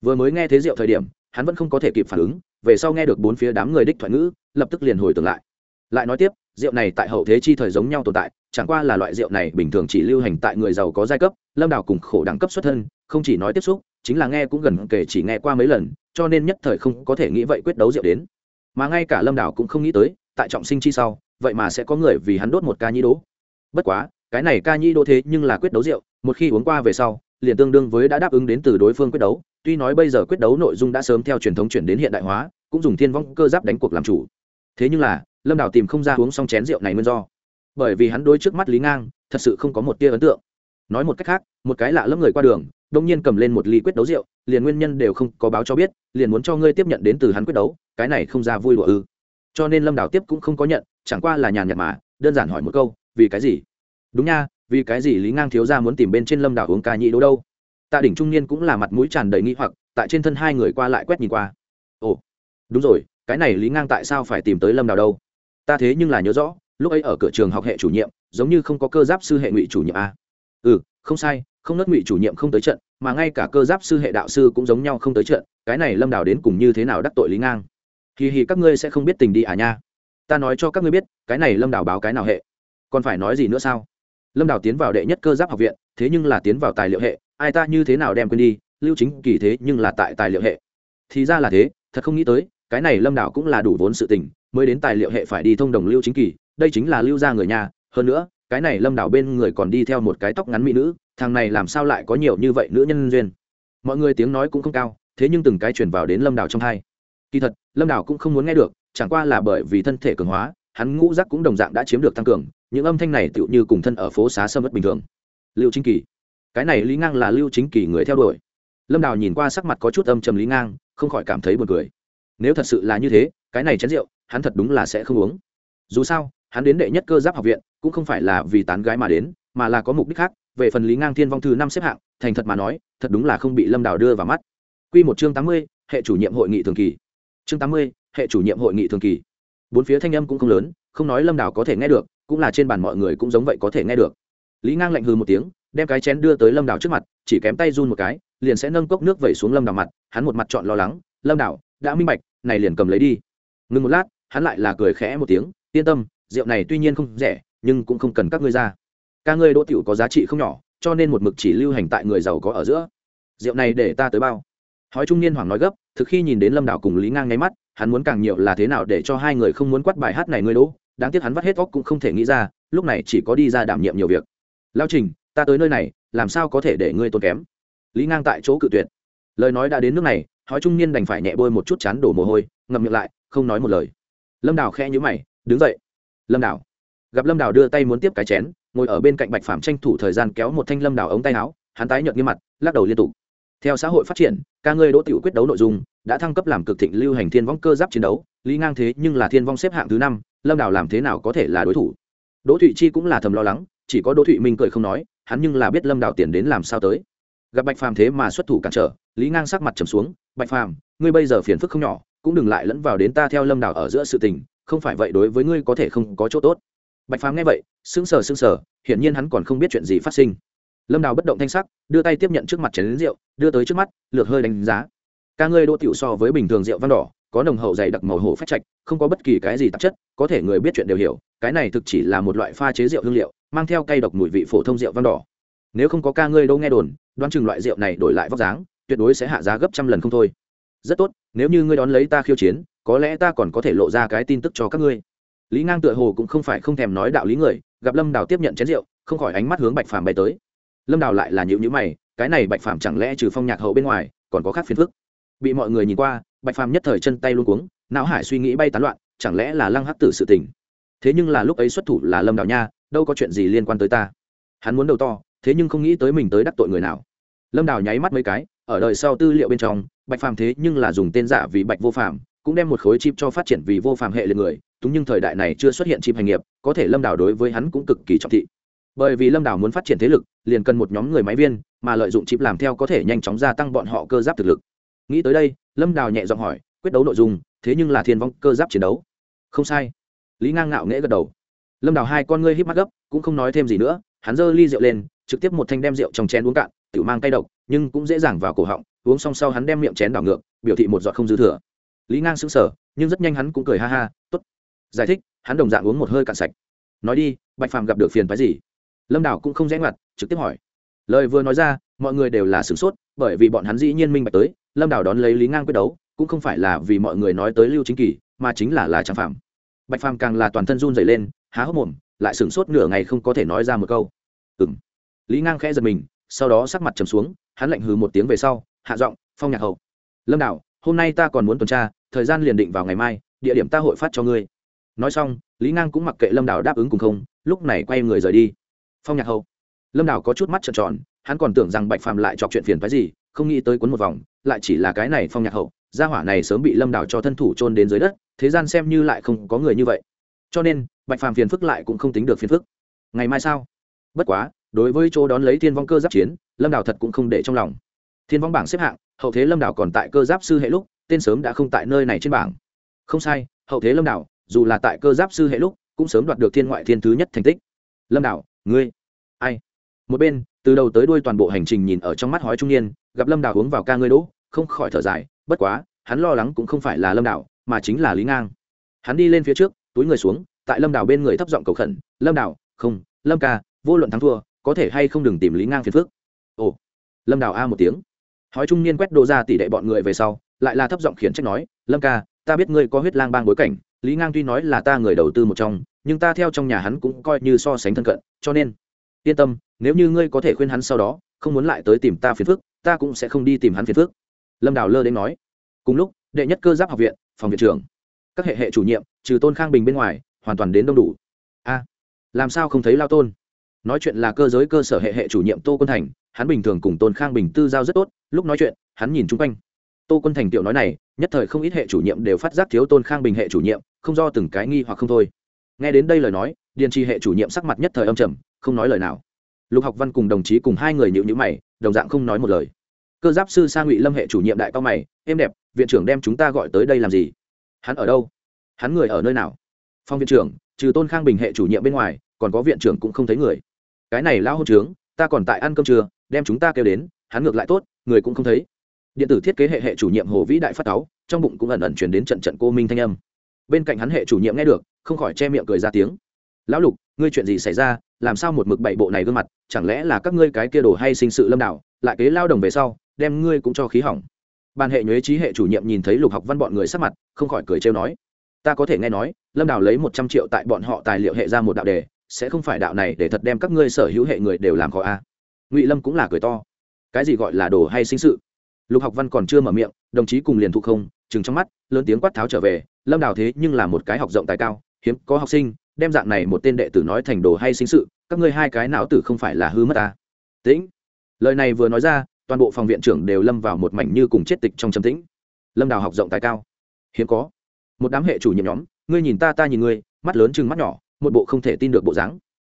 Vừa mới nghe thấy rượu thời điểm, hắn vẫn không có thể kịp phản ứng, về sau nghe được bốn phía đám người đích thoại ngữ, lập tức liền hồi tưởng lại. Lại nói tiếp, rượu này tại hậu thế chi thời giống nhau tồn tại, chẳng qua là loại rượu này bình thường chỉ lưu hành tại người giàu có giai cấp, lâm đào cùng khổ đẳng cấp xuất thân, không chỉ nói tiếp xúc, chính là nghe cũng gần kể chỉ nghe qua mấy lần, cho nên nhất thời không có thể nghĩ vậy quyết đấu rượu đến. Mà ngay cả lâm đào cũng không nghĩ tới, tại trọng sinh chi sau, vậy mà sẽ có người vì hắn đốt một ca nhĩ đố. Bất quá cái này ca nhi đỗ thế nhưng là quyết đấu rượu, một khi uống qua về sau, liền tương đương với đã đáp ứng đến từ đối phương quyết đấu. Tuy nói bây giờ quyết đấu nội dung đã sớm theo truyền thống chuyển đến hiện đại hóa, cũng dùng thiên vong cơ giáp đánh cuộc làm chủ. Thế nhưng là, lâm đào tìm không ra uống xong chén rượu này nguyên do. Bởi vì hắn đối trước mắt lý ngang, thật sự không có một tia ấn tượng. Nói một cách khác, một cái lạ lẫm người qua đường, đông nhiên cầm lên một ly quyết đấu rượu, liền nguyên nhân đều không có báo cho biết, liền muốn cho ngươi tiếp nhận đến từ hắn quyết đấu, cái này không ra vui đùa ư. Cho nên lâm đào tiếp cũng không có nhận, chẳng qua là nhàn nhạt mà, đơn giản hỏi một câu, vì cái gì? Đúng nha, vì cái gì lý ngang thiếu ra muốn tìm bên trên lâm đảo uống ca nhị đỗ đâu? Tạ đỉnh trung niên cũng là mặt mũi tràn đầy nghi hoặc, tại trên thân hai người qua lại quét nhìn qua. Ồ, đúng rồi, cái này lý ngang tại sao phải tìm tới lâm đảo đâu? Ta thế nhưng là nhớ rõ, lúc ấy ở cửa trường học hệ chủ nhiệm, giống như không có cơ giáp sư hệ ngụy chủ nhiệm a. Ừ không sai, không nớt ngụy chủ nhiệm không tới trận, mà ngay cả cơ giáp sư hệ đạo sư cũng giống nhau không tới trận, cái này lâm đảo đến cùng như thế nào đắc tội lý ngang? Kỳ hì, các ngươi sẽ không biết tình đi à nha. Ta nói cho các ngươi biết, cái này lâm đảo báo cái nào hệ? Còn phải nói gì nữa sao? Lâm đào tiến vào đệ nhất cơ giáp học viện, thế nhưng là tiến vào tài liệu hệ, ai ta như thế nào đem quên đi, lưu chính kỳ thế nhưng là tại tài liệu hệ. Thì ra là thế, thật không nghĩ tới, cái này lâm đảo cũng là đủ vốn sự tình, mới đến tài liệu hệ phải đi thông đồng lưu chính kỳ, đây chính là lưu gia người nhà, hơn nữa, cái này lâm đảo bên người còn đi theo một cái tóc ngắn mỹ nữ, thằng này làm sao lại có nhiều như vậy nữ nhân duyên. Mọi người tiếng nói cũng không cao, thế nhưng từng cái chuyển vào đến lâm đảo trong hai. Kỳ thật, lâm đảo cũng không muốn nghe được, chẳng qua là bởi vì thân thể cường hóa, hắn ngũ giác cũng đồng dạng đã chiếm được tăng cường những âm thanh này tựu như cùng thân ở phố xá sâm mất bình thường. Lưu chính kỳ. Cái này lý ngang là lưu chính kỳ người theo đuổi. Lâm đào nhìn qua sắc mặt có chút âm trầm lý ngang, không khỏi cảm thấy buồn cười. Nếu thật sự là như thế, cái này chén rượu, hắn thật đúng là sẽ không uống. Dù sao, hắn đến đệ nhất cơ giáp học viện, cũng không phải là vì tán gái mà đến, mà là có mục đích khác. Về phần lý ngang thiên vong thư năm xếp hạng, thành thật mà nói, thật đúng là không bị lâm đào đưa vào mắt. Q một chương tám mươi, hệ chủ nhiệm hội nghị thường kỳ. Chương tám mươi, hệ chủ nhiệm hội nghị thường kỳ. Bốn phía thanh âm cũng không lớn, không nói lâm đào có thể nghe được cũng là trên bàn mọi người cũng giống vậy có thể nghe được. Lý ngang lạnh hư một tiếng, đem cái chén đưa tới lâm đảo trước mặt, chỉ kém tay run một cái, liền sẽ nâng cốc nước vẩy xuống lâm đảo mặt, hắn một mặt chọn lo lắng, lâm đảo đã minh bạch, này liền cầm lấy đi. Ngừng một lát, hắn lại là cười khẽ một tiếng, yên tâm, rượu này tuy nhiên không rẻ, nhưng cũng không cần các ngươi ra. Ca ngươi đỗ tiểu có giá trị không nhỏ, cho nên một mực chỉ lưu hành tại người giàu có ở giữa. Rượu này để ta tới bao. Hói trung niên hoàng nói gấp, thực khi nhìn đến lâm đảo cùng lý ngang nháy mắt, hắn muốn càng nhiều là thế nào để cho hai người không muốn quát bài hát này ngươi đỗ? Đáng tiếc hắn vắt hết óc cũng không thể nghĩ ra, lúc này chỉ có đi ra đảm nhiệm nhiều việc. Lao trình, ta tới nơi này, làm sao có thể để ngươi tốn kém? Lý ngang tại chỗ cự tuyệt. Lời nói đã đến nước này, hói trung niên đành phải nhẹ bôi một chút chán đổ mồ hôi, ngậm miệng lại, không nói một lời. Lâm đào khe nhữ mày, đứng dậy. Lâm đào. Gặp lâm đào đưa tay muốn tiếp cái chén, ngồi ở bên cạnh bạch phàm tranh thủ thời gian kéo một thanh lâm đào ống tay áo, hắn tái nhợt như mặt, lắc đầu liên tục. Theo xã hội phát triển, ca ngươi đỗ tiểu quyết đấu nội dung, đã thăng cấp làm cực thịnh lưu hành thiên vong cơ giáp chiến đấu, lý ngang thế nhưng là thiên vong xếp hạng thứ năm lâm đào làm thế nào có thể là đối thủ? Đỗ thụy chi cũng là thầm lo lắng, chỉ có đỗ thụy minh cười không nói, hắn nhưng là biết lâm đào tiền đến làm sao tới. Gặp bạch phàm thế mà xuất thủ cản trở, lý ngang sắc mặt trầm xuống, bạch phàm, ngươi bây giờ phiền phức không nhỏ, cũng đừng lại lẫn vào đến ta theo lâm đào ở giữa sự tình, không phải vậy đối với ngươi có thể không có chỗ tốt. Bạch phàm nghe vậy, sững sờ sững sờ, hiển nhiên hắn còn không biết chuyện gì phát sinh. Lâm đào bất động thanh sắc, đưa tay tiếp nhận trước mặt chén rượu, đưa tới trước mắt, lược hơi đánh giá. Ca ngươi đỗ tiểu so với bình thường rượu văn đỏ có nồng hậu dày đặc màu hổ phách trạch, không có bất kỳ cái gì tạp chất, có thể người biết chuyện đều hiểu, cái này thực chỉ là một loại pha chế rượu hương liệu, mang theo cây độc mùi vị phổ thông rượu vang đỏ. Nếu không có ca ngươi đâu nghe đồn, đoán chừng loại rượu này đổi lại vóc dáng, tuyệt đối sẽ hạ giá gấp trăm lần không thôi. Rất tốt, nếu như ngươi đón lấy ta khiêu chiến, có lẽ ta còn có thể lộ ra cái tin tức cho các ngươi. Lý ngang tựa hồ cũng không phải không thèm nói đạo lý người, gặp lâm đào tiếp nhận chén rượu, không khỏi ánh mắt hướng bạch phàm bay tới. Lâm đào lại là nhữ nhữ mày, cái này bạch phàm chẳng lẽ trừ phong nhạc hậu bên ngoài, còn có khác phiền phức? Bị mọi người nhìn qua bạch phàm nhất thời chân tay luôn cuống, não hải suy nghĩ bay tán loạn, chẳng lẽ là lăng hắc tử sự tình? Thế nhưng là lúc ấy xuất thủ là lâm đào nha, đâu có chuyện gì liên quan tới ta. Hắn muốn đầu to, thế nhưng không nghĩ tới mình tới đắc tội người nào. Lâm đào nháy mắt mấy cái, ở đời sau tư liệu bên trong, bạch phàm thế nhưng là dùng tên giả vì bạch vô phàm, cũng đem một khối chip cho phát triển vì vô phàm hệ liệt người, túng nhưng thời đại này chưa xuất hiện chip hành nghiệp, có thể lâm đào đối với hắn cũng cực kỳ trọng thị. Bởi vì lâm đào muốn phát triển thế lực, liền cần một nhóm người máy viên, mà lợi dụng chip làm theo có thể nhanh chóng gia tăng bọn họ cơ giáp thực lực nghĩ tới đây, lâm đào nhẹ giọng hỏi, quyết đấu nội dung, thế nhưng là thiên vong cơ giáp chiến đấu. Không sai. Lý ngang ngạo nghễ gật đầu. Lâm đào hai con ngươi híp mắt gấp, cũng không nói thêm gì nữa, hắn giơ ly rượu lên, trực tiếp một thanh đem rượu trong chén uống cạn tự mang tay độc, nhưng cũng dễ dàng vào cổ họng, uống xong sau hắn đem miệng chén đảo ngược, biểu thị một giọt không dư thừa. Lý ngang sững sờ, nhưng rất nhanh hắn cũng cười ha ha, tốt, giải thích, hắn đồng dạng uống một hơi cạn sạch. Nói đi, bạch phàm gặp được phiền phái gì? Lâm đào cũng không rẽ ngoặt, trực tiếp hỏi lời vừa nói ra, mọi người đều là sửng sốt, bởi vì bọn hắn dĩ nhiên minh bạch tới, lâm đảo đón lấy lý ngang quyết đấu, cũng không phải là vì mọi người nói tới lưu chính kỳ, mà chính là là trang phạm bạch phàm càng là toàn thân run dày lên, há hốc mồm, lại sửng sốt nửa ngày không có thể nói ra một câu. Ừ m lý ngang khẽ giật mình, sau đó sắc mặt trầm xuống, hắn lạnh hừ một tiếng về sau, hạ giọng, phong nhạc hậu, lâm đào, hôm nay ta còn muốn tuần tra, thời gian liền định vào ngày mai, địa điểm ta hội phát cho ngươi. Nói xong, lý ngang cũng mặc kệ lâm đảo đáp ứng cùng không, lúc này quay người rời đi. Phong nhạc hậu lâm đảo có chút mắt trợn tròn, hắn còn tưởng rằng bạch phàm lại chọc chuyện phiền phái gì, không nghĩ tới cuốn một vòng, lại chỉ là cái này phong nhạc hậu, gia hỏa này sớm bị lâm đảo cho thân thủ trôn đến dưới đất, thế gian xem như lại không có người như vậy. Cho nên, bạch phàm phiền phức lại cũng không tính được phiền phức. Ngày mai sao? Bất quá, đối với chỗ đón lấy thiên vong cơ giáp chiến, lâm đảo thật cũng không để trong lòng. Thiên vong bảng xếp hạng, hậu thế lâm đảo còn tại cơ giáp sư hệ lúc, tên sớm đã không tại nơi này trên bảng. Không sai, hậu thế lâm đảo dù là tại cơ giáp sư hệ lúc, cũng sớm đoạt được thiên ngoại thiên thứ nhất thành tích. Lâm đảo ngươi, ai? Một bên từ đầu tới đuôi toàn bộ hành trình nhìn ở trong mắt hói trung niên gặp lâm Đào uống vào ca ngươi đỗ không khỏi thở dài bất quá hắn lo lắng cũng không phải là lâm Đào, mà chính là lý ngang. Hắn đi lên phía trước túi người xuống tại lâm Đào bên người thấp giọng cầu khẩn lâm Đào, không lâm ca vô luận thắng thua có thể hay không đừng tìm lý ngang phiền phước ồ. Lâm Đào a một tiếng. Hói trung niên quét đồ ra tỷ đệ bọn người về sau lại là thấp giọng khiển trách nói lâm ca ta biết ngươi có huyết lang bang bối cảnh lý ngang tuy nói là ta người đầu tư một trong nhưng ta theo trong nhà hắn cũng coi như so sánh thân cận cho nên yên tâm, nếu như ngươi có thể khuyên hắn sau đó, không muốn lại tới tìm ta phiền phức, ta cũng sẽ không đi tìm hắn phiền phức. Lâm đào lơ đến nói. Cùng lúc, đệ nhất cơ giáp học viện, phòng viện trưởng, các hệ hệ chủ nhiệm, trừ tôn khang bình bên ngoài, hoàn toàn đến đông đủ. A, làm sao không thấy lao tôn? Nói chuyện là cơ giới cơ sở hệ hệ chủ nhiệm tô quân thành, hắn bình thường cùng tôn khang bình tư giao rất tốt, lúc nói chuyện, hắn nhìn chung quanh. Tô quân thành tiểu nói này, nhất thời không ít hệ chủ nhiệm đều phát giác thiếu tôn khang bình hệ chủ nhiệm, không do từng cái nghi hoặc không thôi. Nghe đến đây lời nói, điền trì hệ chủ nhiệm sắc mặt nhất thời âm trầm không nói lời nào. Lục học văn cùng đồng chí cùng hai người nhịu nhữ mày, đồng dạng không nói một lời. Cơ giáp sư sa ngụy lâm hệ chủ nhiệm đại cao mày êm đẹp, viện trưởng đem chúng ta gọi tới đây làm gì? Hắn ở đâu? Hắn người ở nơi nào? Phong viện trưởng, trừ tôn khang bình hệ chủ nhiệm bên ngoài, còn có viện trưởng cũng không thấy người. Cái này lao hôn trướng, ta còn tại ăn cơm trưa, đem chúng ta kêu đến, hắn ngược lại tốt, người cũng không thấy. Điện tử thiết kế hệ hệ chủ nhiệm hồ vĩ đại phát táo, trong bụng cũng ẩn ẩn chuyển đến trận trận cô minh thanh âm. Bên cạnh hắn hệ chủ nhiệm nghe được, không khỏi che miệng cười ra tiếng lão lục, ngươi chuyện gì xảy ra? Làm sao một mực bảy bộ này gương mặt? Chẳng lẽ là các ngươi cái kia đồ hay sinh sự lâm đảo, lại kế lao đồng về sau, đem ngươi cũng cho khí hỏng? Ban hệ nhuế trí hệ chủ nhiệm nhìn thấy lục học văn bọn người sắc mặt, không khỏi cười trêu nói. Ta có thể nghe nói, lâm đảo lấy một trăm triệu tại bọn họ tài liệu hệ ra một đạo đề, sẽ không phải đạo này để thật đem các ngươi sở hữu hệ người đều làm khó a. Ngụy lâm cũng là cười to. Cái gì gọi là đồ hay sinh sự? Lục học văn còn chưa mở miệng, đồng chí cùng liền thụ không chừng trong mắt, lớn tiếng quát tháo trở về, lâm đào thế nhưng là một cái học rộng tài cao, hiếm có học sinh đem dạng này một tên đệ tử nói thành đồ hay sinh sự, các ngươi hai cái não tử không phải là hư mất ta. Tĩnh. Lời này vừa nói ra, toàn bộ phòng viện trưởng đều lâm vào một mảnh như cùng chết tịch trong trầm tĩnh. Lâm đào học rộng tài cao. Hiếm có. Một đám hệ chủ nhiệm nhóm, ngươi nhìn ta ta nhìn ngươi, mắt lớn chừng mắt nhỏ, một bộ không thể tin được bộ dáng.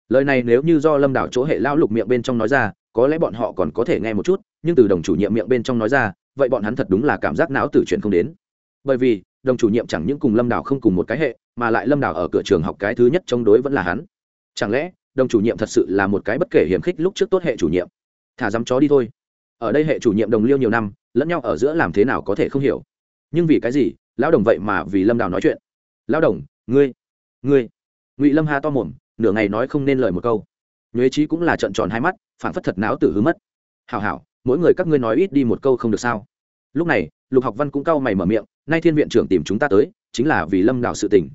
Lời này nếu như do lâm đảo chỗ hệ lao lục miệng bên trong nói ra, có lẽ bọn họ còn có thể nghe một chút, nhưng từ đồng chủ nhiệm miệng bên trong nói ra, vậy bọn hắn thật đúng là cảm giác não tử chuyện không đến. Bởi vì đồng chủ nhiệm chẳng những cùng lâm đảo không cùng một cái hệ, mà lại lâm đảo ở cửa trường học cái thứ nhất chống đối vẫn là hắn. Chẳng lẽ, đồng chủ nhiệm thật sự là một cái bất kể hiểm khích lúc trước tốt hệ chủ nhiệm? Thả dám chó đi thôi. Ở đây hệ chủ nhiệm đồng liêu nhiều năm, lẫn nhau ở giữa làm thế nào có thể không hiểu. Nhưng vì cái gì, lão đồng vậy mà vì lâm đào nói chuyện? Lão đồng, ngươi ngươi. Ngụy lâm ha to mồm, nửa ngày nói không nên lời một câu. Nhuế trí cũng là trận tròn hai mắt phản phất thật não tử hứa mất. Hào hảo, mỗi người các ngươi nói ít đi một câu không được sao? Lúc này lục học văn cũng cau mày mở miệng, nay thiên viện trưởng tìm chúng ta tới, chính là vì lâm đảo sự tình.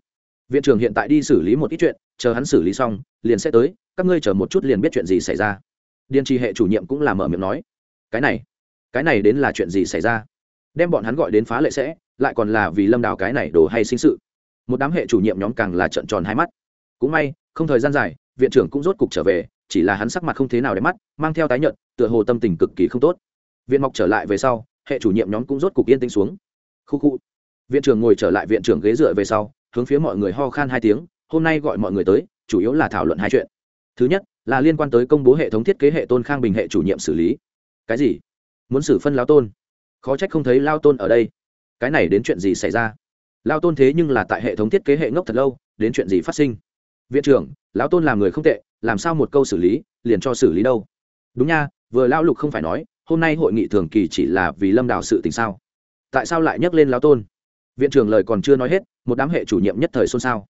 Viện trưởng hiện tại đi xử lý một ít chuyện, chờ hắn xử lý xong, liền sẽ tới, các ngươi chờ một chút liền biết chuyện gì xảy ra. Điền trì hệ chủ nhiệm cũng là mở miệng nói, cái này cái này đến là chuyện gì xảy ra? Đem bọn hắn gọi đến phá lệ sẽ, lại còn là vì lâm đảo cái này đồ hay sinh sự. Một đám hệ chủ nhiệm nhóm càng là trận tròn hai mắt. Cũng may, không thời gian dài, viện trưởng cũng rốt cục trở về, chỉ là hắn sắc mặt không thế nào đẹp mắt, mang theo tái nhợt, tựa hồ tâm tình cực kỳ không tốt. Viện mọc trở lại về sau hệ chủ nhiệm nhóm cũng rốt cục yên tĩnh xuống. Khu khu. Viện trưởng ngồi trở lại viện trưởng ghế dựa về sau, hướng phía mọi người ho khan hai tiếng, hôm nay gọi mọi người tới, chủ yếu là thảo luận hai chuyện. Thứ nhất, là liên quan tới công bố hệ thống thiết kế hệ tôn khang bình hệ chủ nhiệm xử lý. Cái gì? Muốn xử phân lao tôn? Khó trách không thấy lao tôn ở đây. Cái này đến chuyện gì xảy ra? Lao tôn thế nhưng là tại hệ thống thiết kế hệ ngốc thật lâu, đến chuyện gì phát sinh? Viện trưởng lão tôn làm người không tệ, làm sao một câu xử lý, liền cho xử lý đâu? Đúng nha, vừa lao lục không phải nói hôm nay hội nghị thường kỳ chỉ là vì lâm đào sự tình sao? Tại sao lại nhắc lên lão tôn? Viện trưởng lời còn chưa nói hết, một đám hệ chủ nhiệm nhất thời xôn xao.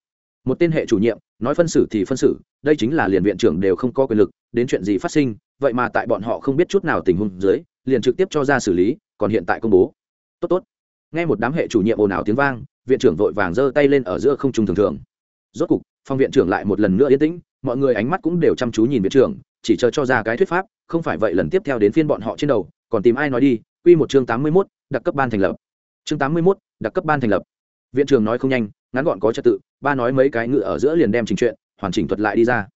Một tên hệ chủ nhiệm, nói phân xử thì phân xử, đây chính là liền viện trưởng đều không có quyền lực, đến chuyện gì phát sinh, vậy mà tại bọn họ không biết chút nào tình huống dưới, liền trực tiếp cho ra xử lý, còn hiện tại công bố. Tốt tốt. Nghe một đám hệ chủ nhiệm ồn ào tiếng vang, viện trưởng vội vàng giơ tay lên ở giữa không trung thường thường. Rốt cục phong viện trưởng lại một lần nữa yên tĩnh mọi người ánh mắt cũng đều chăm chú nhìn viện trưởng chỉ chờ cho ra cái thuyết pháp không phải vậy lần tiếp theo đến phiên bọn họ trên đầu còn tìm ai nói đi quy một chương tám mươi 81, đặc cấp ban thành lập. Chương tám mươi 81, đặc cấp ban thành lập. Viện trưởng nói không nhanh ngắn gọn có trật tự ba nói mấy cái ngự ở giữa liền đem trình chuyện hoàn chỉnh thuật lại đi ra.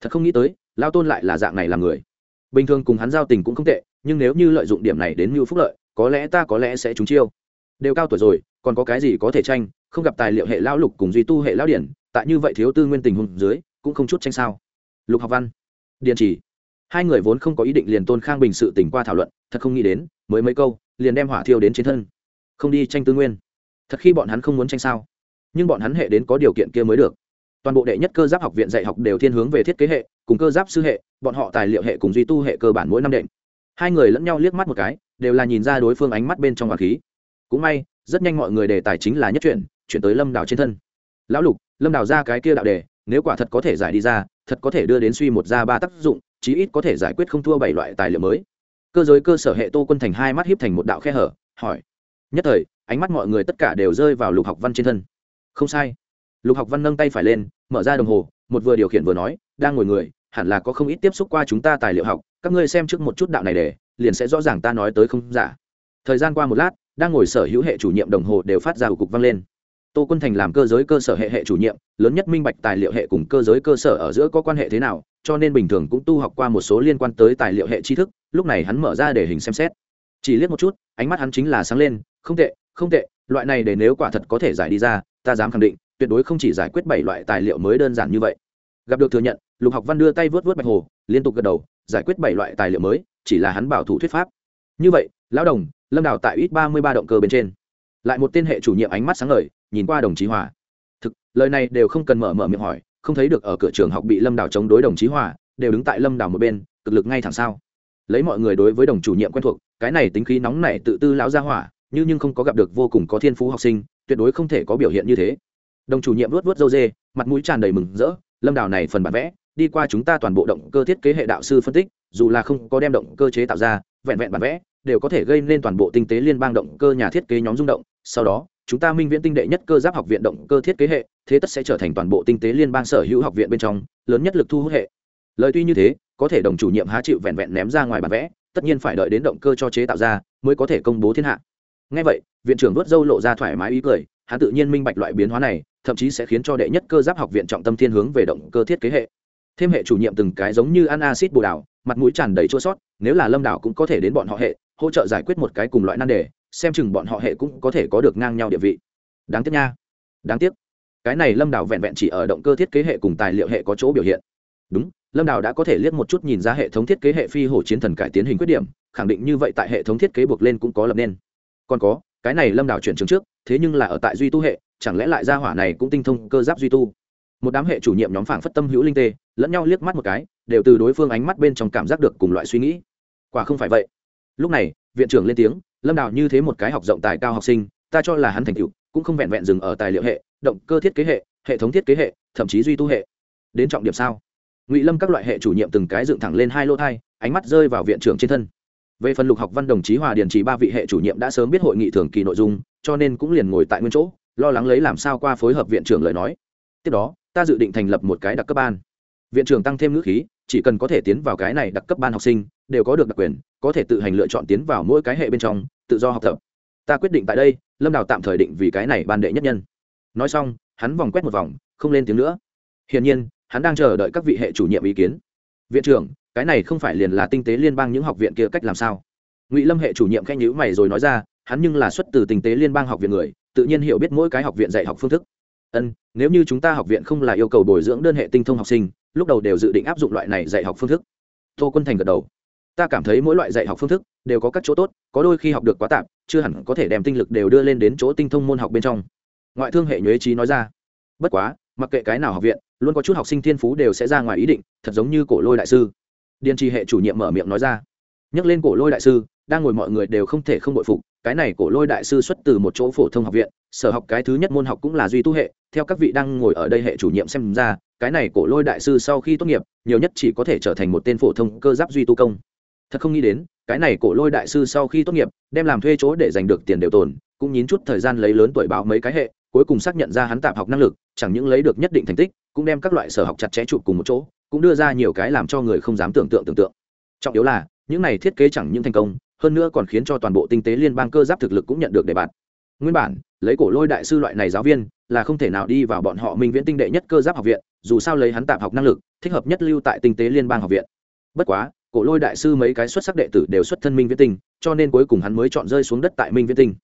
Thật không nghĩ tới lao tôn lại là dạng này làm người. Bình thường cùng hắn giao tình cũng không tệ nhưng nếu như lợi dụng điểm này đến mưu phúc lợi có lẽ ta có lẽ sẽ trúng chiêu. Đều cao tuổi rồi còn có cái gì có thể tranh không gặp tài liệu hệ lao lục cùng duy tu hệ lao điển tại như vậy thiếu tư nguyên tình hùng dưới cũng không chút tranh sao. Lục học văn, điện chỉ. Hai người vốn không có ý định liền tôn khang bình sự tỉnh qua thảo luận, thật không nghĩ đến, mới mấy câu, liền đem hỏa thiêu đến trên thân. Không đi tranh tư nguyên. Thật khi bọn hắn không muốn tranh sao. Nhưng bọn hắn hệ đến có điều kiện kia mới được. Toàn bộ đệ nhất cơ giáp học viện dạy học đều thiên hướng về thiết kế hệ, cùng cơ giáp sư hệ, bọn họ tài liệu hệ cùng duy tu hệ cơ bản mỗi năm đệm. Hai người lẫn nhau liếc mắt một cái, đều là nhìn ra đối phương ánh mắt bên trong hoàng khí. Cũng may, rất nhanh mọi người đề tài chính là nhất chuyển chuyển tới lâm đào trên thân. Lão lục, lâm đào ra cái kia đạo đề nếu quả thật có thể giải đi ra, thật có thể đưa đến suy một ra ba tác dụng, chí ít có thể giải quyết không thua bảy loại tài liệu mới. Cơ giới cơ sở hệ tô quân thành hai mắt hiếp thành một đạo khe hở, hỏi. Nhất thời, ánh mắt mọi người tất cả đều rơi vào lục học văn trên thân. Không sai. Lục học văn nâng tay phải lên, mở ra đồng hồ, một vừa điều khiển vừa nói, đang ngồi người, hẳn là có không ít tiếp xúc qua chúng ta tài liệu học, các ngươi xem trước một chút đạo này để, liền sẽ rõ ràng ta nói tới không giả. Thời gian qua một lát, đang ngồi sở hữu hệ chủ nhiệm đồng hồ đều phát ra cục vang lên tô quân thành làm cơ giới cơ sở hệ hệ chủ nhiệm, lớn nhất minh bạch tài liệu hệ cùng cơ giới cơ sở ở giữa có quan hệ thế nào, cho nên bình thường cũng tu học qua một số liên quan tới tài liệu hệ tri thức, lúc này hắn mở ra để hình xem xét. Chỉ liếc một chút, ánh mắt hắn chính là sáng lên, không tệ không tệ, loại này để nếu quả thật có thể giải đi ra, ta dám khẳng định, tuyệt đối không chỉ giải quyết bảy loại tài liệu mới đơn giản như vậy. Gặp được thừa nhận, lục học văn đưa tay vớt vớt bạch hồ, liên tục gật đầu, giải quyết bảy loại tài liệu mới, chỉ là hắn bảo thủ thuyết pháp. Như vậy, lão đồng, lâm đào tại ít ba mươi ba động cơ bên trên lại một tên hệ chủ nhiệm ánh mắt sáng ngời, nhìn qua đồng chí hòa. Thực, lời này đều không cần mở mở miệng hỏi, không thấy được ở cửa trường học bị lâm đảo chống đối đồng chí hòa, đều đứng tại lâm đảo một bên, cực lực ngay thẳng sao. Lấy mọi người đối với đồng chủ nhiệm quen thuộc, cái này tính khí nóng này tự tư lão gia hỏa, như nhưng không có gặp được vô cùng có thiên phú học sinh, tuyệt đối không thể có biểu hiện như thế. Đồng chủ nhiệm luốt vớt dâu dê, mặt mũi tràn đầy mừng rỡ, lâm đảo này phần bản vẽ, đi qua chúng ta toàn bộ động cơ thiết kế hệ đạo sư phân tích, dù là không có đem động cơ chế tạo ra, vẹn vẹn bản vẽ đều có thể gây nên toàn bộ tinh tế liên bang động cơ nhà thiết kế nhóm rung động. Sau đó, chúng ta minh viễn tinh đệ nhất cơ giáp học viện động cơ thiết kế hệ, thế tất sẽ trở thành toàn bộ tinh tế liên bang sở hữu học viện bên trong, lớn nhất lực thu hút hệ. Lời tuy như thế, có thể đồng chủ nhiệm há chịu vẹn vẹn ném ra ngoài bản vẽ, tất nhiên phải đợi đến động cơ cho chế tạo ra mới có thể công bố thiên hạ. Ngay vậy, viện trưởng vớt dâu lộ ra thoải mái ý cười, hắn tự nhiên minh bạch loại biến hóa này, thậm chí sẽ khiến cho đệ nhất cơ giáp học viện trọng tâm thiên hướng về động cơ thiết kế hệ. Thêm hệ chủ nhiệm từng cái giống như ăn acid bồ đào mặt mũi tràn đầy chua sót, nếu là lâm đảo cũng có thể đến bọn họ hệ, hỗ trợ giải quyết một cái cùng loại nan đề, xem chừng bọn họ hệ cũng có thể có được ngang nhau địa vị. Đáng tiếc nha. Đáng tiếc. Cái này lâm đảo vẹn vẹn chỉ ở động cơ thiết kế hệ cùng tài liệu hệ có chỗ biểu hiện. Đúng, lâm đảo đã có thể liếc một chút nhìn ra hệ thống thiết kế hệ phi hổ chiến thần cải tiến hình quyết điểm, khẳng định như vậy tại hệ thống thiết kế buộc lên cũng có lập nên. Còn có, cái này lâm đảo chuyển trường trước, thế nhưng là ở tại duy tu hệ, chẳng lẽ lại ra hỏa này cũng tinh thông cơ giáp duy tu? Một đám hệ chủ nhiệm nhóm phảng phất tâm hữu linh tê, lẫn nhau liếc mắt một cái, đều từ đối phương ánh mắt bên trong cảm giác được cùng loại suy nghĩ. Quả không phải vậy. Lúc này, viện trưởng lên tiếng, lâm đào như thế một cái học rộng tài cao học sinh, ta cho là hắn thành tựu, cũng không vẹn vẹn dừng ở tài liệu hệ, động cơ thiết kế hệ hệ thống thiết kế hệ, thậm chí duy tu hệ. Đến trọng điểm sao? Ngụy lâm các loại hệ chủ nhiệm từng cái dựng thẳng lên hai lô thai, ánh mắt rơi vào viện trưởng trên thân. Về phần lục học văn đồng chí hòa điền trì ba vị hệ chủ nhiệm đã sớm biết hội nghị thường kỳ nội dung, cho nên cũng liền ngồi tại nguyên chỗ, lo lắng lấy làm sao qua phối hợp viện trưởng lời nói. Tiếp đó ta dự định thành lập một cái đặc cấp ban. Viện trưởng tăng thêm ngữ khí, chỉ cần có thể tiến vào cái này đặc cấp ban học sinh, đều có được đặc quyền, có thể tự hành lựa chọn tiến vào mỗi cái hệ bên trong, tự do học tập. Ta quyết định tại đây, lâm đào tạm thời định vì cái này ban đệ nhất nhân. Nói xong, hắn vòng quét một vòng, không lên tiếng nữa. Hiển nhiên, hắn đang chờ đợi các vị hệ chủ nhiệm ý kiến. Viện trưởng, cái này không phải liền là tinh tế liên bang những học viện kia cách làm sao? Ngụy lâm hệ chủ nhiệm khen nhữ mày rồi nói ra, hắn nhưng là xuất từ tinh tế liên bang học viện người, tự nhiên hiểu biết mỗi cái học viện dạy học phương thức ân, nếu như chúng ta học viện không là yêu cầu bồi dưỡng đơn hệ tinh thông học sinh, lúc đầu đều dự định áp dụng loại này dạy học phương thức. Tô quân thành gật đầu. Ta cảm thấy mỗi loại dạy học phương thức đều có các chỗ tốt, có đôi khi học được quá tạp, chưa hẳn có thể đem tinh lực đều đưa lên đến chỗ tinh thông môn học bên trong. Ngoại thương hệ nhuế trí nói ra. Bất quá, mặc kệ cái nào học viện, luôn có chút học sinh thiên phú đều sẽ ra ngoài ý định, thật giống như cổ lôi đại sư. Điền trì hệ chủ nhiệm mở miệng nói ra. Nhắc lên cổ lôi đại sư, đang ngồi mọi người đều không thể không bội phục, cái này cổ lôi đại sư xuất từ một chỗ phổ thông học viện sở học cái thứ nhất môn học cũng là duy tu hệ, theo các vị đang ngồi ở đây hệ chủ nhiệm xem ra, cái này cổ lôi đại sư sau khi tốt nghiệp, nhiều nhất chỉ có thể trở thành một tên phổ thông cơ giáp duy tu công. Thật không nghĩ đến, cái này cổ lôi đại sư sau khi tốt nghiệp, đem làm thuê chỗ để giành được tiền đều tồn, cũng nhín chút thời gian lấy lớn tuổi báo mấy cái hệ, cuối cùng xác nhận ra hắn tạm học năng lực, chẳng những lấy được nhất định thành tích, cũng đem các loại sở học chặt chẽ chụp cùng một chỗ, cũng đưa ra nhiều cái làm cho người không dám tưởng tượng tưởng tượng. Trọng yếu là, những này thiết kế chẳng những thành công, hơn nữa còn khiến cho toàn bộ tinh tế liên bang cơ giáp thực lực cũng nhận được đề bạt. Nguyên bản lấy cổ lôi đại sư loại này giáo viên, là không thể nào đi vào bọn họ minh viễn tinh đệ nhất cơ giáp học viện, dù sao lấy hắn tạm học năng lực, thích hợp nhất lưu tại tinh tế liên bang học viện. Bất quá, cổ lôi đại sư mấy cái xuất sắc đệ tử đều xuất thân minh viễn tinh, cho nên cuối cùng hắn mới chọn rơi xuống đất tại minh viễn tinh.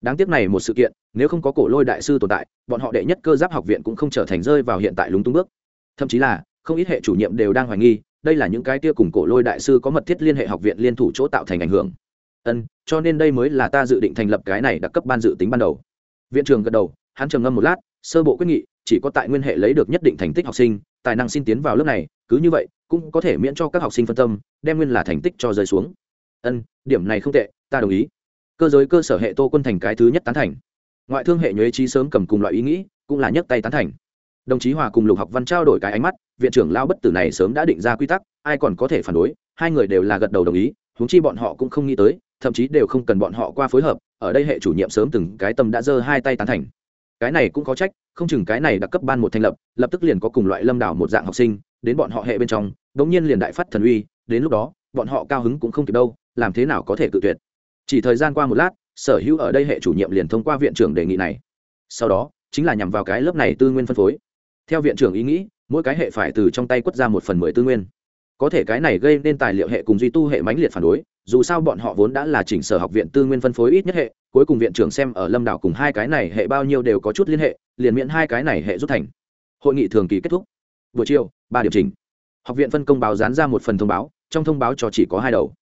Đáng tiếc này một sự kiện, nếu không có cổ lôi đại sư tồn tại, bọn họ đệ nhất cơ giáp học viện cũng không trở thành rơi vào hiện tại lúng túng bước. Thậm chí là, không ít hệ chủ nhiệm đều đang hoài nghi, đây là những cái tia cùng cổ lôi đại sư có mật thiết liên hệ học viện liên thủ chỗ tạo thành ảnh hưởng. Ân, cho nên đây mới là ta dự định thành lập cái này đặc cấp ban dự tính ban đầu viện trưởng gật đầu, hắn trầm ngâm một lát, sơ bộ quyết nghị, chỉ có tại nguyên hệ lấy được nhất định thành tích học sinh, tài năng xin tiến vào lớp này, cứ như vậy, cũng có thể miễn cho các học sinh phân tâm, đem nguyên là thành tích cho rơi xuống. Ân, điểm này không tệ, ta đồng ý. Cơ giới cơ sở hệ tô quân thành cái thứ nhất tán thành. Ngoại thương hệ nhuế trí sớm cầm cùng loại ý nghĩ, cũng là nhấc tay tán thành. Đồng chí hòa cùng lục học văn trao đổi cái ánh mắt, viện trưởng lao bất tử này sớm đã định ra quy tắc, ai còn có thể phản đối, hai người đều là gật đầu đồng ý, huống chi bọn họ cũng không nghĩ tới, thậm chí đều không cần bọn họ qua phối hợp ở đây hệ chủ nhiệm sớm từng cái tâm đã giơ hai tay tán thành. Cái này cũng có trách, không chừng cái này đặc cấp ban một thành lập lập tức liền có cùng loại lâm đảo một dạng học sinh, đến bọn họ hệ bên trong, đống nhiên liền đại phát thần uy, đến lúc đó, bọn họ cao hứng cũng không kịp đâu, làm thế nào có thể cự tuyệt? Chỉ thời gian qua một lát, sở hữu ở đây hệ chủ nhiệm liền thông qua viện trưởng đề nghị này. Sau đó, chính là nhằm vào cái lớp này tư nguyên phân phối. Theo viện trưởng ý nghĩ, mỗi cái hệ phải từ trong tay quất ra một phần mười tư nguyên có thể cái này gây nên tài liệu hệ cùng duy tu hệ mãnh liệt phản đối, dù sao bọn họ vốn đã là chỉnh sở học viện tư nguyên phân phối ít nhất hệ, cuối cùng viện trưởng xem ở lâm đảo cùng hai cái này hệ bao nhiêu đều có chút liên hệ, liền miễn hai cái này hệ rút thành. Hội nghị thường kỳ kết thúc. Buổi chiều, ba điểm trình học viện phân công báo dán ra một phần thông báo, trong thông báo cho chỉ có hai đầu.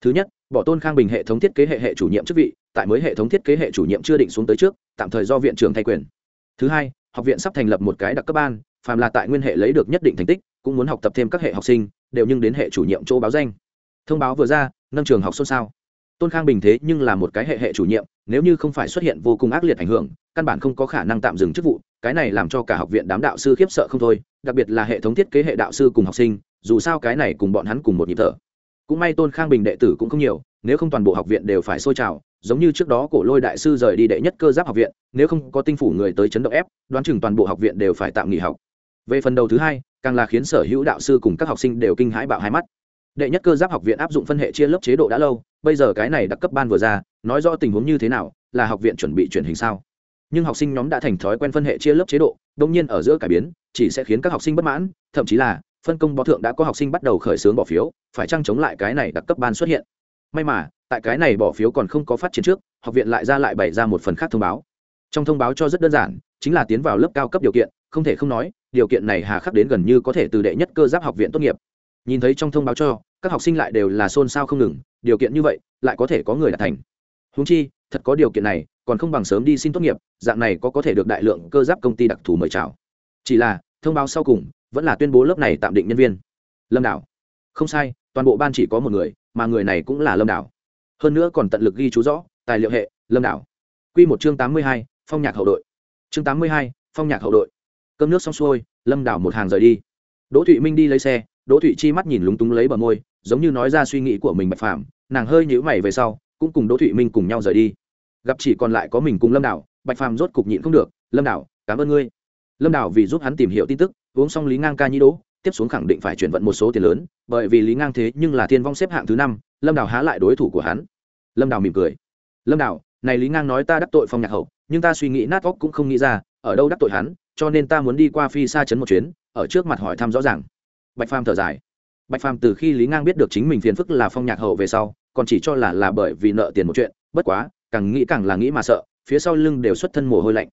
Thứ nhất, bỏ tôn khang bình hệ thống thiết kế hệ hệ chủ nhiệm chức vị, tại mới hệ thống thiết kế hệ chủ nhiệm chưa định xuống tới trước, tạm thời do viện trưởng thay quyền. Thứ hai, học viện sắp thành lập một cái đặc cấp ban, phàm là tại nguyên hệ lấy được nhất định thành tích, cũng muốn học tập thêm các hệ học sinh đều nhưng đến hệ chủ nhiệm chỗ báo danh. Thông báo vừa ra, nâng trường học xôn xao. Tôn khang bình thế nhưng là một cái hệ hệ chủ nhiệm, nếu như không phải xuất hiện vô cùng ác liệt ảnh hưởng, căn bản không có khả năng tạm dừng chức vụ, cái này làm cho cả học viện đám đạo sư khiếp sợ không thôi, đặc biệt là hệ thống thiết kế hệ đạo sư cùng học sinh, dù sao cái này cùng bọn hắn cùng một nhịp thở. Cũng may tôn khang bình đệ tử cũng không nhiều, nếu không toàn bộ học viện đều phải sôi trào, giống như trước đó cổ lôi đại sư rời đi đệ nhất cơ giáp học viện, nếu không có tinh phủ người tới chấn động ép, đoán chừng toàn bộ học viện đều phải tạm nghỉ học. Về phần đầu thứ hai càng là khiến sở hữu đạo sư cùng các học sinh đều kinh hãi bạo hai mắt. Đệ nhất cơ giáp học viện áp dụng phân hệ chia lớp chế độ đã lâu, bây giờ cái này đặc cấp ban vừa ra, nói rõ tình huống như thế nào, là học viện chuẩn bị chuyển hình sao? Nhưng học sinh nhóm đã thành thói quen phân hệ chia lớp chế độ đông nhiên ở giữa cải biến, chỉ sẽ khiến các học sinh bất mãn, thậm chí là phân công bó thượng đã có học sinh bắt đầu khởi xướng bỏ phiếu, phải chăng chống lại cái này đặc cấp ban xuất hiện? May mà, tại cái này bỏ phiếu còn không có phát triển trước, học viện lại ra lại bày ra một phần khác thông báo. Trong thông báo cho rất đơn giản, chính là tiến vào lớp cao cấp điều kiện, không thể không nói điều kiện này hà khắc đến gần như có thể từ đệ nhất cơ giáp học viện tốt nghiệp. Nhìn thấy trong thông báo cho, các học sinh lại đều là xôn xao không ngừng, điều kiện như vậy, lại có thể có người đạt thành. Húng chi, thật có điều kiện này, còn không bằng sớm đi xin tốt nghiệp, dạng này có có thể được đại lượng cơ giáp công ty đặc thù mời chào. Chỉ là, thông báo sau cùng, vẫn là tuyên bố lớp này tạm định nhân viên. Lâm đảo. Không sai, toàn bộ ban chỉ có một người, mà người này cũng là lâm đảo. Hơn nữa còn tận lực ghi chú rõ, tài liệu hệ, lâm đảo. Q một chương tám mươi hai, phong nhạc hậu đội. Chương tám mươi hai, phong nhạc hậu đội cơm nước xong xuôi lâm đảo một hàng rời đi. Đỗ thụy minh đi lấy xe đỗ thụy chi mắt nhìn lúng túng lấy bờ môi giống như nói ra suy nghĩ của mình bạch phàm nàng hơi nhữ mày về sau cũng cùng đỗ thụy minh cùng nhau rời đi. Gặp chỉ còn lại có mình cùng lâm đảo bạch phàm rốt cục nhịn không được lâm đảo cảm ơn ngươi. Lâm đảo vì giúp hắn tìm hiểu tin tức uống xong lý ngang ca nhi đỗ tiếp xuống khẳng định phải chuyển vận một số tiền lớn bởi vì lý ngang thế nhưng là thiên vong xếp hạng thứ năm lâm đảo há lại đối thủ của hắn. Lâm đảo mỉm cười. Lâm đảo, này lý ngang nói ta đắc tội phong nhạc hậu nhưng ta suy nghĩ nát óc cũng không nghĩ ra ở đâu đắc tội hắn cho nên ta muốn đi qua phi xa chấn một chuyến, ở trước mặt hỏi thăm rõ ràng. Bạch phàm thở dài. Bạch phàm từ khi lý ngang biết được chính mình phiền phức là phong nhạc hậu về sau, còn chỉ cho là là bởi vì nợ tiền một chuyện, bất quá, càng nghĩ càng là nghĩ mà sợ, phía sau lưng đều xuất thân mồ hôi lạnh.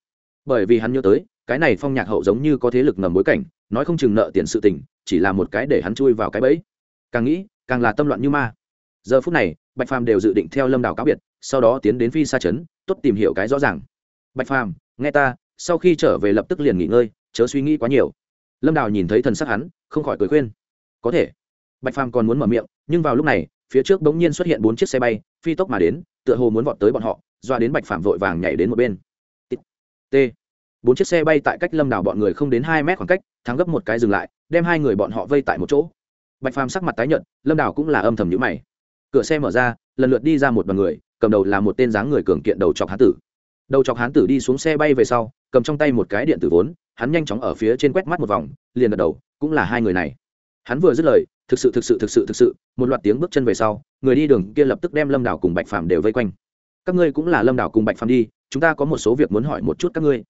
Bởi vì hắn nhớ tới, cái này phong nhạc hậu giống như có thế lực ngầm bối cảnh, nói không chừng nợ tiền sự tình, chỉ là một cái để hắn chui vào cái bẫy. Càng nghĩ, càng là tâm loạn như ma. Giờ phút này, bạch phàm đều dự định theo lâm đảo cáo biệt, sau đó tiến đến phi xa trấn tốt tìm hiểu cái rõ ràng. Bạch phàm, nghe ta sau khi trở về lập tức liền nghỉ ngơi, chớ suy nghĩ quá nhiều. Lâm đào nhìn thấy thần sắc hắn, không khỏi cười khuyên. Có thể. Bạch phàm còn muốn mở miệng, nhưng vào lúc này, phía trước bỗng nhiên xuất hiện bốn chiếc xe bay, phi tốc mà đến, tựa hồ muốn vọt tới bọn họ, doa đến bạch phàm vội vàng nhảy đến một bên. T. Bốn chiếc xe bay tại cách lâm đảo bọn người không đến hai mét khoảng cách, thắng gấp một cái dừng lại, đem hai người bọn họ vây tại một chỗ. Bạch phàm sắc mặt tái nhợt, lâm đảo cũng là âm thầm nhữ mày. Cửa xe mở ra, lần lượt đi ra một đoàn người, cầm đầu là một tên dáng người cường kiện đầu chọc hán tử đầu chọc hán tử đi xuống xe bay về sau, cầm trong tay một cái điện tử vốn, hắn nhanh chóng ở phía trên quét mắt một vòng, liền gật đầu, cũng là hai người này. Hắn vừa dứt lời, thực sự thực sự thực sự thực sự, một loạt tiếng bước chân về sau, người đi đường kia lập tức đem lâm đảo cùng bạch phàm đều vây quanh. Các ngươi cũng là lâm đảo cùng bạch phàm đi, chúng ta có một số việc muốn hỏi một chút các ngươi.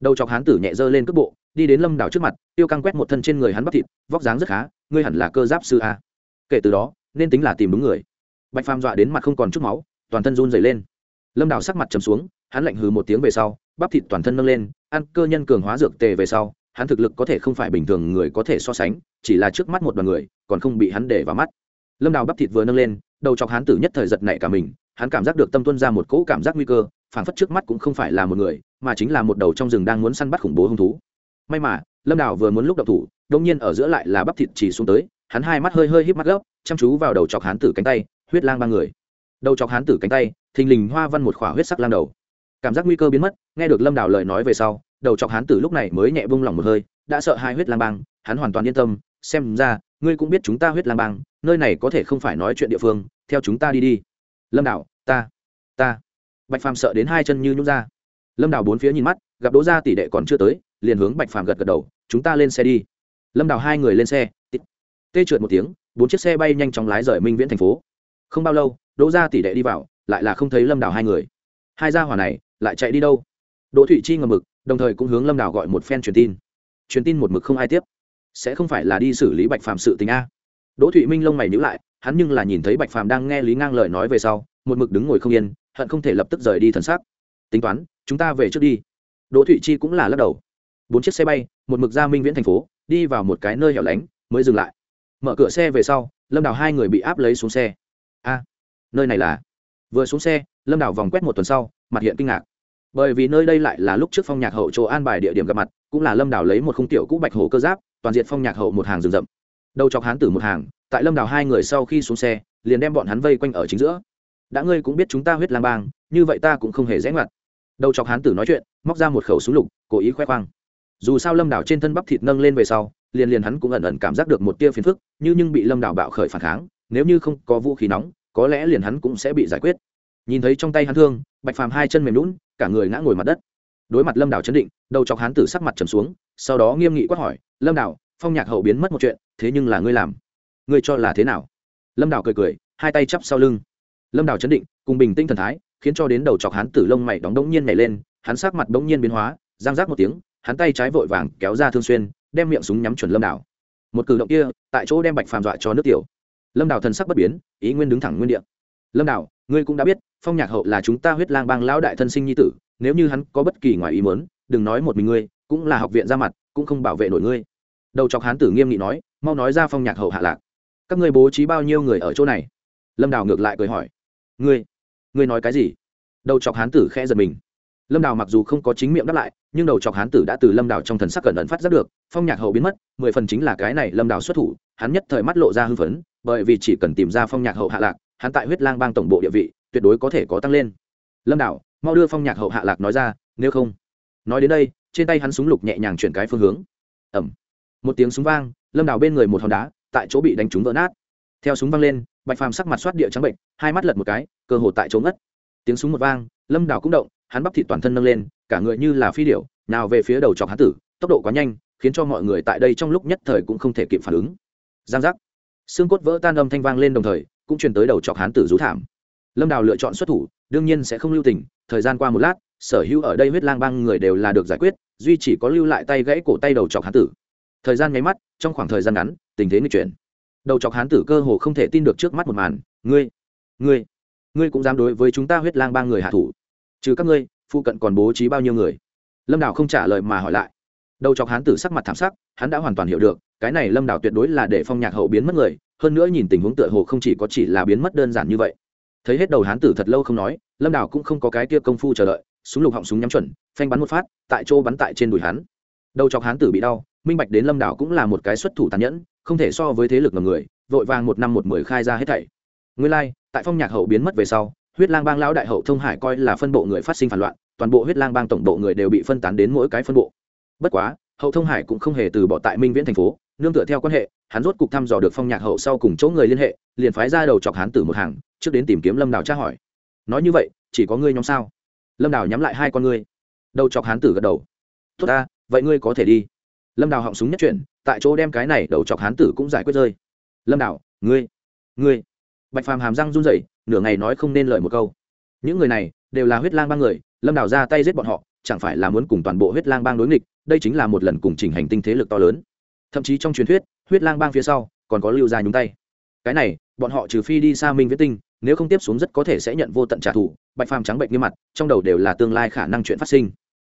Đầu chọc hán tử nhẹ dơ lên cước bộ, đi đến lâm đảo trước mặt, tiêu căng quét một thân trên người hắn bắp thịt, vóc dáng rất khá, ngươi hẳn là cơ giáp sư a. Kể từ đó, nên tính là tìm đúng người. Bạch phàm dọa đến mặt không còn chút máu, toàn thân run dày lên. Lâm đảo sắc mặt trầm xuống hắn lạnh hừ một tiếng về sau, bắp thịt toàn thân nâng lên, ăn cơ nhân cường hóa dược tề về sau, hắn thực lực có thể không phải bình thường người có thể so sánh, chỉ là trước mắt một đoàn người, còn không bị hắn để vào mắt. Lâm đào bắp thịt vừa nâng lên, đầu chọc hắn tử nhất thời giật nảy cả mình, hắn cảm giác được tâm tuân ra một cỗ cảm giác nguy cơ, phảng phất trước mắt cũng không phải là một người, mà chính là một đầu trong rừng đang muốn săn bắt khủng bố hung thú. May mà, lâm đào vừa muốn lúc đậu thủ đông nhiên ở giữa lại là bắp thịt chỉ xuống tới, hắn hai mắt hơi hơi híp mắt gấp, chăm chú vào đầu chọc hán tử cánh tay, huyết lang ba người. Đầu chọc hán tử cánh tay, thình lình hoa văn một khỏa huyết sắc lang đầu cảm giác nguy cơ biến mất, nghe được lâm đào lời nói về sau, đầu chọc hán tử lúc này mới nhẹ bông lòng một hơi, đã sợ hai huyết lang bang, hắn hoàn toàn yên tâm, xem ra, ngươi cũng biết chúng ta huyết lang bang, nơi này có thể không phải nói chuyện địa phương, theo chúng ta đi đi. Lâm đảo ta ta. Bạch phàm sợ đến hai chân như nhút ra. Lâm đảo bốn phía nhìn mắt, gặp đỗ gia tỷ đệ còn chưa tới, liền hướng bạch phàm gật gật đầu, chúng ta lên xe đi. Lâm đảo hai người lên xe tê trượt một tiếng, bốn chiếc xe bay nhanh chóng lái rời minh viễn thành phố. Không bao lâu, đỗ gia tỷ đệ đi vào, lại là không thấy lâm đảo hai người. Hai gia hỏa này lại chạy đi đâu? Đỗ thụy chi ngầm mực, đồng thời cũng hướng lâm đảo gọi một phen truyền tin. Truyền tin một mực không ai tiếp. Sẽ không phải là đi xử lý bạch phàm sự tình a? Đỗ thụy minh lông mày nhữ lại, hắn nhưng là nhìn thấy bạch phàm đang nghe lý ngang lời nói về sau, một mực đứng ngồi không yên, hận không thể lập tức rời đi thần xác tính toán, chúng ta về trước đi. Đỗ thụy chi cũng là lắc đầu. Bốn chiếc xe bay, một mực ra minh viễn thành phố, đi vào một cái nơi hẻo lánh, mới dừng lại. Mở cửa xe về sau, lâm đào hai người bị áp lấy xuống xe. A, nơi này là vừa xuống xe, lâm đảo vòng quét một tuần sau, mặt hiện kinh ngạc. Bởi vì nơi đây lại là lúc trước phong nhạc hậu chỗ an bài địa điểm gặp mặt, cũng là lâm đảo lấy một khung tiểu cũ bạch hồ cơ giáp, toàn diện phong nhạc hậu một hàng rừng rậm. Đầu chọc hán tử một hàng, tại lâm đảo hai người sau khi xuống xe, liền đem bọn hắn vây quanh ở chính giữa. Đã ngươi cũng biết chúng ta huyết lang bang, như vậy ta cũng không hề rẽ ngoặt. Đầu chọc hán tử nói chuyện, móc ra một khẩu súng lục, cố ý khoe khoang. Dù sao lâm đảo trên thân bắp thịt nâng lên về sau, liền liền hắn cũng ẩn ẩn cảm giác được một tia phiền phức, như nhưng bị lâm đảo bạo khởi phản kháng, nếu như không có vũ khí nóng có lẽ liền hắn cũng sẽ bị giải quyết. Nhìn thấy trong tay hắn thương, bạch phàm hai chân mềm lún cả người ngã ngồi mặt đất. Đối mặt lâm đảo chấn định, đầu chọc hắn tử sắc mặt trầm xuống, sau đó nghiêm nghị quát hỏi, lâm đảo, phong nhạc hậu biến mất một chuyện, thế nhưng là ngươi làm. Ngươi cho là thế nào? Lâm đảo cười cười, hai tay chắp sau lưng. Lâm đảo chấn định, cùng bình tĩnh thần thái, khiến cho đến đầu chọc hắn tử lông mày đóng đống nhiên nhảy lên, hắn sắc mặt đống nhiên biến hóa giang giác một tiếng, hắn tay trái vội vàng kéo ra thương xuyên, đem miệng súng nhắm chuẩn lâm đảo. Một cử động kia, tại chỗ đem bạch phàm dọa cho nước tiểu lâm Đào thần sắc bất biến ý nguyên đứng thẳng nguyên địa. Lâm Đào, ngươi cũng đã biết phong nhạc hậu là chúng ta huyết lang bang lão đại thân sinh nhi tử nếu như hắn có bất kỳ ngoài ý muốn đừng nói một mình ngươi cũng là học viện ra mặt cũng không bảo vệ nổi ngươi. Đầu chọc hán tử nghiêm nghị nói mau nói ra phong nhạc hậu hạ lạc. Các ngươi bố trí bao nhiêu người ở chỗ này? Lâm đào ngược lại cười hỏi ngươi ngươi nói cái gì? Đầu chọc hán tử khẽ giật mình. Lâm đào mặc dù không có chính miệng đáp lại nhưng đầu chọc hán tử đã từ lâm đào trong thần sắc cẩn ẩn phát giác được phong nhạc hậu biến mất mười phần chính là cái này lâm đào xuất thủ hắn nhất thời mắt lộ ra hư phấn bởi vì chỉ cần tìm ra phong nhạc hậu hạ lạc hắn tại huyết lang bang tổng bộ địa vị tuyệt đối có thể có tăng lên. Lâm đảo, mau đưa phong nhạc hậu hạ lạc nói ra nếu không. Nói đến đây trên tay hắn súng lục nhẹ nhàng chuyển cái phương hướng. Ẩm một tiếng súng vang lâm đảo bên người một hòn đá tại chỗ bị đánh trúng vỡ nát. Theo súng vang lên bạch phàm sắc mặt soát địa trắng bệnh hai mắt lật một cái cơ hồ tại chỗ ngất. Tiếng súng một vang lâm đảo cũng động hắn bắp thịt toàn thân nâng lên cả người như là phi điểu, nào về phía đầu chọc hán tử tốc độ quá nhanh khiến cho mọi người tại đây trong lúc nhất thời cũng không thể kịp phản ứng. Giang giác xương cốt vỡ tan âm thanh vang lên đồng thời, cũng truyền tới đầu chọc hán tử rú thảm. Lâm đào lựa chọn xuất thủ, đương nhiên sẽ không lưu tình, thời gian qua một lát, sở hữu ở đây huyết lang băng người đều là được giải quyết, duy chỉ có lưu lại tay gãy cổ tay đầu chọc hán tử. Thời gian nháy mắt, trong khoảng thời gian ngắn, tình thế nghịch chuyển. Đầu chọc hán tử cơ hồ không thể tin được trước mắt một màn, ngươi ngươi ngươi cũng dám đối với chúng ta huyết lang ba người hạ thủ. Trừ các ngươi, phụ cận còn bố trí bao nhiêu người? Lâm đào không trả lời mà hỏi lại. Đầu chọc hán tử sắc mặt thảm sắc, hắn đã hoàn toàn hiểu được cái này lâm đảo tuyệt đối là để phong nhạc hậu biến mất người hơn nữa nhìn tình huống tựa hồ không chỉ có chỉ là biến mất đơn giản như vậy. Thấy hết đầu hán tử thật lâu không nói lâm đảo cũng không có cái kia công phu chờ đợi súng lục họng súng nhắm chuẩn phanh bắn một phát tại chỗ bắn tại trên đùi hắn. Đầu chọc hán tử bị đau minh bạch đến lâm đảo cũng là một cái xuất thủ tàn nhẫn không thể so với thế lực ngầm người vội vàng một năm một mười khai ra hết thảy. Nguyên lai、like, tại phong nhạc hậu biến mất về sau huyết lang bang lão đại hậu thông hải coi là phân bộ người phát sinh phản loạn toàn bộ huyết lang bang tổng bộ người đều bị phân tán đến mỗi cái phân bộ. Bất quá hậu thông hải cũng không hề từ bỏ tại minh viễn thành phố, nương tựa theo quan hệ, hắn rốt cục thăm dò được phong nhạc hậu sau cùng chỗ người liên hệ, liền phái ra đầu chọc hắn tử một hàng, trước đến tìm kiếm lâm đào tra hỏi. Nói như vậy, chỉ có ngươi nhóm sao? Lâm đào nhắm lại hai con ngươi. Đầu chọc hắn tử gật đầu. Tốt ta, vậy ngươi có thể đi. Lâm đào họng súng nhất chuyển, tại chỗ đem cái này đầu chọc hắn tử cũng giải quyết rơi. Lâm đào, ngươi ngươi. Bạch phàm hàm răng run rẩy, nửa ngày nói không nên lời một câu. Những người này đều là huyết lang ba người, lâm đào ra tay giết bọn họ chẳng phải là muốn cùng toàn bộ huyết lang bang đối nghịch, đây chính là một lần cùng chỉnh hành tinh thế lực to lớn. Thậm chí trong truyền thuyết, huyết lang bang phía sau còn có lưu gia nhúng tay. Cái này, bọn họ trừ phi đi xa minh viết tinh, nếu không tiếp xuống rất có thể sẽ nhận vô tận trả thù, bạch phàm trắng bệnh như mặt, trong đầu đều là tương lai khả năng chuyện phát sinh.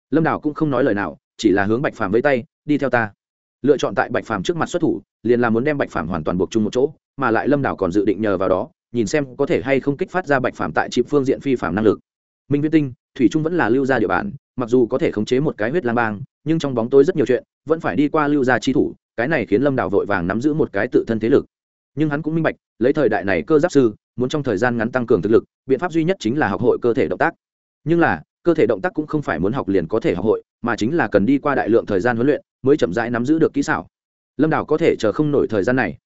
Lâm đào cũng không nói lời nào, chỉ là hướng bạch phàm với tay, đi theo ta. Lựa chọn tại bạch phàm trước mặt xuất thủ, liền là muốn đem bạch phàm hoàn toàn buộc chung một chỗ, mà lại lâm đảo còn dự định nhờ vào đó, nhìn xem có thể hay không kích phát ra bạch phàm tại chịp phương diện phi phàm năng lực. Minh viết tinh thủy trung vẫn là lưu gia địa bàn, mặc dù có thể khống chế một cái huyết lang bang, nhưng trong bóng tối rất nhiều chuyện, vẫn phải đi qua lưu gia chi thủ, cái này khiến lâm Đào vội vàng nắm giữ một cái tự thân thế lực. Nhưng hắn cũng minh bạch, lấy thời đại này cơ giáp sư, muốn trong thời gian ngắn tăng cường thực lực, biện pháp duy nhất chính là học hội cơ thể động tác. Nhưng là, cơ thể động tác cũng không phải muốn học liền có thể học hội, mà chính là cần đi qua đại lượng thời gian huấn luyện, mới chậm rãi nắm giữ được kỹ xảo. Lâm Đào có thể chờ không nổi thời gian này.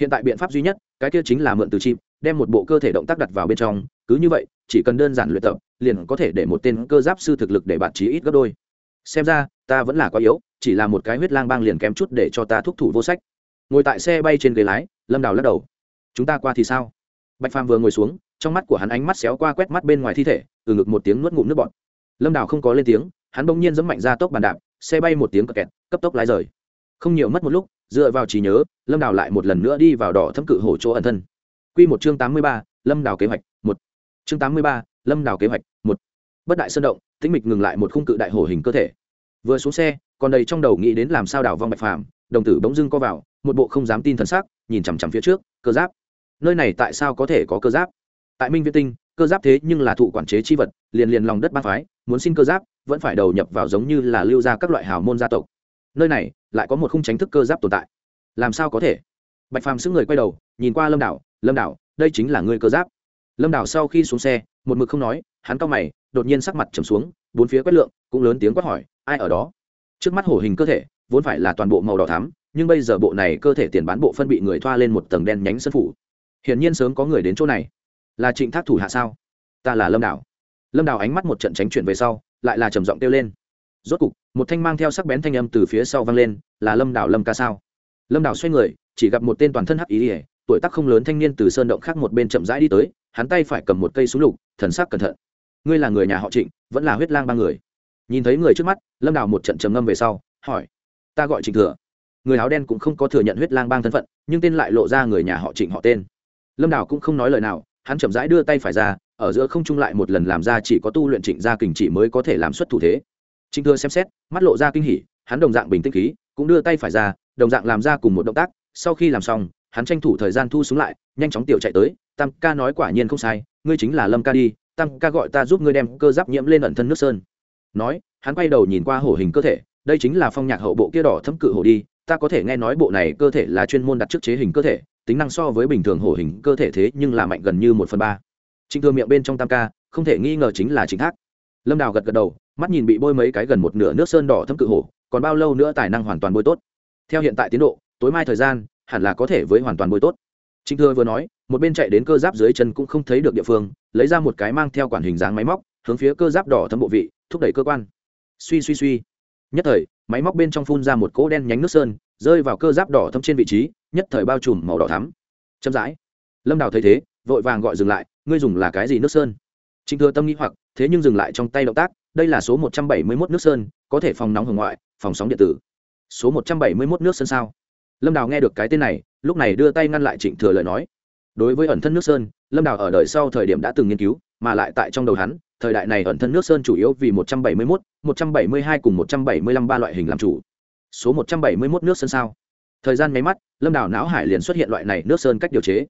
Hiện tại biện pháp duy nhất, cái kia chính là mượn từ chim đem một bộ cơ thể động tác đặt vào bên trong, cứ như vậy, chỉ cần đơn giản luyện tập, liền có thể để một tên cơ giáp sư thực lực để bạn trí ít gấp đôi. Xem ra, ta vẫn là quá yếu, chỉ là một cái huyết lang bang liền kém chút để cho ta thúc thủ vô sách. Ngồi tại xe bay trên ghế lái, lâm đào lắc đầu. Chúng ta qua thì sao? Bạch phàm vừa ngồi xuống, trong mắt của hắn ánh mắt xéo qua quét mắt bên ngoài thi thể, từ ngực một tiếng nuốt ngụm nước bọt. Lâm đào không có lên tiếng, hắn bỗng nhiên dẫm mạnh ra tốc bàn đạp, xe bay một tiếng cật kẹt, cấp tốc lái rời. Không nhiều mất một lúc, dựa vào trí nhớ, lâm đào lại một lần nữa đi vào đỏ thâm cự hổ chỗ ẩn thân. Quy một chương tám mươi ba, lâm đào kế hoạch, một. Chương tám mươi ba, lâm đào kế hoạch, một. Bất đại sơn động, tĩnh mịch ngừng lại một khung cự đại hổ hình cơ thể. Vừa xuống xe, còn đầy trong đầu nghĩ đến làm sao đào vong bạch phàm, đồng tử bỗng dưng co vào, một bộ không dám tin thần sắc, nhìn chằm chằm phía trước, cơ giáp. Nơi này tại sao có thể có cơ giáp? Tại minh viễn tinh, cơ giáp thế nhưng là thụ quản chế chi vật, liền liền lòng đất ba phái, muốn xin cơ giáp, vẫn phải đầu nhập vào giống như là lưu ra các loại hào môn gia tộc. Nơi này, lại có một khung tránh thức cơ giáp tồn tại. Làm sao có thể? Bạch phàm sững người quay đầu, nhìn qua lâm đảo lâm đảo, đây chính là ngươi cơ giáp. Lâm đảo sau khi xuống xe, một mực không nói, hắn cao mày, đột nhiên sắc mặt trầm xuống, bốn phía quét lượng, cũng lớn tiếng quát hỏi, ai ở đó? Trước mắt hổ hình cơ thể, vốn phải là toàn bộ màu đỏ thắm, nhưng bây giờ bộ này cơ thể tiền bán bộ phân bị người thoa lên một tầng đen nhánh sân phủ. Hiển nhiên sớm có người đến chỗ này. Là trịnh thác thủ hạ sao? Ta là lâm đảo. Lâm đảo ánh mắt một trận tránh chuyển về sau, lại là trầm giọng kêu lên. Rốt cục, một thanh mang theo sắc bén thanh âm từ phía sau vang lên, là lâm đảo lâm ca sao? Lâm đảo xoay người, chỉ gặp một tên toàn thân hắc ý ỉa tuổi tác không lớn thanh niên từ sơn động khác một bên chậm rãi đi tới, hắn tay phải cầm một cây súng lục, thần sắc cẩn thận. Ngươi là người nhà họ trịnh, vẫn là huyết lang ba người? Nhìn thấy người trước mắt, lâm đào một trận trầm ngâm về sau, hỏi. Ta gọi trịnh thừa. Người áo đen cũng không có thừa nhận huyết lang bang thân phận, nhưng tên lại lộ ra người nhà họ trịnh họ tên. Lâm đào cũng không nói lời nào, hắn chậm rãi đưa tay phải ra, ở giữa không trung lại một lần làm ra chỉ có tu luyện trịnh gia kình chỉ mới có thể làm xuất thủ thế. Trịnh thừa xem xét, mắt lộ ra kinh hỉ, hắn đồng dạng bình tĩnh khí, cũng đưa tay phải ra, đồng dạng làm ra cùng một động tác, sau khi làm xong hắn tranh thủ thời gian thu xuống lại, nhanh chóng tiểu chạy tới, tam ca nói quả nhiên không sai, ngươi chính là lâm ca đi, tam ca gọi ta giúp ngươi đem cơ giáp nhiễm lên ẩn thân nước sơn. Nói, hắn quay đầu nhìn qua hổ hình cơ thể, đây chính là phong nhạc hậu bộ kia đỏ thấm cự hổ đi, ta có thể nghe nói bộ này cơ thể là chuyên môn đặt trước chế hình cơ thể, tính năng so với bình thường hổ hình cơ thể thế nhưng là mạnh gần như một phần ba. Trịnh thừa miệng bên trong tam ca, không thể nghi ngờ chính là chính thác. Lâm đào gật gật đầu, mắt nhìn bị bôi mấy cái gần một nửa nước sơn đỏ thấm cự hổ, còn bao lâu nữa tài năng hoàn toàn bôi tốt? Theo hiện tại tiến độ, tối mai thời gian hẳn là có thể với hoàn toàn bôi tốt. Trịnh thừa vừa nói, một bên chạy đến cơ giáp dưới chân cũng không thấy được địa phương, lấy ra một cái mang theo quản hình dáng máy móc, hướng phía cơ giáp đỏ thâm bộ vị, thúc đẩy cơ quan. Suy suy suy. Nhất thời, máy móc bên trong phun ra một cỗ đen nhánh nước sơn, rơi vào cơ giáp đỏ thâm trên vị trí, nhất thời bao trùm màu đỏ thắm. Chậm rãi. Lâm đào thấy thế, vội vàng gọi dừng lại, ngươi dùng là cái gì nước sơn? Trịnh thừa tâm nghĩ hoặc, thế nhưng dừng lại trong tay động tác, đây là số một trăm bảy mươi 171 nước sơn, có thể phòng nóng hồng ngoại, phòng sóng điện tử. Số một trăm bảy mươi 171 nước sơn sao? Lâm đào nghe được cái tên này, lúc này đưa tay ngăn lại trịnh thừa lời nói. Đối với ẩn thân nước sơn, lâm đào ở đời sau thời điểm đã từng nghiên cứu, mà lại tại trong đầu hắn, thời đại này ẩn thân nước sơn chủ yếu vì một trăm bảy mươi mốt, một trăm bảy mươi hai cùng một trăm bảy mươi lăm ba loại hình làm chủ. Số một trăm bảy mươi mốt nước sơn sao? Thời gian mấy mắt, lâm đào não hải liền xuất hiện loại này nước sơn cách điều chế.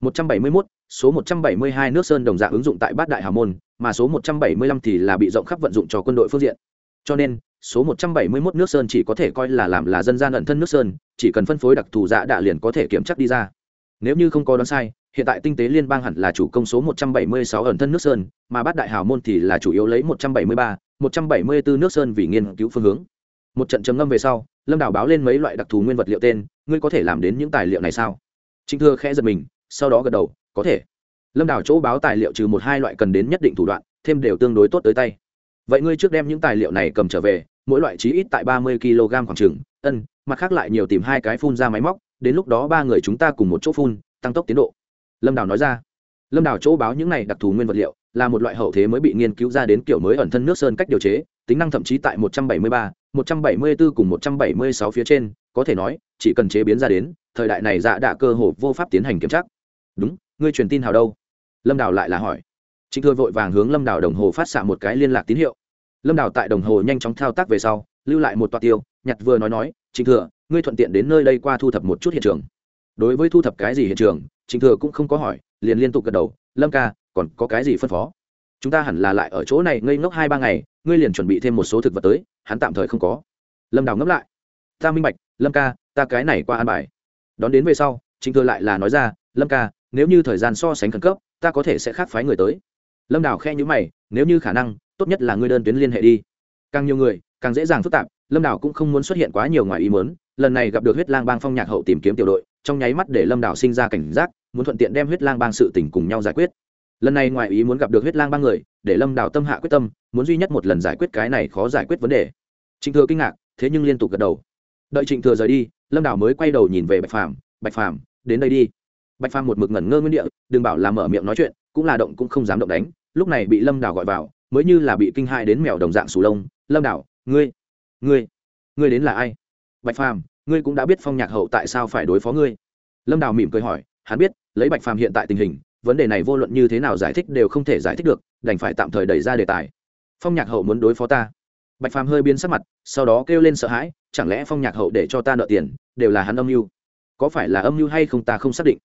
Một trăm bảy mươi mốt, số một trăm bảy mươi hai nước sơn đồng dạng ứng dụng tại bát đại hào môn, mà số một trăm bảy mươi lăm thì là bị rộng khắp vận dụng cho quân đội phương diện. Cho nên số một trăm bảy mươi mốt nước sơn chỉ có thể coi là làm là dân gian ẩn thân nước sơn chỉ cần phân phối đặc thù dạ đạ liền có thể kiểm chắc đi ra. Nếu như không có đoán sai hiện tại tinh tế liên bang hẳn là chủ công số 176 ẩn thân nước sơn mà bát đại hào môn thì là chủ yếu lấy 173, 174 nước sơn vì nghiên cứu phương hướng. Một trận trầm ngâm về sau lâm đào báo lên mấy loại đặc thù nguyên vật liệu tên ngươi có thể làm đến những tài liệu này sao? Trịnh thừa khẽ giật mình sau đó gật đầu có thể. Lâm đào chỗ báo tài liệu trừ một hai loại cần đến nhất định thủ đoạn thêm đều tương đối tốt tới tay vậy ngươi trước đem những tài liệu này cầm trở về, mỗi loại chí ít tại ba mươi kg khoảng trừng ân, mặt khác lại nhiều tìm hai cái phun ra máy móc, đến lúc đó ba người chúng ta cùng một chỗ phun, tăng tốc tiến độ. Lâm đào nói ra. Lâm đào chỗ báo những này đặc thù nguyên vật liệu, là một loại hậu thế mới bị nghiên cứu ra đến kiểu mới ẩn thân nước sơn cách điều chế, tính năng thậm chí tại một trăm bảy mươi ba, một trăm bảy mươi bốn cùng một trăm bảy mươi sáu phía trên, có thể nói, chỉ cần chế biến ra đến, thời đại này dạ đã cơ hồ vô pháp tiến hành kiểm tra. Đúng, ngươi truyền tin hào đâu? Lâm đào lại là hỏi trịnh thừa vội vàng hướng lâm đào đồng hồ phát xạ một cái liên lạc tín hiệu. Lâm đào tại đồng hồ nhanh chóng thao tác về sau, lưu lại một toa tiêu, nhặt vừa nói nói, trịnh thừa, ngươi thuận tiện đến nơi đây qua thu thập một chút hiện trường. Đối với thu thập cái gì hiện trường, trịnh thừa cũng không có hỏi, liền liên tục gật đầu, lâm ca, còn có cái gì phân phó? Chúng ta hẳn là lại ở chỗ này ngây ngốc hai ba ngày, ngươi liền chuẩn bị thêm một số thực vật tới, hắn tạm thời không có. Lâm đào ngẫm lại, ta minh bạch, lâm ca, ta cái này qua an bài. Đón đến về sau, trịnh thừa lại là nói ra, lâm ca, nếu như thời gian so sánh khẩn cấp, ta có thể sẽ khác phái người tới lâm đào khe nhữ mày, nếu như khả năng, tốt nhất là ngươi đơn tuyến liên hệ đi. Càng nhiều người, càng dễ dàng phức tạp, lâm đào cũng không muốn xuất hiện quá nhiều ngoài ý mớn lần này gặp được huyết lang bang phong nhạc hậu tìm kiếm tiểu đội, trong nháy mắt để lâm đào sinh ra cảnh giác, muốn thuận tiện đem huyết lang bang sự tình cùng nhau giải quyết. Lần này ngoài ý muốn gặp được huyết lang bang người, để lâm đào tâm hạ quyết tâm, muốn duy nhất một lần giải quyết cái này khó giải quyết vấn đề. Trịnh thừa kinh ngạc, thế nhưng liên tục gật đầu. Đợi trịnh thừa rời đi, lâm đào mới quay đầu nhìn về bạch phàm bạch phàm, đến đây đi. Bạch phàm một mực ngẩn ngơ nguyên địa, đừng bảo là mở miệng nói chuyện, cũng là động cũng không dám động đánh lúc này bị lâm đào gọi vào, mới như là bị kinh hại đến mèo đồng dạng sù lông. Lâm đào ngươi ngươi ngươi đến là ai? Bạch phàm, ngươi cũng đã biết phong nhạc hậu tại sao phải đối phó ngươi. Lâm đào mỉm cười hỏi, hắn biết, lấy bạch phàm hiện tại tình hình, vấn đề này vô luận như thế nào giải thích đều không thể giải thích được, đành phải tạm thời đẩy ra đề tài. Phong nhạc hậu muốn đối phó ta. Bạch phàm hơi biến sắc mặt, sau đó kêu lên sợ hãi, chẳng lẽ phong nhạc hậu để cho ta nợ tiền, đều là hắn âm mưu? Có phải là âm mưu hay không ta không xác định.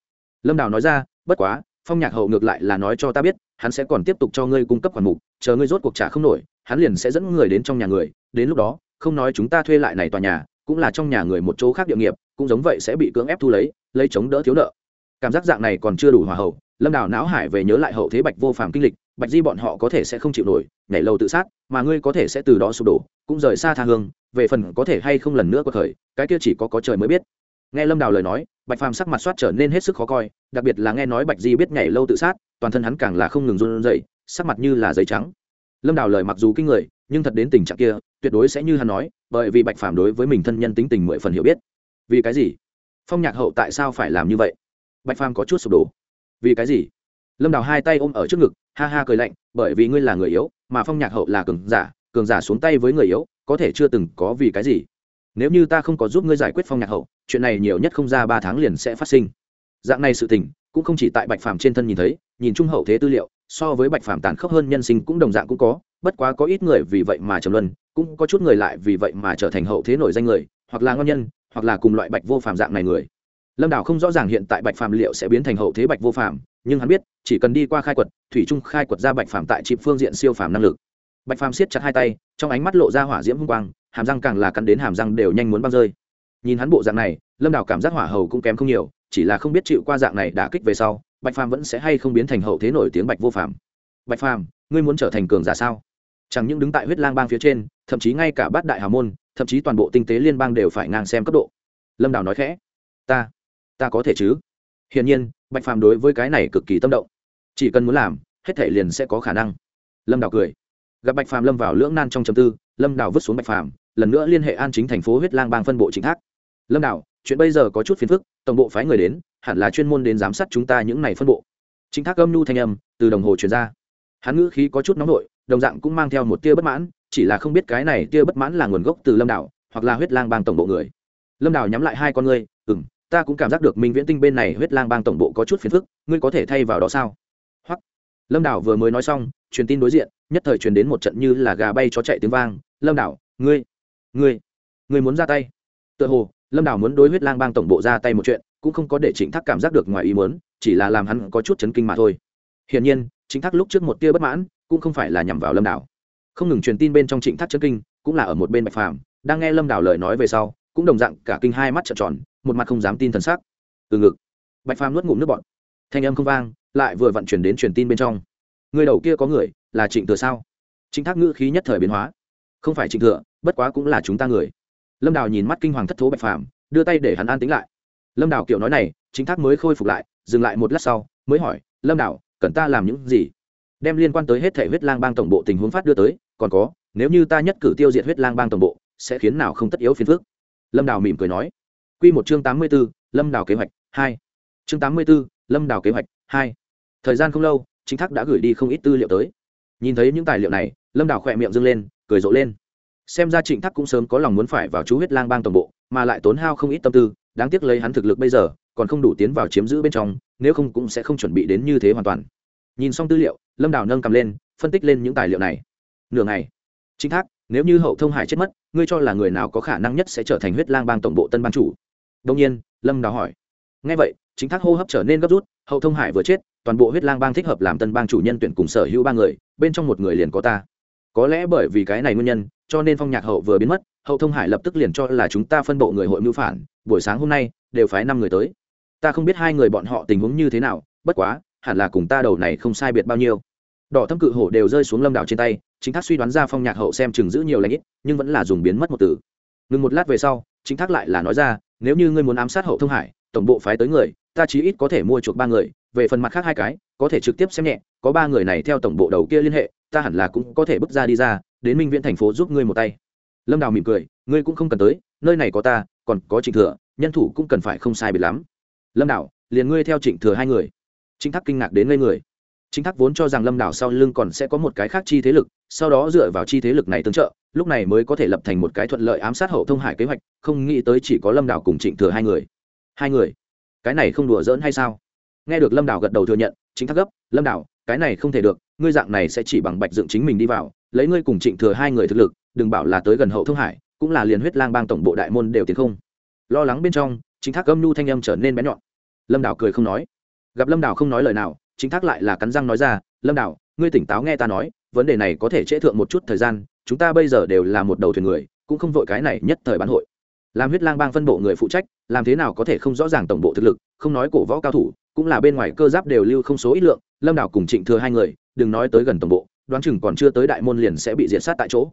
Lâm đào nói ra, bất quá, phong nhạc hậu ngược lại là nói cho ta biết hắn sẽ còn tiếp tục cho ngươi cung cấp khoản mục, chờ ngươi rốt cuộc trả không nổi, hắn liền sẽ dẫn người đến trong nhà người, đến lúc đó, không nói chúng ta thuê lại này tòa nhà, cũng là trong nhà người một chỗ khác địa nghiệp, cũng giống vậy sẽ bị cưỡng ép thu lấy lấy chống đỡ thiếu nợ. Cảm giác dạng này còn chưa đủ hòa hậu, lâm đào não hải về nhớ lại hậu thế bạch vô phàm kinh lịch, bạch di bọn họ có thể sẽ không chịu nổi, nhảy lâu tự sát, mà ngươi có thể sẽ từ đó sụp đổ, cũng rời xa tha hương, về phần có thể hay không lần nữa có thời cái kia chỉ có có trời mới biết nghe lâm đào lời nói, bạch phàm sắc mặt soát trở nên hết sức khó coi, đặc biệt là nghe nói bạch di biết nhảy lâu tự sát, toàn thân hắn càng là không ngừng run rẩy, sắc mặt như là giấy trắng. Lâm đào lời mặc dù kinh người, nhưng thật đến tình trạng kia, tuyệt đối sẽ như hắn nói, bởi vì bạch phàm đối với mình thân nhân tính tình mười phần hiểu biết. Vì cái gì? Phong nhạc hậu tại sao phải làm như vậy? Bạch phàm có chút sụp đổ. Vì cái gì? Lâm đào hai tay ôm ở trước ngực, ha ha cười lạnh, bởi vì ngươi là người yếu, mà phong nhạc hậu là cường giả cường giả xuống tay với người yếu, có thể chưa từng có vì cái gì? Nếu như ta không có giúp ngươi giải quyết phong nhạc hậu, chuyện này nhiều nhất không ra ba tháng liền sẽ phát sinh. Dạng này sự tình, cũng không chỉ tại bạch phàm trên thân nhìn thấy, nhìn trung hậu thế tư liệu, so với bạch phàm tàn khốc hơn nhân sinh cũng đồng dạng cũng có, bất quá có ít người vì vậy mà trầm luân, cũng có chút người lại vì vậy mà trở thành hậu thế nổi danh người, hoặc là ngon nhân, hoặc là cùng loại bạch vô phàm dạng này người. Lâm đảo không rõ ràng hiện tại bạch phàm liệu sẽ biến thành hậu thế bạch vô phàm, nhưng hắn biết, chỉ cần đi qua khai quật, thủy trung khai quật ra bạch phàm tại trị phương diện siêu phàm năng lực. Bạch phàm siết chặt hai tay, trong ánh mắt lộ ra hỏa diễm hung quang hàm răng càng là cắn đến hàm răng đều nhanh muốn băng rơi. Nhìn hắn bộ dạng này, lâm đào cảm giác hỏa hầu cũng kém không nhiều, chỉ là không biết chịu qua dạng này đả kích về sau, bạch phàm vẫn sẽ hay không biến thành hậu thế nổi tiếng bạch vô phàm. Bạch phàm, ngươi muốn trở thành cường giả sao? Chẳng những đứng tại huyết lang bang phía trên, thậm chí ngay cả bát đại hào môn, thậm chí toàn bộ tinh tế liên bang đều phải ngang xem cấp độ. Lâm đào nói khẽ. Ta ta có thể chứ? Hiển nhiên, bạch phàm đối với cái này cực kỳ tâm động. Chỉ cần muốn làm, hết thể liền sẽ có khả năng. Lâm đào cười. Gặp bạch phàm lâm vào lưỡng nan trong chầm tư, lâm đào vứt xuống bạch phàm lần nữa liên hệ an chính thành phố huyết lang bang phân bộ chính thác. Lâm đảo chuyện bây giờ có chút phiền phức, tổng bộ phái người đến, hẳn là chuyên môn đến giám sát chúng ta những này phân bộ. Chính thác âm nhu thanh âm, từ đồng hồ chuyển ra. Hắn ngữ khí có chút nóng nổi đồng dạng cũng mang theo một tia bất mãn, chỉ là không biết cái này tia bất mãn là nguồn gốc từ lâm đảo hoặc là huyết lang bang tổng bộ người. Lâm đảo nhắm lại hai con ngươi ừ m ta cũng cảm giác được minh viễn tinh bên này huyết lang bang tổng bộ có chút phiền phức, ngươi có thể thay vào đó sao? Hoặc, lâm đảo vừa mới nói xong, truyền tin đối diện, nhất thời truyền đến một trận như là gà bay chó chạy tiếng vang, lâm đảo ngươi ngươi ngươi muốn ra tay? Tựa hồ, lâm đảo muốn đối huyết lang bang tổng bộ ra tay một chuyện, cũng không có để trịnh thác cảm giác được ngoài ý muốn, chỉ là làm hắn có chút chấn kinh mà thôi. Hiển nhiên chính thác lúc trước một tia bất mãn, cũng không phải là nhằm vào lâm đảo không ngừng truyền tin bên trong trịnh thác chấn kinh, cũng là ở một bên bạch phàm, đang nghe lâm đảo lời nói về sau, cũng đồng dạng cả kinh hai mắt trợn tròn, một mặt không dám tin thần sắc. Từ ngực, bạch phàm nuốt ngụm nước bọt. Thanh âm không vang, lại vừa vận chuyển đến truyền tin bên trong. Người đầu kia có người, là trịnh thừa sao? Trịnh thác ngữ khí nhất thời biến hóa không phải trịnh thừa, bất quá cũng là chúng ta người. Lâm đào nhìn mắt kinh hoàng thất thố bạch phàm, đưa tay để hắn an tính lại. Lâm đào kiểu nói này, chính thác mới khôi phục lại, dừng lại một lát sau, mới hỏi, lâm đào, cần ta làm những gì? Đem liên quan tới hết thể huyết lang bang tổng bộ tình huống phát đưa tới, còn có, nếu như ta nhất cử tiêu diệt huyết lang bang tổng bộ, sẽ khiến nào không tất yếu phiền phước lâm đào mỉm cười nói. Q một chương tám mươi b ố lâm đào kế hoạch hai. Chương tám mươi b ố lâm đào kế hoạch hai. Thời gian không lâu, chính thác đã gửi đi không ít tư liệu tới. Nhìn thấy những tài liệu này, lâm đào khỏe miệng dâng lên cười rộ lên. Xem ra trịnh thác cũng sớm có lòng muốn phải vào chú huyết lang bang tổng bộ, mà lại tốn hao không ít tâm tư, đáng tiếc lấy hắn thực lực bây giờ, còn không đủ tiến vào chiếm giữ bên trong, nếu không cũng sẽ không chuẩn bị đến như thế hoàn toàn. Nhìn xong tư liệu, lâm đào nâng cầm lên, phân tích lên những tài liệu này. Nửa ngày chính thác, nếu như hậu thông hải chết mất, ngươi cho là người nào có khả năng nhất sẽ trở thành huyết lang bang tổng bộ tân ban chủ? Đông nhiên, lâm đào hỏi. Ngay vậy chính thác hô hấp trở nên gấp rút, hậu thông hải vừa chết, toàn bộ huyết lang bang thích hợp làm tân bang chủ nhân tuyển cùng sở hữu ba người, bên trong một người liền có ta có lẽ bởi vì cái này nguyên nhân, cho nên phong nhạc hậu vừa biến mất, hậu thông hải lập tức liền cho là chúng ta phân bộ người hội mưu phản, buổi sáng hôm nay, đều phái năm người tới. Ta không biết hai người bọn họ tình huống như thế nào, bất quá, hẳn là cùng ta đầu này không sai biệt bao nhiêu. Đỏ thâm cự hổ đều rơi xuống lâm đảo trên tay, chính thác suy đoán ra phong nhạc hậu xem chừng giữ nhiều lãnh ít, nhưng vẫn là dùng biến mất một từ. Ngừng một lát về sau, chính thác lại là nói ra, nếu như ngươi muốn ám sát hậu thông hải, tổng bộ phái tới người, ta chí ít có thể mua chuộc ba người, về phần mặt khác hai cái, có thể trực tiếp xem nhẹ, có ba người này theo tổng bộ đầu kia liên hệ ta hẳn là cũng có thể bước ra đi ra, đến minh viễn thành phố giúp ngươi một tay. Lâm đào mỉm cười, ngươi cũng không cần tới, nơi này có ta, còn có trịnh thừa, nhân thủ cũng cần phải không sai biệt lắm. Lâm đào, liền ngươi theo trịnh thừa hai người. Chính thác kinh ngạc đến ngây người. Chính thác vốn cho rằng lâm đảo sau lưng còn sẽ có một cái khác chi thế lực, sau đó dựa vào chi thế lực này tương trợ, lúc này mới có thể lập thành một cái thuận lợi ám sát hậu thông hải kế hoạch, không nghĩ tới chỉ có lâm đảo cùng trịnh thừa hai người. Hai người? Cái này không đùa giỡn hay sao? Nghe được lâm đảo gật đầu thừa nhận chính thác gấp, lâm đảo cái này không thể được, ngươi dạng này sẽ chỉ bằng bạch dựng chính mình đi vào, lấy ngươi cùng trịnh thừa hai người thực lực, đừng bảo là tới gần hậu thương hải, cũng là liền huyết lang bang tổng bộ đại môn đều tiến không. Lo lắng bên trong chính thác âm nhu thanh âm trở nên bén nhọn. Lâm đảo cười không nói. Gặp lâm đảo không nói lời nào chính thác lại là cắn răng nói ra, lâm đảo, ngươi tỉnh táo nghe ta nói, vấn đề này có thể trễ thượng một chút thời gian, chúng ta bây giờ đều là một đầu thuyền người, cũng không vội cái này nhất thời bán hội. Làm huyết lang bang phân bộ người phụ trách, làm thế nào có thể không rõ ràng tổng bộ thực lực, không nói cổ võ cao thủ cũng là bên ngoài cơ giáp đều lưu không số ít lượng, lâm đảo cùng trịnh thừa hai người, đừng nói tới gần tổng bộ, đoán chừng còn chưa tới đại môn liền sẽ bị diệt sát tại chỗ.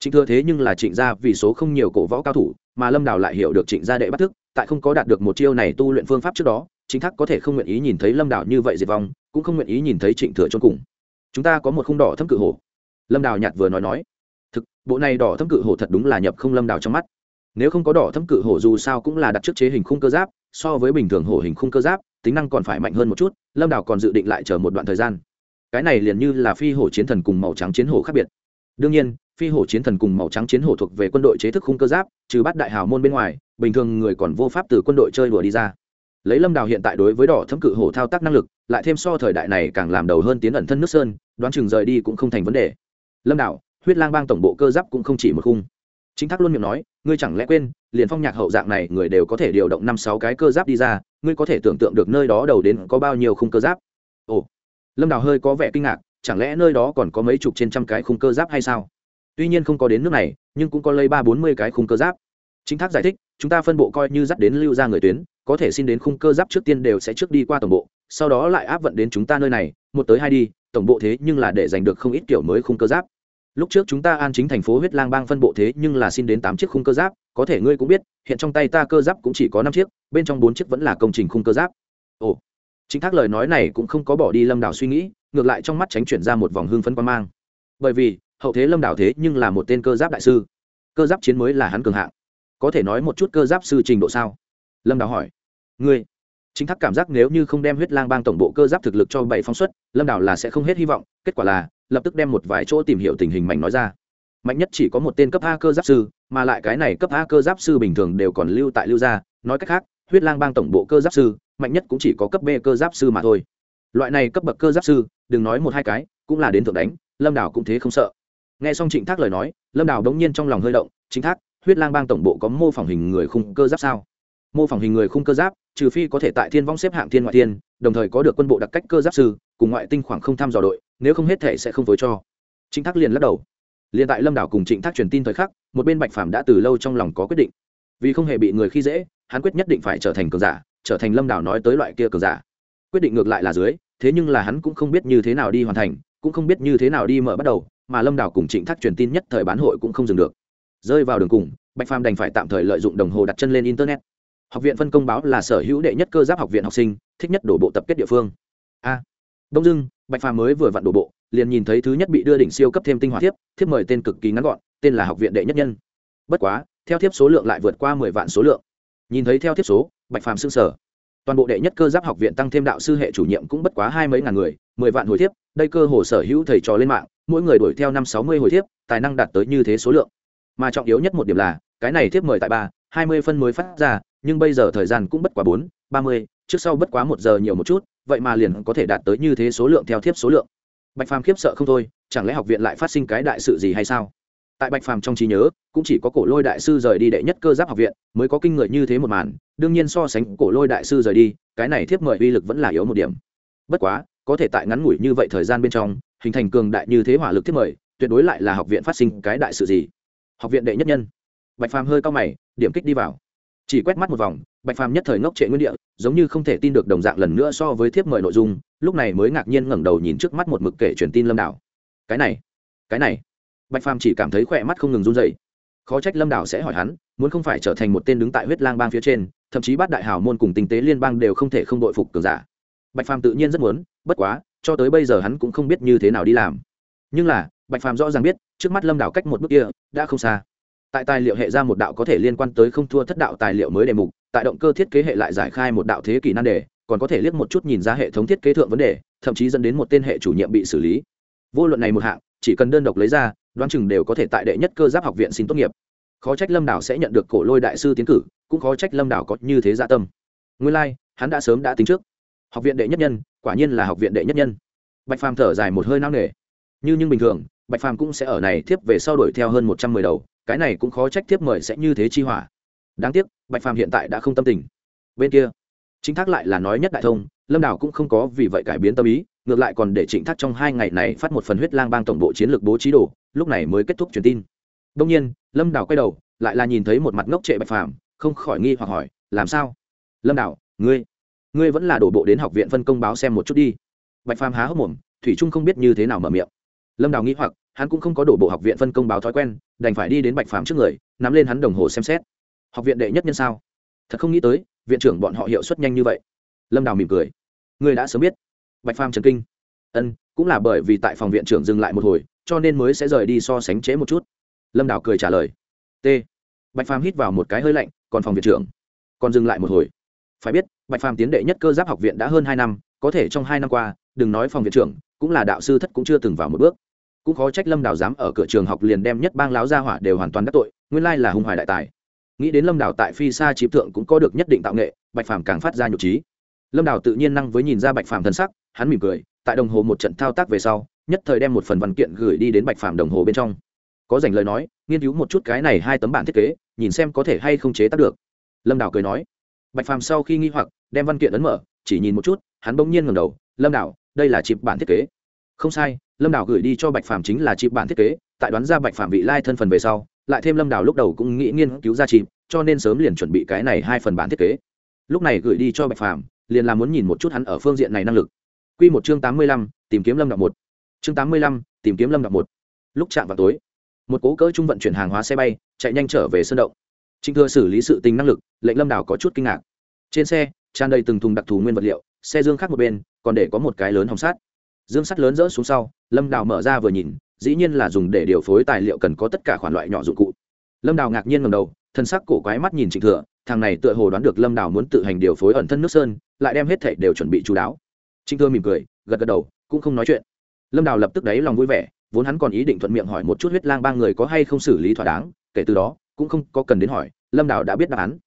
Trịnh thừa thế nhưng là trịnh gia vì số không nhiều cổ võ cao thủ, mà lâm đảo lại hiểu được trịnh gia đệ bắt thức, tại không có đạt được một chiêu này tu luyện phương pháp trước đó chính thác có thể không nguyện ý nhìn thấy lâm đảo như vậy diệt vong, cũng không nguyện ý nhìn thấy trịnh thừa trôn cùng. Chúng ta có một khung đỏ thâm cự hổ. Lâm đào nhạt vừa nói nói. Thực, bộ này đỏ thâm cự hổ thật đúng là nhập không lâm đào trong mắt. Nếu không có đỏ thâm cự hổ dù sao cũng là đặt trước chế hình khung cơ giáp, so với bình thường hổ hình khung cơ giáp tính năng còn phải mạnh hơn một chút, lâm đảo còn dự định lại chờ một đoạn thời gian. Cái này liền như là phi hổ chiến thần cùng màu trắng chiến hổ khác biệt. Đương nhiên, phi hổ chiến thần cùng màu trắng chiến hổ thuộc về quân đội chế thức khung cơ giáp, trừ bắt đại hào môn bên ngoài, bình thường người còn vô pháp từ quân đội chơi đùa đi ra. Lấy lâm đào hiện tại đối với đỏ thấm cự hổ thao tác năng lực, lại thêm so thời đại này càng làm đầu hơn tiến ẩn thân nước sơn, đoán chừng rời đi cũng không thành vấn đề. Lâm đào, huyết lang bang tổng bộ cơ giáp cũng không chỉ một khung. Chính thác luôn miệng nói ngươi chẳng lẽ quên, liền phong nhạc hậu dạng này người đều có thể điều động năm sáu cái cơ giáp đi ra, ngươi có thể tưởng tượng được nơi đó đầu đến có bao nhiêu khung cơ giáp? Ồ, lâm đào hơi có vẻ kinh ngạc, chẳng lẽ nơi đó còn có mấy chục trên trăm cái khung cơ giáp hay sao? Tuy nhiên không có đến nước này, nhưng cũng có lấy ba bốn mươi cái khung cơ giáp. Chính thác giải thích, chúng ta phân bộ coi như dắt đến lưu ra người tuyến, có thể xin đến khung cơ giáp trước tiên đều sẽ trước đi qua tổng bộ, sau đó lại áp vận đến chúng ta nơi này, một tới hai đi, tổng bộ thế nhưng là để giành được không ít kiểu mới khung cơ giáp lúc trước chúng ta an chính thành phố huyết lang bang phân bộ thế nhưng là xin đến tám chiếc khung cơ giáp, có thể ngươi cũng biết, hiện trong tay ta cơ giáp cũng chỉ có năm chiếc, bên trong bốn chiếc vẫn là công trình khung cơ giáp. Ồ. Chính thác lời nói này cũng không có bỏ đi lâm đảo suy nghĩ, ngược lại trong mắt tránh chuyển ra một vòng hương phấn quan mang. Bởi vì, hậu thế lâm đảo thế nhưng là một tên cơ giáp đại sư. Cơ giáp chiến mới là hắn cường hạng. Có thể nói một chút cơ giáp sư trình độ sao? Lâm đảo hỏi. Ngươi. Chính thác cảm giác nếu như không đem huyết lang bang tổng bộ cơ giáp thực lực cho bảy phóng xuất, lâm đảo là sẽ không hết hy vọng, kết quả là lập tức đem một vài chỗ tìm hiểu tình hình mạnh nói ra. Mạnh nhất chỉ có một tên cấp a cơ giáp sư, mà lại cái này cấp a cơ giáp sư bình thường đều còn lưu tại lưu gia. Nói cách khác, huyết lang bang tổng bộ cơ giáp sư, mạnh nhất cũng chỉ có cấp b cơ giáp sư mà thôi. Loại này cấp bậc cơ giáp sư, đừng nói một hai cái, cũng là đến thượng đánh, lâm đảo cũng thế không sợ. Nghe xong trịnh thác lời nói, lâm đảo đống nhiên trong lòng hơi động chính thác, huyết lang bang tổng bộ có mô phỏng hình người khung cơ giáp sao? Mô phỏng hình người khung cơ giáp, trừ phi có thể tại thiên vong xếp hạng thiên ngoại thiên, đồng thời có được quân bộ đặc cách cơ giáp sư, cùng ngoại tinh khoảng không tham dò đội nếu không hết thể sẽ không phối cho. Chính thác liền lắc đầu. Liền tại lâm đảo cùng trịnh thác truyền tin thời khắc, một bên bạch phàm đã từ lâu trong lòng có quyết định. Vì không hề bị người khi dễ, hắn quyết nhất định phải trở thành cường giả, trở thành lâm đảo nói tới loại kia cường giả. Quyết định ngược lại là dưới, thế nhưng là hắn cũng không biết như thế nào đi hoàn thành, cũng không biết như thế nào đi mở bắt đầu, mà lâm đảo cùng trịnh thác truyền tin nhất thời bán hội cũng không dừng được. Rơi vào đường cùng, bạch phàm đành phải tạm thời lợi dụng đồng hồ đặt chân lên internet. Học viện phân công báo là sở hữu đệ nhất cơ giáp học viện học sinh, thích nhất đổ bộ tập kết địa phương. A đông dưng bạch phàm mới vừa vặn đổ bộ, liền nhìn thấy thứ nhất bị đưa đỉnh siêu cấp thêm tinh hoa thiếp thiếp mời tên cực kỳ ngắn gọn, tên là học viện đệ nhất nhân. Bất quá, theo thiếp số lượng lại vượt qua mười vạn số lượng. Nhìn thấy theo thiếp số, bạch phàm xưng sở toàn bộ đệ nhất cơ giáp học viện tăng thêm đạo sư hệ chủ nhiệm cũng bất quá hai mấy ngàn người, mười vạn hồi thiếp, đây cơ hồ sở hữu thầy trò lên mạng, mỗi người đuổi theo năm sáu mươi hồi thiếp, tài năng đạt tới như thế số lượng. Mà trọng yếu nhất một điểm là, cái này thiếp mời tại ba, hai mươi phân mới phát ra, nhưng bây giờ thời gian cũng bất quá bốn, ba mươi trước sau bất quá một giờ nhiều một chút, vậy mà liền có thể đạt tới như thế số lượng theo thiếp số lượng. Bạch phàm khiếp sợ không thôi, chẳng lẽ học viện lại phát sinh cái đại sự gì hay sao? Tại bạch phàm trong trí nhớ, cũng chỉ có cổ lôi đại sư rời đi đệ nhất cơ giáp học viện, mới có kinh người như thế một màn, đương nhiên so sánh cổ lôi đại sư rời đi, cái này thiếp mời uy lực vẫn là yếu một điểm. Bất quá, có thể tại ngắn ngủi như vậy thời gian bên trong, hình thành cường đại như thế hỏa lực thiếp mời, tuyệt đối lại là học viện phát sinh cái đại sự gì? Học viện đệ nhất nhân. Bạch phàm hơi cao mày, điểm kích đi vào. Chỉ quét mắt một vòng bạch phàm nhất thời ngốc trệ nguyên địa, giống như không thể tin được đồng dạng lần nữa so với thiếp mời nội dung, lúc này mới ngạc nhiên ngẩng đầu nhìn trước mắt một mực kể truyền tin lâm đảo. Cái này cái này. Bạch phàm chỉ cảm thấy khỏe mắt không ngừng run dậy khó trách lâm đảo sẽ hỏi hắn, muốn không phải trở thành một tên đứng tại huyết lang bang phía trên, thậm chí bát đại hào môn cùng tinh tế liên bang đều không thể không đội phục cường giả. Bạch phàm tự nhiên rất muốn, bất quá, cho tới bây giờ hắn cũng không biết như thế nào đi làm. Nhưng là, bạch phàm rõ ràng biết, trước mắt lâm đảo cách một bước kia, đã không xa. Tại tài liệu hệ ra một đạo có thể liên quan tới không thua thất đạo tài liệu mới đề mục tại động cơ thiết kế hệ lại giải khai một đạo thế kỷ nan đề còn có thể liếc một chút nhìn ra hệ thống thiết kế thượng vấn đề thậm chí dẫn đến một tên hệ chủ nhiệm bị xử lý. Vô luận này một hạng chỉ cần đơn độc lấy ra đoán chừng đều có thể tại đệ nhất cơ giáp học viện xin tốt nghiệp. Khó trách lâm đảo sẽ nhận được cổ lôi đại sư tiến cử cũng khó trách lâm đảo có như thế dạ tâm. Nguyên lai、like, hắn đã sớm đã tính trước. Học viện đệ nhất nhân quả nhiên là học viện đệ nhất nhân. Bạch phàm thở dài một hơi nao nề. Như nhưng bình thường bạch phàm cũng sẽ ở này tiếp về sau đuổi theo hơn một trăm mười đầu cái này cũng khó trách tiếp mời sẽ như thế chi hỏa đáng tiếc, bạch phàm hiện tại đã không tâm tình. Bên kia chính thác lại là nói nhất đại thông, lâm đảo cũng không có vì vậy cải biến tâm ý, ngược lại còn để trịnh thác trong hai ngày này phát một phần huyết lang bang tổng bộ chiến lược bố trí đồ, lúc này mới kết thúc truyền tin. Đông nhiên, lâm đảo quay đầu, lại là nhìn thấy một mặt ngốc trệ bạch phàm, không khỏi nghi hoặc hỏi, làm sao? Lâm đảo ngươi ngươi vẫn là đổ bộ đến học viện phân công báo xem một chút đi. Bạch phàm há hốc mồm, thủy trung không biết như thế nào mở miệng. Lâm đào nghĩ hoặc, hắn cũng không có đổ bộ học viện phân công báo thói quen, đành phải đi đến bạch phàm trước người, nắm lên hắn đồng hồ xem xét học viện đệ nhất nhân sao? Thật không nghĩ tới, viện trưởng bọn họ hiệu suất nhanh như vậy. Lâm đào mỉm cười. Người đã sớm biết. Bạch phàm trần kinh. Ân, cũng là bởi vì tại phòng viện trưởng dừng lại một hồi, cho nên mới sẽ rời đi so sánh chế một chút. Lâm đào cười trả lời. T. Bạch phàm hít vào một cái hơi lạnh, còn phòng viện trưởng. Còn dừng lại một hồi. Phải biết, bạch phàm tiến đệ nhất cơ giáp học viện đã hơn hai năm, có thể trong hai năm qua, đừng nói phòng viện trưởng, cũng là đạo sư thất cũng chưa từng vào một bước. Cũng khó trách lâm đào dám ở cửa trường học liền đem nhất bang láo gia hỏa đều hoàn toàn đắc tội, nguyên lai là hung hoài đại tài nghĩ đến lâm đảo tại phi xa trí thượng cũng có được nhất định tạo nghệ, bạch phàm càng phát ra nhục trí. Lâm đảo tự nhiên năng với nhìn ra bạch phàm thân sắc, hắn mỉm cười, tại đồng hồ một trận thao tác về sau, nhất thời đem một phần văn kiện gửi đi đến bạch phàm đồng hồ bên trong. Có dành lời nói, nghiên cứu một chút cái này hai tấm bản thiết kế, nhìn xem có thể hay không chế tác được. Lâm đảo cười nói. Bạch phàm sau khi nghi hoặc, đem văn kiện ấn mở, chỉ nhìn một chút, hắn bỗng nhiên ngầm đầu, lâm đảo đây là chịp bản thiết kế. Không sai, lâm đảo gửi đi cho bạch phàm chính là chịp bản thiết kế. Tại đoán ra bạch phàm vị lai thân phần về sau lại thêm lâm đào lúc đầu cũng nghĩ nghiên cứu ra chìm, cho nên sớm liền chuẩn bị cái này hai phần bản thiết kế. Lúc này gửi đi cho bạch phàm, liền là muốn nhìn một chút hắn ở phương diện này năng lực. Q một chương tám mươi lăm, tìm kiếm lâm đạo một. Chương tám mươi lăm, tìm kiếm lâm đạo một. Lúc chạm vào tối, một cố cỡ trung vận chuyển hàng hóa xe bay chạy nhanh trở về sơn động. Trịnh thừa xử lý sự tình năng lực, lệnh lâm đào có chút kinh ngạc. Trên xe, tràn đầy từng thùng đặc thù nguyên vật liệu, xe dương khác một bên, còn để có một cái lớn hồng sắt. Dương sắt lớn rỡ xuống sau, lâm đào mở ra vừa nhìn dĩ nhiên là dùng để điều phối tài liệu cần có tất cả khoản loại nhỏ dụng cụ. Lâm đào ngạc nhiên ngầm đầu thân sắc cổ quái mắt nhìn trịnh thừa, thằng này tựa hồ đoán được lâm đào muốn tự hành điều phối ẩn thân nước sơn, lại đem hết thảy đều chuẩn bị chú đáo. Trịnh thừa mỉm cười, gật gật đầu, cũng không nói chuyện. Lâm đào lập tức đấy lòng vui vẻ, vốn hắn còn ý định thuận miệng hỏi một chút huyết lang ba người có hay không xử lý thỏa đáng, kể từ đó, cũng không có cần đến hỏi, lâm đào đã biết đáp án.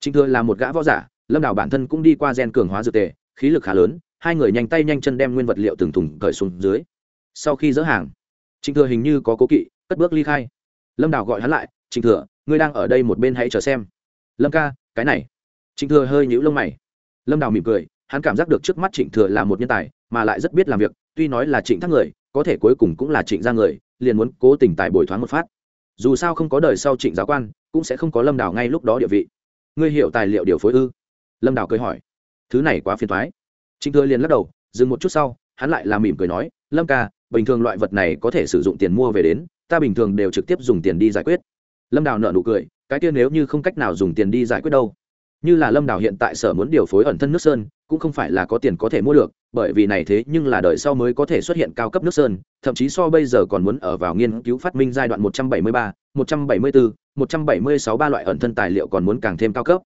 Trịnh thừa là một gã võ giả, lâm đào bản thân cũng đi qua gen cường hóa dược tề, khí lực khá lớn, hai người nhanh tay nhanh chân đem nguyên vật liệu từng thùng cởi xuống dưới. Sau khi dỡ hàng trịnh thừa hình như có cố kỵ, cất bước ly khai. Lâm đào gọi hắn lại, trịnh thừa, ngươi đang ở đây một bên hãy chờ xem. Lâm ca, cái này. Trịnh thừa hơi nhíu lông mày. Lâm đào mỉm cười, hắn cảm giác được trước mắt trịnh thừa là một nhân tài, mà lại rất biết làm việc, tuy nói là trịnh thác người, có thể cuối cùng cũng là trịnh ra người, liền muốn cố tình tài bồi thoáng một phát. Dù sao không có đời sau trịnh giáo quan, cũng sẽ không có lâm đào ngay lúc đó địa vị. Ngươi hiểu tài liệu điều phối ư? Lâm đào cười hỏi. Thứ này quá phiền thoái trịnh thừa liền lắc đầu, dừng một chút sau, hắn lại làm mỉm cười nói, lâm ca bình thường loại vật này có thể sử dụng tiền mua về đến ta bình thường đều trực tiếp dùng tiền đi giải quyết. Lâm đào nợ nụ cười cái kia nếu như không cách nào dùng tiền đi giải quyết đâu. Như là lâm đào hiện tại sở muốn điều phối ẩn thân nước sơn cũng không phải là có tiền có thể mua được bởi vì này thế nhưng là đợi sau mới có thể xuất hiện cao cấp nước sơn thậm chí so bây giờ còn muốn ở vào nghiên cứu phát minh giai đoạn 173, 174, 176 ba loại ẩn thân tài liệu còn muốn càng thêm cao cấp.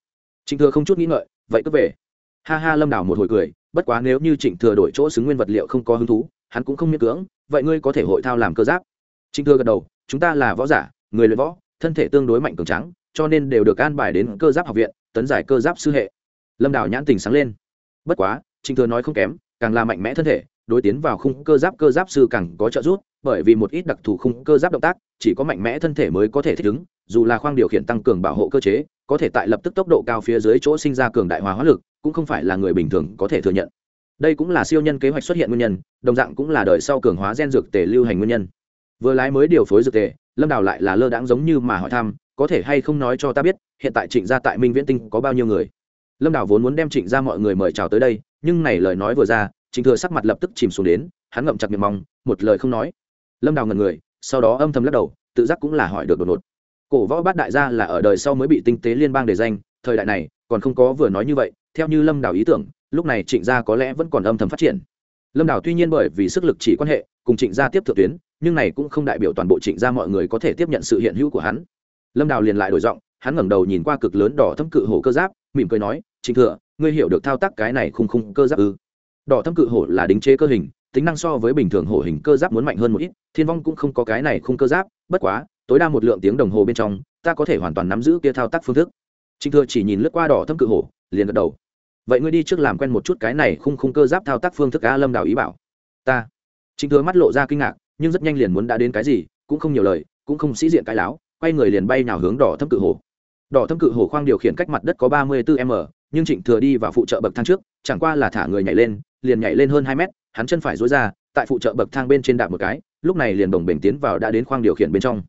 Trịnh thừa không chút nghĩ ngợi vậy cứ về. Ha ha lâm đào một hồi cười bất quá nếu như trịnh thừa đổi chỗ xứng nguyên vật liệu không có hứng thú hắn cũng không miễn cưỡng, vậy ngươi có thể hội thao làm cơ giáp. Trịnh thừa gật đầu, chúng ta là võ giả, người luyện võ, thân thể tương đối mạnh cường trắng cho nên đều được an bài đến cơ giáp học viện, tấn giải cơ giáp sư hệ. Lâm đào nhãn tình sáng lên. Bất quá, trịnh thừa nói không kém, càng là mạnh mẽ thân thể, đối tiến vào khung cơ giáp cơ giáp sư càng có trợ giúp, bởi vì một ít đặc thù khung cơ giáp động tác, chỉ có mạnh mẽ thân thể mới có thể thích ứng, dù là khoang điều khiển tăng cường bảo hộ cơ chế, có thể tại lập tức tốc độ cao phía dưới chỗ sinh ra cường đại hóa hóa lực, cũng không phải là người bình thường có thể thừa nhận đây cũng là siêu nhân kế hoạch xuất hiện nguyên nhân, đồng dạng cũng là đời sau cường hóa gen dược tề lưu hành nguyên nhân. Vừa lái mới điều phối dược tề, lâm đào lại là lơ đãng giống như mà hỏi thăm, có thể hay không nói cho ta biết, hiện tại trịnh gia tại minh viễn tinh có bao nhiêu người? Lâm đào vốn muốn đem trịnh gia mọi người mời chào tới đây, nhưng này lời nói vừa ra, trịnh thừa sắc mặt lập tức chìm xuống đến, hắn ngậm chặt miệng mong, một lời không nói. Lâm đào ngần người, sau đó âm thầm lắc đầu, tự giác cũng là hỏi được đột ngột. Cổ võ bát đại gia là ở đời sau mới bị tinh tế liên bang đề danh, thời đại này, còn không có vừa nói như vậy, theo như lâm đào ý tưởng lúc này trịnh gia có lẽ vẫn còn âm thầm phát triển. Lâm đào tuy nhiên bởi vì sức lực chỉ quan hệ, cùng trịnh gia tiếp thượng tuyến, nhưng này cũng không đại biểu toàn bộ trịnh gia mọi người có thể tiếp nhận sự hiện hữu của hắn. Lâm đào liền lại đổi giọng, hắn ngẩng đầu nhìn qua cực lớn đỏ thâm cự hổ cơ giáp, mỉm cười nói, trịnh thừa ngươi hiểu được thao tác cái này khung khung cơ giáp ư? Đỏ thâm cự hổ là đính chế cơ hình, tính năng so với bình thường hổ hình cơ giáp muốn mạnh hơn một ít, thiên vong cũng không có cái này khung cơ giáp, bất quá, tối đa một lượng tiếng đồng hồ bên trong, ta có thể hoàn toàn nắm giữ kia thao tác phương thức. Trịnh thừa chỉ nhìn lướt qua đỏ thâm cự hổ, liền gật đầu vậy ngươi đi trước làm quen một chút cái này khung khung cơ giáp thao tác phương thức a lâm đào ý bảo. Ta. Trịnh thừa mắt lộ ra kinh ngạc, nhưng rất nhanh liền muốn đã đến cái gì, cũng không nhiều lời, cũng không sĩ diện cái láo, quay người liền bay nào hướng đỏ thâm cự hổ đỏ thâm cự hổ khoang điều khiển cách mặt đất có ba mươi bốn m, nhưng trịnh thừa đi vào phụ trợ bậc thang trước, chẳng qua là thả người nhảy lên, liền nhảy lên hơn hai mét, hắn chân phải dối ra, tại phụ trợ bậc thang bên trên đạp một cái, lúc này liền đồng bình tiến vào đã đến khoang điều khiển bên trong.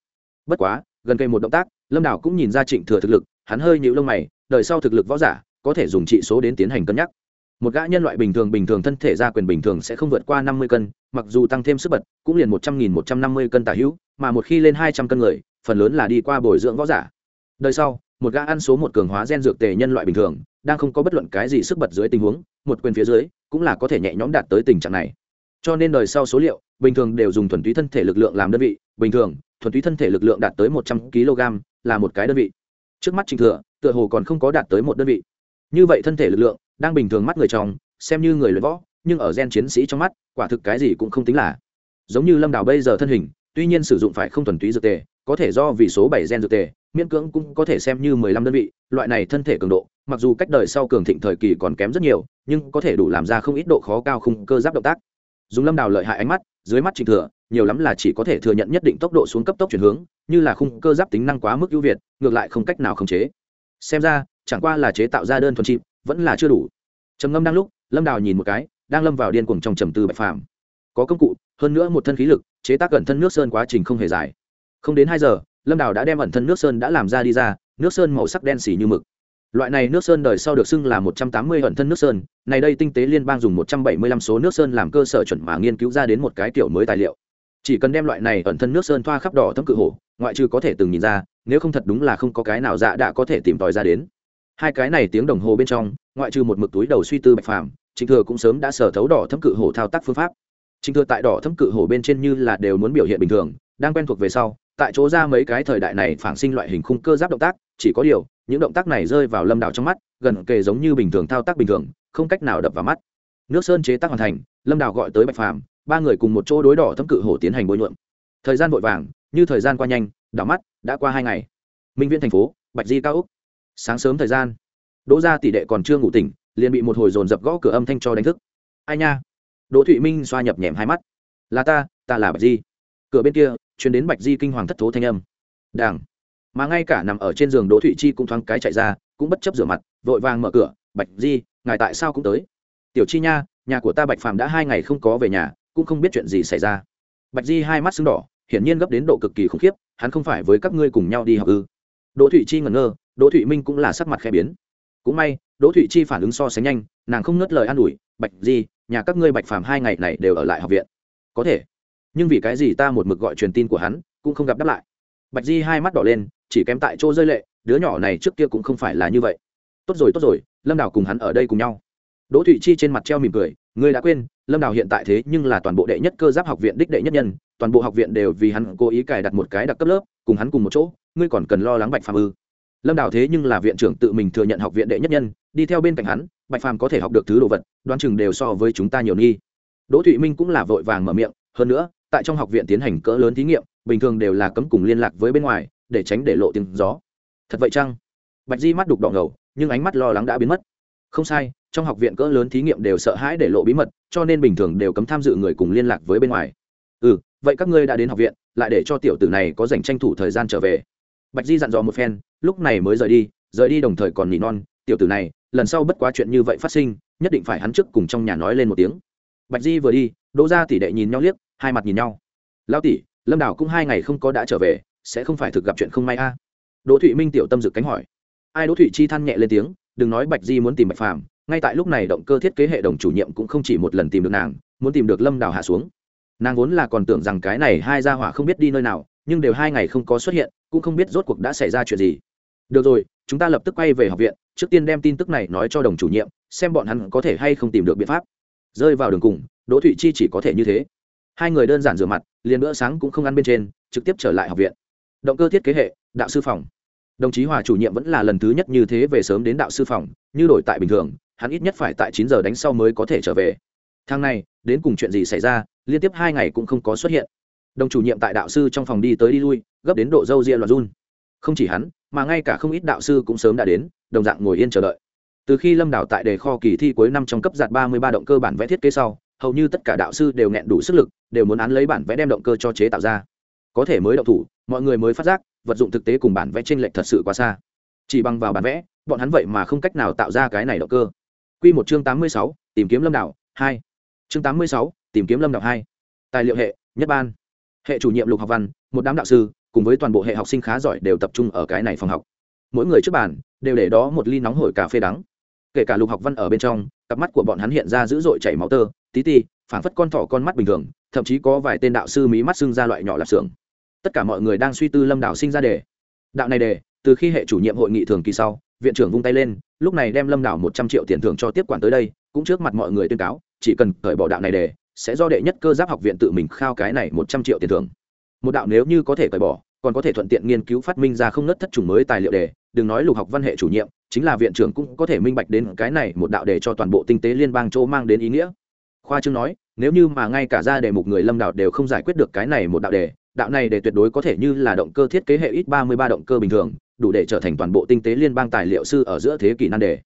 Bất quá, gần cây một động tác, lâm đảo cũng nhìn ra trịnh thừa thực lực, hắn hơi nhịu lông mày, đời sau thực lực võ giả có thể dùng trị số đến tiến hành cân nhắc. Một gã nhân loại bình thường bình thường thân thể ra quyền bình thường sẽ không vượt qua năm mươi cân, mặc dù tăng thêm sức bật, cũng liền một trăm nghìn một trăm năm mươi cân tả hữu, mà một khi lên hai trăm cân người, phần lớn là đi qua bồi dưỡng võ giả. Đời sau, một gã ăn số một cường hóa gen dược tề nhân loại bình thường, đang không có bất luận cái gì sức bật dưới tình huống, một quyền phía dưới, cũng là có thể nhẹ nhõm đạt tới tình trạng này. Cho nên đời sau số liệu, bình thường đều dùng thuần túy thân thể lực lượng làm đơn vị, bình thường, thuần túy thân thể lực lượng đạt tới một trăm kg là một cái đơn vị. Trước mắt trình thừa, tựa hồ còn không có đạt tới một đơn vị như vậy thân thể lực lượng, đang bình thường mắt người chồng xem như người luyện võ, nhưng ở gen chiến sĩ trong mắt, quả thực cái gì cũng không tính là. Giống như lâm đào bây giờ thân hình, tuy nhiên sử dụng phải không thuần túy dược tề, có thể do vì số bảy gen dược tề, miễn cưỡng cũng có thể xem như mười lăm đơn vị, loại này thân thể cường độ, mặc dù cách đời sau cường thịnh thời kỳ còn kém rất nhiều, nhưng có thể đủ làm ra không ít độ khó cao khung cơ giáp động tác. Dùng lâm đào lợi hại ánh mắt, dưới mắt trình thừa, nhiều lắm là chỉ có thể thừa nhận nhất định tốc độ xuống cấp tốc chuyển hướng, như là khung cơ giáp tính năng quá mức ưu việt, ngược lại không cách nào khống chế. Xem ra chẳng qua là chế tạo ra đơn thuần chip, vẫn là chưa đủ. Trầm ngâm đang lúc, lâm đào nhìn một cái, đang lâm vào điên cuồng trong trầm tư bạch phàm. Có công cụ, hơn nữa một thân khí lực, chế tác ẩn thân nước sơn quá trình không hề dài. Không đến hai giờ, lâm đào đã đem ẩn thân nước sơn đã làm ra đi ra, nước sơn màu sắc đen xỉ như mực. Loại này nước sơn đời sau được xưng là một trăm tám mươi ẩn thân nước sơn, này đây tinh tế liên bang dùng một trăm bảy mươi lăm số nước sơn làm cơ sở chuẩn mà nghiên cứu ra đến một cái kiểu mới tài liệu. Chỉ cần đem loại này ẩn thân nước sơn thoa khắp đỏ thấm cự hổ, ngoại trừ có thể từng nhìn ra, nếu không thật đúng là không có cái nào dạ đã có thể tìm tòi ra đến hai cái này tiếng đồng hồ bên trong, ngoại trừ một mực túi đầu suy tư bạch phàm, trịnh thừa cũng sớm đã sở thấu đỏ thấm cự hổ thao tác phương pháp. Trịnh thừa tại đỏ thấm cự hổ bên trên như là đều muốn biểu hiện bình thường, đang quen thuộc về sau, tại chỗ ra mấy cái thời đại này phản sinh loại hình khung cơ giáp động tác, chỉ có điều, những động tác này rơi vào lâm đảo trong mắt, gần kề giống như bình thường thao tác bình thường, không cách nào đập vào mắt. Nước sơn chế tác hoàn thành, lâm đảo gọi tới bạch phàm, ba người cùng một chỗ đối đỏ thâm cự hổ tiến hành bối nhuộm. Thời gian vội vàng, như thời gian qua nhanh, đảo mắt, đã qua hai ngày. Minh viễn thành phố, bạch di cao úc sáng sớm thời gian. Đỗ gia tỷ đệ còn chưa ngủ tỉnh, liền bị một hồi dồn dập gõ cửa âm thanh cho đánh thức. Ai nha? Đỗ thụy minh xoa nhập nhèm hai mắt. Là ta ta là bạch di. Cửa bên kia chuyển đến bạch di kinh hoàng thất thố thanh âm. Đảng mà ngay cả nằm ở trên giường đỗ thụy chi cũng thoáng cái chạy ra, cũng bất chấp rửa mặt, vội vàng mở cửa. Bạch di, ngài tại sao cũng tới? Tiểu chi nha, nhà của ta bạch phàm đã hai ngày không có về nhà, cũng không biết chuyện gì xảy ra. Bạch di hai mắt sưng đỏ, hiển nhiên gấp đến độ cực kỳ khủng khiếp, hắn không phải với các ngươi cùng nhau đi học ư? Đỗ thụy chi ngẩn ngơ đỗ thụy minh cũng là sắc mặt khẽ biến. Cũng may, đỗ thụy chi phản ứng so sánh nhanh, nàng không ngớt lời an ủi, bạch di, nhà các ngươi bạch phàm hai ngày này đều ở lại học viện. Có thể. Nhưng vì cái gì ta một mực gọi truyền tin của hắn, cũng không gặp đáp lại. Bạch di hai mắt đỏ lên, chỉ kém tại chỗ rơi lệ, đứa nhỏ này trước kia cũng không phải là như vậy. Tốt rồi tốt rồi, lâm đào cùng hắn ở đây cùng nhau. Đỗ thụy chi trên mặt treo mỉm cười, ngươi đã quên, lâm đào hiện tại thế nhưng là toàn bộ đệ nhất cơ giáp học viện đích đệ nhất nhân, toàn bộ học viện đều vì hắn cố ý cài đặt một cái đặc cấp lớp, cùng hắn cùng một chỗ, ngươi còn cần lo lắng bạch phàm ư? Lâm đào thế nhưng là viện trưởng tự mình thừa nhận học viện đệ nhất nhân, đi theo bên cạnh hắn, bạch phàm có thể học được thứ đồ vật, đoán chừng đều so với chúng ta nhiều nghi. Đỗ thụy minh cũng là vội vàng mở miệng, hơn nữa, tại trong học viện tiến hành cỡ lớn thí nghiệm, bình thường đều là cấm cùng liên lạc với bên ngoài, để tránh để lộ tiếng gió. Thật vậy chăng? Bạch di mắt đục đỏ ngầu, nhưng ánh mắt lo lắng đã biến mất. Không sai, trong học viện cỡ lớn thí nghiệm đều sợ hãi để lộ bí mật, cho nên bình thường đều cấm tham dự người cùng liên lạc với bên ngoài. Ừ vậy các ngươi đã đến học viện, lại để cho tiểu tử này có dành tranh thủ thời gian trở về bạch di dặn dò một phen, lúc này mới rời đi rời đi đồng thời còn nỉ non, tiểu tử này, lần sau bất quá chuyện như vậy phát sinh, nhất định phải hắn trước cùng trong nhà nói lên một tiếng. Bạch di vừa đi, đỗ ra tỷ đệ nhìn nhau liếc, hai mặt nhìn nhau. Lao tỷ, lâm đảo cũng hai ngày không có đã trở về, sẽ không phải thực gặp chuyện không may a? Đỗ thụy minh tiểu tâm dự cánh hỏi. Ai đỗ thụy chi than nhẹ lên tiếng, đừng nói bạch di muốn tìm bạch phàm, ngay tại lúc này động cơ thiết kế hệ đồng chủ nhiệm cũng không chỉ một lần tìm được nàng, muốn tìm được lâm đảo hạ xuống. Nàng vốn là còn tưởng rằng cái này hai gia hỏa không biết đi nơi nào nhưng đều hai ngày không có xuất hiện, cũng không biết rốt cuộc đã xảy ra chuyện gì. Được rồi, chúng ta lập tức quay về học viện, trước tiên đem tin tức này nói cho đồng chủ nhiệm, xem bọn hắn có thể hay không tìm được biện pháp. Rơi vào đường cùng, đỗ thụy chi chỉ có thể như thế. Hai người đơn giản rửa mặt, liền bữa sáng cũng không ăn bên trên, trực tiếp trở lại học viện. Động cơ thiết kế hệ, đạo sư phòng. Đồng chí hòa chủ nhiệm vẫn là lần thứ nhất như thế về sớm đến đạo sư phòng, như đổi tại bình thường, hắn ít nhất phải tại chín giờ đánh sau mới có thể trở về. Thang này, đến cùng chuyện gì xảy ra, liên tiếp hai ngày cũng không có xuất hiện đồng chủ nhiệm tại đạo sư trong phòng đi tới đi lui, gấp đến độ dâu ria loạt run. Không chỉ hắn, mà ngay cả không ít đạo sư cũng sớm đã đến, đồng dạng ngồi yên chờ đợi. Từ khi lâm đảo tại đề kho kỳ thi cuối năm trong cấp giạt ba mươi ba động cơ bản vẽ thiết kế sau, hầu như tất cả đạo sư đều nghẹn đủ sức lực, đều muốn án lấy bản vẽ đem động cơ cho chế tạo ra. Có thể mới động thủ, mọi người mới phát giác, vật dụng thực tế cùng bản vẽ t r ê n lệch thật sự quá xa. Chỉ bằng vào bản vẽ, bọn hắn vậy mà không cách nào tạo ra cái này động cơ. Q một chương tám mươi sáu, tìm kiếm lâm đảo hai. Chương tám mươi sáu, tìm kiếm lâm đảo hai. Tài liệu hệ, nhất ban hệ chủ nhiệm lục học văn, một đám đạo sư, cùng với toàn bộ hệ học sinh khá giỏi đều tập trung ở cái này phòng học. Mỗi người trước bàn, đều để đó một ly nóng hổi cà phê đắng. Kể cả lục học văn ở bên trong, cặp mắt của bọn hắn hiện ra dữ dội chảy máu tơ, tí ti phản phất con thỏ con mắt bình thường, thậm chí có vài tên đạo sư mí mắt xưng ra loại nhỏ lạp xưởng. Tất cả mọi người đang suy tư lâm đạo sinh ra đề. Đạo này đề, từ khi hệ chủ nhiệm hội nghị thường kỳ sau, viện trưởng vung tay lên, lúc này đem lâm đảo một trăm triệu tiền thưởng cho tiếp quản tới đây, cũng trước mặt mọi người tuyên cáo, chỉ cần cởi bỏ đạo này đề sẽ do đệ nhất cơ giáp học viện tự mình khao cái này một trăm triệu tiền thưởng. Một đạo nếu như có thể cởi bỏ, còn có thể thuận tiện nghiên cứu phát minh ra không nớt thất chủng mới tài liệu đề đừng nói lục học văn hệ chủ nhiệm, chính là viện trưởng cũng có thể minh bạch đến cái này một đạo đề cho toàn bộ tinh tế liên bang châu mang đến ý nghĩa. Khoa trương nói, nếu như mà ngay cả ra đề mục người lâm đạo đều không giải quyết được cái này một đạo đề, đạo này để tuyệt đối có thể như là động cơ thiết kế hệ ít ba mươi ba động cơ bình thường, đủ để trở thành toàn bộ tinh tế liên bang tài liệu sư ở giữa thế kỷ nan đề.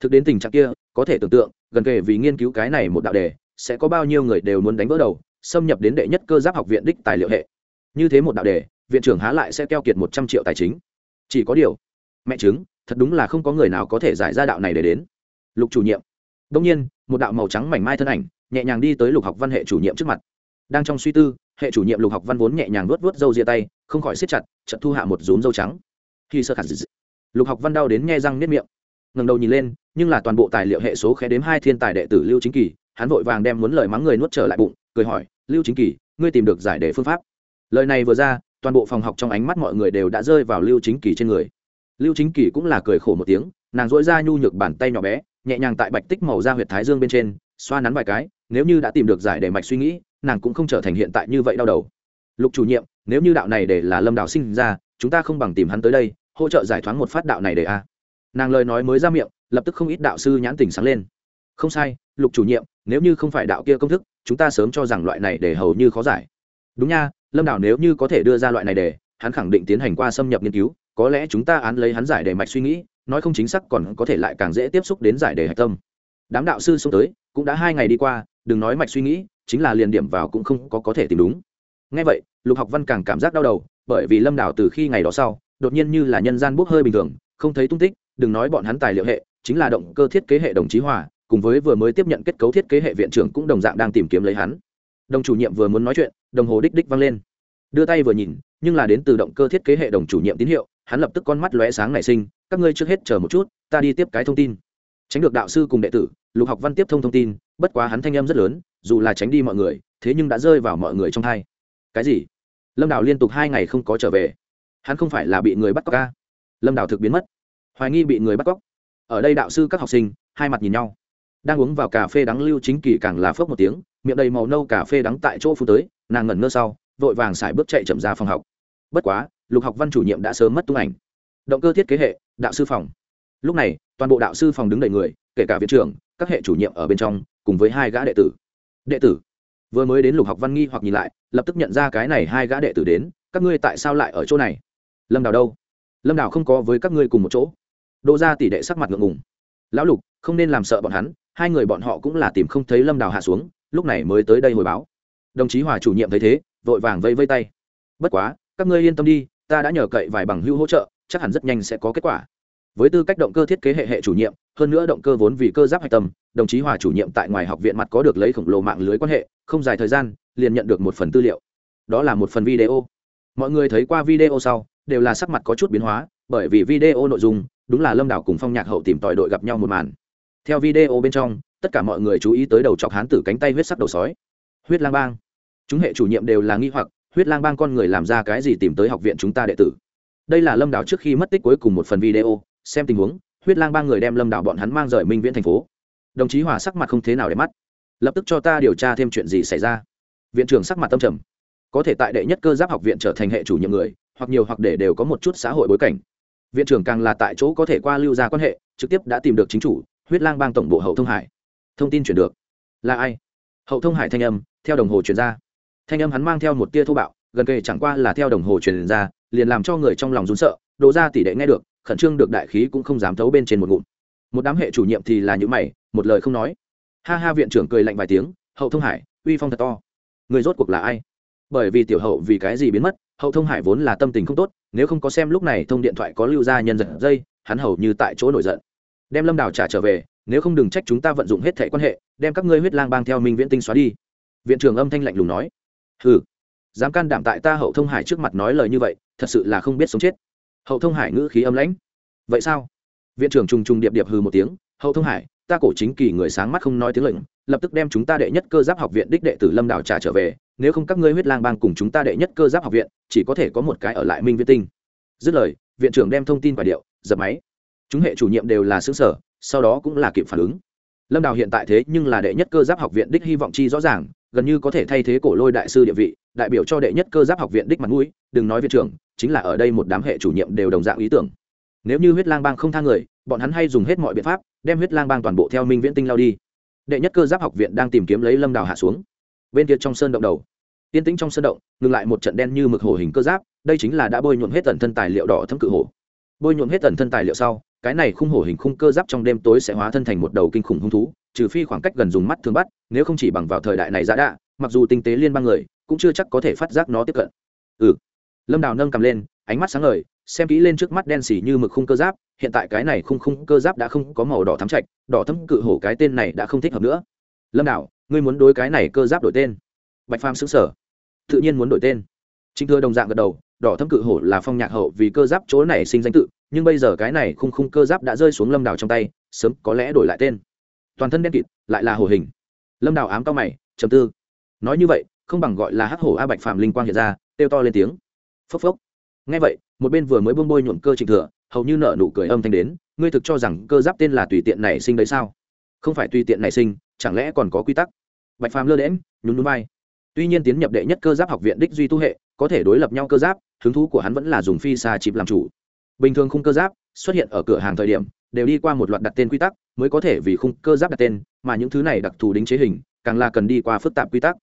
Thực đến tình trạng kia, có thể tưởng tượng, gần kề vì nghiên cứu cái này một đạo đề sẽ có bao nhiêu người đều muốn đánh vỡ đầu, xâm nhập đến đệ nhất cơ giáp học viện đích tài liệu hệ. Như thế một đạo đề, viện trưởng há lại sẽ keo kiệt một trăm triệu tài chính. Chỉ có điều, mẹ chứng, thật đúng là không có người nào có thể giải ra đạo này để đến. Lục chủ nhiệm. Đông nhiên, một đạo màu trắng mảnh mai thân ảnh, nhẹ nhàng đi tới lục học văn hệ chủ nhiệm trước mặt. Đang trong suy tư, hệ chủ nhiệm lục học văn vốn nhẹ nhàng vớt vớt râu ria tay, không khỏi siết chặt, chợt thu hạ một rúm râu trắng. Khi sơ khẳng lục học văn đau đến nghe răng nếp miệng. Ngẩng đầu nhìn lên, nhưng là toàn bộ tài liệu hệ số khé đếm hai thiên tài đệ tử lưu chính kỳ hắn vội vàng đem muốn lời mắng người nuốt trở lại bụng, cười hỏi, lưu chính kỳ, ngươi tìm được giải đề phương pháp? Lời này vừa ra, toàn bộ phòng học trong ánh mắt mọi người đều đã rơi vào lưu chính kỳ trên người. Lưu chính kỳ cũng là cười khổ một tiếng, nàng dỗi ra nhu nhược bàn tay nhỏ bé, nhẹ nhàng tại bạch tích màu da huyệt thái dương bên trên, xoa nắn vài cái, nếu như đã tìm được giải đề mạch suy nghĩ, nàng cũng không trở thành hiện tại như vậy đau đầu. Lục chủ nhiệm, nếu như đạo này để là lâm đạo sinh ra, chúng ta không bằng tìm hắn tới đây, hỗ trợ giải thoáng một phát đạo này để a. Nàng lời nói mới ra miệng, lập tức không ít đạo sư nhãn tình sáng lên. Không sai, lục chủ nhiệm nếu như không phải đạo kia công thức, chúng ta sớm cho rằng loại này để hầu như khó giải. Đúng nha, lâm đảo nếu như có thể đưa ra loại này để hắn khẳng định tiến hành qua xâm nhập nghiên cứu, có lẽ chúng ta án lấy hắn giải đề mạch suy nghĩ, nói không chính xác còn có thể lại càng dễ tiếp xúc đến giải đề hạch tâm. Đám đạo sư xông tới, cũng đã hai ngày đi qua, đừng nói mạch suy nghĩ, chính là liền điểm vào cũng không có có thể tìm đúng. Ngay vậy, lục học văn càng cảm giác đau đầu, bởi vì lâm đảo từ khi ngày đó sau, đột nhiên như là nhân gian bốc hơi bình thường, không thấy tung tích, đừng nói bọn hắn tài liệu hệ, chính là động cơ thiết kế hệ đồng chí hòa cùng với vừa mới tiếp nhận kết cấu thiết kế hệ viện trưởng cũng đồng dạng đang tìm kiếm lấy hắn. Đồng chủ nhiệm vừa muốn nói chuyện, đồng hồ đích đích vang lên. Đưa tay vừa nhìn, nhưng là đến từ động cơ thiết kế hệ đồng chủ nhiệm tín hiệu, hắn lập tức con mắt lóe sáng nảy sinh, các ngươi trước hết chờ một chút, ta đi tiếp cái thông tin. Tránh được đạo sư cùng đệ tử, lục học văn tiếp thông thông tin, bất quá hắn thanh âm rất lớn, dù là tránh đi mọi người, thế nhưng đã rơi vào mọi người trong thai. Cái gì? Lâm đào liên tục hai ngày không có trở về. Hắn không phải là bị người bắt cóc ca lâm đào thực biến mất. Hoài nghi bị người bắt cóc. Ở đây đạo sư các học sinh, hai mặt nhìn nhau đang uống vào cà phê đắng lưu chính kỳ càng là phốc một tiếng, miệng đầy màu nâu cà phê đắng tại chỗ phu tới, nàng ngẩn ngơ sau, vội vàng xài bước chạy chậm ra phòng học. Bất quá, lục học văn chủ nhiệm đã sớm mất tung ảnh. Động cơ thiết kế hệ, đạo sư phòng. Lúc này, toàn bộ đạo sư phòng đứng đầy người, kể cả viện trưởng, các hệ chủ nhiệm ở bên trong, cùng với hai gã đệ tử. Đệ tử. Vừa mới đến lục học văn nghi hoặc nhìn lại, lập tức nhận ra cái này hai gã đệ tử đến, các ngươi tại sao lại ở chỗ này? Lâm đào đâu? Lâm đào không có với các ngươi cùng một chỗ. Đô ra tỷ đệ sắc mặt ngượng ngùng. Lão lục, không nên làm sợ bọn hắn hai người bọn họ cũng là tìm không thấy lâm đào hạ xuống, lúc này mới tới đây hồi báo. Đồng chí hòa chủ nhiệm thấy thế, vội vàng vây vây tay. Bất quá, các ngươi yên tâm đi, ta đã nhờ cậy vài bằng hữu hỗ trợ, chắc hẳn rất nhanh sẽ có kết quả. Với tư cách động cơ thiết kế hệ hệ chủ nhiệm, hơn nữa động cơ vốn vì cơ giáp hạch tâm, đồng chí hòa chủ nhiệm tại ngoài học viện mặt có được lấy khổng lồ mạng lưới quan hệ, không dài thời gian, liền nhận được một phần tư liệu. Đó là một phần video. Mọi người thấy qua video sau, đều là sắc mặt có chút biến hóa, bởi vì video nội dung, đúng là lâm đảo cùng phong nhạc hậu tìm tòi đội gặp nhau một màn theo video bên trong, tất cả mọi người chú ý tới đầu chọc hán tử cánh tay huyết sắc đầu sói. Huyết lang bang. Chúng hệ chủ nhiệm đều là nghi hoặc, huyết lang bang con người làm ra cái gì tìm tới học viện chúng ta đệ tử. Đây là lâm đảo trước khi mất tích cuối cùng một phần video, xem tình huống, huyết lang bang người đem lâm đảo bọn hắn mang rời minh viễn thành phố. Đồng chí hòa sắc mặt không thế nào để mắt. Lập tức cho ta điều tra thêm chuyện gì xảy ra. Viện trưởng sắc mặt tâm trầm. Có thể tại đệ nhất cơ giáp học viện trở thành hệ chủ nhiệm người, hoặc nhiều hoặc để đều có một chút xã hội bối cảnh. Viện trưởng càng là tại chỗ có thể qua lưu ra quan hệ, trực tiếp đã tìm được chính chủ huyết lang bang tổng bộ hậu thông hải. Thông tin chuyển được. Là ai? Hậu thông hải thanh âm, theo đồng hồ chuyển ra. Thanh âm hắn mang theo một tia thô bạo, gần kề chẳng qua là theo đồng hồ truyền ra, liền làm cho người trong lòng run sợ đổ ra tỷ đệ nghe được, khẩn trương được đại khí cũng không dám thấu bên trên một ngụm. Một đám hệ chủ nhiệm thì là những mày, một lời không nói. Ha ha, viện trưởng cười lạnh vài tiếng, hậu thông hải, uy phong thật to. Người rốt cuộc là ai? Bởi vì tiểu hậu vì cái gì biến mất, hậu thông hải vốn là tâm tình không tốt, nếu không có xem lúc này thông điện thoại có lưu ra nhân giật dây, hắn hầu như tại chỗ nổi giận đem lâm Đảo trả trở về, nếu không đừng trách chúng ta vận dụng hết thẻ quan hệ, đem các ngươi huyết lang bang theo minh viễn tinh xóa đi. Viện trưởng âm thanh lạnh lùng nói. Ừ dám can đảm tại ta hậu thông hải trước mặt nói lời như vậy, thật sự là không biết sống chết. Hậu thông hải ngữ khí âm lãnh. Vậy sao? Viện trưởng trùng trùng điệp điệp hừ một tiếng. Hậu thông hải, ta cổ chính kỳ người sáng mắt không nói tiếng lệnh, lập tức đem chúng ta đệ nhất cơ giáp học viện đích đệ tử lâm đảo trả trở về, nếu không các ngươi huyết lang bang cùng chúng ta đệ nhất cơ giáp học viện, chỉ có thể có một cái ở lại minh viễn tinh. Dứt lời, viện trưởng đem thông tin và điệu, dập máy chúng hệ chủ nhiệm đều là xứ sở sau đó cũng là kịp phản ứng. Lâm đào hiện tại thế nhưng là đệ nhất cơ giáp học viện đích hy vọng chi rõ ràng gần như có thể thay thế cổ lôi đại sư địa vị đại biểu cho đệ nhất cơ giáp học viện đích mặt mũi đừng nói viện trưởng chính là ở đây một đám hệ chủ nhiệm đều đồng dạng ý tưởng. Nếu như huyết lang bang không tha người bọn hắn hay dùng hết mọi biện pháp đem huyết lang bang toàn bộ theo minh viễn tinh lao đi. Đệ nhất cơ giáp học viện đang tìm kiếm lấy lâm đào hạ xuống. Bên kia trong sơn động đầu. Tiên tĩnh trong sơn động ngừng lại một trận đen như mực hồ hình cơ giáp đây chính là đã bôi nhuộm hết tần thân tài liệu đỏ thâm cự hồ, bôi nhuộm hết tần thân tài liệu sau cái này khung hổ hình khung cơ giáp trong đêm tối sẽ hóa thân thành một đầu kinh khủng hung thú, trừ phi khoảng cách gần dùng mắt thường bắt, nếu không chỉ bằng vào thời đại này giả đạ, mặc dù tinh tế liên bang người, cũng chưa chắc có thể phát giác nó tiếp cận. Ừ. Lâm đào nâng cầm lên, ánh mắt sáng ngời, xem kỹ lên trước mắt đen xỉ như mực khung cơ giáp, hiện tại cái này khung khung cơ giáp đã không có màu đỏ thắm trạch, đỏ thấm cự hổ cái tên này đã không thích hợp nữa. Lâm đào, ngươi muốn đối cái này cơ giáp đổi tên? Bạch phàm xứng sở tự nhiên muốn đổi tên. Trinh thưa đồng dạng gật đầu đỏ thâm cự hổ là phong nhạc hậu vì cơ giáp chỗ này sinh danh tự, nhưng bây giờ cái này khung khung cơ giáp đã rơi xuống lâm đào trong tay, sớm có lẽ đổi lại tên. Toàn thân đen kịt, lại là hổ hình. Lâm đào ám cao mày chầm tư. Nói như vậy, không bằng gọi là hắc hổ a bạch phạm linh quang hiện ra têu to lên tiếng. Phốc phốc. Ngay vậy, một bên vừa mới bông bôi nhuộm cơ trịnh thừa, hầu như nở nụ cười âm thanh đến, ngươi thực cho rằng cơ giáp tên là tùy tiện này sinh đấy sao? Không phải tùy tiện này sinh, chẳng lẽ còn có quy tắc? Bạch phàm lơ đễm nhún núi bay tuy nhiên tiến nhập đệ nhất cơ giáp học viện đích duy tu hệ, có thể đối lập nhau cơ giáp hứng thú của hắn vẫn là dùng phi xa chịp làm chủ. Bình thường khung cơ giáp xuất hiện ở cửa hàng thời điểm, đều đi qua một loạt đặt tên quy tắc, mới có thể vì khung cơ giáp đặt tên, mà những thứ này đặc thù đính chế hình, càng là cần đi qua phức tạp quy tắc.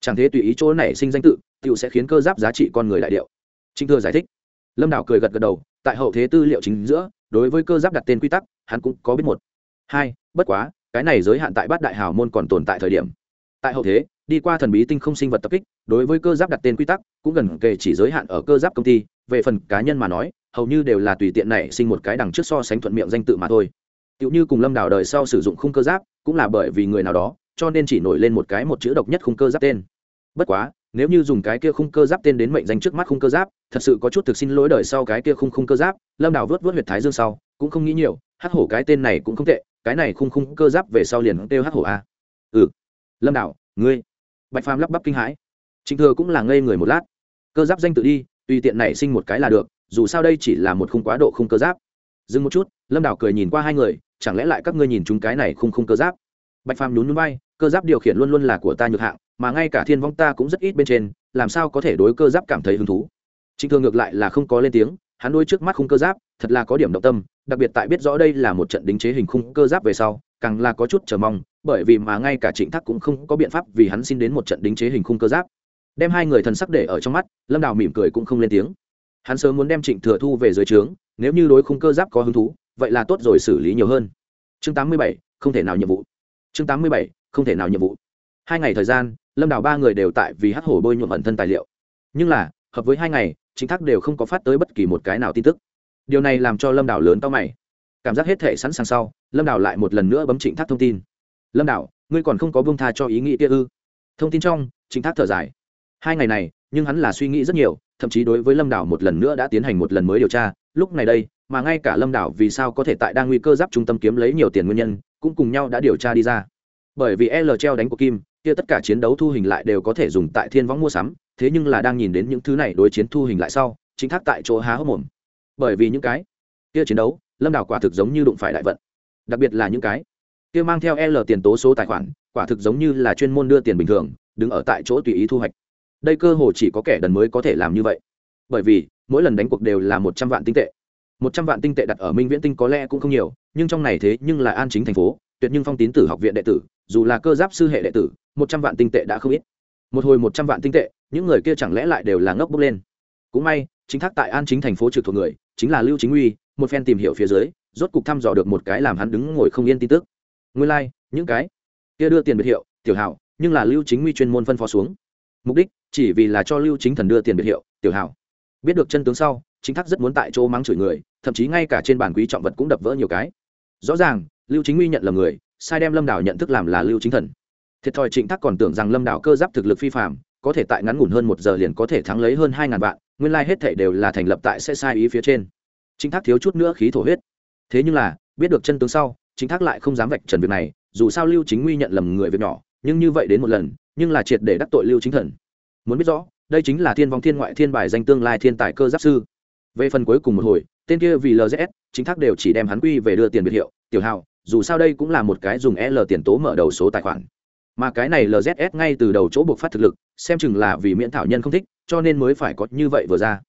Chẳng thế tùy ý chỗ nảy sinh danh tự tự sẽ khiến cơ giáp giá trị con người đại điệu. Trinh thừa giải thích. Lâm đảo cười gật gật đầu, tại hậu thế tư liệu chính giữa, đối với cơ giáp đặt tên quy tắc, hắn cũng có biết một. Hai, bất quá, cái này giới hạn tại bát đại hào môn còn tồn tại thời điểm. Tại hậu thế đi qua thần bí tinh không sinh vật tập kích, đối với cơ giáp đặt tên quy tắc, cũng gần kề chỉ giới hạn ở cơ giáp công ty, về phần cá nhân mà nói, hầu như đều là tùy tiện nảy sinh một cái đằng trước so sánh thuận miệng danh tự mà thôi. Tựu như cùng lâm đảo đời sau sử dụng khung cơ giáp, cũng là bởi vì người nào đó, cho nên chỉ nổi lên một cái một chữ độc nhất khung cơ giáp tên. Bất quá, nếu như dùng cái kia khung cơ giáp tên đến mệnh danh trước mắt khung cơ giáp, thật sự có chút thực xin lỗi đời sau cái kia khung khung cơ giáp, lâm đào vớt vớt huyệt thái dương sau, cũng không nghĩ nhiều, hắc hổ cái tên này cũng không tệ, cái này khung khung cơ giáp về sau liền kêu hắc hổ a. Ừ. Lâm đào, ngươi bạch phàm lắp bắp kinh hãi. Trịnh thừa cũng là ngây người một lát. Cơ giáp danh tự đi, tùy tiện nảy sinh một cái là được, dù sao đây chỉ là một khung quá độ khung cơ giáp. Dừng một chút, lâm Đảo cười nhìn qua hai người, chẳng lẽ lại các ngươi nhìn chúng cái này khung khung cơ giáp? Bạch phàm nhún núi bay cơ giáp điều khiển luôn luôn là của ta nhược hạng, mà ngay cả thiên vong ta cũng rất ít bên trên, làm sao có thể đối cơ giáp cảm thấy hứng thú? Trịnh Thừa ngược lại là không có lên tiếng, hắn đôi trước mắt khung cơ giáp, thật là có điểm động tâm, đặc biệt tại biết rõ đây là một trận đính chế hình khung cơ giáp về sau càng là có chút chờ mong, bởi vì mà ngay cả trịnh thác cũng không có biện pháp vì hắn xin đến một trận đính chế hình khung cơ giáp. Đem hai người thần sắc để ở trong mắt, lâm đào mỉm cười cũng không lên tiếng. Hắn sớm muốn đem trịnh thừa thu về dưới trướng, nếu như đối khung cơ giáp có hứng thú, vậy là tốt rồi xử lý nhiều hơn. Chương tám mươi bảy, không thể nào nhiệm vụ. Chương tám mươi bảy, không thể nào nhiệm vụ. Hai ngày thời gian, lâm đào ba người đều tại vì hắc hổ bôi nhuộm ẩn thân tài liệu. Nhưng là, hợp với hai ngày chính thác đều không có phát tới bất kỳ một cái nào tin tức. Điều này làm cho lâm đào lớn to mày cảm giác hết thể sẵn sàng sau, lâm đào lại một lần nữa bấm trịnh thác thông tin. Lâm đào, ngươi còn không có bông tha cho ý nghĩ kia ư? Thông tin trong, trịnh thác thở dài. Hai ngày này, nhưng hắn là suy nghĩ rất nhiều, thậm chí đối với lâm đảo một lần nữa đã tiến hành một lần mới điều tra. Lúc này đây, mà ngay cả lâm đảo vì sao có thể tại đang nguy cơ giáp trung tâm kiếm lấy nhiều tiền nguyên nhân, cũng cùng nhau đã điều tra đi ra. Bởi vì l treo đánh của kim, kia tất cả chiến đấu thu hình lại đều có thể dùng tại thiên võng mua sắm, thế nhưng là đang nhìn đến những thứ này đối chiến thu hình lại sau chính thác tại chỗ há hốc mồm. Bởi vì những cái kia chiến đấu lâm đảo quả thực giống như đụng phải đại vận. Đặc biệt là những cái kia mang theo l tiền tố số tài khoản, quả thực giống như là chuyên môn đưa tiền bình thường, đứng ở tại chỗ tùy ý thu hoạch. Đây cơ hồ chỉ có kẻ đần mới có thể làm như vậy. Bởi vì, mỗi lần đánh cuộc đều là một trăm vạn tinh tệ. Một trăm vạn tinh tệ đặt ở minh viễn tinh có lẽ cũng không nhiều, nhưng trong này thế nhưng là an chính thành phố, tuyệt nhưng phong tín tử học viện đệ tử, dù là cơ giáp sư hệ đệ tử, một trăm vạn tinh tệ đã không ít. Một hồi một trăm vạn tinh tệ, những người kia chẳng lẽ lại đều là ngốc bốc lên? Cũng may, chính thác tại an chính thành phố trực thuộc người chính là lưu chính uy một phen tìm hiểu phía dưới rốt cục thăm dò được một cái làm hắn đứng ngồi không yên tin tức. Nguyên lai、like, những cái kia đưa tiền biệt hiệu tiểu hảo nhưng là lưu chính uy chuyên môn phân phó xuống. Mục đích chỉ vì là cho lưu chính thần đưa tiền biệt hiệu tiểu hảo. Biết được chân tướng sau chính thác rất muốn tại chỗ mắng chửi người thậm chí ngay cả trên bản quý trọng vật cũng đập vỡ nhiều cái. Rõ ràng lưu chính uy nhận là người sai đem lâm đảo nhận thức làm là lưu chính thần. Thiệt thòi trịnh thác còn tưởng rằng lâm đảo cơ giáp thực lực phi phạm có thể tại ngắn ngủn hơn một giờ liền có thể thắng lấy hơn hai ngàn vạn, nguyên lai、like、hết thể đều là thành lập tại sẽ sai ý phía trên. Chính thác thiếu chút nữa khí thổ huyết. Thế nhưng là, biết được chân tướng sau chính thác lại không dám vạch trần việc này, dù sao lưu chính nguy nhận lầm người việc nhỏ, nhưng như vậy đến một lần, nhưng là triệt để đắc tội lưu chính thần. Muốn biết rõ, đây chính là thiên vong thiên ngoại thiên bài danh tương lai thiên tài cơ giáp sư. Về phần cuối cùng một hồi, tên kia vì lzs chính thác đều chỉ đem hắn quy về đưa tiền biệt hiệu. Tiểu hào dù sao đây cũng là một cái dùng l tiền tố mở đầu số tài khoản mà cái này lzs ngay từ đầu chỗ buộc phát thực lực, xem chừng là vì miễn thảo nhân không thích, cho nên mới phải có như vậy vừa ra.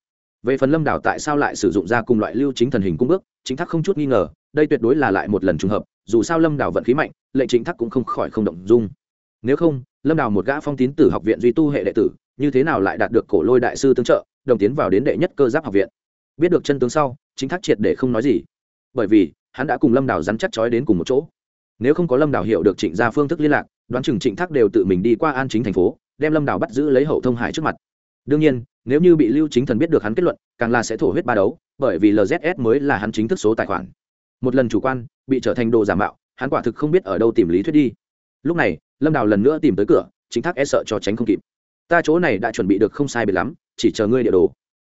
Về phần lâm đảo tại sao lại sử dụng ra cùng loại lưu chính thần hình cung bước, chính thác không chút nghi ngờ, đây tuyệt đối là lại một lần trùng hợp, dù sao lâm đảo vận khí mạnh, lệnh chính thác cũng không khỏi không động dung. Nếu không, lâm đảo một gã phong tín tử học viện duy tu hệ đệ tử, như thế nào lại đạt được cổ lôi đại sư tương trợ, đồng tiến vào đến đệ nhất cơ giáp học viện? Biết được chân tướng sau, chính thác triệt để không nói gì. Bởi vì, hắn đã cùng lâm đảo rắn chắc chói đến cùng một chỗ. Nếu không có lâm đảo hiểu được trịnh gia phương thức liên lạc đoán chừng trịnh thác đều tự mình đi qua an chính thành phố, đem lâm đào bắt giữ lấy hậu thông hải trước mặt. Đương nhiên, nếu như bị lưu chính thần biết được hắn kết luận, càng là sẽ thổ huyết ba đấu, bởi vì lzs mới là hắn chính thức số tài khoản. Một lần chủ quan, bị trở thành đồ giả mạo, hắn quả thực không biết ở đâu tìm lý thuyết đi. Lúc này, lâm đào lần nữa tìm tới cửa chính thác e sợ cho tránh không kịp. Ta chỗ này đã chuẩn bị được không sai biệt lắm, chỉ chờ ngươi địa đồ.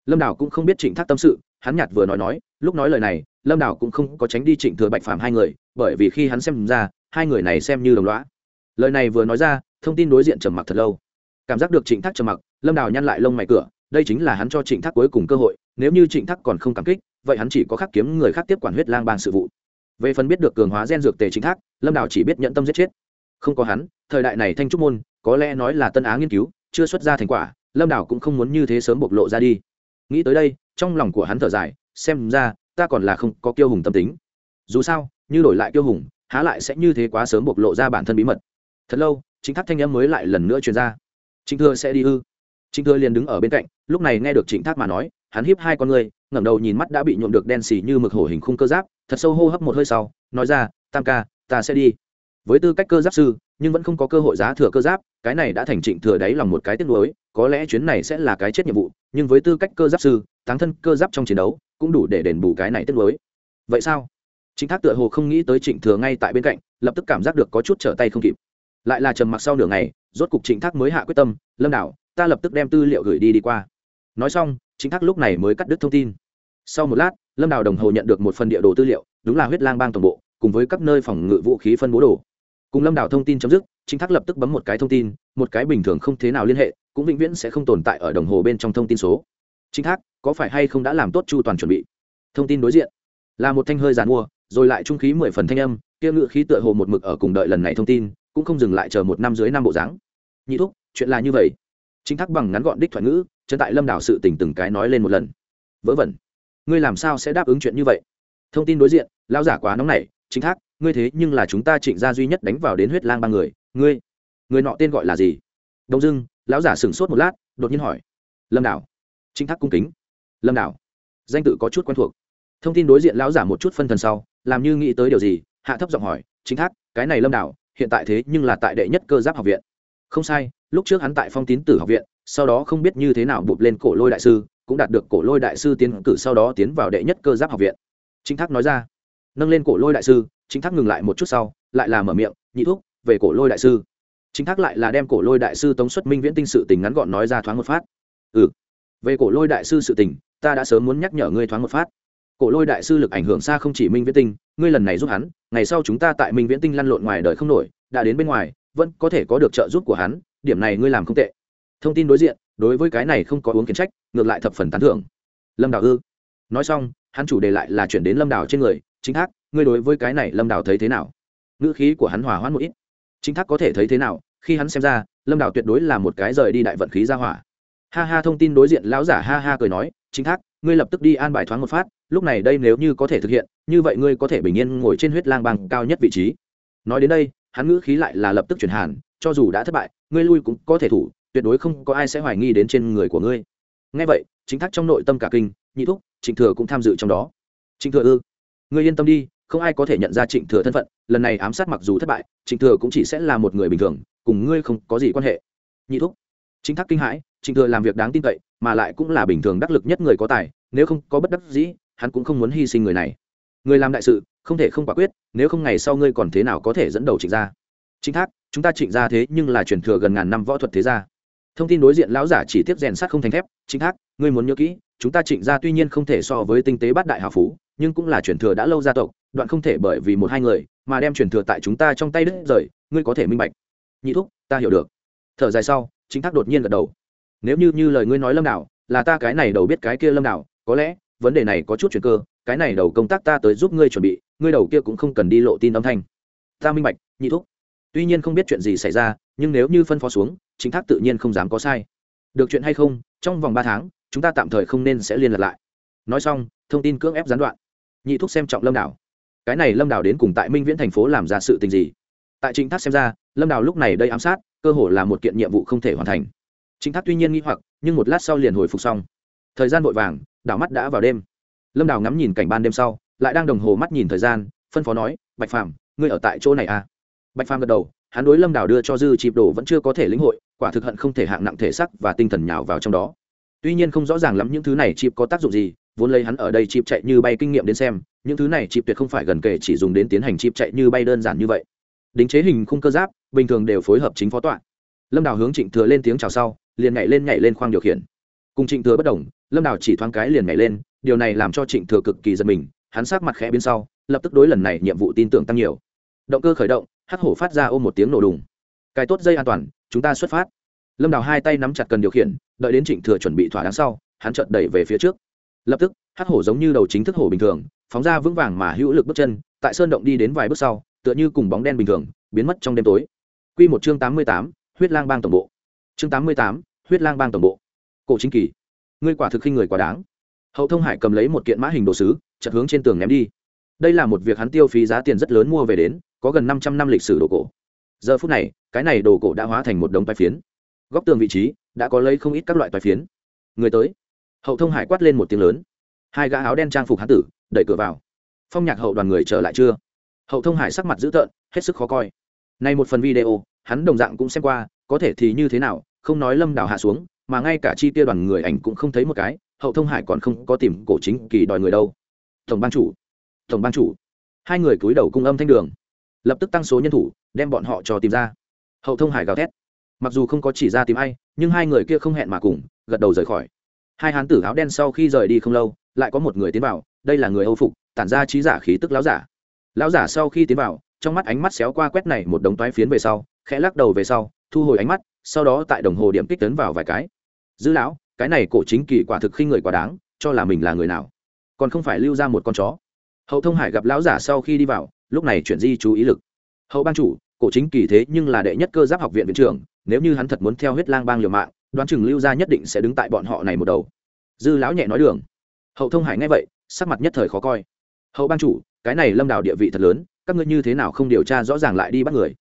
Lâm đào cũng không biết trịnh thác tâm sự, hắn nhạt vừa nói nói, lúc nói lời này, lâm đào cũng không có tránh đi trịnh thừa bạch phàm hai người, bởi vì khi hắn xem ra, hai người này xem như đồng loá lời này vừa nói ra, thông tin đối diện trầm mặc thật lâu. Cảm giác được trịnh thác trầm mặc, lâm đào nhăn lại lông mày cửa, đây chính là hắn cho trịnh thác cuối cùng cơ hội, nếu như trịnh thác còn không cảm kích, vậy hắn chỉ có khắc kiếm người khác tiếp quản huyết lang bang sự vụ. Về phần biết được cường hóa gen dược tề trịnh thác, lâm đào chỉ biết nhận tâm giết chết. Không có hắn, thời đại này thanh trúc môn, có lẽ nói là tân á nghiên cứu, chưa xuất ra thành quả, lâm Đào cũng không muốn như thế sớm bộc lộ ra đi. Nghĩ tới đây, trong lòng của hắn thở dài, xem ra, ta còn là không có kiêu hùng tâm tính. Dù sao, như đổi lại kiêu hùng, há lại sẽ như thế quá sớm bộc lộ ra bản thân bí mật thật lâu, chính thác thanh âm mới lại lần nữa truyền ra. Trịnh thừa sẽ đi ư? Trịnh thừa liền đứng ở bên cạnh, lúc này nghe được trịnh thác mà nói, hắn hiếp hai con người ngẩng đầu nhìn mắt đã bị nhuộm được đen xì như mực hổ hình khung cơ giáp, thật sâu hô hấp một hơi sau, nói ra, tam ca, ta sẽ đi. Với tư cách cơ giáp sư, nhưng vẫn không có cơ hội giá thừa cơ giáp, cái này đã thành trịnh thừa đáy lòng một cái tiếc nuối, có lẽ chuyến này sẽ là cái chết nhiệm vụ, nhưng với tư cách cơ giáp sư, táng thân cơ giáp trong chiến đấu, cũng đủ để đền bù cái này tiếc nuối. Vậy sao? Chính thác tựa hồ không nghĩ tới trịnh thừa ngay tại bên cạnh, lập tức cảm giác được có chút trở tay không kịp lại là trầm mặc sau nửa ngày, rốt cục trịnh thác mới hạ quyết tâm, lâm đảo, ta lập tức đem tư liệu gửi đi đi qua. Nói xong, trịnh thác lúc này mới cắt đứt thông tin. Sau một lát, lâm đào đồng hồ nhận được một phần địa đồ tư liệu, đúng là huyết lang bang tổng bộ, cùng với các nơi phòng ngự vũ khí phân bố đồ. Cùng lâm đào thông tin chấm dứt chính thác lập tức bấm một cái thông tin, một cái bình thường không thế nào liên hệ, cũng vĩnh viễn sẽ không tồn tại ở đồng hồ bên trong thông tin số. Chính thác, có phải hay không đã làm tốt chu toàn chuẩn bị? Thông tin đối diện. Là một thanh hơi giàn mua, rồi lại trung khí mười phần thanh âm, kia ngự khí tựa hồ một mực ở cùng đợi lần này thông tin cũng không dừng lại chờ một năm dưới năm bộ dáng. Nhị thúc, chuyện là như vậy. Chính thác bằng ngắn gọn đích thoại ngữ chân tại lâm đảo sự tình từng cái nói lên một lần. Vớ vẩn. Ngươi làm sao sẽ đáp ứng chuyện như vậy? Thông tin đối diện lao giả quá nóng nảy, chính thác, ngươi thế nhưng là chúng ta trịnh gia duy nhất đánh vào đến huyết lang ba người. Ngươi, người nọ tên gọi là gì? Đông dưng lão giả sửng sốt một lát, đột nhiên hỏi. Lâm đảo. Chính thác cung kính. Lâm đảo. Danh tự có chút quen thuộc. Thông tin đối diện lão giả một chút phân thần sau, làm như nghĩ tới điều gì, hạ thấp giọng hỏi, chính thác, cái này lâm đảo hiện tại thế nhưng là tại đệ nhất cơ giáp học viện. Không sai, lúc trước hắn tại phong tín tử học viện, sau đó không biết như thế nào bụp lên cổ lôi đại sư, cũng đạt được cổ lôi đại sư tiến cử sau đó tiến vào đệ nhất cơ giáp học viện. Chính thác nói ra. Nâng lên cổ lôi đại sư chính thác ngừng lại một chút sau, lại là mở miệng, nhị thuốc về cổ lôi đại sư. Chính thác lại là đem cổ lôi đại sư tống xuất minh viễn tinh sự tình ngắn gọn nói ra thoáng một phát. Ừ về cổ lôi đại sư sự tình, ta đã sớm muốn nhắc nhở ngươi thoáng một phát. Cổ lôi đại sư lực ảnh hưởng xa không chỉ minh viễn tinh ngươi lần này giúp hắn, ngày sau chúng ta tại minh viễn tinh lăn lộn ngoài đời không nổi, đã đến bên ngoài, vẫn có thể có được trợ giúp của hắn, điểm này ngươi làm không tệ. Thông tin đối diện, đối với cái này không có uống kiến trách, ngược lại thập phần tán thưởng. Lâm đào ư? Nói xong, hắn chủ đề lại là chuyển đến lâm đào trên người, chính thác, ngươi đối với cái này lâm đào thấy thế nào? Ngữ khí của hắn hòa hoãn một ít. Chính thác có thể thấy thế nào? Khi hắn xem ra, lâm đào tuyệt đối là một cái rời đi đại vận khí ra hỏa. Ha ha, thông tin đối diện lão giả ha ha cười nói, chính thác, ngươi lập tức đi an bài thoáng một phát lúc này đây nếu như có thể thực hiện, như vậy ngươi có thể bình yên ngồi trên huyết lang bằng cao nhất vị trí. Nói đến đây, hắn ngữ khí lại là lập tức chuyển hàn, cho dù đã thất bại, ngươi lui cũng có thể thủ, tuyệt đối không có ai sẽ hoài nghi đến trên người của ngươi. Ngay vậy, chính thác trong nội tâm cả kinh, nhị thúc, trịnh thừa cũng tham dự trong đó. Trịnh thừa ư? Ngươi yên tâm đi, không ai có thể nhận ra trịnh thừa thân phận, lần này ám sát mặc dù thất bại, trịnh thừa cũng chỉ sẽ là một người bình thường, cùng ngươi không có gì quan hệ. Nhị thúc. Chính thác kinh hãi, trịnh thừa làm việc đáng tin cậy, mà lại cũng là bình thường đắc lực nhất người có tài, nếu không có bất đắc dĩ hắn cũng không muốn hy sinh người này. Người làm đại sự, không thể không quả quyết, nếu không ngày sau ngươi còn thế nào có thể dẫn đầu trịnh gia? Chính thác, chúng ta trịnh gia thế nhưng là truyền thừa gần ngàn năm võ thuật thế gia. Thông tin đối diện lão giả chỉ tiếp rèn sắt không thành thép chính thác, ngươi muốn nhớ kỹ, chúng ta trịnh gia tuy nhiên không thể so với tinh tế bát đại hào phú, nhưng cũng là truyền thừa đã lâu gia tộc, đoạn không thể bởi vì một hai người mà đem truyền thừa tại chúng ta trong tay đứt rời, ngươi có thể minh bạch. Nhị thúc, ta hiểu được. Thở dài sau chính thác đột nhiên gật đầu. Nếu như như lời ngươi nói lâm nào là ta cái này đầu biết cái kia lâm nào có lẽ vấn đề này có chút chuyện cơ, cái này đầu công tác ta tới giúp ngươi chuẩn bị, ngươi đầu kia cũng không cần đi lộ tin âm thanh. Ta minh bạch, nhị thúc. Tuy nhiên không biết chuyện gì xảy ra, nhưng nếu như phân phó xuống, chính thác tự nhiên không dám có sai. Được chuyện hay không, trong vòng ba tháng, chúng ta tạm thời không nên sẽ liên lạc lại. Nói xong, thông tin cưỡng ép gián đoạn. Nhị thúc xem trọng lâm đảo cái này lâm đảo đến cùng tại minh viễn thành phố làm ra sự tình gì? Tại chính thác xem ra, lâm đảo lúc này đây ám sát, cơ hồ là một kiện nhiệm vụ không thể hoàn thành. Chính thác tuy nhiên nghĩ hoặc, nhưng một lát sau liền hồi phục xong. Thời gian vội vàng đảo mắt đã vào đêm. Lâm đảo ngắm nhìn cảnh ban đêm sau, lại đang đồng hồ mắt nhìn thời gian, phân phó nói, bạch phàm, ngươi ở tại chỗ này à? Bạch phàm gật đầu, hắn đối lâm đảo đưa cho dư chịp đồ vẫn chưa có thể lĩnh hội, quả thực hận không thể hạng nặng thể sắc và tinh thần nhào vào trong đó. Tuy nhiên không rõ ràng lắm những thứ này chịp có tác dụng gì, vốn lấy hắn ở đây chịp chạy như bay kinh nghiệm đến xem, những thứ này chịp tuyệt không phải gần kể chỉ dùng đến tiến hành chịp chạy như bay đơn giản như vậy. Đính chế hình khung cơ giáp, bình thường đều phối hợp chính phó tọa. Lâm đào hướng trịnh thừa lên tiếng chào sau, liền nhảy lên nhảy lên khoang điều khiển. Cùng trịnh thừa bất đồng lâm đào chỉ thoáng cái liền nhảy lên, điều này làm cho trịnh thừa cực kỳ giật mình, hắn sát mặt khẽ bên sau, lập tức đối lần này nhiệm vụ tin tưởng tăng nhiều. Động cơ khởi động, hắc hổ phát ra ôm một tiếng nổ đùng. Cài tốt dây an toàn, chúng ta xuất phát. Lâm đào hai tay nắm chặt cần điều khiển, đợi đến trịnh thừa chuẩn bị thỏa đáng sau, hắn chợt đẩy về phía trước. Lập tức, hắc hổ giống như đầu chính thức hổ bình thường, phóng ra vững vàng mà hữu lực bước chân, tại sơn động đi đến vài bước sau, tựa như cùng bóng đen bình thường, biến mất trong đêm tối. Quy một chương tám mươi tám, huyết lang bang tổng bộ. Chương tám mươi tám, huyết lang bang tổng bộ. Cổ chính kỳ ngươi quả thực khinh người quá đáng. Hậu thông hải cầm lấy một kiện mã hình đồ sứ chật hướng trên tường ném đi. Đây là một việc hắn tiêu phí giá tiền rất lớn mua về đến, có gần năm trăm năm lịch sử đồ cổ. Giờ phút này, cái này đồ cổ đã hóa thành một đống toái phiến. Góc tường vị trí đã có lấy không ít các loại toái phiến. Người tới. Hậu thông hải quát lên một tiếng lớn. Hai gã áo đen trang phục hán tử, đẩy cửa vào. Phong nhạc hậu đoàn người trở lại chưa? Hậu thông hải sắc mặt dữ tợn, hết sức khó coi. Nay một phần video, hắn đồng dạng cũng xem qua, có thể thì như thế nào, không nói lâm đào hạ xuống mà ngay cả chi tiêu đoàn người ảnh cũng không thấy một cái, hậu thông hải còn không có tìm cổ chính kỳ đòi người đâu. Tổng ban chủ, tổng ban chủ. Hai người cúi đầu cung âm thanh đường. Lập tức tăng số nhân thủ, đem bọn họ cho tìm ra. Hậu thông hải gào thét. Mặc dù không có chỉ ra tìm ai, nhưng hai người kia không hẹn mà cùng, gật đầu rời khỏi. Hai hán tử áo đen sau khi rời đi không lâu, lại có một người tiến vào, đây là người âu phục, tản ra trí giả khí tức láo giả. Lão giả sau khi tiến vào, trong mắt ánh mắt xéo qua quét này một đống toái phiến về sau, khẽ lắc đầu về sau, thu hồi ánh mắt sau đó tại đồng hồ điểm kích tấn vào vài cái. Dư lão, cái này cổ chính kỳ quả thực khi người quá đáng, cho là mình là người nào? Còn không phải lưu ra một con chó. Hậu thông hải gặp lão giả sau khi đi vào, lúc này chuyển di chú ý lực. Hậu ban chủ, cổ chính kỳ thế nhưng là đệ nhất cơ giáp học viện viện trưởng, nếu như hắn thật muốn theo huyết lang bang liều mạng, đoán chừng lưu gia nhất định sẽ đứng tại bọn họ này một đầu. Dư lão nhẹ nói đường. Hậu thông hải nghe vậy, sắc mặt nhất thời khó coi. Hậu ban chủ, cái này lâm đào địa vị thật lớn, các ngươi như thế nào không điều tra rõ ràng lại đi bắt người?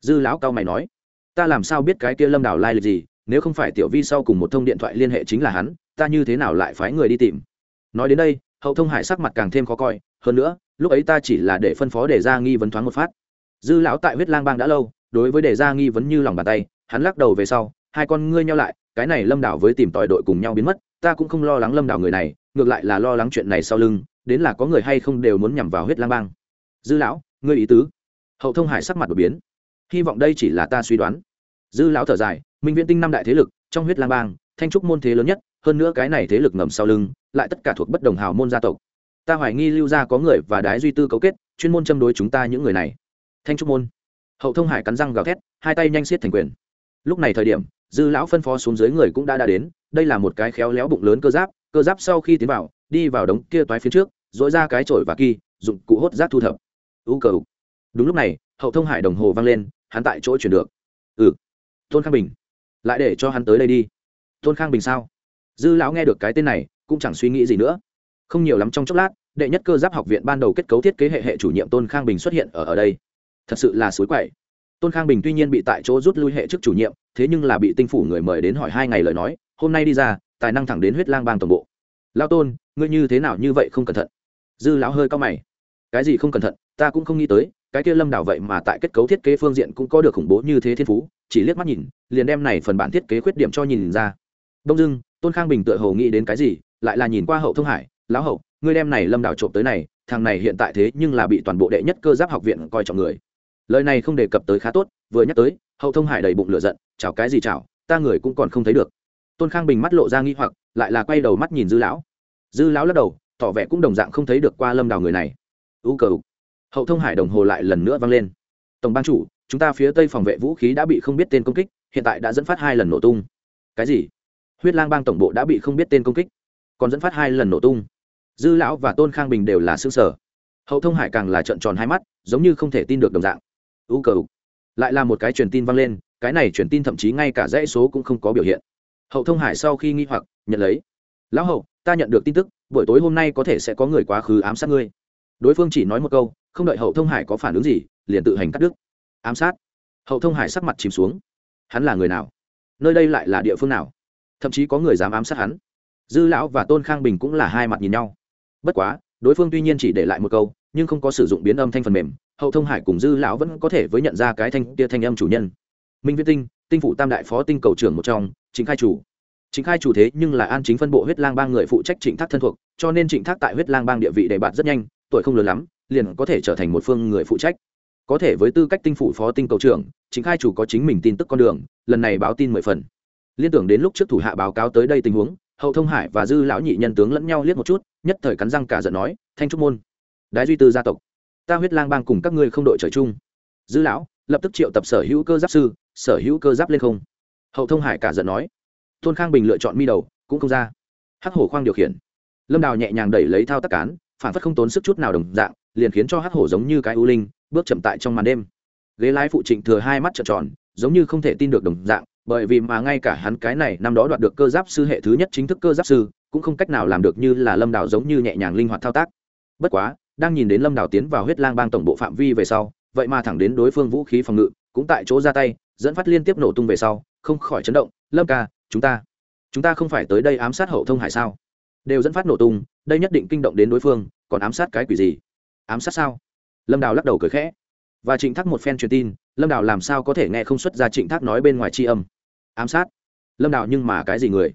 Dư lão cao mày nói ta làm sao biết cái kia lâm Đảo lai lịch gì, nếu không phải tiểu vi sau cùng một thông điện thoại liên hệ chính là hắn, ta như thế nào lại phái người đi tìm? Nói đến đây, hậu thông hải sắc mặt càng thêm khó coi, hơn nữa, lúc ấy ta chỉ là để phân phó để ra nghi vấn thoáng một phát. Dư lão tại huyết lang bang đã lâu, đối với đề ra nghi vấn như lòng bàn tay, hắn lắc đầu về sau, hai con ngươi nhau lại, cái này lâm đảo với tìm tòi đội cùng nhau biến mất, ta cũng không lo lắng lâm đảo người này, ngược lại là lo lắng chuyện này sau lưng, đến là có người hay không đều muốn nhằm vào huyết lang bang. Dư lão, ngươi ý tứ? Hậu thông hải sắc mặt đột biến hy vọng đây chỉ là ta suy đoán. Dư lão thở dài, minh viễn tinh năm đại thế lực, trong huyết lang bang, thanh trúc môn thế lớn nhất, hơn nữa cái này thế lực ngầm sau lưng, lại tất cả thuộc bất đồng hào môn gia tộc. Ta hoài nghi lưu gia có người và đái duy tư cấu kết, chuyên môn châm đối chúng ta những người này. Thanh trúc môn. Hậu thông hải cắn răng gào thét, hai tay nhanh xiết thành quyền. Lúc này thời điểm, dư lão phân phó xuống dưới người cũng đã đã đến, đây là một cái khéo léo bụng lớn cơ giáp cơ giáp sau khi tiến vào, đi vào đống kia toái phía trước dội ra cái chổi và kỳ, dụng cụ hốt rác thu thập. U cờ đúng lúc này, hậu thông hải đồng hồ vang lên hắn tại chỗ chuyển được. Ừ. Tôn khang bình. Lại để cho hắn tới đây đi. Tôn khang bình sao? Dư lão nghe được cái tên này, cũng chẳng suy nghĩ gì nữa. Không nhiều lắm trong chốc lát, đệ nhất cơ giáp học viện ban đầu kết cấu thiết kế hệ hệ chủ nhiệm tôn khang bình xuất hiện ở ở đây. Thật sự là suối quậy. Tôn khang bình tuy nhiên bị tại chỗ rút lui hệ chức chủ nhiệm, thế nhưng là bị tinh phủ người mời đến hỏi hai ngày lời nói, hôm nay đi ra, tài năng thẳng đến huyết lang bang toàn bộ. Lao tôn, ngươi như thế nào như vậy không cẩn thận? Dư lão hơi cao mày. Cái gì không cẩn thận, ta cũng không nghĩ tới cái kia lâm đảo vậy mà tại kết cấu thiết kế phương diện cũng có được khủng bố như thế thiên phú, chỉ liếc mắt nhìn, liền đem này phần bản thiết kế khuyết điểm cho nhìn ra. Đông dưng tôn khang bình tựa hồ nghĩ đến cái gì, lại là nhìn qua hậu thông hải, lão hậu, ngươi đem này lâm đảo trộm tới này, thằng này hiện tại thế nhưng là bị toàn bộ đệ nhất cơ giáp học viện coi trọng người. Lời này không đề cập tới khá tốt, vừa nhắc tới, hậu thông hải đầy bụng lửa giận, chảo cái gì chảo, ta người cũng còn không thấy được. Tôn khang bình mắt lộ ra nghi hoặc, lại là quay đầu mắt nhìn dư lão. Dư lão lắc đầu, tỏ vẻ cũng đồng dạng không thấy được qua lâm đào người này. U cờ hậu thông hải đồng hồ lại lần nữa vang lên. Tổng ban chủ, chúng ta phía tây phòng vệ vũ khí đã bị không biết tên công kích, hiện tại đã dẫn phát hai lần nổ tung. Cái gì? Huyết lang bang tổng bộ đã bị không biết tên công kích, còn dẫn phát hai lần nổ tung. Dư lão và tôn khang bình đều là xương sở hậu thông hải càng là trợn tròn hai mắt, giống như không thể tin được đồng dạng. U cờ lại là một cái truyền tin vang lên, cái này truyền tin thậm chí ngay cả dãy số cũng không có biểu hiện. Hậu thông hải sau khi nghi hoặc, nhận lấy. Lão hậu, ta nhận được tin tức, buổi tối hôm nay có thể sẽ có người quá khứ ám sát ngươi. Đối phương chỉ nói một câu không đợi hậu thông hải có phản ứng gì, liền tự hành cắt đứt. Ám sát. Hậu thông hải sắc mặt chìm xuống. Hắn là người nào? Nơi đây lại là địa phương nào? Thậm chí có người dám ám sát hắn. Dư lão và tôn khang bình cũng là hai mặt nhìn nhau. Bất quá, đối phương tuy nhiên chỉ để lại một câu, nhưng không có sử dụng biến âm thanh phần mềm, hậu thông hải cùng dư lão vẫn có thể với nhận ra cái thanh tia thanh âm chủ nhân. Minh viết tinh tinh phủ tam đại phó tinh cầu trưởng một trong chính khai chủ. Chính khai chủ thế nhưng là an chính phân bộ huyết lang bang người phụ trách trịnh thác thân thuộc, cho nên trịnh thác tại huyết lang bang địa vị đề bạt rất nhanh, tuổi không lớn lắm liền có thể trở thành một phương người phụ trách. Có thể với tư cách tinh phủ phó tinh cầu trưởng, chính khai chủ có chính mình tin tức con đường, lần này báo tin mười phần. Liên tưởng đến lúc trước thủ hạ báo cáo tới đây tình huống, hậu thông hải và dư lão nhị nhân tướng lẫn nhau liếc một chút, nhất thời cắn răng cả giận nói, thanh trúc môn, đái duy tư gia tộc, ta huyết lang bang cùng các ngươi không đội trời chung. Dư lão lập tức triệu tập sở hữu cơ giáp sư, sở hữu cơ giáp lên không. Hậu thông hải cả giận nói, tôn khang bình lựa chọn mi đầu, cũng không ra. Hắc hổ khoang điều khiển. Lâm đào nhẹ nhàng đẩy lấy thao tác cán phản phất không tốn sức chút nào đồng dạng, liền khiến cho hắc hổ giống như cái ưu linh, bước chậm tại trong màn đêm. Ghế lái phụ trịnh thừa hai mắt trợn tròn, giống như không thể tin được đồng dạng, bởi vì mà ngay cả hắn cái này năm đó đoạt được cơ giáp sư hệ thứ nhất chính thức cơ giáp sư, cũng không cách nào làm được như là lâm đào giống như nhẹ nhàng linh hoạt thao tác. Bất quá, đang nhìn đến lâm đào tiến vào huyết lang bang tổng bộ phạm vi về sau, vậy mà thẳng đến đối phương vũ khí phòng ngự, cũng tại chỗ ra tay, dẫn phát liên tiếp nổ tung về sau, không khỏi chấn động, lâm ca, chúng ta chúng ta không phải tới đây ám sát hậu thông hải sao? Đều dẫn phát nổ tung, đây nhất định kinh động đến đối phương, còn ám sát cái quỷ gì? Ám sát sao? Lâm đào lắc đầu cười khẽ. Và trịnh thác một phen truyền tin, lâm đào làm sao có thể nghe không xuất ra trịnh thác nói bên ngoài tri âm? Ám sát? Lâm đào nhưng mà cái gì người?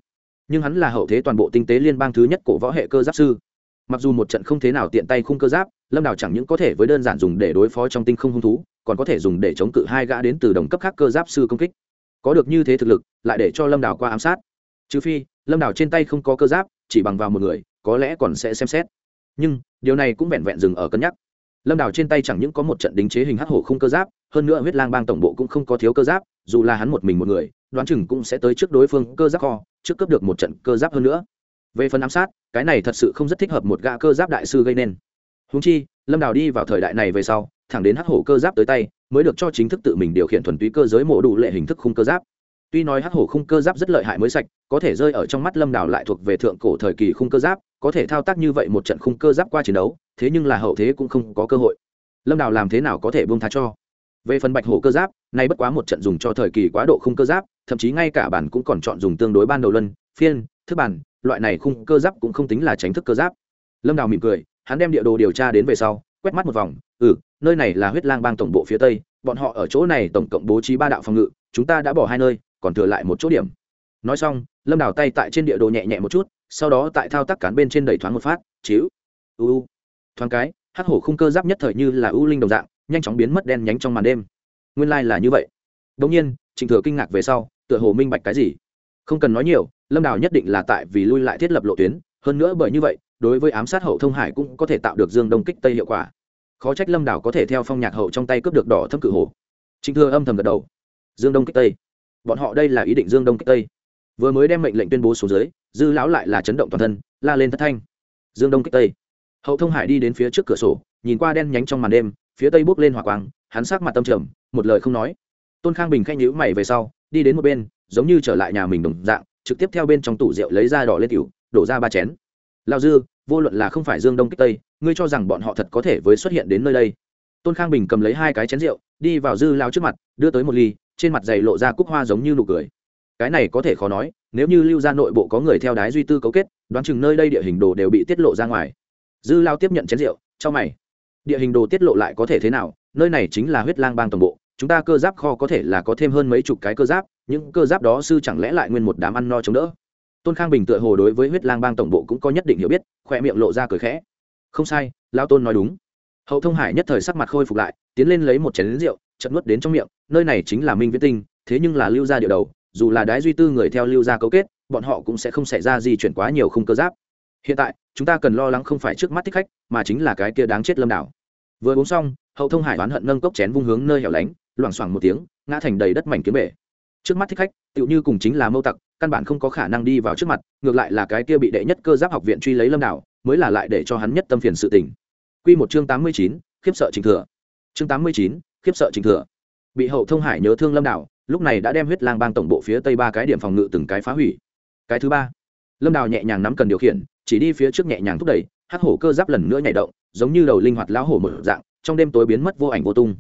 Nhưng hắn là hậu thế toàn bộ tinh tế liên bang thứ nhất cổ võ hệ cơ giáp sư. Mặc dù một trận không thế nào tiện tay khung cơ giáp, lâm đào chẳng những có thể với đơn giản dùng để đối phó trong tinh không hung thú, còn có thể dùng để chống cự hai gã đến từ đồng cấp khác cơ giáp sư công kích. Có được như thế thực lực, lại để cho lâm đào qua ám sát. Trừ phi, lâm đào trên tay không có cơ giáp chỉ bằng vào một người, có lẽ còn sẽ xem xét. Nhưng, điều này cũng vẹn vẹn dừng ở cân nhắc. Lâm đào trên tay chẳng những có một trận đính chế hình hắc hổ không cơ giáp, hơn nữa huyết lang bang tổng bộ cũng không có thiếu cơ giáp, dù là hắn một mình một người, đoán chừng cũng sẽ tới trước đối phương cơ giáp kho, trước cấp được một trận cơ giáp hơn nữa. Về phần ám sát, cái này thật sự không rất thích hợp một gã cơ giáp đại sư gây nên. Húng chi, lâm đào đi vào thời đại này về sau, thẳng đến hắc hổ cơ giáp tới tay, mới được cho chính thức tự mình điều khiển thuần túy cơ giới mổ đủ lệ hình thức khung cơ giáp. Tuy nói hắc hổ khung cơ giáp rất lợi hại mới sạch có thể rơi ở trong mắt lâm đào lại thuộc về thượng cổ thời kỳ khung cơ giáp, có thể thao tác như vậy một trận khung cơ giáp qua chiến đấu, thế nhưng là hậu thế cũng không có cơ hội. Lâm đào làm thế nào có thể buông tha cho? Về phần bạch hổ cơ giáp, nay bất quá một trận dùng cho thời kỳ quá độ khung cơ giáp, thậm chí ngay cả bản cũng còn chọn dùng tương đối ban đầu luân, phiên, thức bản, loại này khung cơ giáp cũng không tính là tránh thức cơ giáp. Lâm đào mỉm cười, hắn đem địa đồ điều tra đến về sau, quét mắt một vòng ừ nơi này là huyết lang bang tổng bộ phía tây, bọn họ ở chỗ này tổng cộng bố trí ba đạo phòng ngự, chúng ta đã bỏ hai nơi, còn thừa lại một chỗ điểm. Nói xong lâm đào tay tại trên địa đồ nhẹ nhẹ một chút, sau đó tại thao tác cán bên trên đẩy thoáng một phát chiếu u u. Thoáng cái, hắc hổ khung cơ giáp nhất thời như là u linh đồng dạng, nhanh chóng biến mất đen nhánh trong màn đêm. Nguyên lai、like、là như vậy. Đông nhiên, trịnh thừa kinh ngạc về sau, tựa hồ minh bạch cái gì. Không cần nói nhiều, lâm đào nhất định là tại vì lui lại thiết lập lộ tuyến, hơn nữa bởi như vậy, đối với ám sát hậu thông hải cũng có thể tạo được dương đông kích tây hiệu quả. Khó trách lâm đào có thể theo phong nhạc hậu trong tay cướp được đỏ thâm cự hồ trịnh thừa âm thầm gật đầu. Dương đông kích tây. Bọn họ đây là ý định dương đông kích tây vừa mới đem mệnh lệnh tuyên bố xuống dưới, dư lão lại là chấn động toàn thân, la lên thất thanh. Dương đông kích tây. Hậu thông hải đi đến phía trước cửa sổ, nhìn qua đen nhánh trong màn đêm, phía tây bốc lên hỏa quang, hắn sắc mặt tâm trầm, một lời không nói. Tôn khang bình khanh nhữ mày về sau, đi đến một bên, giống như trở lại nhà mình đồng dạng, trực tiếp theo bên trong tủ rượu lấy ra đỏ lên tiểu, đổ ra ba chén. Lao dư, vô luận là không phải dương đông kích tây, ngươi cho rằng bọn họ thật có thể với xuất hiện đến nơi đây? Tôn khang bình cầm lấy hai cái chén rượu, đi vào dư lao trước mặt, đưa tới một ly, trên mặt giày lộ ra cúc hoa giống như nụ cười cái này có thể khó nói, nếu như lưu ra nội bộ có người theo đái duy tư cấu kết, đoán chừng nơi đây địa hình đồ đều bị tiết lộ ra ngoài. Dư lao tiếp nhận chén rượu, cho mày. Địa hình đồ tiết lộ lại có thể thế nào? Nơi này chính là huyết lang bang toàn bộ, chúng ta cơ giáp kho có thể là có thêm hơn mấy chục cái cơ giáp, những cơ giáp đó sư chẳng lẽ lại nguyên một đám ăn no chống đỡ? Tôn khang bình tựa hồ đối với huyết lang bang tổng bộ cũng có nhất định hiểu biết, khoe miệng lộ ra cười khẽ. Không sai, lao tôn nói đúng. Hậu thông hải nhất thời sắc mặt khôi phục lại, tiến lên lấy một chén lính rượu chật nuốt đến trong miệng, nơi này chính là minh viễn tinh, thế nhưng là lưu gia địa đầu dù là đái duy tư người theo lưu gia cấu kết bọn họ cũng sẽ không xảy ra gì chuyển quá nhiều khung cơ giáp hiện tại chúng ta cần lo lắng không phải trước mắt thích khách mà chính là cái kia đáng chết lâm đảo vừa uống xong hậu thông hải oán hận nâng cốc chén vung hướng nơi hẻo lánh loảng xoảng một tiếng ngã thành đầy đất mảnh kiếm bể trước mắt thích khách tựu như cùng chính là mâu tặc căn bản không có khả năng đi vào trước mặt ngược lại là cái kia bị đệ nhất cơ giáp học viện truy lấy lâm đảo mới là lại để cho hắn nhất tâm phiền sự tình Quy một chương tám mươi chín, khiếp sợ trình thừa. Chương tám mươi chín, khiếp sợ trình thừa. Bị hậu thông hải nhớ thương lâm đảo, lúc này đã đem huyết lang bang tổng bộ phía tây ba cái điểm phòng ngự từng cái phá hủy. Cái thứ ba, lâm đào nhẹ nhàng nắm cần điều khiển, chỉ đi phía trước nhẹ nhàng thúc đẩy, hắc hổ cơ giáp lần nữa nhảy động, giống như đầu linh hoạt lão hổ mở dạng, trong đêm tối biến mất vô ảnh vô tung.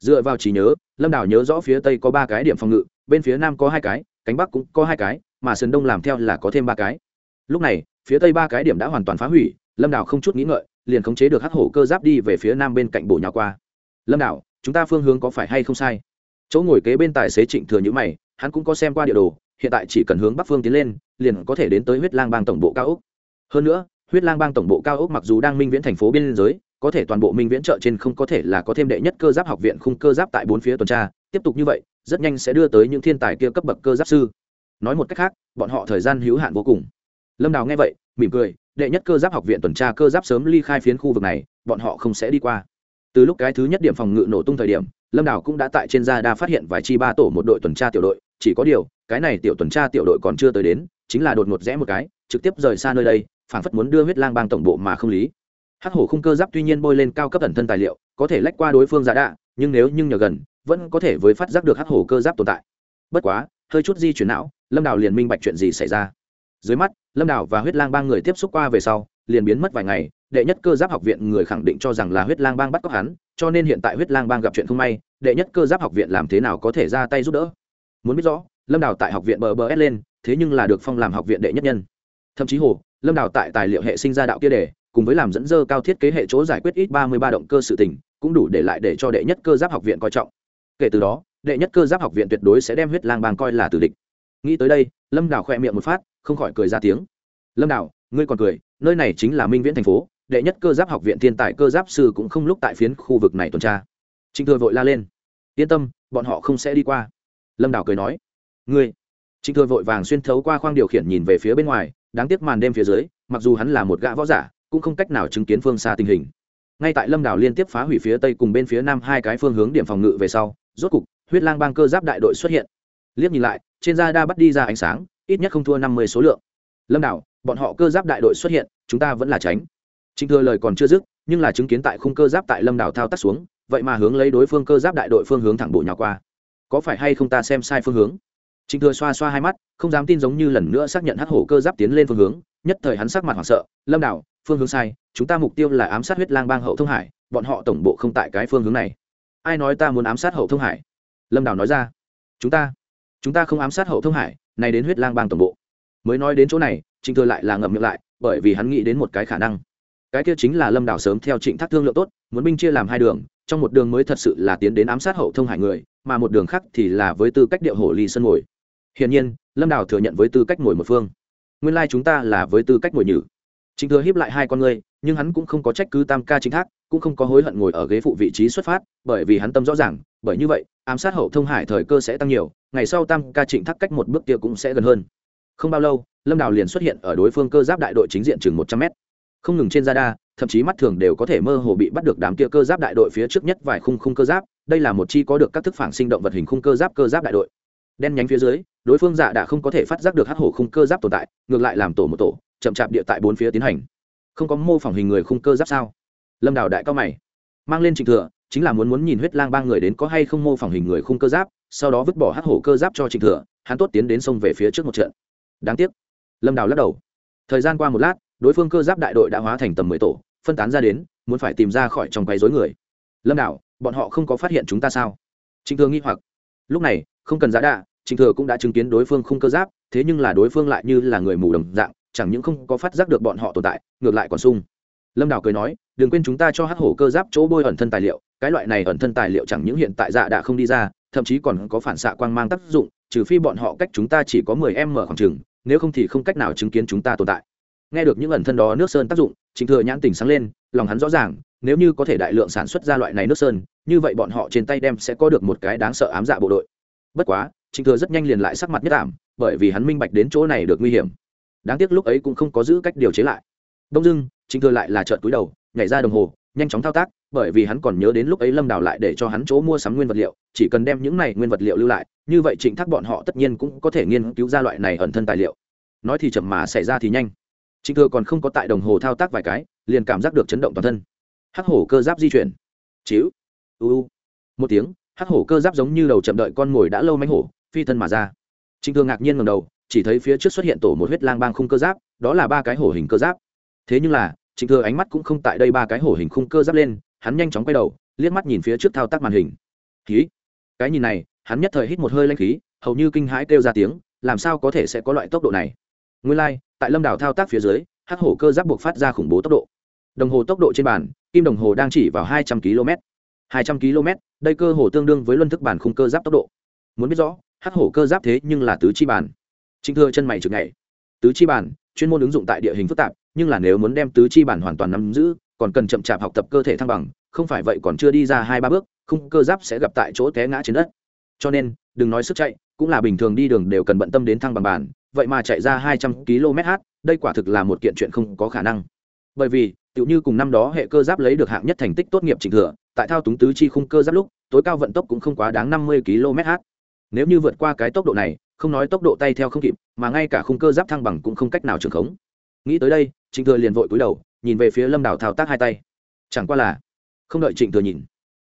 Dựa vào trí nhớ, lâm đào nhớ rõ phía tây có ba cái điểm phòng ngự, bên phía nam có hai cái, cánh bắc cũng có hai cái, mà sườn đông làm theo là có thêm ba cái. Lúc này, phía tây ba cái điểm đã hoàn toàn phá hủy, lâm đào không chút nghĩ ngợi, liền khống chế được hắc hổ cơ giáp đi về phía nam bên cạnh bổ nhào qua lâm đảo chúng ta phương hướng có phải hay không sai chỗ ngồi kế bên tài xế trịnh thừa nhữ mày, hắn cũng có xem qua địa đồ, hiện tại chỉ cần hướng bắc phương tiến lên, liền có thể đến tới huyết lang bang tổng bộ cao ốc. Hơn nữa, huyết lang bang tổng bộ cao ốc mặc dù đang minh viễn thành phố biên giới, có thể toàn bộ minh viễn chợ trên không có thể là có thêm đệ nhất cơ giáp học viện khung cơ giáp tại bốn phía tuần tra, tiếp tục như vậy, rất nhanh sẽ đưa tới những thiên tài kia cấp bậc cơ giáp sư. Nói một cách khác, bọn họ thời gian hữu hạn vô cùng. Lâm đào nghe vậy, mỉm cười, đệ nhất cơ giáp học viện tuần tra cơ giáp sớm ly khai phiến khu vực này, bọn họ không sẽ đi qua. Từ lúc cái thứ nhất điểm phòng ngự nổ tung thời điểm lâm đảo cũng đã tại trên gia đa phát hiện vài chi ba tổ một đội tuần tra tiểu đội, chỉ có điều, cái này tiểu tuần tra tiểu đội còn chưa tới đến, chính là đột ngột rẽ một cái, trực tiếp rời xa nơi đây phản phất muốn đưa huyết lang bang tổng bộ mà không lý. Hắc hổ khung cơ giáp tuy nhiên bôi lên cao cấp ẩn thân tài liệu, có thể lách qua đối phương giả đạ, nhưng nếu nhưng nhờ gần, vẫn có thể với phát giác được hắc hổ cơ giáp tồn tại. Bất quá, hơi chút di chuyển não, lâm đào liền minh bạch chuyện gì xảy ra. Dưới mắt, lâm đào và huyết lang ba người tiếp xúc qua về sau liền biến mất vài ngày, đệ nhất cơ giáp học viện người khẳng định cho rằng là huyết lang bang bắt cóc hắn, cho nên hiện tại huyết lang bang gặp chuyện không may, đệ nhất cơ giáp học viện làm thế nào có thể ra tay giúp đỡ? Muốn biết rõ, lâm đào tại học viện bờ bờ s lên, thế nhưng là được phong làm học viện đệ nhất nhân. Thậm chí hồ, lâm đào tại tài liệu hệ sinh ra đạo kia đề cùng với làm dẫn dơ cao thiết kế hệ chỗ giải quyết ít ba mươi ba động cơ sự tình, cũng đủ để lại để cho đệ nhất cơ giáp học viện coi trọng. Kể từ đó, đệ nhất cơ giáp học viện tuyệt đối sẽ đem huyết lang bang coi là tử địch. Nghĩ tới đây, lâm đào khoe miệng một phát, không khỏi cười ra tiếng. Lâm đào, ngươi còn cười nơi này chính là minh viễn thành phố, đệ nhất cơ giáp học viện thiên tài cơ giáp sư cũng không lúc tại phiến khu vực này tuần tra. Trịnh thừa vội la lên. Yên tâm, bọn họ không sẽ đi qua. Lâm Đảo cười nói. Ngươi. Trịnh thừa vội vàng xuyên thấu qua khoang điều khiển nhìn về phía bên ngoài, đáng tiếc màn đêm phía dưới, mặc dù hắn là một gã võ giả, cũng không cách nào chứng kiến phương xa tình hình. Ngay tại lâm đảo liên tiếp phá hủy phía tây cùng bên phía nam hai cái phương hướng điểm phòng ngự về sau, rốt cục, huyết lang bang cơ giáp đại đội xuất hiện. Liếc nhìn lại, trên da đa bắt đi ra ánh sáng, ít nhất không thua năm mươi số lượng. Lâm đảo bọn họ cơ giáp đại đội xuất hiện, chúng ta vẫn là tránh. Trịnh thừa lời còn chưa dứt, nhưng là chứng kiến tại khung cơ giáp tại lâm đảo thao tác xuống, vậy mà hướng lấy đối phương cơ giáp đại đội phương hướng thẳng bộ nhỏ qua. Có phải hay không ta xem sai phương hướng? Trịnh thừa xoa xoa hai mắt, không dám tin giống như lần nữa xác nhận hắc hổ cơ giáp tiến lên phương hướng, nhất thời hắn sắc mặt hoảng sợ, lâm đảo phương hướng sai, chúng ta mục tiêu là ám sát huyết lang bang hậu thông hải, bọn họ tổng bộ không tại cái phương hướng này. Ai nói ta muốn ám sát hậu thông hải? Lâm đảo nói ra, chúng ta chúng ta không ám sát hậu thông hải, này đến huyết lang bang tổng bộ mới nói đến chỗ này, trịnh thừa lại là ngậm miệng lại, bởi vì hắn nghĩ đến một cái khả năng. Cái kia chính là lâm đảo sớm theo trịnh thác thương lượng tốt, muốn binh chia làm hai đường, trong một đường mới thật sự là tiến đến ám sát hậu thông hải người, mà một đường khác thì là với tư cách điệu hổ ly sân ngồi. Hiển nhiên, lâm đảo thừa nhận với tư cách ngồi một phương. Nguyên lai chúng ta là với tư cách ngồi nhử. Trịnh thừa hiếp lại hai con ngươi nhưng hắn cũng không có trách cứ tam ca chính thác, cũng không có hối hận ngồi ở ghế phụ vị trí xuất phát, bởi vì hắn tâm rõ ràng, bởi như vậy, ám sát hậu thông hải thời cơ sẽ tăng nhiều, ngày sau tam ca trịnh thác cách một bước kia cũng sẽ gần hơn không bao lâu, lâm đào liền xuất hiện ở đối phương cơ giáp đại đội chính diện chừng một trăm mét. Không ngừng trên da đa thậm chí mắt thường đều có thể mơ hồ bị bắt được đám kia cơ giáp đại đội phía trước nhất vài khung khung cơ giáp, đây là một chi có được các thức phản sinh động vật hình khung cơ giáp cơ giáp đại đội. Đen nhánh phía dưới, đối phương dạ đã không có thể phát giác được hắc hổ khung cơ giáp tồn tại, ngược lại làm tổ một tổ, chậm chạp địa tại bốn phía tiến hành. Không có mô phỏng hình người khung cơ giáp sao? Lâm đào đại cao mày. Mang lên trình thừa, chính là muốn muốn nhìn huyết lang ba người đến có hay không mô phỏng hình người khung cơ giáp, sau đó vứt bỏ hắc hổ cơ giáp cho trình thừa, hắn tốt tiến đến sông về phía trước một trận đáng tiếc. Lâm đào lắc đầu. Thời gian qua một lát, đối phương cơ giáp đại đội đã hóa thành tầm mười tổ, phân tán ra đến, muốn phải tìm ra khỏi trong quấy rối người. Lâm đào, bọn họ không có phát hiện chúng ta sao? Trịnh thừa nghi hoặc. Lúc này, không cần giá đạ, trịnh thừa cũng đã chứng kiến đối phương không cơ giáp, thế nhưng là đối phương lại như là người mù đồng dạng, chẳng những không có phát giác được bọn họ tồn tại, ngược lại còn sung lâm đào cười nói, đừng quên chúng ta cho hắc hổ cơ giáp chỗ bôi ẩn thân tài liệu, cái loại này ẩn thân tài liệu chẳng những hiện tại dạ đã không đi ra, thậm chí còn có phản xạ quang mang tác dụng, trừ phi bọn họ cách chúng ta chỉ có mười em mở khoảng chừng, nếu không thì không cách nào chứng kiến chúng ta tồn tại. Nghe được những ẩn thân đó nước sơn tác dụng, trịnh thừa nhãn tỉnh sáng lên, lòng hắn rõ ràng, nếu như có thể đại lượng sản xuất ra loại này nước sơn, như vậy bọn họ trên tay đem sẽ có được một cái đáng sợ ám dạ bộ đội. Bất quá, trịnh thừa rất nhanh liền lại sắc mặt nhất ảm, bởi vì hắn minh bạch đến chỗ này được nguy hiểm. Đáng tiếc lúc ấy cũng không có giữ cách điều chế lại đông dưng trịnh thừa lại là trợn túi đầu, nhảy ra đồng hồ, nhanh chóng thao tác, bởi vì hắn còn nhớ đến lúc ấy lâm đào lại để cho hắn chỗ mua sắm nguyên vật liệu, chỉ cần đem những này nguyên vật liệu lưu lại, như vậy trịnh thác bọn họ tất nhiên cũng có thể nghiên cứu ra loại này ẩn thân tài liệu. Nói thì chậm mà xảy ra thì nhanh. Trịnh thừa còn không có tại đồng hồ thao tác vài cái, liền cảm giác được chấn động toàn thân. Hắc hổ cơ giáp di chuyển. Chiếu u một tiếng, hắc hổ cơ giáp giống như đầu chậm đợi con mồi đã lâu mánh hổ, phi thân mà ra. Trịnh thừa ngạc nhiên ngầm đầu, chỉ thấy phía trước xuất hiện tổ một huyết lang bang khung cơ giáp, đó là ba cái hổ hình cơ giáp thế nhưng là trịnh thừa ánh mắt cũng không tại đây ba cái hổ hình khung cơ giáp lên hắn nhanh chóng quay đầu liếc mắt nhìn phía trước thao tác màn hình. Khí. Cái nhìn này hắn nhất thời hít một hơi lanh khí hầu như kinh hãi kêu ra tiếng làm sao có thể sẽ có loại tốc độ này? Nguyên lai、like, tại lâm đảo thao tác phía dưới hắc hổ cơ giáp buộc phát ra khủng bố tốc độ. Đồng hồ tốc độ trên bàn kim đồng hồ đang chỉ vào hai trăm km. Hai trăm km đây cơ hồ tương đương với luân thức bản khung cơ giáp tốc độ. Muốn biết rõ hắc hổ cơ giáp thế nhưng là tứ chi bản. Trịnh thừa chân mày chừng ngày tứ chi bản chuyên môn ứng dụng tại địa hình phức tạp nhưng là nếu muốn đem tứ chi bản hoàn toàn nắm giữ, còn cần chậm chạp học tập cơ thể thăng bằng, không phải vậy còn chưa đi ra hai ba bước khung cơ giáp sẽ gặp tại chỗ té ngã trên đất. Cho nên, đừng nói sức chạy, cũng là bình thường đi đường đều cần bận tâm đến thăng bằng bản, vậy mà chạy ra hai trăm km h, đây quả thực là một kiện chuyện không có khả năng. Bởi vì, tựu như cùng năm đó hệ cơ giáp lấy được hạng nhất thành tích tốt nghiệp trình thừa, tại thao túng tứ chi khung cơ giáp lúc, tối cao vận tốc cũng không quá đáng năm mươi km h. Nếu như vượt qua cái tốc độ này, không nói tốc độ tay theo không kịp, mà ngay cả khung cơ giáp thăng bằng cũng không cách nào trường khống. Nghĩ tới đây trịnh thừa liền vội cúi đầu, nhìn về phía lâm đảo thao tác hai tay. Chẳng qua là, không đợi trịnh thừa nhìn,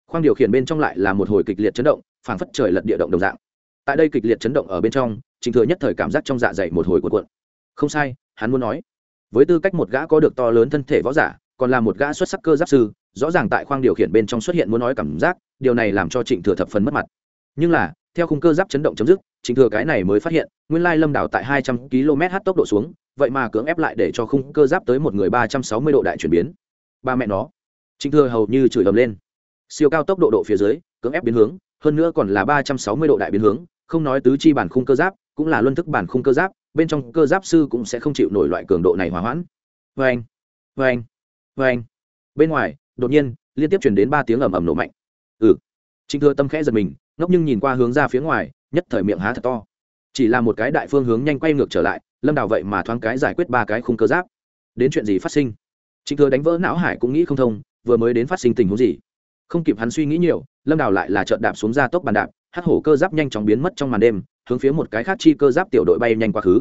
khoang điều khiển bên trong lại là một hồi kịch liệt chấn động, phảng phất trời lật địa động đồng dạng. Tại đây kịch liệt chấn động ở bên trong, trịnh thừa nhất thời cảm giác trong dạ dày một hồi cuộn cuộn. Không sai, hắn muốn nói, với tư cách một gã có được to lớn thân thể võ giả, còn là một gã xuất sắc cơ giáp sư, rõ ràng tại khoang điều khiển bên trong xuất hiện muốn nói cảm giác, điều này làm cho trịnh thừa thập phần mất mặt. Nhưng là theo khung cơ giáp chấn động chấm dứt chính thừa cái này mới phát hiện, nguyên lai lâm đảo tại hai trăm km h tốc độ xuống, vậy mà cưỡng ép lại để cho khung cơ giáp tới một người ba trăm sáu mươi độ đại chuyển biến. Ba mẹ nó. Chính thừa hầu như chửi ầm lên. Siêu cao tốc độ độ phía dưới, cưỡng ép biến hướng, hơn nữa còn là ba trăm sáu mươi độ đại biến hướng, không nói tứ chi bản khung cơ giáp, cũng là luân thức bản khung cơ giáp, bên trong cơ giáp sư cũng sẽ không chịu nổi loại cường độ này hỏa hoãn. Vê anh vê anh vê anh bên ngoài, đột nhiên, liên tiếp chuyển đến ba tiếng ầm ầm nổ mạnh. Ừ. Trịnh thừa tâm khẽ giật mình ngốc nhưng nhìn qua hướng ra phía ngoài, nhất thời miệng há thật to. Chỉ là một cái đại phương hướng nhanh quay ngược trở lại, lâm đào vậy mà thoáng cái giải quyết ba cái khung cơ giáp. Đến chuyện gì phát sinh? Chính thừa đánh vỡ não hải cũng nghĩ không thông, vừa mới đến phát sinh tình huống gì? Không kịp hắn suy nghĩ nhiều, lâm đào lại là trợn đạp xuống ra tốc bàn đạp hắt hổ cơ giáp nhanh chóng biến mất trong màn đêm, hướng phía một cái khác chi cơ giáp tiểu đội bay nhanh quá khứ.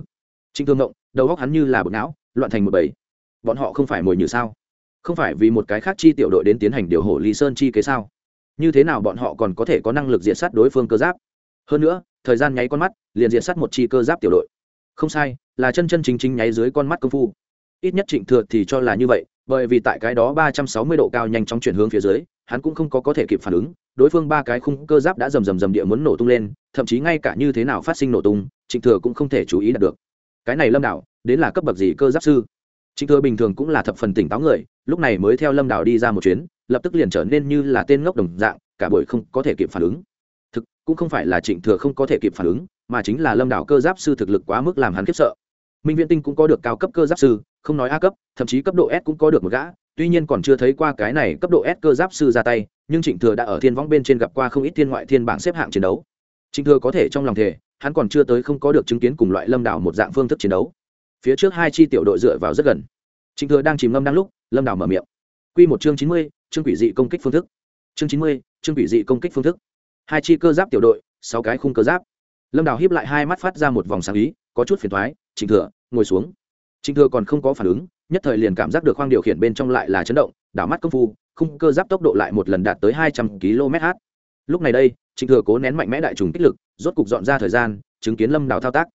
Trịnh thương ngộng, đầu góc hắn như là bột não, loạn thành một bầy. Bọn họ không phải mồi như sao? Không phải vì một cái khác chi tiểu đội đến tiến hành điều hổ lý sơn chi kế sao? Như thế nào bọn họ còn có thể có năng lực diệt sát đối phương cơ giáp? Hơn nữa, thời gian nháy con mắt, liền diệt sát một chi cơ giáp tiểu đội. Không sai, là chân chân chính chính nháy dưới con mắt công phu. Ít nhất trịnh thừa thì cho là như vậy, bởi vì tại cái đó ba trăm sáu mươi độ cao nhanh chóng chuyển hướng phía dưới, hắn cũng không có có thể kịp phản ứng, đối phương ba cái khung cơ giáp đã rầm rầm rầm địa muốn nổ tung lên, thậm chí ngay cả như thế nào phát sinh nổ tung, trịnh thừa cũng không thể chú ý đạt được. Cái này lâm đảo, đến là cấp bậc gì cơ giáp sư? Trịnh thừa bình thường cũng là thập phần tỉnh táo người, lúc này mới theo lâm đảo đi ra một chuyến lập tức liền trở nên như là tên ngốc đồng dạng, cả buổi không có thể kịp phản ứng. Thực, cũng không phải là trịnh thừa không có thể kịp phản ứng, mà chính là lâm đảo cơ giáp sư thực lực quá mức làm hắn khiếp sợ. Minh viễn tinh cũng có được cao cấp cơ giáp sư, không nói a cấp, thậm chí cấp độ s cũng có được một gã, tuy nhiên còn chưa thấy qua cái này cấp độ s cơ giáp sư ra tay, nhưng trịnh thừa đã ở thiên võng bên trên gặp qua không ít thiên ngoại thiên bảng xếp hạng chiến đấu. Trịnh thừa có thể trong lòng thể hắn còn chưa tới không có được chứng kiến cùng loại lâm đảo một dạng phương thức chiến đấu. Phía trước hai chi tiểu đội dựa vào rất gần. Trịnh thừa đang chìm ngâm đang lúc, lâm đảo mở miệng. Q một chương chín mươi chương quỷ dị công kích phương thức. Chương chín mươi, chương quỷ dị công kích phương thức. Hai chi cơ giáp tiểu đội, sáu cái khung cơ giáp. Lâm đào hiếp lại hai mắt phát ra một vòng sáng ý, có chút phiền thoái trịnh thừa, ngồi xuống. Trịnh thừa còn không có phản ứng, nhất thời liền cảm giác được khoang điều khiển bên trong lại là chấn động, đảo mắt công phu, khung cơ giáp tốc độ lại một lần đạt tới hai trăm km/h lúc này đây, trịnh thừa cố nén mạnh mẽ đại trùng kích lực, rốt cục dọn ra thời gian, chứng kiến lâm đào thao tác.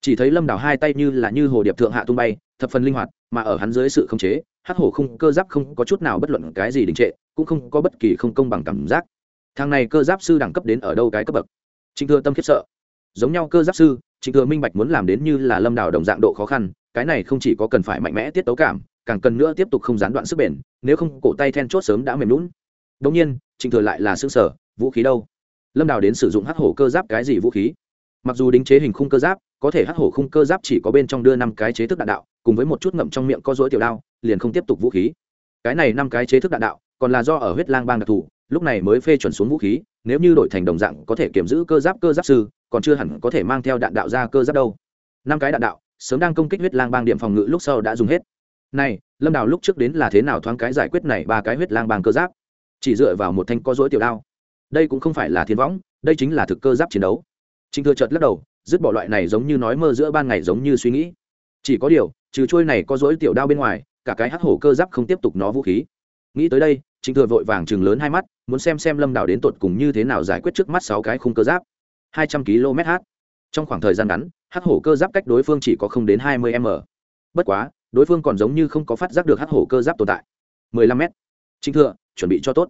Chỉ thấy lâm đào hai tay như là như hồ điệp thượng hạ tung bay thập phần linh hoạt, mà ở hắn dưới sự khống chế, hắc hổ khung cơ giáp không có chút nào bất luận cái gì đình trệ, cũng không có bất kỳ không công bằng cảm giác. Thằng này cơ giáp sư đẳng cấp đến ở đâu cái cấp bậc? Trịnh thừa tâm khiếp sợ. Giống nhau cơ giáp sư, trịnh thừa minh bạch muốn làm đến như là lâm đào đồng dạng độ khó khăn, cái này không chỉ có cần phải mạnh mẽ tiết tấu cảm, càng cần nữa tiếp tục không gián đoạn sức bền, nếu không cổ tay then chốt sớm đã mềm lún đống nhiên, trịnh thừa lại là xương sở, vũ khí đâu? Lâm đào đến sử dụng hắc hổ cơ giáp cái gì vũ khí? Mặc dù đính chế hình khung cơ giáp, có thể hắc hổ khung cơ giáp chỉ có bên trong đưa năm cái chế thức đạn đạo cùng với một chút ngậm trong miệng có dối tiểu đao, liền không tiếp tục vũ khí. Cái này năm cái chế thức đạn đạo, còn là do ở huyết lang bang đặc thù, lúc này mới phê chuẩn xuống vũ khí, nếu như đổi thành đồng dạng có thể kiểm giữ cơ giáp cơ giáp sư, còn chưa hẳn có thể mang theo đạn đạo ra cơ giáp đâu. Năm cái đạn đạo, sớm đang công kích huyết lang bang điểm phòng ngự lúc sau đã dùng hết. Này, lâm đào lúc trước đến là thế nào thoáng cái giải quyết này ba cái huyết lang bang cơ giáp? Chỉ dựa vào một thanh có dối tiểu đao. Đây cũng không phải là thiên võng, đây chính là thực cơ giáp chiến đấu. Trinh thừa chợt lắc đầu, dứt bỏ loại này giống như nói mơ giữa ban ngày giống như suy nghĩ. Chỉ có điều trừ trôi này có dối tiểu đao bên ngoài, cả cái hắc hổ cơ giáp không tiếp tục nó vũ khí. Nghĩ tới đây, trịnh thừa vội vàng chừng lớn hai mắt, muốn xem xem lâm đảo đến tột cùng như thế nào giải quyết trước mắt sáu cái khung cơ giáp. Hai trăm km h trong khoảng thời gian ngắn, hắc hổ cơ giáp cách đối phương chỉ có không đến hai mươi m. Bất quá, đối phương còn giống như không có phát giác được hắc hổ cơ giáp tồn tại. mười lăm m trịnh thừa, chuẩn bị cho tốt.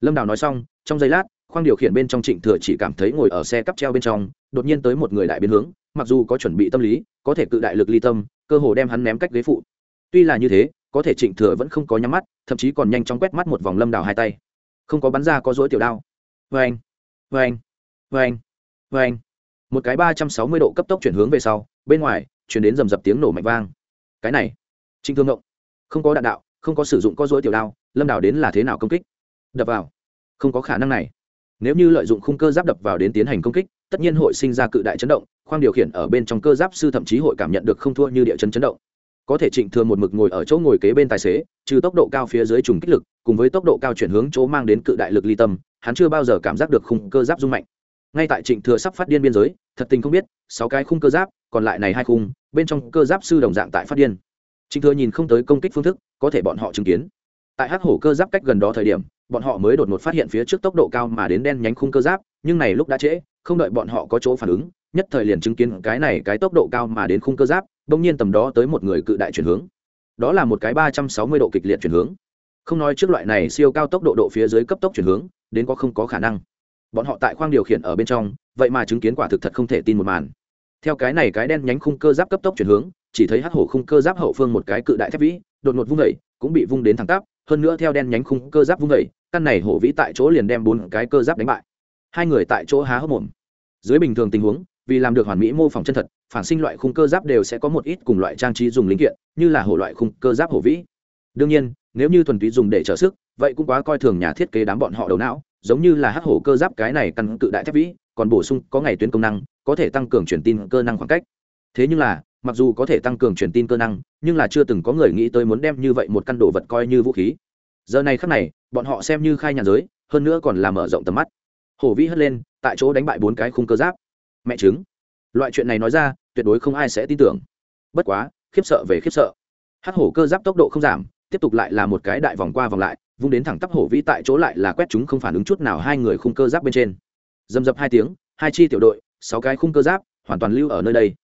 Lâm đảo nói xong, trong giây lát, khoang điều khiển bên trong trịnh thừa chỉ cảm thấy ngồi ở xe cắp treo bên trong, đột nhiên tới một người đại biến hướng, mặc dù có chuẩn bị tâm lý, có thể cự đại lực ly tâm cơ hồ đem hắn ném cách ghế phụ. Tuy là như thế, có thể trịnh thừa vẫn không có nhắm mắt, thậm chí còn nhanh chóng quét mắt một vòng lâm đào hai tay. Không có bắn ra có dối tiểu đao. Vê anh vê anh vê anh vê anh một cái ba trăm sáu mươi độ cấp tốc chuyển hướng về sau, bên ngoài, chuyển đến rầm rập tiếng nổ mạnh vang. Cái này, trịnh thương ngộng. Không có đạn đạo, không có sử dụng có dối tiểu đao, lâm đào đến là thế nào công kích? Đập vào. Không có khả năng này. Nếu như lợi dụng khung cơ giáp đập vào đến tiến hành công kích, tất nhiên hội sinh ra cự đại chấn động khoang điều khiển ở bên trong cơ giáp sư thậm chí hội cảm nhận được không thua như địa chấn chấn động. Có thể trịnh thừa một mực ngồi ở chỗ ngồi kế bên tài xế, trừ tốc độ cao phía dưới trùng kích lực, cùng với tốc độ cao chuyển hướng chỗ mang đến cự đại lực ly tâm, hắn chưa bao giờ cảm giác được khung cơ giáp rung mạnh. Ngay tại trịnh thừa sắp phát điên biên giới, thật tình không biết, sáu cái khung cơ giáp, còn lại này hai khung, bên trong cơ giáp sư đồng dạng tại phát điên. Trịnh thừa nhìn không tới công kích phương thức, có thể bọn họ chứng kiến tại hắc hổ cơ giáp cách gần đó thời điểm, bọn họ mới đột ngột phát hiện phía trước tốc độ cao mà đến đen nhánh khung cơ giáp, nhưng này lúc đã trễ, không đợi bọn họ có chỗ phản ứng, nhất thời liền chứng kiến cái này cái tốc độ cao mà đến khung cơ giáp, bỗng nhiên tầm đó tới một người cự đại chuyển hướng. Đó là một cái ba trăm sáu mươi độ kịch liệt chuyển hướng. Không nói trước loại này siêu cao tốc độ độ phía dưới cấp tốc chuyển hướng, đến có không có khả năng. Bọn họ tại khoang điều khiển ở bên trong, vậy mà chứng kiến quả thực thật không thể tin một màn. Theo cái này cái đen nhánh khung cơ giáp cấp tốc chuyển hướng, chỉ thấy hắc hổ khung cơ giáp hậu phương một cái cự đại thép vĩ, đột ngột vung vẩy cũng bị vung đến thẳng tắp hơn nữa theo đen nhánh khung cơ giáp vung vẩy, căn này hổ vĩ tại chỗ liền đem bốn cái cơ giáp đánh bại. Hai người tại chỗ há hốc mồm. Dưới bình thường tình huống, vì làm được hoàn mỹ mô phỏng chân thật, phản sinh loại khung cơ giáp đều sẽ có một ít cùng loại trang trí dùng linh kiện, như là hổ loại khung cơ giáp hổ vĩ. Đương nhiên, nếu như thuần túy dùng để trợ sức, vậy cũng quá coi thường nhà thiết kế đám bọn họ đầu não, giống như là hắc hổ cơ giáp cái này căn cự đại thép vĩ, còn bổ sung có ngày tuyến công năng, có thể tăng cường truyền tin cơ năng khoảng cách. Thế nhưng là mặc dù có thể tăng cường truyền tin cơ năng, nhưng là chưa từng có người nghĩ tới muốn đem như vậy một căn đồ vật coi như vũ khí. Giờ này khắc này, bọn họ xem như khai nhàn giới, hơn nữa còn làm mở rộng tầm mắt. Hổ vĩ hất lên, tại chỗ đánh bại bốn cái khung cơ giáp. Mẹ chứng loại chuyện này nói ra, tuyệt đối không ai sẽ tin tưởng. Bất quá, khiếp sợ về khiếp sợ. Hắc hổ cơ giáp tốc độ không giảm, tiếp tục lại là một cái đại vòng qua vòng lại, vung đến thẳng tắp hổ vĩ tại chỗ lại là quét chúng không phản ứng chút nào hai người khung cơ giáp bên trên. Dầm dập hai tiếng, hai chi tiểu đội, sáu cái khung cơ giáp, hoàn toàn lưu ở nơi đây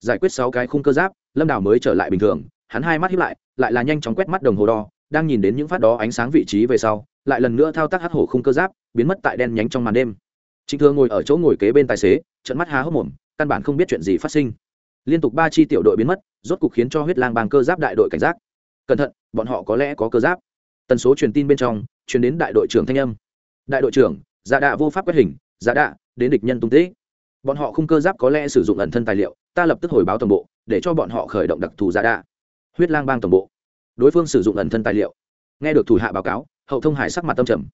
giải quyết sáu cái khung cơ giáp, lâm đào mới trở lại bình thường, hắn hai mắt hiếp lại lại là nhanh chóng quét mắt đồng hồ đo, đang nhìn đến những phát đó ánh sáng vị trí về sau, lại lần nữa thao tác hắc hổ khung cơ giáp, biến mất tại đen nhánh trong màn đêm. Trịnh thừa ngồi ở chỗ ngồi kế bên tài xế trận mắt há hốc mồm, căn bản không biết chuyện gì phát sinh. Liên tục ba chi tiểu đội biến mất, rốt cục khiến cho huyết lang bang cơ giáp đại đội cảnh giác. Cẩn thận, bọn họ có lẽ có cơ giáp. Tần số truyền tin bên trong, truyền đến đại đội trưởng thanh âm. Đại đội trưởng giả đạ vô pháp quét hình giả đạ, đến địch nhân tung tích bọn họ khung cơ giáp có lẽ sử dụng ẩn thân tài liệu, ta lập tức hồi báo toàn bộ, để cho bọn họ khởi động đặc thù giả đạ huyết lang bang toàn bộ. Đối phương sử dụng ẩn thân tài liệu. Nghe được thủ hạ báo cáo, hậu thông hải sắc mặt tâm trầm.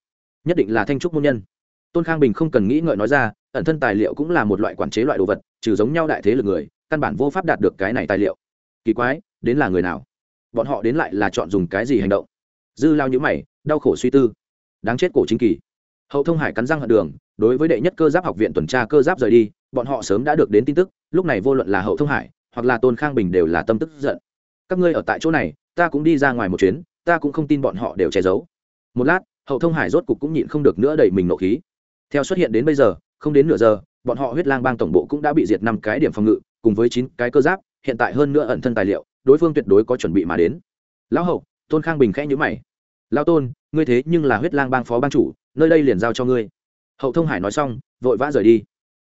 Nhất định là thanh trúc môn nhân. Tôn khang bình không cần nghĩ ngợi nói ra, ẩn thân tài liệu cũng là một loại quản chế loại đồ vật, trừ giống nhau đại thế lực người, căn bản vô pháp đạt được cái này tài liệu. Kỳ quái, đến là người nào? Bọn họ đến lại là chọn dùng cái gì hành động? Dư lao nhữ mày, đau khổ suy tư. Đáng chết cổ chính kỳ. Hậu thông hải cắn răng hận đường đối với đệ nhất cơ giáp học viện tuần tra cơ giáp rời đi, bọn họ sớm đã được đến tin tức, lúc này vô luận là hậu thông hải, hoặc là tôn khang bình đều là tâm tức giận. Các ngươi ở tại chỗ này, ta cũng đi ra ngoài một chuyến, ta cũng không tin bọn họ đều che giấu. Một lát, hậu thông hải rốt cục cũng nhịn không được nữa đẩy mình nộ khí. Theo xuất hiện đến bây giờ, không đến nửa giờ, bọn họ huyết lang bang tổng bộ cũng đã bị diệt năm cái điểm phòng ngự, cùng với chín cái cơ giáp, hiện tại hơn nữa ẩn thân tài liệu, đối phương tuyệt đối có chuẩn bị mà đến. Lão hậu, tôn khang bình khẽ nhữ mày. Lão tôn, ngươi thế nhưng là huyết lang bang phó bang chủ, nơi đây liền giao cho ngươi hậu thông hải nói xong, vội vã rời đi.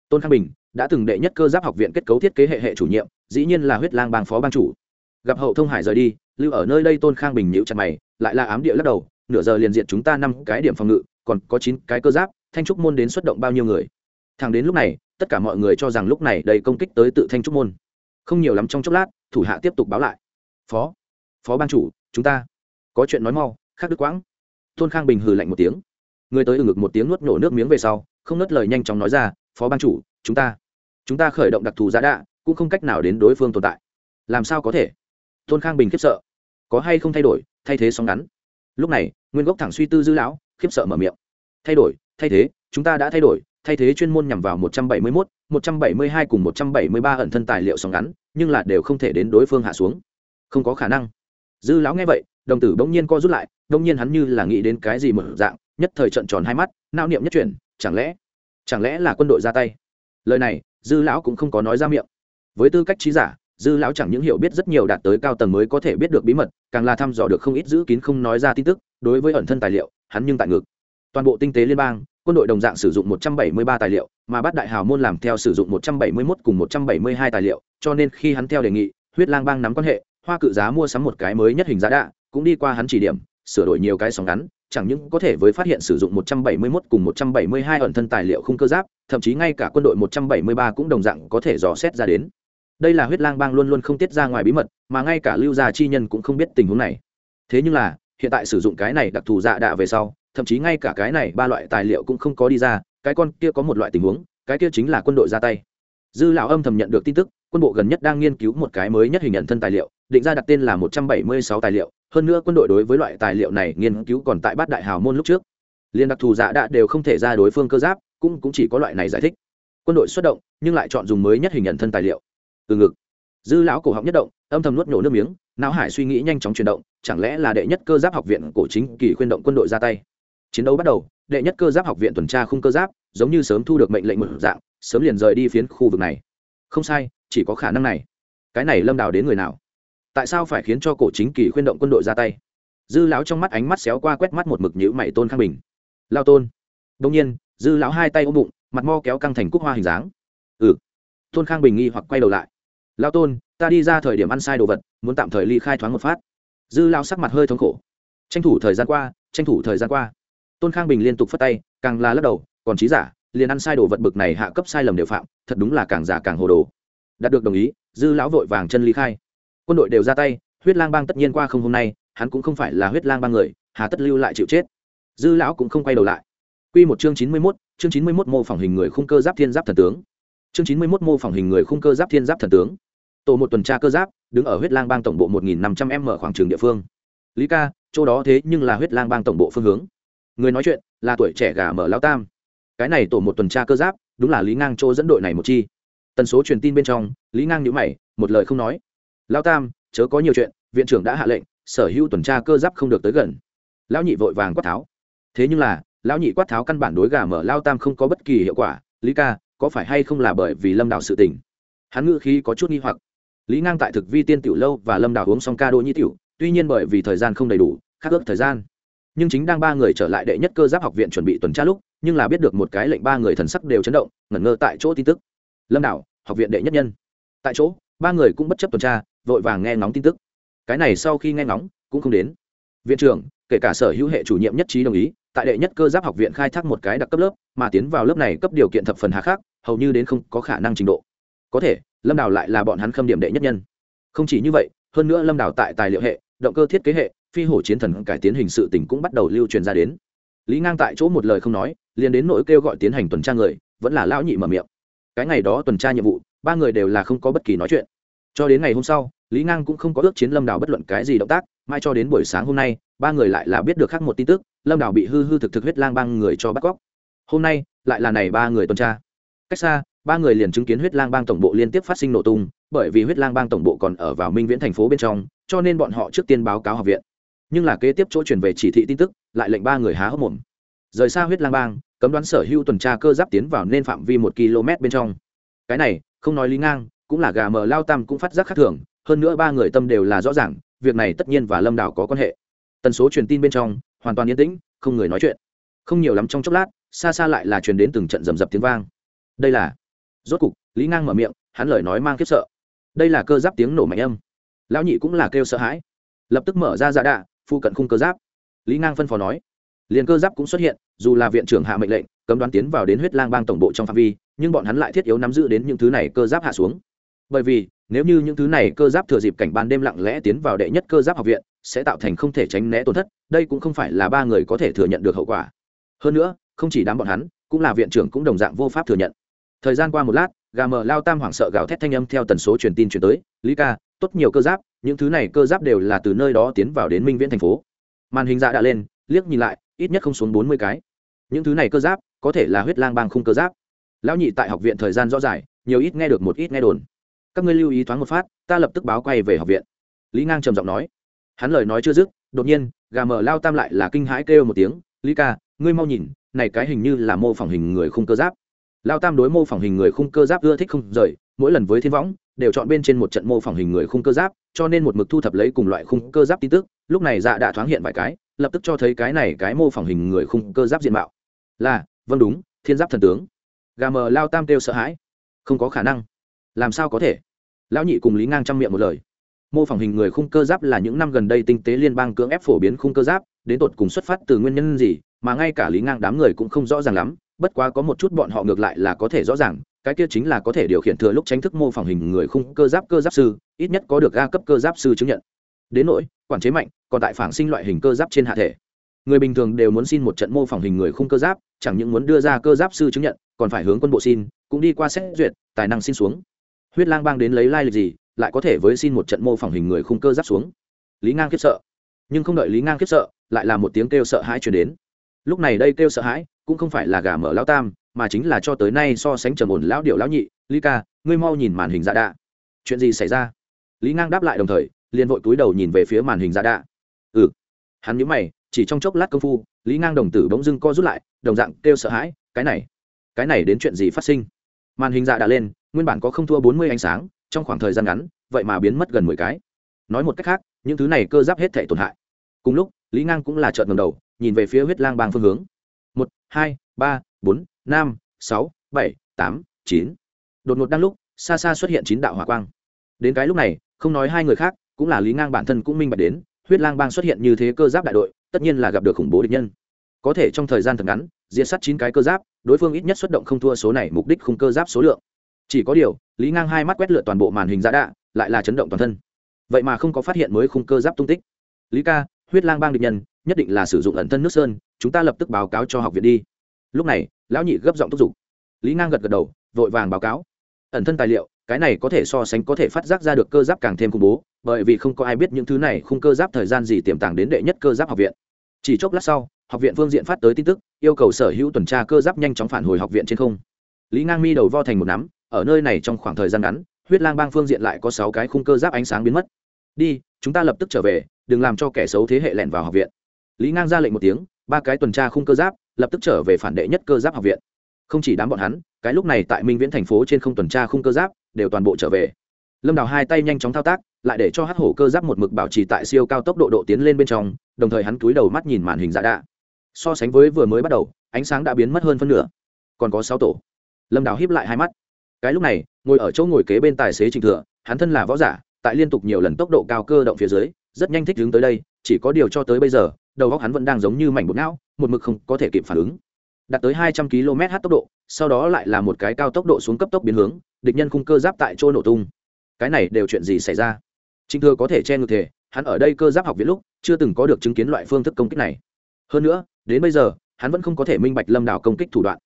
Tôn khang bình đã từng đệ nhất cơ giáp học viện kết cấu thiết kế hệ hệ chủ nhiệm, dĩ nhiên là huyết lang bang phó ban chủ. Gặp hậu thông hải rời đi, lưu ở nơi đây tôn khang bình nhịu chặt mày, lại là ám địa lắc đầu, nửa giờ liền diện chúng ta năm cái điểm phòng ngự, còn có chín cái cơ giáp, thanh trúc môn đến xuất động bao nhiêu người? Thằng đến lúc này, tất cả mọi người cho rằng lúc này đầy công kích tới tự thanh trúc môn. Không nhiều lắm trong chốc lát, thủ hạ tiếp tục báo lại. Phó phó ban chủ, chúng ta. Có chuyện nói mau khác đức quãng. Tôn khang bình hừ lạnh một tiếng người tới ừng ngực một tiếng nuốt nổ nước miếng về sau không nớt lời nhanh chóng nói ra phó ban chủ chúng ta chúng ta khởi động đặc thù giá đạ cũng không cách nào đến đối phương tồn tại. Làm sao có thể? Tôn khang bình khiếp sợ. Có hay không thay đổi thay thế sóng ngắn? Lúc này nguyên gốc thẳng suy tư dư lão khiếp sợ mở miệng. Thay đổi thay thế chúng ta đã thay đổi thay thế chuyên môn nhằm vào 171, 172 cùng 173 ẩn thân tài liệu sóng ngắn nhưng là đều không thể đến đối phương hạ xuống. Không có khả năng. Dư lão nghe vậy đồng tử bỗng nhiên co rút lại đông nhiên hắn như là nghĩ đến cái gì mở dạng nhất thời trận tròn hai mắt nao niệm nhất chuyển, chẳng lẽ chẳng lẽ là quân đội ra tay? Lời này, dư lão cũng không có nói ra miệng. Với tư cách trí giả, dư lão chẳng những hiểu biết rất nhiều đạt tới cao tầng mới có thể biết được bí mật, càng là thăm dò được không ít giữ kín không nói ra tin tức, đối với ẩn thân tài liệu, hắn nhưng tại ngực toàn bộ tinh tế liên bang, quân đội đồng dạng sử dụng 173 tài liệu, mà bát đại hào môn làm theo sử dụng 171 cùng 172 tài liệu, cho nên khi hắn theo đề nghị, huyết lang bang nắm quan hệ, hoa cự giá mua sắm một cái mới nhất hình giá đạ cũng đi qua hắn chỉ điểm, sửa đổi nhiều cái sóng ngắn chẳng những có thể với phát hiện sử dụng 171 cùng 172 ẩn thân tài liệu khung cơ giáp, thậm chí ngay cả quân đội 173 cũng đồng dạng có thể dò xét ra đến. Đây là huyết lang bang luôn luôn không tiết ra ngoài bí mật, mà ngay cả lưu gia chi nhân cũng không biết tình huống này. Thế nhưng là, hiện tại sử dụng cái này đặc thù dạ đạ về sau, thậm chí ngay cả cái này ba loại tài liệu cũng không có đi ra, cái con kia có một loại tình huống, cái kia chính là quân đội ra tay. Dư lão âm thầm nhận được tin tức, quân bộ gần nhất đang nghiên cứu một cái mới nhất hình nhận thân tài liệu, định ra đặt tên là một trăm bảy mươi sáu tài liệu hơn nữa quân đội đối với loại tài liệu này nghiên cứu còn tại bát đại hào môn lúc trước. Liên đặc thù giả đã đều không thể ra đối phương cơ giáp, cũng cũng chỉ có loại này giải thích. Quân đội xuất động, nhưng lại chọn dùng mới nhất hình nhận thân tài liệu. Từ ngực. Dư lão cổ họng nhất động, âm thầm nuốt nổ nước miếng, não hải suy nghĩ nhanh chóng chuyển động, chẳng lẽ là đệ nhất cơ giáp học viện cổ chính kỳ khuyên động quân đội ra tay? Chiến đấu bắt đầu, đệ nhất cơ giáp học viện tuần tra khung cơ giáp, giống như sớm thu được mệnh lệnh một dạng, sớm liền rời đi phiến khu vực này. Không sai, chỉ có khả năng này. Cái này lâm đào đến người nào? Tại sao phải khiến cho cổ chính kỳ khuyên động quân đội ra tay? Dư lão trong mắt ánh mắt xéo qua quét mắt một mực nhữ mày tôn khang bình. Lao tôn. Đông nhiên, dư lão hai tay ôm bụng, mặt mo kéo căng thành cúc hoa hình dáng. Ừ. Tôn khang bình nghi hoặc quay đầu lại. Lao tôn, ta đi ra thời điểm ăn sai đồ vật, muốn tạm thời ly khai thoáng một phát. Dư lao sắc mặt hơi thống khổ. Tranh thủ thời gian qua, tranh thủ thời gian qua. Tôn khang bình liên tục phất tay, càng là lắc đầu, còn trí giả, liền ăn sai đồ vật bực này hạ cấp sai lầm đều phạm, thật đúng là càng giả càng hồ đồ. Đạt được đồng ý, dư lão vội vàng chân ly khai quân đội đều ra tay huyết lang bang tất nhiên qua không hôm nay hắn cũng không phải là huyết lang bang người hà tất lưu lại chịu chết dư lão cũng không quay đầu lại Quy một chương chín mươi mốt chương chín mươi mốt mô phỏng hình người khung cơ giáp thiên giáp thần tướng. Chương chín mươi mốt mô phỏng hình người khung cơ giáp thiên giáp thần tướng. Tổ một tuần tra cơ giáp, đứng ở huyết lang bang tổng bộ một nghìn năm trăm m khoảng trường địa phương. Lý ca, chỗ đó thế nhưng là huyết lang bang tổng bộ phương hướng. Người nói chuyện là tuổi trẻ gà mở lão tam. Cái này tổ một tuần tra cơ giáp, đúng là Lý Ngang chỗ dẫn đội này một chi. Tần số truyền tin bên trong, Lý Ngang nhữ mày, một lời không nói. Lão tam, chớ có nhiều chuyện, viện trưởng đã hạ lệnh, sở hữu tuần tra cơ giáp không được tới gần. Lão nhị vội vàng quát tháo. Thế nhưng là, lão nhị quát tháo căn bản đối gà mở lao tam không có bất kỳ hiệu quả. Lý ca có phải hay không là bởi vì lâm đào sự tình? Hắn ngự khí có chút nghi hoặc. Lý ngang tại thực vi tiên tiểu lâu và lâm đào uống xong ca đỗ nhĩ tiểu tuy nhiên bởi vì thời gian không đầy đủ khác ước thời gian. Nhưng chính đang ba người trở lại đệ nhất cơ giáp học viện chuẩn bị tuần tra lúc nhưng là biết được một cái lệnh ba người thần sắc đều chấn động ngẩn ngơ tại chỗ tin tức. Lâm đảo học viện đệ nhất nhân. Tại chỗ ba người cũng bất chấp tuần tra vội vàng nghe ngóng tin tức. Cái này sau khi nghe ngóng, cũng không đến. Viện trưởng, kể cả sở hữu hệ chủ nhiệm nhất trí đồng ý, tại đệ nhất cơ giáp học viện khai thác một cái đặc cấp lớp, mà tiến vào lớp này cấp điều kiện thập phần hà khác hầu như đến không có khả năng trình độ. Có thể, lâm đào lại là bọn hắn khâm điểm đệ nhất nhân. Không chỉ như vậy, hơn nữa lâm đào tại tài liệu hệ, động cơ thiết kế hệ, phi hổ chiến thần cải tiến hình sự tỉnh cũng bắt đầu lưu truyền ra đến. Lý ngang tại chỗ một lời không nói, liền đến nỗi kêu gọi tiến hành tuần tra người, vẫn là lão nhị mở miệng. Cái ngày đó tuần tra nhiệm vụ, ba người đều là không có bất kỳ nói chuyện cho đến ngày hôm sau, lý ngang cũng không có ước chiến lâm đào bất luận cái gì động tác, mai cho đến buổi sáng hôm nay, ba người lại là biết được khác một tin tức, lâm đào bị hư hư thực thực huyết lang bang người cho bắt cóc. Hôm nay, lại là này ba người tuần tra. Cách xa, ba người liền chứng kiến huyết lang bang tổng bộ liên tiếp phát sinh nổ tung, bởi vì huyết lang bang tổng bộ còn ở vào minh viễn thành phố bên trong, cho nên bọn họ trước tiên báo cáo học viện. Nhưng là kế tiếp chỗ chuyển về chỉ thị tin tức, lại lệnh ba người há hốc mồm. Rời xa huyết lang bang cấm đoán sở hữu tuần tra cơ giáp tiến vào nên phạm vi một km bên trong. Cái này, không nói lý ngang cũng là gà mờ lao tam cũng phát giác khác thường, hơn nữa ba người tâm đều là rõ ràng, việc này tất nhiên và lâm đảo có quan hệ. Tần số truyền tin bên trong, hoàn toàn yên tĩnh, không người nói chuyện. Không nhiều lắm trong chốc lát, xa xa lại là truyền đến từng trận rầm rập tiếng vang. Đây là, rốt cục, lý ngang mở miệng, hắn lời nói mang khiếp sợ. Đây là cơ giáp tiếng nổ mạnh âm. Lão nhị cũng là kêu sợ hãi. Lập tức mở ra dạ đạ phụ cận khung cơ giáp. Lý ngang phân phó nói, liền cơ giáp cũng xuất hiện, dù là viện trưởng hạ mệnh lệnh, cấm đoán tiến vào đến huyết lang bang tổng bộ trong phạm vi, nhưng bọn hắn lại thiết yếu nắm giữ đến những thứ này cơ giáp hạ xuống bởi vì, nếu như những thứ này cơ giáp thừa dịp cảnh ban đêm lặng lẽ tiến vào đệ nhất cơ giáp học viện, sẽ tạo thành không thể tránh né tổn thất, đây cũng không phải là ba người có thể thừa nhận được hậu quả. Hơn nữa, không chỉ đám bọn hắn, cũng là viện trưởng cũng đồng dạng vô pháp thừa nhận. Thời gian qua một lát, gà mờ lao tam hoảng sợ gào thét thanh âm theo tần số truyền tin truyền tới, lý ca, tốt nhiều cơ giáp, những thứ này cơ giáp đều là từ nơi đó tiến vào đến minh viễn thành phố. Màn hình dạ đã lên, liếc nhìn lại, ít nhất không xuống bốn mươi cái. Những thứ này cơ giáp, có thể là huyết lang bang khung cơ giáp. Lão nhị tại học viện thời gian rõ rải, nhiều ít nghe được một ít nghe đồn các ngươi lưu ý thoáng một phát, ta lập tức báo quay về học viện. Lý ngang trầm giọng nói. Hắn lời nói chưa dứt, đột nhiên, gà mờ lao tam lại là kinh hãi kêu một tiếng, lý ca, ngươi mau nhìn, này cái hình như là mô phỏng hình người khung cơ giáp. Lao tam đối mô phỏng hình người khung cơ giáp ưa thích không rời, mỗi lần với thiên võng, đều chọn bên trên một trận mô phỏng hình người khung cơ giáp, cho nên một mực thu thập lấy cùng loại khung cơ giáp tin tức, lúc này dạ đã thoáng hiện vài cái, lập tức cho thấy cái này cái mô phỏng hình người khung cơ giáp diện mạo. Là vâng đúng, thiên giáp thần tướng. Gà mờ lao tam kêu sợ hãi. Không có khả năng làm sao có thể? Lão nhị cùng lý ngang trang miệng một lời. Mô phỏng hình người khung cơ giáp là những năm gần đây tinh tế liên bang cưỡng ép phổ biến khung cơ giáp, đến tột cùng xuất phát từ nguyên nhân gì, mà ngay cả lý ngang đám người cũng không rõ ràng lắm, bất quá có một chút bọn họ ngược lại là có thể rõ ràng, cái kia chính là có thể điều khiển thừa lúc tránh thức mô phỏng hình người khung cơ giáp cơ giáp sư, ít nhất có được ga cấp cơ giáp sư chứng nhận. Đến nỗi, quản chế mạnh, còn tại phản sinh loại hình cơ giáp trên hạ thể. Người bình thường đều muốn xin một trận mô phỏng hình người khung cơ giáp, chẳng những muốn đưa ra cơ giáp sư chứng nhận, còn phải hướng quân bộ xin, cũng đi qua xét duyệt, tài năng xin xuống huyết lang bang đến lấy lai lịch gì, lại có thể với xin một trận mô phỏng hình người khung cơ giáp xuống. Lý ngang khiếp sợ. Nhưng không đợi lý ngang khiếp sợ, lại là một tiếng kêu sợ hãi chuyển đến. Lúc này đây kêu sợ hãi, cũng không phải là gà mở lão tam, mà chính là cho tới nay so sánh trầm ổn lão điệu lão nhị, lý ca, ngươi mau nhìn màn hình dạ đạ. Chuyện gì xảy ra? Lý ngang đáp lại đồng thời, liền vội túi đầu nhìn về phía màn hình dạ đạ. Ừ. Hắn nhớ mày, chỉ trong chốc lát công phu, lý ngang đồng tử bỗng dưng co rút lại, đồng dạng kêu sợ hãi, cái này cái này đến chuyện gì phát sinh? Màn hình dạ đã lên nguyên bản có không thua bốn mươi ánh sáng, trong khoảng thời gian ngắn, vậy mà biến mất gần mười cái. Nói một cách khác, những thứ này cơ giáp hết thể tổn hại. Cùng lúc, lý ngang cũng là trợn ngầm đầu, nhìn về phía huyết lang bang phương hướng. Một, hai, ba, bốn, năm, sáu, bảy, tám, chín. Đột ngột đang lúc, xa xa xuất hiện chín đạo hỏa quang. Đến cái lúc này, không nói hai người khác, cũng là lý ngang bản thân cũng minh bạch đến, huyết lang bang xuất hiện như thế cơ giáp đại đội, tất nhiên là gặp được khủng bố địch nhân. Có thể trong thời gian thật ngắn, diệt sát chín cái cơ giáp, đối phương ít nhất xuất động không thua số này mục đích khung cơ giáp số lượng chỉ có điều, lý ngang hai mắt quét lượt toàn bộ màn hình giá đạ, lại là chấn động toàn thân. Vậy mà không có phát hiện mới khung cơ giáp tung tích. Lý ca, huyết lang bang địch nhân, nhất định là sử dụng ẩn thân nước sơn, chúng ta lập tức báo cáo cho học viện đi. Lúc này, lão nhị gấp giọng thúc giục. Lý ngang gật gật đầu, vội vàng báo cáo. Ẩn thân tài liệu, cái này có thể so sánh có thể phát giác ra được cơ giáp càng thêm khủng bố, bởi vì không có ai biết những thứ này khung cơ giáp thời gian gì tiềm tàng đến đệ nhất cơ giáp học viện. Chỉ chốc lát sau, học viện phương diện phát tới tin tức, yêu cầu sở hữu tuần tra cơ giáp nhanh chóng phản hồi học viện trên không. Lý ngang mi đầu vo thành một nắm ở nơi này trong khoảng thời gian ngắn, huyết lang bang phương diện lại có sáu cái khung cơ giáp ánh sáng biến mất. Đi, chúng ta lập tức trở về, đừng làm cho kẻ xấu thế hệ lẻn vào học viện. Lý ngang ra lệnh một tiếng, ba cái tuần tra khung cơ giáp, lập tức trở về phản đệ nhất cơ giáp học viện. Không chỉ đám bọn hắn, cái lúc này tại minh viễn thành phố trên không tuần tra khung cơ giáp, đều toàn bộ trở về. Lâm đào hai tay nhanh chóng thao tác, lại để cho hát hổ cơ giáp một mực bảo trì tại siêu cao tốc độ độ tiến lên bên trong, đồng thời hắn cúi đầu mắt nhìn màn hình dạ đạ. So sánh với vừa mới bắt đầu, ánh sáng đã biến mất hơn phân nửa. Còn có sáu tổ. Lâm đào híp lại hai mắt cái lúc này, ngồi ở chỗ ngồi kế bên tài xế trình thừa, hắn thân là võ giả, tại liên tục nhiều lần tốc độ cao cơ động phía dưới, rất nhanh thích đứng tới đây, chỉ có điều cho tới bây giờ, đầu góc hắn vẫn đang giống như mảnh bột não, một mực không có thể kịp phản ứng. Đạt tới hai trăm km h tốc độ, sau đó lại là một cái cao tốc độ xuống cấp tốc biến hướng, địch nhân khung cơ giáp tại chỗ nổ tung. Cái này đều chuyện gì xảy ra? Trình thừa có thể che ngược thể, hắn ở đây cơ giáp học viện lúc, chưa từng có được chứng kiến loại phương thức công kích này. Hơn nữa, đến bây giờ, hắn vẫn không có thể minh bạch lâm đảo công kích thủ đoạn.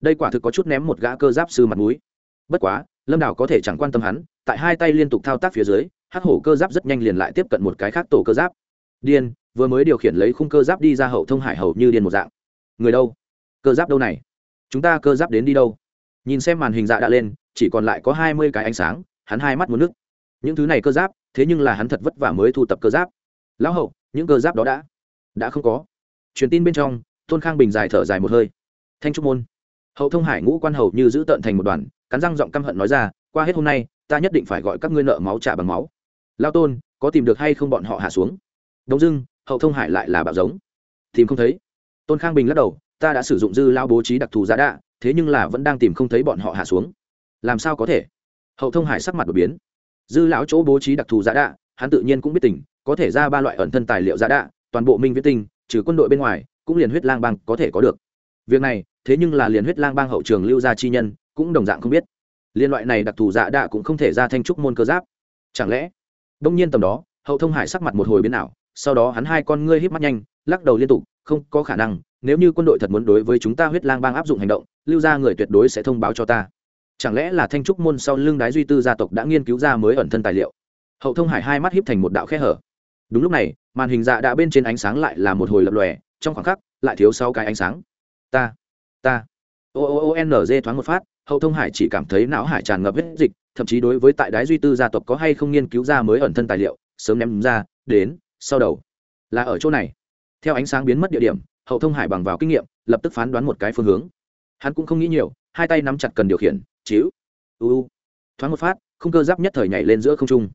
Đây quả thực có chút ném một gã cơ giáp sư mặt núi bất quá, lâm đảo có thể chẳng quan tâm hắn, tại hai tay liên tục thao tác phía dưới, hắc hổ cơ giáp rất nhanh liền lại tiếp cận một cái khác tổ cơ giáp. Điên, vừa mới điều khiển lấy khung cơ giáp đi ra hậu thông hải hầu như điên một dạng. Người đâu? Cơ giáp đâu này? Chúng ta cơ giáp đến đi đâu? Nhìn xem màn hình dạ đã lên, chỉ còn lại có hai mươi cái ánh sáng, hắn hai mắt muốn nước. Những thứ này cơ giáp, thế nhưng là hắn thật vất vả mới thu tập cơ giáp. Lão hậu, những cơ giáp đó đã đã không có. Truyền tin bên trong, tôn khang bình dài thở dài một hơi. Thanh trúc môn hậu thông hải ngũ quan hầu như giữ tợn thành một đoàn, cắn răng giọng căm hận nói ra, qua hết hôm nay, ta nhất định phải gọi các ngươi nợ máu trả bằng máu. Lao tôn, có tìm được hay không bọn họ hạ xuống? Đông dưng hậu thông hải lại là bạo giống. Tìm không thấy. Tôn khang bình lắc đầu, ta đã sử dụng dư lao bố trí đặc thù giá đạ, thế nhưng là vẫn đang tìm không thấy bọn họ hạ xuống. Làm sao có thể? Hậu thông hải sắc mặt đột biến. Dư lão chỗ bố trí đặc thù giá đạ, hắn tự nhiên cũng biết tỉnh có thể ra ba loại ẩn thân tài liệu giá đạ, toàn bộ minh Viết tinh, trừ quân đội bên ngoài, cũng liền huyết lang bang có thể có được việc này, thế nhưng là liền huyết lang bang hậu trường lưu gia chi nhân, cũng đồng dạng không biết. Liên loại này đặc thù dạ đạ cũng không thể ra thanh trúc môn cơ giáp. Chẳng lẽ? Đông nhiên tầm đó, hậu thông hải sắc mặt một hồi biến ảo, sau đó hắn hai con ngươi híp mắt nhanh, lắc đầu liên tục, không có khả năng, nếu như quân đội thật muốn đối với chúng ta huyết lang bang áp dụng hành động, lưu gia người tuyệt đối sẽ thông báo cho ta. Chẳng lẽ là thanh trúc môn sau lưng đái duy tư gia tộc đã nghiên cứu ra mới ẩn thân tài liệu? Hậu thông hải hai mắt híp thành một đạo khe hở. Đúng lúc này, màn hình dạ đã bên trên ánh sáng lại là một hồi lập lòe, trong khoảng khắc, lại thiếu sáu cái ánh sáng ta ta. O o o, n, g thoáng một phát, hậu thông hải chỉ cảm thấy não hải tràn ngập hết dịch, thậm chí đối với tại đái duy tư gia tộc có hay không nghiên cứu ra mới ẩn thân tài liệu, sớm ném ra, đến, sau đầu. Là ở chỗ này. Theo ánh sáng biến mất địa điểm, hậu thông hải bằng vào kinh nghiệm, lập tức phán đoán một cái phương hướng. Hắn cũng không nghĩ nhiều, hai tay nắm chặt cần điều khiển chiếu uu thoáng một phát, khung cơ giáp nhất thời nhảy lên giữa không trung.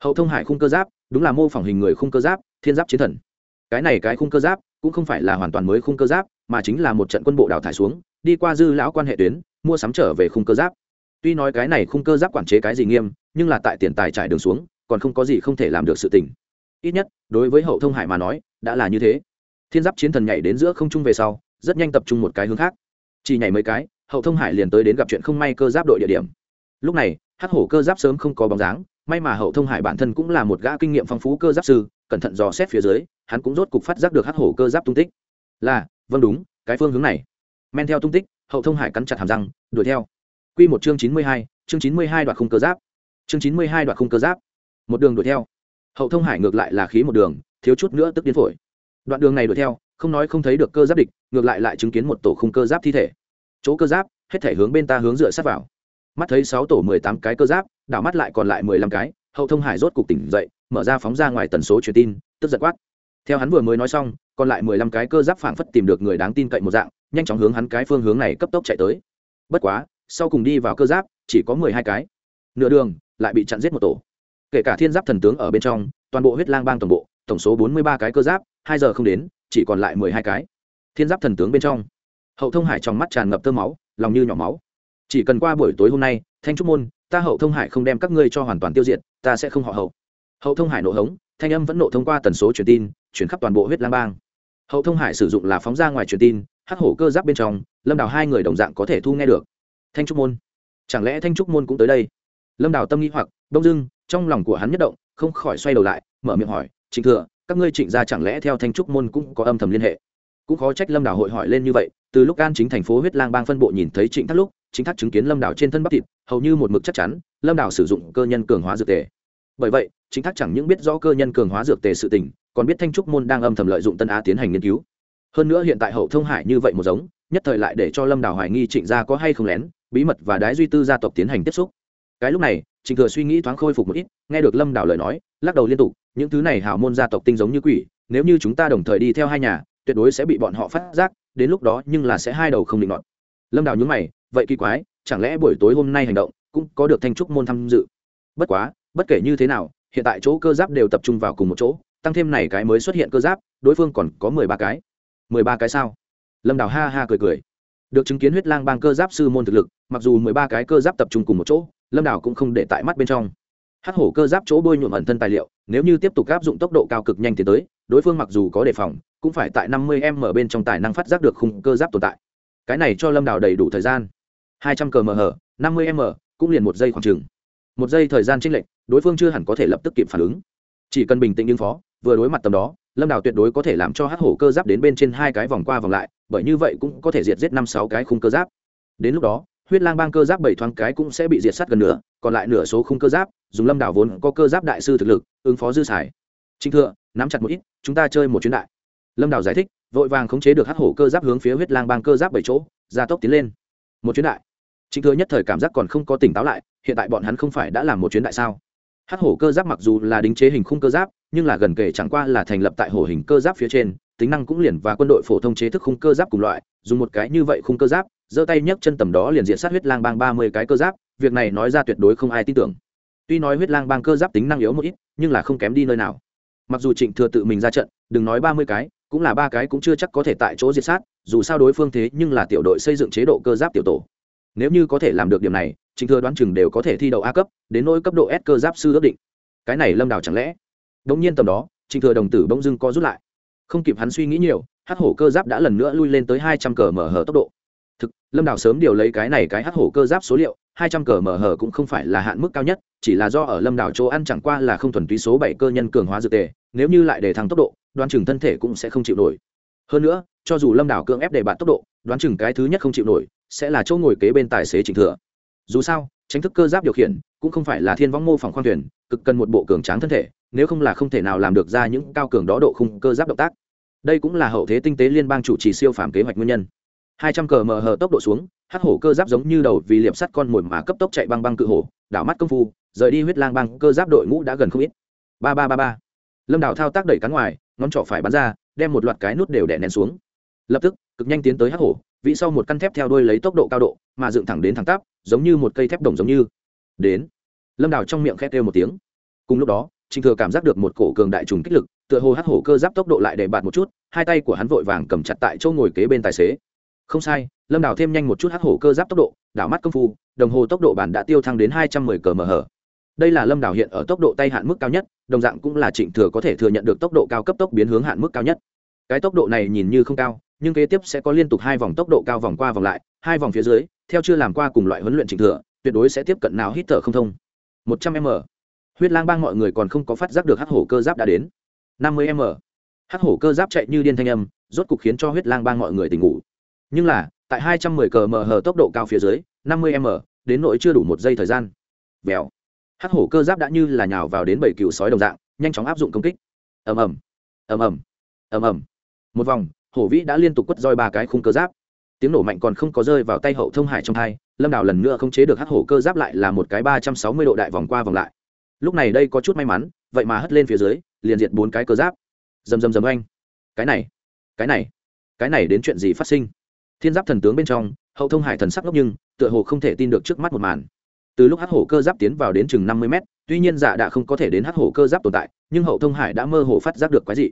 Hậu thông hải khung cơ giáp, đúng là mô phỏng hình người khung cơ giáp, thiên giáp chiến thần. Cái này cái khung cơ giáp, cũng không phải là hoàn toàn mới khung cơ giáp mà chính là một trận quân bộ đào thải xuống, đi qua dư lão quan hệ tuyến, mua sắm trở về khung cơ giáp. Tuy nói cái này khung cơ giáp quản chế cái gì nghiêm, nhưng là tại tiền tài trải đường xuống, còn không có gì không thể làm được sự tình. Ít nhất, đối với hậu thông hải mà nói, đã là như thế. Thiên giáp chiến thần nhảy đến giữa không trung về sau, rất nhanh tập trung một cái hướng khác. Chỉ nhảy mấy cái, hậu thông hải liền tới đến gặp chuyện không may cơ giáp đội địa điểm. Lúc này, hắc hổ cơ giáp sớm không có bóng dáng, may mà hậu thông hải bản thân cũng là một gã kinh nghiệm phong phú cơ giáp sư, cẩn thận dò xét phía dưới, hắn cũng rốt cục phát giác được hắc hổ cơ giáp tung tích. Là vâng đúng, cái phương hướng này. Men theo tung tích, hậu thông hải cắn chặt hàm răng, đuổi theo. Q một chương chín mươi hai, chương chín mươi hai đoạt khung cơ giáp. Chương chín mươi hai đoạt khung cơ giáp. Một đường đuổi theo. Hậu thông hải ngược lại là khí một đường, thiếu chút nữa tức điên phổi. Đoạn đường này đuổi theo, không nói không thấy được cơ giáp địch, ngược lại lại chứng kiến một tổ khung cơ giáp thi thể. Chỗ cơ giáp, hết thể hướng bên ta hướng dựa sát vào. Mắt thấy sáu tổ mười tám cái cơ giáp, đảo mắt lại còn lại mười lăm cái, hậu thông hải rốt cục tỉnh dậy, mở ra phóng ra ngoài tần số truyền tin, tức giật quát theo hắn vừa mới nói xong, còn lại mười lăm cái cơ giáp phảng phất tìm được người đáng tin cậy một dạng, nhanh chóng hướng hắn cái phương hướng này cấp tốc chạy tới. Bất quá, sau cùng đi vào cơ giáp, chỉ có mười hai cái. Nửa đường, lại bị chặn giết một tổ. Kể cả thiên giáp thần tướng ở bên trong, toàn bộ huyết lang bang tổng bộ, tổng số bốn mươi ba cái cơ giáp, hai giờ không đến, chỉ còn lại mười hai cái. Thiên giáp thần tướng bên trong, hậu thông hải trong mắt tràn ngập tơ máu, lòng như nhỏ máu. Chỉ cần qua buổi tối hôm nay, thanh trúc môn, ta hậu thông hải không đem các ngươi cho hoàn toàn tiêu diệt, ta sẽ không họ hậu. Hậu thông hải nộ hống, thanh âm vẫn nộ thông qua tần số truyền tin chuyển khắp toàn bộ huyết lang bang. Hậu thông hải sử dụng là phóng ra ngoài truyền tin, hắc hổ cơ giáp bên trong, lâm đào hai người đồng dạng có thể thu nghe được. Thanh trúc môn. Chẳng lẽ thanh trúc môn cũng tới đây? Lâm đào tâm nghĩ hoặc, đông dưng, trong lòng của hắn nhất động, không khỏi xoay đầu lại, mở miệng hỏi, trịnh thừa, các ngươi trịnh gia chẳng lẽ theo thanh trúc môn cũng có âm thầm liên hệ? Cũng khó trách lâm đào hội hỏi lên như vậy, từ lúc an chính thành phố huyết lang bang phân bộ nhìn thấy trịnh thác lúc chính thác chứng kiến lâm đào trên thân bắp thịt, hầu như một mực chắc chắn, lâm đào sử dụng cơ nhân cường hóa dược tề bởi vậy, chính thác chẳng những biết rõ cơ nhân cường hóa dược tề sự tình, còn biết thanh trúc môn đang âm thầm lợi dụng tân á tiến hành nghiên cứu. Hơn nữa hiện tại hậu thông hải như vậy một giống, nhất thời lại để cho lâm đào hoài nghi trịnh gia có hay không lén, bí mật và đái duy tư gia tộc tiến hành tiếp xúc. Cái lúc này, trịnh thừa suy nghĩ thoáng khôi phục một ít, nghe được lâm đào lời nói, lắc đầu liên tục, những thứ này hào môn gia tộc tinh giống như quỷ, nếu như chúng ta đồng thời đi theo hai nhà, tuyệt đối sẽ bị bọn họ phát giác, đến lúc đó nhưng là sẽ hai đầu không định nọt. Lâm đào nhún mày, vậy kỳ quái, chẳng lẽ buổi tối hôm nay hành động cũng có được thanh trúc môn tham dự? Bất quá bất kể như thế nào, hiện tại chỗ cơ giáp đều tập trung vào cùng một chỗ, tăng thêm này cái mới xuất hiện cơ giáp, đối phương còn có mười ba cái. Mười ba cái sao? Lâm đào ha ha cười cười. Được chứng kiến huyết lang bang cơ giáp sư môn thực lực, mặc dù mười ba cái cơ giáp tập trung cùng một chỗ, lâm đào cũng không để tại mắt bên trong. Hắc hổ cơ giáp chỗ bôi nhuộm ẩn thân tài liệu, nếu như tiếp tục áp dụng tốc độ cao cực nhanh tiến tới, đối phương mặc dù có đề phòng, cũng phải tại năm mươi m bên trong tài năng phát giác được khung cơ giáp tồn tại. Cái này cho lâm đào đầy đủ thời gian. Hai trăm cờ mờ hở năm mươi m, cũng liền một giây khoảng chừng một giây thời gian trinh lệch, đối phương chưa hẳn có thể lập tức kịp phản ứng. Chỉ cần bình tĩnh ứng phó, vừa đối mặt tầm đó, lâm đào tuyệt đối có thể làm cho hắc hổ cơ giáp đến bên trên hai cái vòng qua vòng lại, bởi như vậy cũng có thể diệt giết năm sáu cái khung cơ giáp. Đến lúc đó, huyết lang bang cơ giáp bảy thoáng cái cũng sẽ bị diệt sát gần nửa, còn lại nửa số khung cơ giáp, dùng lâm đảo vốn có cơ giáp đại sư thực lực, ứng phó dư xài. Trinh thượng, nắm chặt một ít, chúng ta chơi một chuyến đại. Lâm đảo giải thích, vội vàng khống chế được hắc hổ cơ giáp hướng phía huyết lang bang cơ giáp bảy chỗ, gia tốc tiến lên. Một chuyến đại chính thừa nhất thời cảm giác còn không có tỉnh táo lại, hiện tại bọn hắn không phải đã làm một chuyến đại sao? Hắc hổ cơ giáp mặc dù là đính chế hình khung cơ giáp, nhưng là gần kể chẳng qua là thành lập tại hổ hình cơ giáp phía trên, tính năng cũng liền và quân đội phổ thông chế thức khung cơ giáp cùng loại, dùng một cái như vậy khung cơ giáp, giơ tay nhấc chân tầm đó liền diện sát huyết lang bang ba mươi cái cơ giáp, việc này nói ra tuyệt đối không ai tin tưởng. Tuy nói huyết lang bang cơ giáp tính năng yếu một ít, nhưng là không kém đi nơi nào. Mặc dù trịnh thừa tự mình ra trận, đừng nói ba mươi cái, cũng là ba cái cũng chưa chắc có thể tại chỗ diệt sát, dù sao đối phương thế nhưng là tiểu đội xây dựng chế độ cơ giáp tiểu tổ nếu như có thể làm được điểm này trịnh thừa đoán chừng đều có thể thi đậu a cấp, đến nỗi cấp độ s cơ giáp sư ước định. Cái này lâm đào chẳng lẽ? Đ nhiên tầm đó trịnh thừa đồng tử bỗng dưng co rút lại. Không kịp hắn suy nghĩ nhiều, hắc hổ cơ giáp đã lần nữa lui lên tới hai trăm cờ mở hở tốc độ. Thực, lâm đào sớm điều lấy cái này cái hắc hổ cơ giáp số liệu, hai trăm cờ mở hở cũng không phải là hạn mức cao nhất, chỉ là do ở lâm đảo chỗ ăn chẳng qua là không thuần túy số bảy cơ nhân cường hóa dược tề, nếu như lại để thăng tốc độ, đoán chừng thân thể cũng sẽ không chịu nổi. Hơn nữa, cho dù lâm đảo cưỡng ép để bạn tốc độ, đoán chừng cái thứ nhất không chịu nổi sẽ là chỗ ngồi kế bên tài xế trình thừa. Dù sao, tránh thức cơ giáp điều khiển cũng không phải là thiên võng mô phỏng khoang thuyền, cực cần một bộ cường tráng thân thể, nếu không là không thể nào làm được ra những cao cường đó độ khung cơ giáp động tác. Đây cũng là hậu thế tinh tế liên bang chủ trì siêu phàm kế hoạch nguyên nhân. Hai trăm cờ mờ hờ tốc độ xuống, hắc hổ cơ giáp giống như đầu vì liệp sắt con mồi mà cấp tốc chạy băng băng cự hổ, đảo mắt công phu, rời đi huyết lang băng, cơ giáp đội ngũ đã gần không ít. Ba ba ba ba. Lâm đảo thao tác đẩy cán ngoài, ngón trỏ phải bắn ra, đem một loạt cái nút đều đè nén xuống. Lập tức, cực nhanh tiến tới hắc hổ vị sau một căn thép theo đuôi lấy tốc độ cao độ, mà dựng thẳng đến thẳng tắp, giống như một cây thép đồng giống như. Đến. Lâm đảo trong miệng khét kêu một tiếng. Cùng lúc đó trịnh thừa cảm giác được một cổ cường đại trùng kích lực, tựa hồ hắt hổ cơ giáp tốc độ lại để bạt một chút, hai tay của hắn vội vàng cầm chặt tại chỗ ngồi kế bên tài xế. Không sai, lâm đào thêm nhanh một chút hắt hổ cơ giáp tốc độ, đảo mắt công phu, đồng hồ tốc độ bản đã tiêu thăng đến hai trăm mười cờ mờ hở đây là lâm đào hiện ở tốc độ tay hạn mức cao nhất, đồng dạng cũng là trịnh thừa có thể thừa nhận được tốc độ cao cấp tốc biến hướng hạn mức cao nhất cái tốc độ này nhìn như không cao, nhưng kế tiếp sẽ có liên tục hai vòng tốc độ cao vòng qua vòng lại, hai vòng phía dưới, theo chưa làm qua cùng loại huấn luyện trình thừa, tuyệt đối sẽ tiếp cận nào hít thở không thông. Một trăm m. Huyết lang bang mọi người còn không có phát giác được hắc hổ cơ giáp đã đến. Năm mươi m. Hắc hổ cơ giáp chạy như điên thanh âm, rốt cục khiến cho huyết lang bang mọi người tỉnh ngủ. Nhưng là, tại 210 cờ mờ hờ tốc độ cao phía dưới 50 m, đến nỗi chưa đủ một giây thời gian. Vèo. Hắc hổ cơ giáp đã như là nhào vào đến bảy cựu sói đồng dạng, nhanh chóng áp dụng công kích. Ầm ầm. Ầm ầm. Ầm ầm một vòng, hổ vĩ đã liên tục quất roi ba cái khung cơ giáp. Tiếng nổ mạnh còn không có rơi vào tay hậu thông hải trong hai, lâm đào lần nữa không chế được hắc hổ cơ giáp lại là một cái ba trăm sáu mươi độ đại vòng qua vòng lại. Lúc này đây có chút may mắn, vậy mà hất lên phía dưới, liền diệt bốn cái cơ giáp. Dầm dầm dầm anh cái này cái này cái này đến chuyện gì phát sinh? Thiên giáp thần tướng bên trong, hậu thông hải thần sắc ngốc nhưng, tựa hồ không thể tin được trước mắt một màn. Từ lúc hắc hổ cơ giáp tiến vào đến chừng năm mươi mét, tuy nhiên dạ đã không có thể đến hắc hổ cơ giáp tồn tại, nhưng hậu thông hải đã mơ hồ phát giác được cái gì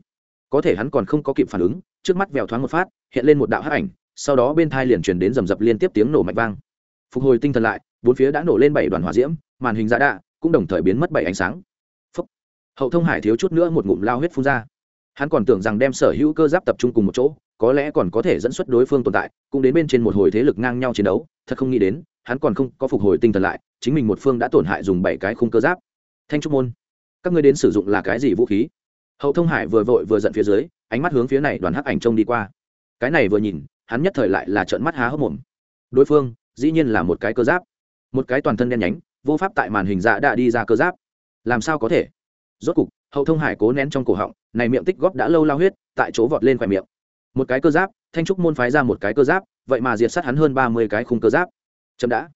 có thể hắn còn không có kịp phản ứng, trước mắt vèo thoáng một phát, hiện lên một đạo hắc ảnh, sau đó bên thai liền truyền đến rầm rập liên tiếp tiếng nổ mạnh vang. Phục hồi tinh thần lại, bốn phía đã nổ lên bảy đoàn hỏa diễm, màn hình giả đạ cũng đồng thời biến mất bảy ánh sáng. Phúc. hậu thông hải thiếu chút nữa một ngụm lao huyết phun ra. Hắn còn tưởng rằng đem sở hữu cơ giáp tập trung cùng một chỗ, có lẽ còn có thể dẫn xuất đối phương tồn tại, cũng đến bên trên một hồi thế lực ngang nhau chiến đấu, thật không nghĩ đến, hắn còn không có phục hồi tinh thần lại, chính mình một phương đã tổn hại dùng bảy cái khung cơ giáp. Thanh trúc môn, các ngươi đến sử dụng là cái gì vũ khí? Hậu thông hải vừa vội vừa giận phía dưới, ánh mắt hướng phía này đoàn hắc ảnh trông đi qua. Cái này vừa nhìn, hắn nhất thời lại là trợn mắt há hốc mồm. Đối phương, dĩ nhiên là một cái cơ giáp. Một cái toàn thân đen nhánh, vô pháp tại màn hình dạ đã đi ra cơ giáp. Làm sao có thể? Rốt cục, hậu thông hải cố nén trong cổ họng, này miệng tích góp đã lâu lao huyết, tại chỗ vọt lên khỏe miệng. Một cái cơ giáp, thanh trúc môn phái ra một cái cơ giáp, vậy mà diệt sát hắn hơn ba mươi cái khung cơ giáp. Chậm đã.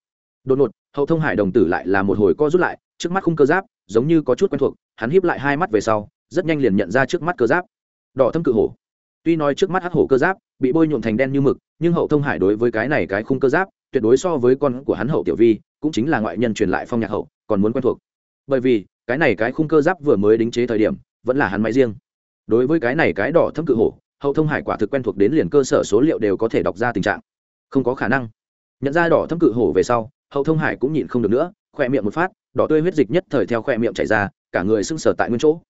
Đột ngột, hậu thông hải đồng tử lại là một hồi co rút lại, trước mắt khung cơ giáp, giống như có chút quen thuộc, hắn híp lại hai mắt về sau rất nhanh liền nhận ra trước mắt cơ giáp. Đỏ thâm cự hổ. Tuy nói trước mắt hắc hổ cơ giáp bị bôi nhuộm thành đen như mực, nhưng hậu thông hải đối với cái này cái khung cơ giáp, tuyệt đối so với con của hắn hậu tiểu vi, cũng chính là ngoại nhân truyền lại phong nhạc hậu, còn muốn quen thuộc. Bởi vì, cái này cái khung cơ giáp vừa mới đính chế thời điểm, vẫn là hắn máy riêng. Đối với cái này cái đỏ thâm cự hổ, hậu thông hải quả thực quen thuộc đến liền cơ sở số liệu đều có thể đọc ra tình trạng. Không có khả năng. Nhận ra đỏ thâm cự hổ về sau, hậu thông hải cũng nhịn không được nữa khoe miệng một phát, đỏ tươi huyết dịch nhất thời theo khoe miệng chảy ra, cả người sưng sờ tại nguyên chỗ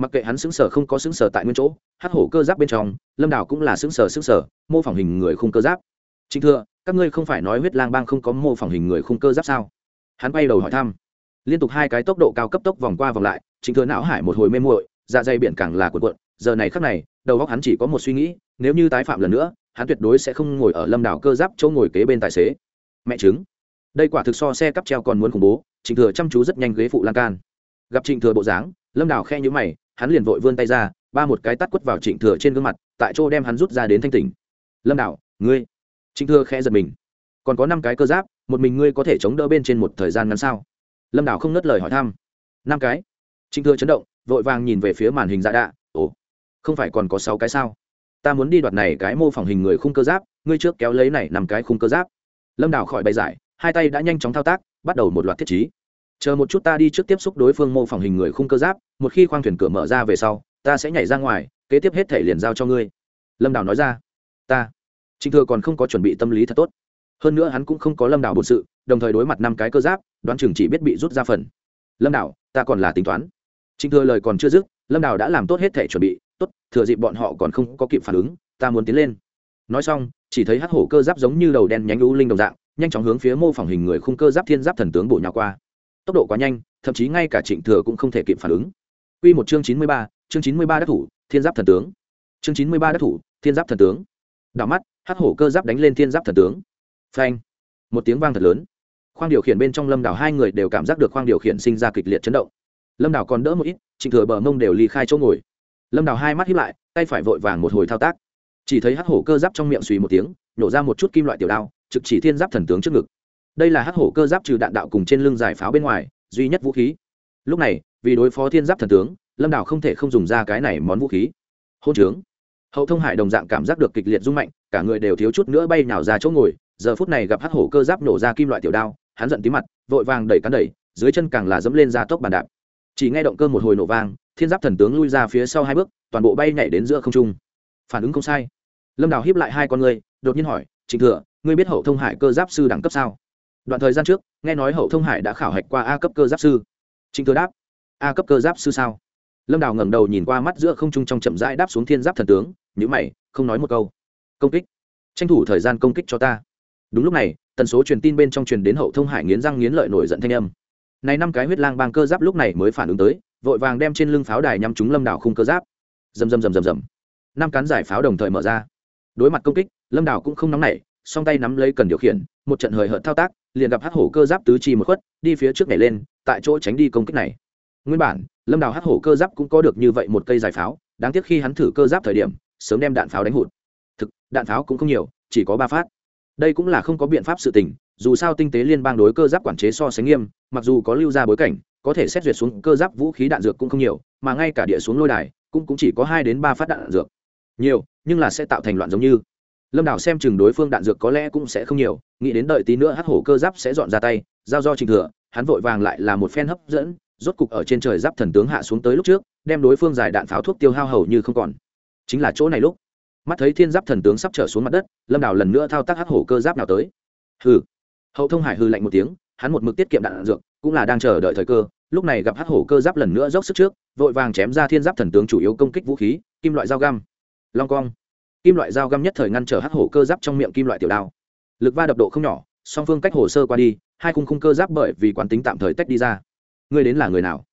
mặc kệ hắn xứng sở không có xứng sở tại nguyên chỗ, hắc hổ cơ giáp bên trong, lâm đảo cũng là xứng sở xứng sở mô phỏng hình người khung cơ giáp. Trịnh thừa, các ngươi không phải nói huyết lang bang không có mô phỏng hình người khung cơ giáp sao? Hắn bay đầu hỏi thăm. Liên tục hai cái tốc độ cao cấp tốc vòng qua vòng lại, trịnh thừa não hải một hồi mê muội dạ dày biển càng là cuộn cuộn, giờ này khắc này, đầu óc hắn chỉ có một suy nghĩ, nếu như tái phạm lần nữa, hắn tuyệt đối sẽ không ngồi ở lâm đảo cơ giáp chỗ ngồi kế bên tài xế. Mẹ chứng đây quả thực so xe cắp treo còn muốn khủng bố, trịnh thừa chăm chú rất nhanh ghế phụ lan can. Gặp trịnh thừa bộ dáng, lâm đảo khe nhữ mày hắn liền vội vươn tay ra, ba một cái tắt quất vào trịnh thừa trên gương mặt, tại chỗ đem hắn rút ra đến thanh tỉnh. Lâm đảo, ngươi? Trịnh thừa khẽ giật mình. Còn có năm cái cơ giáp, một mình ngươi có thể chống đỡ bên trên một thời gian ngắn sao? Lâm đảo không nớt lời hỏi thăm. Năm cái? Trịnh thừa chấn động, vội vàng nhìn về phía màn hình dạ đạ. Ồ, không phải còn có sáu cái sao? Ta muốn đi đoạt này cái mô phỏng hình người khung cơ giáp, ngươi trước kéo lấy này nằm cái khung cơ giáp. Lâm đảo khỏi bày giải, hai tay đã nhanh chóng thao tác, bắt đầu một loạt thiết trí chờ một chút ta đi trước tiếp xúc đối phương mô phỏng hình người khung cơ giáp, một khi khoang thuyền cửa mở ra về sau, ta sẽ nhảy ra ngoài, kế tiếp hết thể liền giao cho ngươi. Lâm đào nói ra. Ta, trịnh thừa còn không có chuẩn bị tâm lý thật tốt. Hơn nữa hắn cũng không có lâm đào bột sự, đồng thời đối mặt năm cái cơ giáp, đoán chừng chỉ biết bị rút ra phần. Lâm đào, ta còn là tính toán. Trịnh thừa lời còn chưa dứt, lâm đào đã làm tốt hết thể chuẩn bị. Tốt, thừa dịp bọn họ còn không có kịp phản ứng, ta muốn tiến lên. Nói xong, chỉ thấy hắc hổ cơ giáp giống như đầu đen nhánh lũ linh đồng dạng, nhanh chóng hướng phía mô phỏng hình người khung cơ giáp thiên giáp thần tướng bổ nhào qua tốc độ quá nhanh, thậm chí ngay cả trịnh thừa cũng không thể kịp phản ứng. Quy một chương chín mươi ba, chương chín mươi ba đắc thủ, thiên giáp thần tướng. Chương chín mươi ba đắc thủ, thiên giáp thần tướng. Đảo mắt, hắc hổ cơ giáp đánh lên thiên giáp thần tướng. Phanh! Một tiếng vang thật lớn. Khoang điều khiển bên trong lâm đảo hai người đều cảm giác được khoang điều khiển sinh ra kịch liệt chấn động. Lâm đảo còn đỡ một ít, trịnh thừa bờ mông đều ly khai chỗ ngồi. Lâm đảo hai mắt hiếp lại, tay phải vội vàng một hồi thao tác. Chỉ thấy hắc hổ cơ giáp trong miệng suy một tiếng nhổ ra một chút kim loại tiểu đao, trực chỉ thiên giáp thần tướng trước ngực đây là hắc hổ cơ giáp trừ đạn đạo cùng trên lưng giải pháo bên ngoài, duy nhất vũ khí. Lúc này, vì đối phó thiên giáp thần tướng, lâm đảo không thể không dùng ra cái này món vũ khí. Hôn trướng. Hậu thông hải đồng dạng cảm giác được kịch liệt rung mạnh, cả người đều thiếu chút nữa bay nhào ra chỗ ngồi, giờ phút này gặp hắc hổ cơ giáp nổ ra kim loại tiểu đao, hắn giận tí mặt, vội vàng đẩy cắn đẩy, dưới chân càng là dẫm lên ra tốc bàn đạp. Chỉ nghe động cơ một hồi nổ vang, thiên giáp thần tướng lui ra phía sau hai bước, toàn bộ bay nhảy đến giữa không trung. Phản ứng không sai. Lâm đào hiếp lại hai con người đột nhiên hỏi, trịnh thừa, ngươi biết hậu thông hải cơ giáp sư đẳng cấp sao? Đoạn thời gian trước, nghe nói hậu thông hải đã khảo hạch qua a cấp cơ giáp sư. Trịnh thừa đáp, a cấp cơ giáp sư sao? Lâm đào ngẩng đầu nhìn qua mắt giữa không trung trong chậm rãi đáp xuống thiên giáp thần tướng nhữ mày, không nói một câu. Công kích. Tranh thủ thời gian công kích cho ta. Đúng lúc này, tần số truyền tin bên trong truyền đến hậu thông hải nghiến răng nghiến lợi nổi giận thanh âm. Này năm cái huyết lang bang cơ giáp lúc này mới phản ứng tới, vội vàng đem trên lưng pháo đài nhắm trúng lâm đảo khung cơ giáp. Rầm rầm rầm rầm rầm. Năm cán giải pháo đồng thời mở ra. Đối mặt công kích, lâm đảo cũng không nóng nảy, song tay nắm lấy cần điều khiển, một trận hời hợt thao tác liền gặp hắc hổ cơ giáp tứ chi một khuất đi phía trước này lên tại chỗ tránh đi công kích này. Nguyên bản lâm đào hắc hổ cơ giáp cũng có được như vậy một cây giải pháo đáng tiếc khi hắn thử cơ giáp thời điểm sớm đem đạn pháo đánh hụt. Thực đạn pháo cũng không nhiều chỉ có ba phát. Đây cũng là không có biện pháp sự tình dù sao tinh tế liên bang đối cơ giáp quản chế so sánh nghiêm mặc dù có lưu ra bối cảnh có thể xét duyệt xuống cơ giáp vũ khí đạn dược cũng không nhiều mà ngay cả địa xuống lôi đài cũng, cũng chỉ có hai đến ba phát đạn dược. Nhiều nhưng là sẽ tạo thành loạn giống như lâm đảo xem chừng đối phương đạn dược có lẽ cũng sẽ không nhiều, nghĩ đến đợi tí nữa hắc hổ cơ giáp sẽ dọn ra tay, giao do trình thừa, hắn vội vàng lại là một phen hấp dẫn, rốt cục ở trên trời giáp thần tướng hạ xuống tới lúc trước, đem đối phương giải đạn pháo thuốc tiêu hao hầu như không còn. Chính là chỗ này lúc, mắt thấy thiên giáp thần tướng sắp trở xuống mặt đất, lâm đảo lần nữa thao tác hắc hổ cơ giáp nào tới. Hừ. Hậu thông hải hư lạnh một tiếng, hắn một mực tiết kiệm đạn dược, cũng là đang chờ đợi thời cơ, lúc này gặp hắc hổ cơ giáp lần nữa dốc sức trước, vội vàng chém ra thiên giáp thần tướng chủ yếu công kích vũ khí, kim loại dao găm. Long cong kim loại dao găm nhất thời ngăn trở hắc hổ cơ giáp trong miệng kim loại tiểu đao. Lực va đập độ không nhỏ, song phương cách hồ sơ qua đi, hai khung khung cơ giáp bởi vì quán tính tạm thời tách đi ra. Ngươi đến là người nào?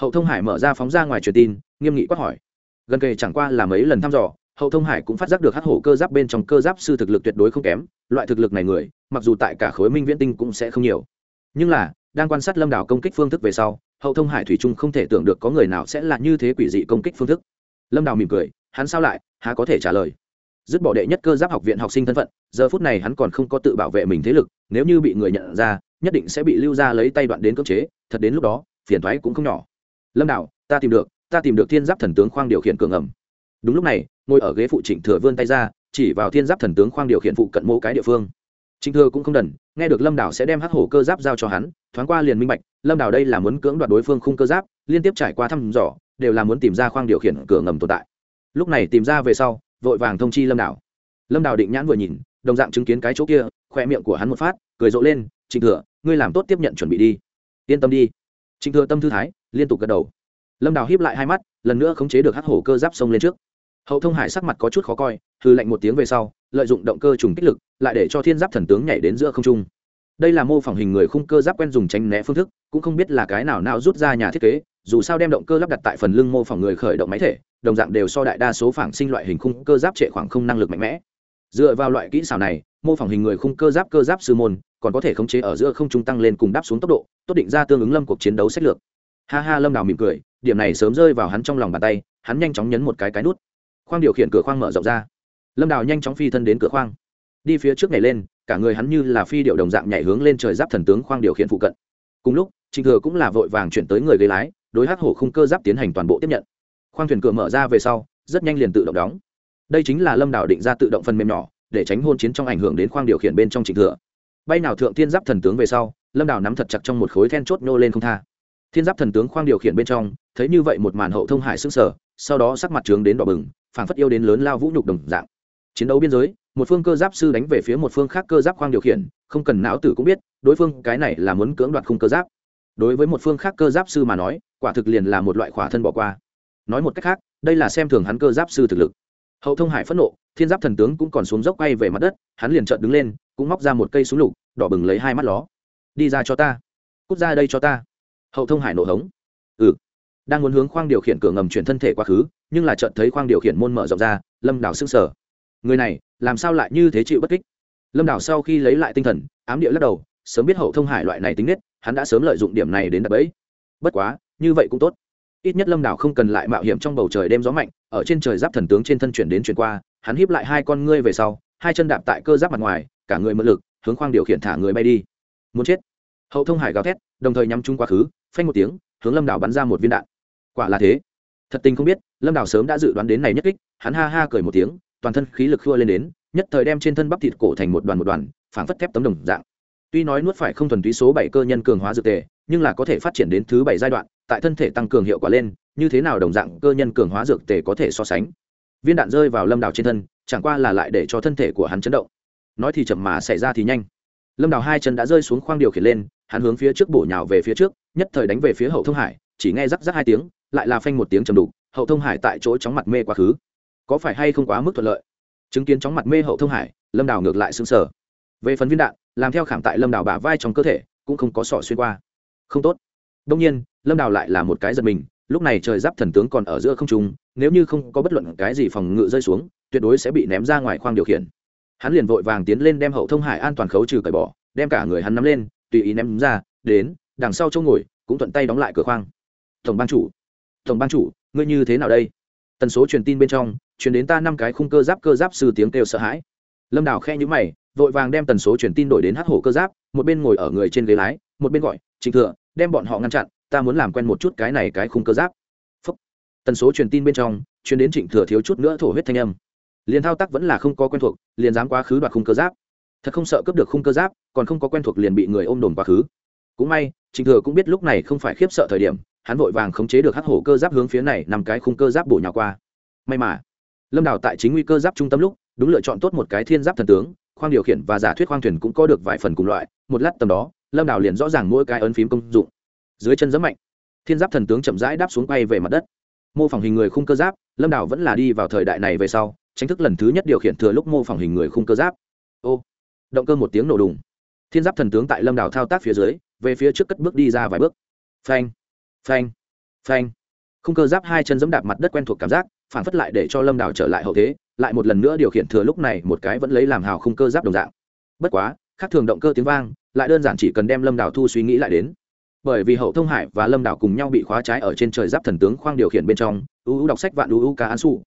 Hậu thông hải mở ra phóng ra ngoài truyền tin, nghiêm nghị quát hỏi. Gần kề chẳng qua là mấy lần thăm dò, hậu thông hải cũng phát giác được hắc hổ cơ giáp bên trong cơ giáp sư thực lực tuyệt đối không kém, loại thực lực này người, mặc dù tại cả khối minh viễn tinh cũng sẽ không nhiều. Nhưng là, đang quan sát lâm đảo công kích phương thức về sau, hậu thông hải thủy trung không thể tưởng được có người nào sẽ là như thế quỷ dị công kích phương thức. Lâm đào mỉm cười, hắn sao lại, há có thể trả lời dứt bỏ đệ nhất cơ giáp học viện học sinh thân phận, giờ phút này hắn còn không có tự bảo vệ mình thế lực, nếu như bị người nhận ra, nhất định sẽ bị lưu ra lấy tay đoạn đến cưỡng chế, thật đến lúc đó, phiền thoái cũng không nhỏ. Lâm đạo, ta tìm được, ta tìm được thiên giáp thần tướng khoang điều khiển cường ẩm. Đúng lúc này, ngồi ở ghế phụ trịnh thừa vươn tay ra, chỉ vào thiên giáp thần tướng khoang điều khiển phụ cận mỗ cái địa phương. Trịnh thừa cũng không đần, nghe được lâm đảo sẽ đem hắc hổ cơ giáp giao cho hắn, thoáng qua liền minh bạch, lâm đảo đây là muốn cưỡng đoạt đối phương khung cơ giáp, liên tiếp trải qua thăm dò, đều là muốn tìm ra khoang điều khiển cửa ngầm tồn tại. Lúc này tìm ra về sau vội vàng thông chi lâm đảo lâm đảo định nhãn vừa nhìn, đồng dạng chứng kiến cái chỗ kia khoe miệng của hắn một phát, cười rộ lên, trịnh thừa, ngươi làm tốt tiếp nhận chuẩn bị đi. Yên tâm đi. Trịnh thừa tâm thư thái, liên tục gật đầu. Lâm đào hiếp lại hai mắt, lần nữa khống chế được hắc hổ cơ giáp sông lên trước. Hậu thông hải sắc mặt có chút khó coi hư lạnh một tiếng về sau, lợi dụng động cơ trùng kích lực, lại để cho thiên giáp thần tướng nhảy đến giữa không trung. Đây là mô phỏng hình người khung cơ giáp quen dùng tránh né phương thức, cũng không biết là cái nào nào rút ra nhà thiết kế dù sao đem động cơ lắp đặt tại phần lưng mô phỏng người khởi động máy thể, đồng dạng đều so đại đa số phản sinh loại hình khung cơ giáp trệ khoảng không năng lực mạnh mẽ. Dựa vào loại kỹ xảo này, mô phỏng hình người khung cơ giáp cơ giáp sư môn còn có thể khống chế ở giữa không trung tăng lên cùng đáp xuống tốc độ, tốt định ra tương ứng lâm cuộc chiến đấu sách lược. Ha ha, lâm đào mỉm cười, điểm này sớm rơi vào hắn trong lòng bàn tay, hắn nhanh chóng nhấn một cái cái nút. Khoang điều khiển cửa khoang mở rộng ra. Lâm đào nhanh chóng phi thân đến cửa khoang. Đi phía trước nhảy lên, cả người hắn như là phi điệu đồng dạng nhảy hướng lên trời giáp thần tướng khoang điều khiển phụ cận. Cùng lúc trịnh thừa cũng là vội vàng chuyển tới người ghế lái đối hắc hổ khung cơ giáp tiến hành toàn bộ tiếp nhận. Khoang thuyền cửa mở ra về sau, rất nhanh liền tự động đóng. Đây chính là lâm đảo định ra tự động phần mềm nhỏ, để tránh hôn chiến trong ảnh hưởng đến khoang điều khiển bên trong trịnh thừa. Bay nào thượng thiên giáp thần tướng về sau, lâm đảo nắm thật chặt trong một khối then chốt nô lên không tha. Thiên giáp thần tướng khoang điều khiển bên trong, thấy như vậy một màn hậu thông hải s ư sở sau đó sắc mặt trướng đến đỏ bừng, phảng phất yêu đến lớn lao vũ nhục đồng dạng. Chiến đấu biên giới, một phương cơ giáp sư đánh về phía một phương khác cơ giáp khoang điều khiển, không cần não tử cũng biết, đối phương cái này là muốn cưỡng đoạt khung cơ giáp đối với một phương khác cơ giáp sư mà nói, quả thực liền là một loại khỏa thân bỏ qua. Nói một cách khác, đây là xem thường hắn cơ giáp sư thực lực. Hậu thông hải phẫn nộ, thiên giáp thần tướng cũng còn xuống dốc quay về mặt đất, hắn liền trợn đứng lên, cũng móc ra một cây súng lục, đỏ bừng lấy hai mắt ló. Đi ra cho ta. Cút ra đây cho ta. Hậu thông hải nổ hống. Ừ. Đang muốn hướng khoang điều khiển cửa ngầm chuyển thân thể quá khứ, nhưng là chợt thấy khoang điều khiển môn mở rộng ra, lâm đảo sưng sở người này, làm sao lại như thế chịu bất kích? Lâm đảo sau khi lấy lại tinh thần, ám địa lắc đầu, sớm biết hậu thông hải loại này tính nết hắn đã sớm lợi dụng điểm này đến đập ấy bất quá, như vậy cũng tốt. Ít nhất lâm đảo không cần lại mạo hiểm trong bầu trời đêm gió mạnh, ở trên trời giáp thần tướng trên thân chuyển đến chuyển qua, hắn híp lại hai con ngươi về sau, hai chân đạp tại cơ giáp mặt ngoài, cả người mượn lực, hướng khoang điều khiển thả người bay đi. Muốn chết. Hậu thông hải gào thét, đồng thời nhắm chung quá khứ, phanh một tiếng, hướng lâm đảo bắn ra một viên đạn. Quả là thế. Thật tình không biết, lâm đảo sớm đã dự đoán đến này nhất kích, hắn ha ha cười một tiếng, toàn thân khí lực khua lên đến, nhất thời đem trên thân bắp thịt cổ thành một đoàn một đoàn, phảng phất thép tấm đồng dạng tuy nói nuốt phải không thuần túy số bảy cơ nhân cường hóa dược tề, nhưng là có thể phát triển đến thứ bảy giai đoạn, tại thân thể tăng cường hiệu quả lên, như thế nào đồng dạng cơ nhân cường hóa dược tề có thể so sánh? Viên đạn rơi vào lâm đào trên thân, chẳng qua là lại để cho thân thể của hắn chấn động. Nói thì chậm mà xảy ra thì nhanh. Lâm đào hai chân đã rơi xuống khoang điều khiển lên, hắn hướng phía trước bổ nhào về phía trước, nhất thời đánh về phía hậu thông hải, chỉ nghe rắc rắc hai tiếng, lại là phanh một tiếng trầm đục, hậu thông hải tại chỗ chóng mặt mê quá khứ. Có phải hay không quá mức thuận lợi? Chứng kiến chóng mặt mê hậu thông hải, lâm đào ngược lại xứng sở về phần viên đạn, làm theo khảm tại lâm đào bả vai trong cơ thể, cũng không có sỏ xuyên qua. Không tốt. Đông nhiên, lâm đào lại là một cái giật mình, lúc này trời giáp thần tướng còn ở giữa không trung, nếu như không có bất luận cái gì phòng ngự rơi xuống, tuyệt đối sẽ bị ném ra ngoài khoang điều khiển. Hắn liền vội vàng tiến lên đem hậu thông hải an toàn khấu trừ cởi bỏ, đem cả người hắn nắm lên, tùy ý ném ra, đến, đằng sau chỗ ngồi, cũng thuận tay đóng lại cửa khoang. Tổng ban chủ, tổng ban chủ, ngươi như thế nào đây? Tần số truyền tin bên trong, truyền đến ta năm cái khung cơ giáp cơ giáp sư tiếng kêu sợ hãi. Lâm đào khe nhữ mày vội vàng đem tần số truyền tin đổi đến hắc hổ cơ giáp, một bên ngồi ở người trên ghế lái, một bên gọi, trịnh thừa, đem bọn họ ngăn chặn, ta muốn làm quen một chút cái này cái khung cơ giáp. Phúc. tần số truyền tin bên trong, truyền đến trịnh thừa thiếu chút nữa thổ huyết thanh âm. Liền thao tác vẫn là không có quen thuộc, liền dám quá khứ đoạt khung cơ giáp. Thật không sợ cướp được khung cơ giáp, còn không có quen thuộc liền bị người ôm đồn quá khứ. Cũng may, trịnh thừa cũng biết lúc này không phải khiếp sợ thời điểm, hắn vội vàng khống chế được hắc hổ cơ giáp hướng phía này nằm cái khung cơ giáp bổ nhào qua. May mà, lâm đào tại chính nguy cơ giáp trung tâm lúc, đúng lựa chọn tốt một cái thiên giáp thần tướng khoang điều khiển và giả thuyết khoang thuyền cũng có được vài phần cùng loại, một lát tầm đó, lâm đào liền rõ ràng mỗi cái ấn phím công dụng. Dưới chân giấm mạnh, thiên giáp thần tướng chậm rãi đáp xuống quay về mặt đất. Mô phỏng hình người khung cơ giáp, lâm đào vẫn là đi vào thời đại này về sau tranh thức lần thứ nhất điều khiển thừa lúc mô phỏng hình người khung cơ giáp. Ô, động cơ một tiếng nổ đùng. Thiên giáp thần tướng tại lâm đào thao tác phía dưới, về phía trước cất bước đi ra vài bước. Phanh phanh phanh. Khung cơ giáp hai chân giẫm đạp mặt đất quen thuộc cảm giác, phản phất lại để cho lâm đào trở lại hậu thế lại một lần nữa điều khiển thừa lúc này một cái vẫn lấy làm hào khung cơ giáp đồng dạng. Bất quá, khác thường động cơ tiếng vang, lại đơn giản chỉ cần đem lâm đào thu suy nghĩ lại đến. Bởi vì hậu thông hải và lâm đảo cùng nhau bị khóa trái ở trên trời giáp thần tướng khoang điều khiển bên trong ưu đọc sách vạn ưu ca an su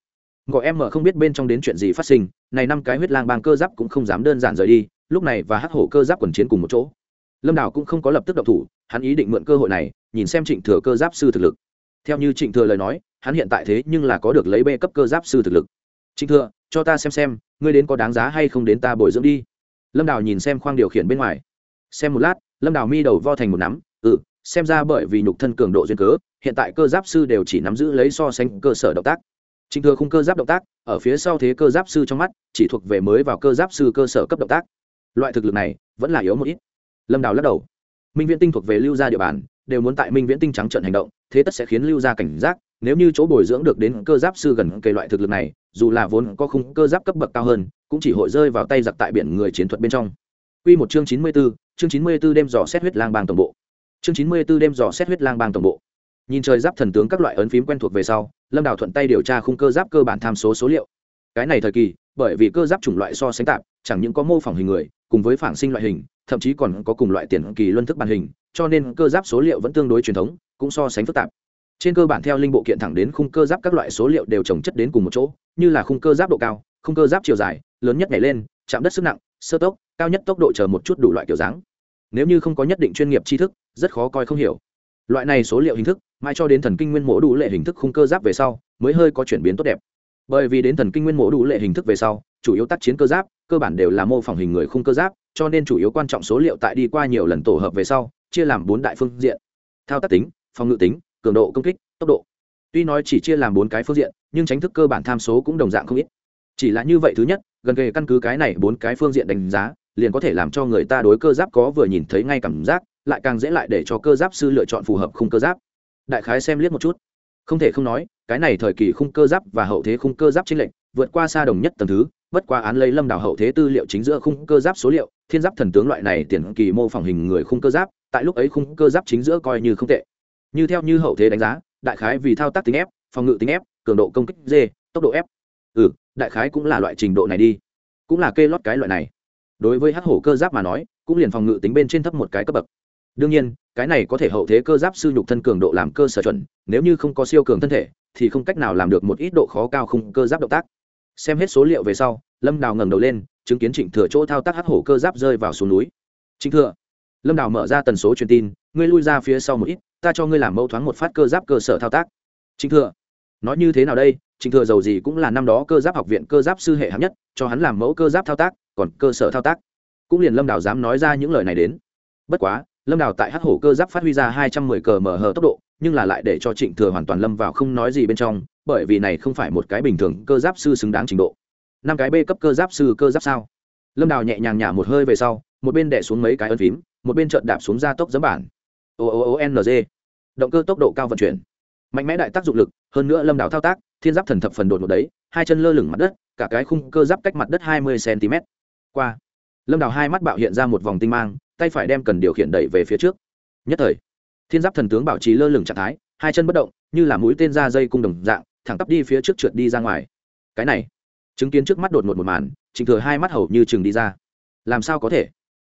gọi em mở không biết bên trong đến chuyện gì phát sinh, này năm cái huyết lang bang cơ giáp cũng không dám đơn giản rời đi, lúc này và hắc hổ cơ giáp quần chiến cùng một chỗ. Lâm đảo cũng không có lập tức động thủ, hắn ý định mượn cơ hội này, nhìn xem trịnh thừa cơ giáp sư thực lực. Theo như trịnh thừa lời nói, hắn hiện tại thế nhưng là có được lấy bê cấp cơ giáp sư thực lực trịnh thừa cho ta xem xem, ngươi đến có đáng giá hay không đến ta bồi dưỡng đi. Lâm đào nhìn xem khoang điều khiển bên ngoài. Xem một lát, lâm đào mi đầu vo thành một nắm ừ xem ra bởi vì nhục thân cường độ duyên cớ, hiện tại cơ giáp sư đều chỉ nắm giữ lấy so sánh cơ sở động tác. Trịnh thừa khung cơ giáp động tác, ở phía sau thế cơ giáp sư trong mắt, chỉ thuộc về mới vào cơ giáp sư cơ sở cấp động tác. Loại thực lực này, vẫn là yếu một ít. Lâm đào lắc đầu. Minh viễn tinh thuộc về lưu gia địa bàn, đều muốn tại minh viễn tinh trắng trận hành động, thế tất sẽ khiến lưu gia cảnh giác nếu như chỗ bồi dưỡng được đến cơ giáp sư gần kề loại thực lực này dù là vốn có khung cơ giáp cấp bậc cao hơn cũng chỉ hội rơi vào tay giặc tại biển người chiến thuật bên trong. Quy một chương chín mươi 94, chương chín mươi 94 đêm dò xét huyết lang bang tổng bộ. Chương chín mươi 94 đêm dò xét huyết lang bang tổng bộ. Nhìn trời giáp thần tướng các loại ấn phím quen thuộc về sau lâm đào thuận tay điều tra khung cơ giáp cơ bản tham số số liệu. Cái này thời kỳ bởi vì cơ giáp chủng loại so sánh tạp chẳng những có mô phỏng hình người cùng với phản sinh loại hình thậm chí còn có cùng loại tiền kỳ luân thức bản hình cho nên cơ giáp số liệu vẫn tương đối truyền thống cũng so sánh phức tạp trên cơ bản theo linh bộ kiện thẳng đến khung cơ giáp các loại số liệu đều trồng chất đến cùng một chỗ, như là khung cơ giáp độ cao, khung cơ giáp chiều dài, lớn nhất nhảy lên, chạm đất sức nặng, sơ tốc, cao nhất tốc độ chờ một chút đủ loại kiểu dáng. Nếu như không có nhất định chuyên nghiệp tri thức, rất khó coi không hiểu. Loại này số liệu hình thức, mãi cho đến thần kinh nguyên mổ đủ lệ hình thức khung cơ giáp về sau, mới hơi có chuyển biến tốt đẹp. Bởi vì đến thần kinh nguyên mổ đủ lệ hình thức về sau, chủ yếu tác chiến cơ giáp, cơ bản đều là mô phỏng hình người khung cơ giáp, cho nên chủ yếu quan trọng số liệu tại đi qua nhiều lần tổ hợp về sau, chia làm bốn đại phương diện. Thao tác tính, phòng ngự tính cường độ công kích, tốc độ. Tuy nói chỉ chia làm bốn cái phương diện, nhưng tránh thức cơ bản tham số cũng đồng dạng không ít. Chỉ là như vậy thứ nhất, gần kề căn cứ cái này bốn cái phương diện đánh giá, liền có thể làm cho người ta đối cơ giáp có vừa nhìn thấy ngay cảm giác, lại càng dễ lại để cho cơ giáp sư lựa chọn phù hợp khung cơ giáp. Đại khái xem liếc một chút. Không thể không nói, cái này thời kỳ khung cơ giáp và hậu thế khung cơ giáp chính lệnh vượt qua xa đồng nhất tầng thứ, bất qua án lấy lâm đào hậu thế tư liệu chính giữa khung cơ giáp số liệu, thiên giáp thần tướng loại này tiền kỳ mô phỏng hình người khung cơ giáp, tại lúc ấy khung cơ giáp chính giữa coi như không tệ như theo như hậu thế đánh giá, đại khái vì thao tác tính ép, phòng ngự tính ép, cường độ công kích d tốc độ ép. Ừ đại khái cũng là loại trình độ này đi. Cũng là kê lót cái loại này. Đối với hắc hổ cơ giáp mà nói, cũng liền phòng ngự tính bên trên thấp một cái cấp bậc. Đương nhiên, cái này có thể hậu thế cơ giáp sư nhục thân cường độ làm cơ sở chuẩn, nếu như không có siêu cường thân thể, thì không cách nào làm được một ít độ khó cao không cơ giáp động tác. Xem hết số liệu về sau, lâm đào ngẩng đầu lên, chứng kiến trịnh thừa chỗ thao tác hắc hổ cơ giáp rơi vào xuống núi. Trịnh thừa. Lâm đào mở ra tần số truyền tin, ngươi lui ra phía sau một ít ta cho ngươi làm mâu thoáng một phát cơ giáp cơ sở thao tác. Trịnh thừa, nói như thế nào đây? Trịnh thừa giàu gì cũng là năm đó cơ giáp học viện cơ giáp sư hệ hạng nhất, cho hắn làm mẫu cơ giáp thao tác, còn cơ sở thao tác. Cũng liền lâm đào dám nói ra những lời này đến. Bất quá, lâm đào tại hắc hổ cơ giáp phát huy ra hai trăm mười cờ mở hờ tốc độ, nhưng là lại để cho trịnh thừa hoàn toàn lâm vào không nói gì bên trong, bởi vì này không phải một cái bình thường cơ giáp sư xứng đáng trình độ. Năm cái b cấp cơ giáp sư cơ giáp sao? Lâm đào nhẹ nhàng nhả một hơi về sau, một bên đẻ xuống mấy cái ân phím, một bên trợn đạp xuống ra tốc giấm bản o o o n g. Động cơ tốc độ cao vận chuyển. Mạnh mẽ đại tác dụng lực, hơn nữa lâm đào thao tác, thiên giáp thần thập phần đột một đấy, hai chân lơ lửng mặt đất, cả cái khung cơ giáp cách mặt đất hai mươi cm qua, lâm đào hai mắt bạo hiện ra một vòng tinh mang, tay phải đem cần điều khiển đẩy về phía trước. Nhất thời, thiên giáp thần tướng bảo trì lơ lửng trạng thái, hai chân bất động, như là mũi tên ra dây cung đồng dạng, thẳng tắp đi phía trước trượt đi ra ngoài. Cái này, chứng kiến trước mắt đột ngột một màn trịnh thừa hai mắt hầu như chừng đi ra. Làm sao có thể?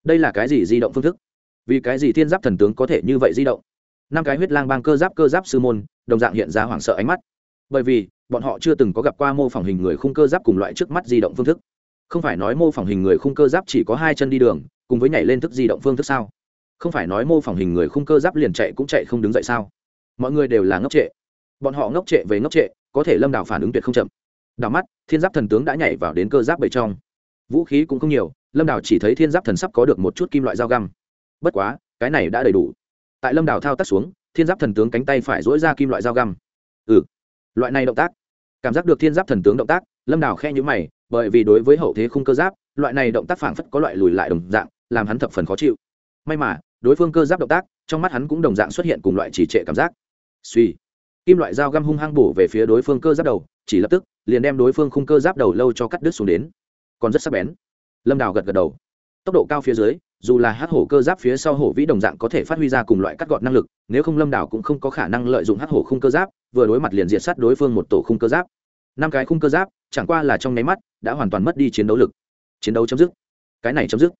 Đây là cái gì di động phương thức? Vì cái gì thiên giáp thần tướng có thể như vậy di động? Năm cái huyết lang bang cơ giáp cơ giáp sư môn, đồng dạng hiện ra hoảng sợ ánh mắt. Bởi vì, bọn họ chưa từng có gặp qua mô phỏng hình người khung cơ giáp cùng loại trước mắt di động phương thức. Không phải nói mô phỏng hình người khung cơ giáp chỉ có hai chân đi đường, cùng với nhảy lên thức di động phương thức sao? Không phải nói mô phỏng hình người khung cơ giáp liền chạy cũng chạy không đứng dậy sao? Mọi người đều là ngốc trệ. Bọn họ ngốc trệ về ngốc trệ, có thể lâm đảo phản ứng tuyệt không chậm. Đảo mắt, thiên giáp thần tướng đã nhảy vào đến cơ giáp bầy trong. Vũ khí cũng không nhiều, lâm đảo chỉ thấy thiên giáp thần sắp có được một chút kim loại dao găm bất quá, cái này đã đầy đủ. Tại lâm đảo thao tác xuống, thiên giáp thần tướng cánh tay phải dỗi ra kim loại dao găm. Ừ. Loại này động tác. Cảm giác được thiên giáp thần tướng động tác, lâm đảo khe nhữ mày, bởi vì đối với hậu thế khung cơ giáp, loại này động tác phảng phất có loại lùi lại đồng dạng, làm hắn thập phần khó chịu. May mà, đối phương cơ giáp động tác, trong mắt hắn cũng đồng dạng xuất hiện cùng loại trì trệ cảm giác. Suy kim loại dao găm hung hăng bổ về phía đối phương cơ giáp đầu, chỉ lập tức, liền đem đối phương khung cơ giáp đầu lâu cho cắt đứt xuống đến. Còn rất sắc bén. Lâm đào gật gật đầu tốc độ cao phía dưới, dù là hát hổ cơ giáp phía sau hổ vĩ đồng dạng có thể phát huy ra cùng loại cắt gọt năng lực, nếu không lâm đảo cũng không có khả năng lợi dụng hát hổ khung cơ giáp, vừa đối mặt liền diệt sát đối phương một tổ khung cơ giáp. Năm cái khung cơ giáp, chẳng qua là trong nháy mắt, đã hoàn toàn mất đi chiến đấu lực. Chiến đấu chấm dứt. Cái này chấm dứt.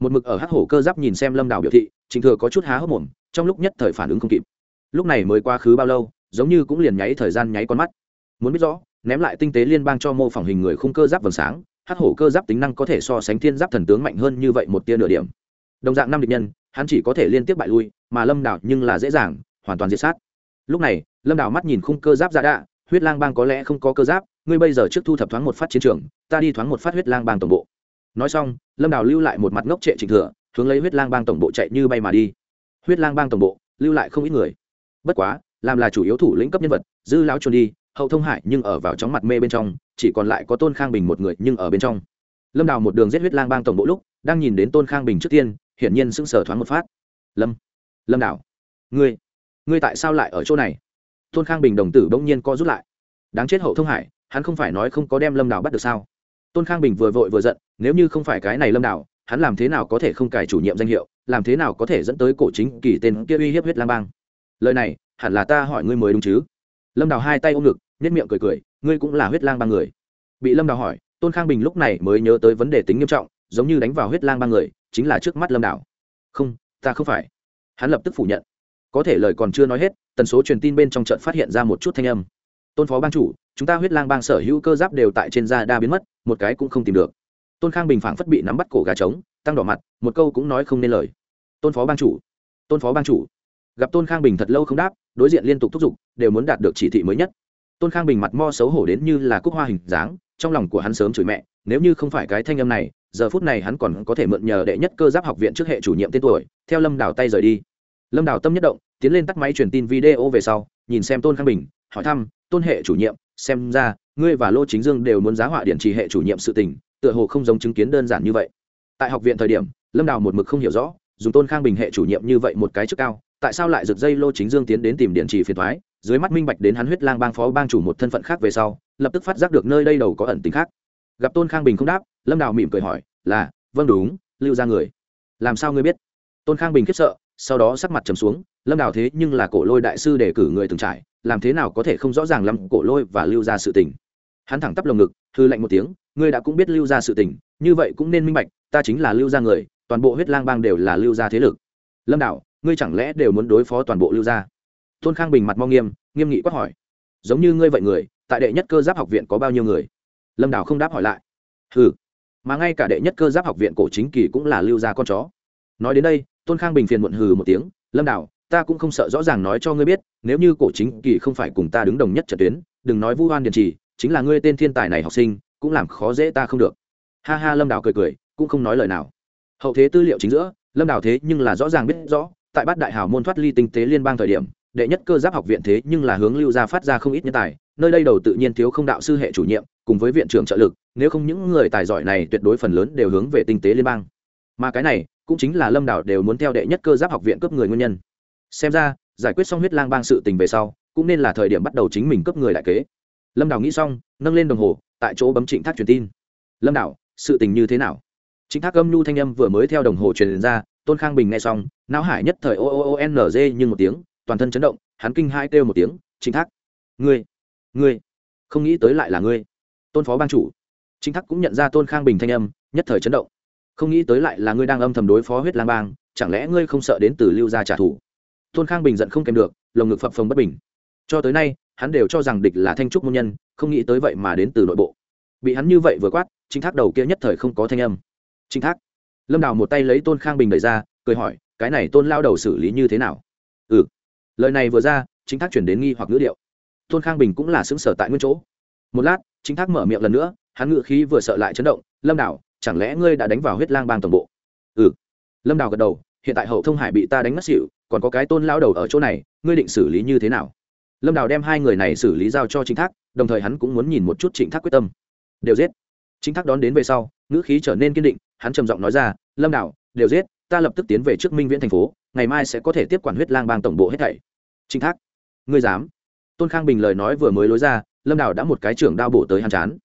Một mực ở hát hổ cơ giáp nhìn xem lâm đảo biểu thị, trình thừa có chút há hốc mồm, trong lúc nhất thời phản ứng không kịp. Lúc này mới quá khứ bao lâu, giống như cũng liền nháy thời gian nháy con mắt. Muốn biết rõ, ném lại tinh tế liên bang cho mô phỏng hình người khung cơ giáp vầng sáng Hắc hổ cơ giáp tính năng có thể so sánh thiên giáp thần tướng mạnh hơn như vậy một tia nửa điểm. Đồng dạng năm địch nhân, hắn chỉ có thể liên tiếp bại lui, mà lâm đảo nhưng là dễ dàng, hoàn toàn diệt sát. Lúc này, lâm đảo mắt nhìn khung cơ giáp ra đạ, huyết lang bang có lẽ không có cơ giáp, ngươi bây giờ trước thu thập thoáng một phát chiến trường, ta đi thoáng một phát huyết lang bang tổng bộ. Nói xong, lâm đảo lưu lại một mặt ngốc trệ trịnh thừa, hướng lấy huyết lang bang tổng bộ chạy như bay mà đi. Huyết lang bang tổng bộ, lưu lại không ít người. Bất quá, làm là chủ yếu thủ lĩnh cấp nhân vật, dư lão trốn đi hậu thông hải nhưng ở vào chóng mặt mê bên trong, chỉ còn lại có tôn khang bình một người nhưng ở bên trong. Lâm đào một đường giết huyết lang bang tổng bộ lúc, đang nhìn đến tôn khang bình trước tiên, hiển nhiên sững sờ thoáng một phát. Lâm lâm đào, ngươi ngươi tại sao lại ở chỗ này? Tôn khang bình đồng tử bỗng nhiên co rút lại. Đáng chết hậu thông hải, hắn không phải nói không có đem lâm đào bắt được sao? Tôn khang bình vừa vội vừa giận, nếu như không phải cái này lâm đào, hắn làm thế nào có thể không cài chủ nhiệm danh hiệu, làm thế nào có thể dẫn tới cổ chính kỳ tên kia uy hiếp huyết lang bang? Lời này, hẳn là ta hỏi ngươi mới đúng chứ lâm đào hai tay ôm ngực nhất miệng cười cười, ngươi cũng là huyết lang ba người. Bị lâm đào hỏi, tôn khang bình lúc này mới nhớ tới vấn đề tính nghiêm trọng, giống như đánh vào huyết lang ba người, chính là trước mắt lâm đào. Không, ta không phải. Hắn lập tức phủ nhận. Có thể lời còn chưa nói hết, tần số truyền tin bên trong trận phát hiện ra một chút thanh âm. Tôn phó ban chủ, chúng ta huyết lang bang sở hữu cơ giáp đều tại trên da đa biến mất, một cái cũng không tìm được. Tôn khang bình phảng phất bị nắm bắt cổ gà trống, tăng đỏ mặt, một câu cũng nói không nên lời. Tôn phó ban chủ, tôn phó ban chủ. Gặp tôn khang bình thật lâu không đáp đối diện liên tục thúc giục, đều muốn đạt được chỉ thị mới nhất. Tôn khang bình mặt mo xấu hổ đến như là cúc hoa hình dáng, trong lòng của hắn sớm chửi mẹ, nếu như không phải cái thanh âm này, giờ phút này hắn còn có thể mượn nhờ đệ nhất cơ giáp học viện trước hệ chủ nhiệm tên tuổi, theo lâm đào tay rời đi. Lâm đào tâm nhất động, tiến lên tắt máy truyền tin video về sau, nhìn xem tôn khang bình, hỏi thăm, tôn hệ chủ nhiệm, xem ra, ngươi và lô chính dương đều muốn giá họa điện trì hệ chủ nhiệm sự tình, tựa hồ không giống chứng kiến đơn giản như vậy. Tại học viện thời điểm, lâm đào một mực không hiểu rõ, dùng tôn khang bình hệ chủ nhiệm như vậy một cái chức cao tại sao lại rực dây lô chính dương tiến đến tìm điện trì phiền thoái? Dưới mắt minh bạch đến hắn huyết lang bang phó bang chủ một thân phận khác về sau, lập tức phát giác được nơi đây đầu có ẩn tính khác. Gặp tôn khang bình không đáp, lâm đào mỉm cười hỏi, là vâng đúng, lưu ra người. Làm sao ngươi biết? Tôn khang bình khiếp sợ, sau đó sắc mặt trầm xuống, lâm đào thế nhưng là cổ lôi đại sư để cử người từng trải, làm thế nào có thể không rõ ràng lắm cổ lôi và lưu ra sự tình? Hắn thẳng tắp lồng ngực thư lạnh một tiếng, ngươi đã cũng biết lưu ra sự tình, như vậy cũng nên minh bạch, ta chính là lưu ra người, toàn bộ huyết lang bang đều là lưu ra thế lực. Lâm đảo ngươi chẳng lẽ đều muốn đối phó toàn bộ lưu gia? Tôn khang bình mặt mong nghiêm nghiêm nghị quát hỏi. Giống như ngươi vậy người, tại đệ nhất cơ giáp học viện có bao nhiêu người? Lâm đào không đáp hỏi lại. Ừ mà ngay cả đệ nhất cơ giáp học viện cổ chính kỳ cũng là lưu gia con chó. Nói đến đây, tôn khang bình phiền muộn hừ một tiếng, lâm đào, ta cũng không sợ rõ ràng nói cho ngươi biết, nếu như cổ chính kỳ không phải cùng ta đứng đồng nhất trận tuyến, đừng nói vu hoan điền trì, chính là ngươi tên thiên tài này học sinh, cũng làm khó dễ ta không được. Ha ha, lâm đào cười cười, cũng không nói lời nào. Hậu thế tư liệu chính giữa, lâm đào thế nhưng là rõ ràng biết rõ tại bát đại hào môn thoát ly tinh tế liên bang thời điểm, đệ nhất cơ giáp học viện thế nhưng là hướng lưu gia phát ra không ít nhân tài, nơi đây đầu tự nhiên thiếu không đạo sư hệ chủ nhiệm, cùng với viện trưởng trợ lực, nếu không những người tài giỏi này tuyệt đối phần lớn đều hướng về tinh tế liên bang. Mà cái này, cũng chính là lâm đảo đều muốn theo đệ nhất cơ giáp học viện cấp người nguyên nhân. Xem ra, giải quyết xong huyết lang bang sự tình về sau, cũng nên là thời điểm bắt đầu chính mình cấp người đại kế. Lâm đảo nghĩ xong, nâng lên đồng hồ, tại chỗ bấm trịnh thác truyền tin. Lâm đảo, sự tình như thế nào? Trịnh thác âm nhu thanh âm vừa mới theo đồng hồ truyền ra tôn khang bình nghe xong, não hải nhất thời ô ô ô n g nhưng một tiếng, toàn thân chấn động, hắn kinh hai kêu một tiếng chính thác, ngươi ngươi, không nghĩ tới lại là ngươi. Tôn phó ban chủ. Chính thác cũng nhận ra tôn khang bình thanh âm, nhất thời chấn động. Không nghĩ tới lại là ngươi đang âm thầm đối phó huyết lang bang, chẳng lẽ ngươi không sợ đến từ lưu gia trả thù? Tôn khang bình giận không kèm được, lồng ngực phập phồng bất bình. Cho tới nay, hắn đều cho rằng địch là thanh trúc môn nhân, không nghĩ tới vậy mà đến từ nội bộ. Bị hắn như vậy vừa quát chính thác đầu kia nhất thời không có thanh âm. Chính thác lâm đào một tay lấy tôn khang bình đẩy ra cười hỏi cái này tôn lao đầu xử lý như thế nào? Ừ. Lời này vừa ra chính thác chuyển đến nghi hoặc ngữ điệu. Tôn khang bình cũng là xứng sở tại nguyên chỗ. Một lát chính thác mở miệng lần nữa hắn ngự khí vừa sợ lại chấn động lâm Đào, chẳng lẽ ngươi đã đánh vào huyết lang bang toàn bộ? Ừ. Lâm Đào gật đầu hiện tại hậu thông hải bị ta đánh mất xịu còn có cái tôn lao đầu ở chỗ này ngươi định xử lý như thế nào? Lâm đào đem hai người này xử lý giao cho chính thác đồng thời hắn cũng muốn nhìn một chút chính thác quyết tâm. Đều giết chính thác đón đến về sau ngữ khí trở nên kiên định hắn trầm giọng nói ra lâm đảo, đều giết ta lập tức tiến về trước minh viễn thành phố ngày mai sẽ có thể tiếp quản huyết lang bang tổng bộ hết thảy. Chính thác ngươi dám? Tôn khang bình lời nói vừa mới lối ra lâm đảo đã một cái trưởng đao bổ tới hắn chán.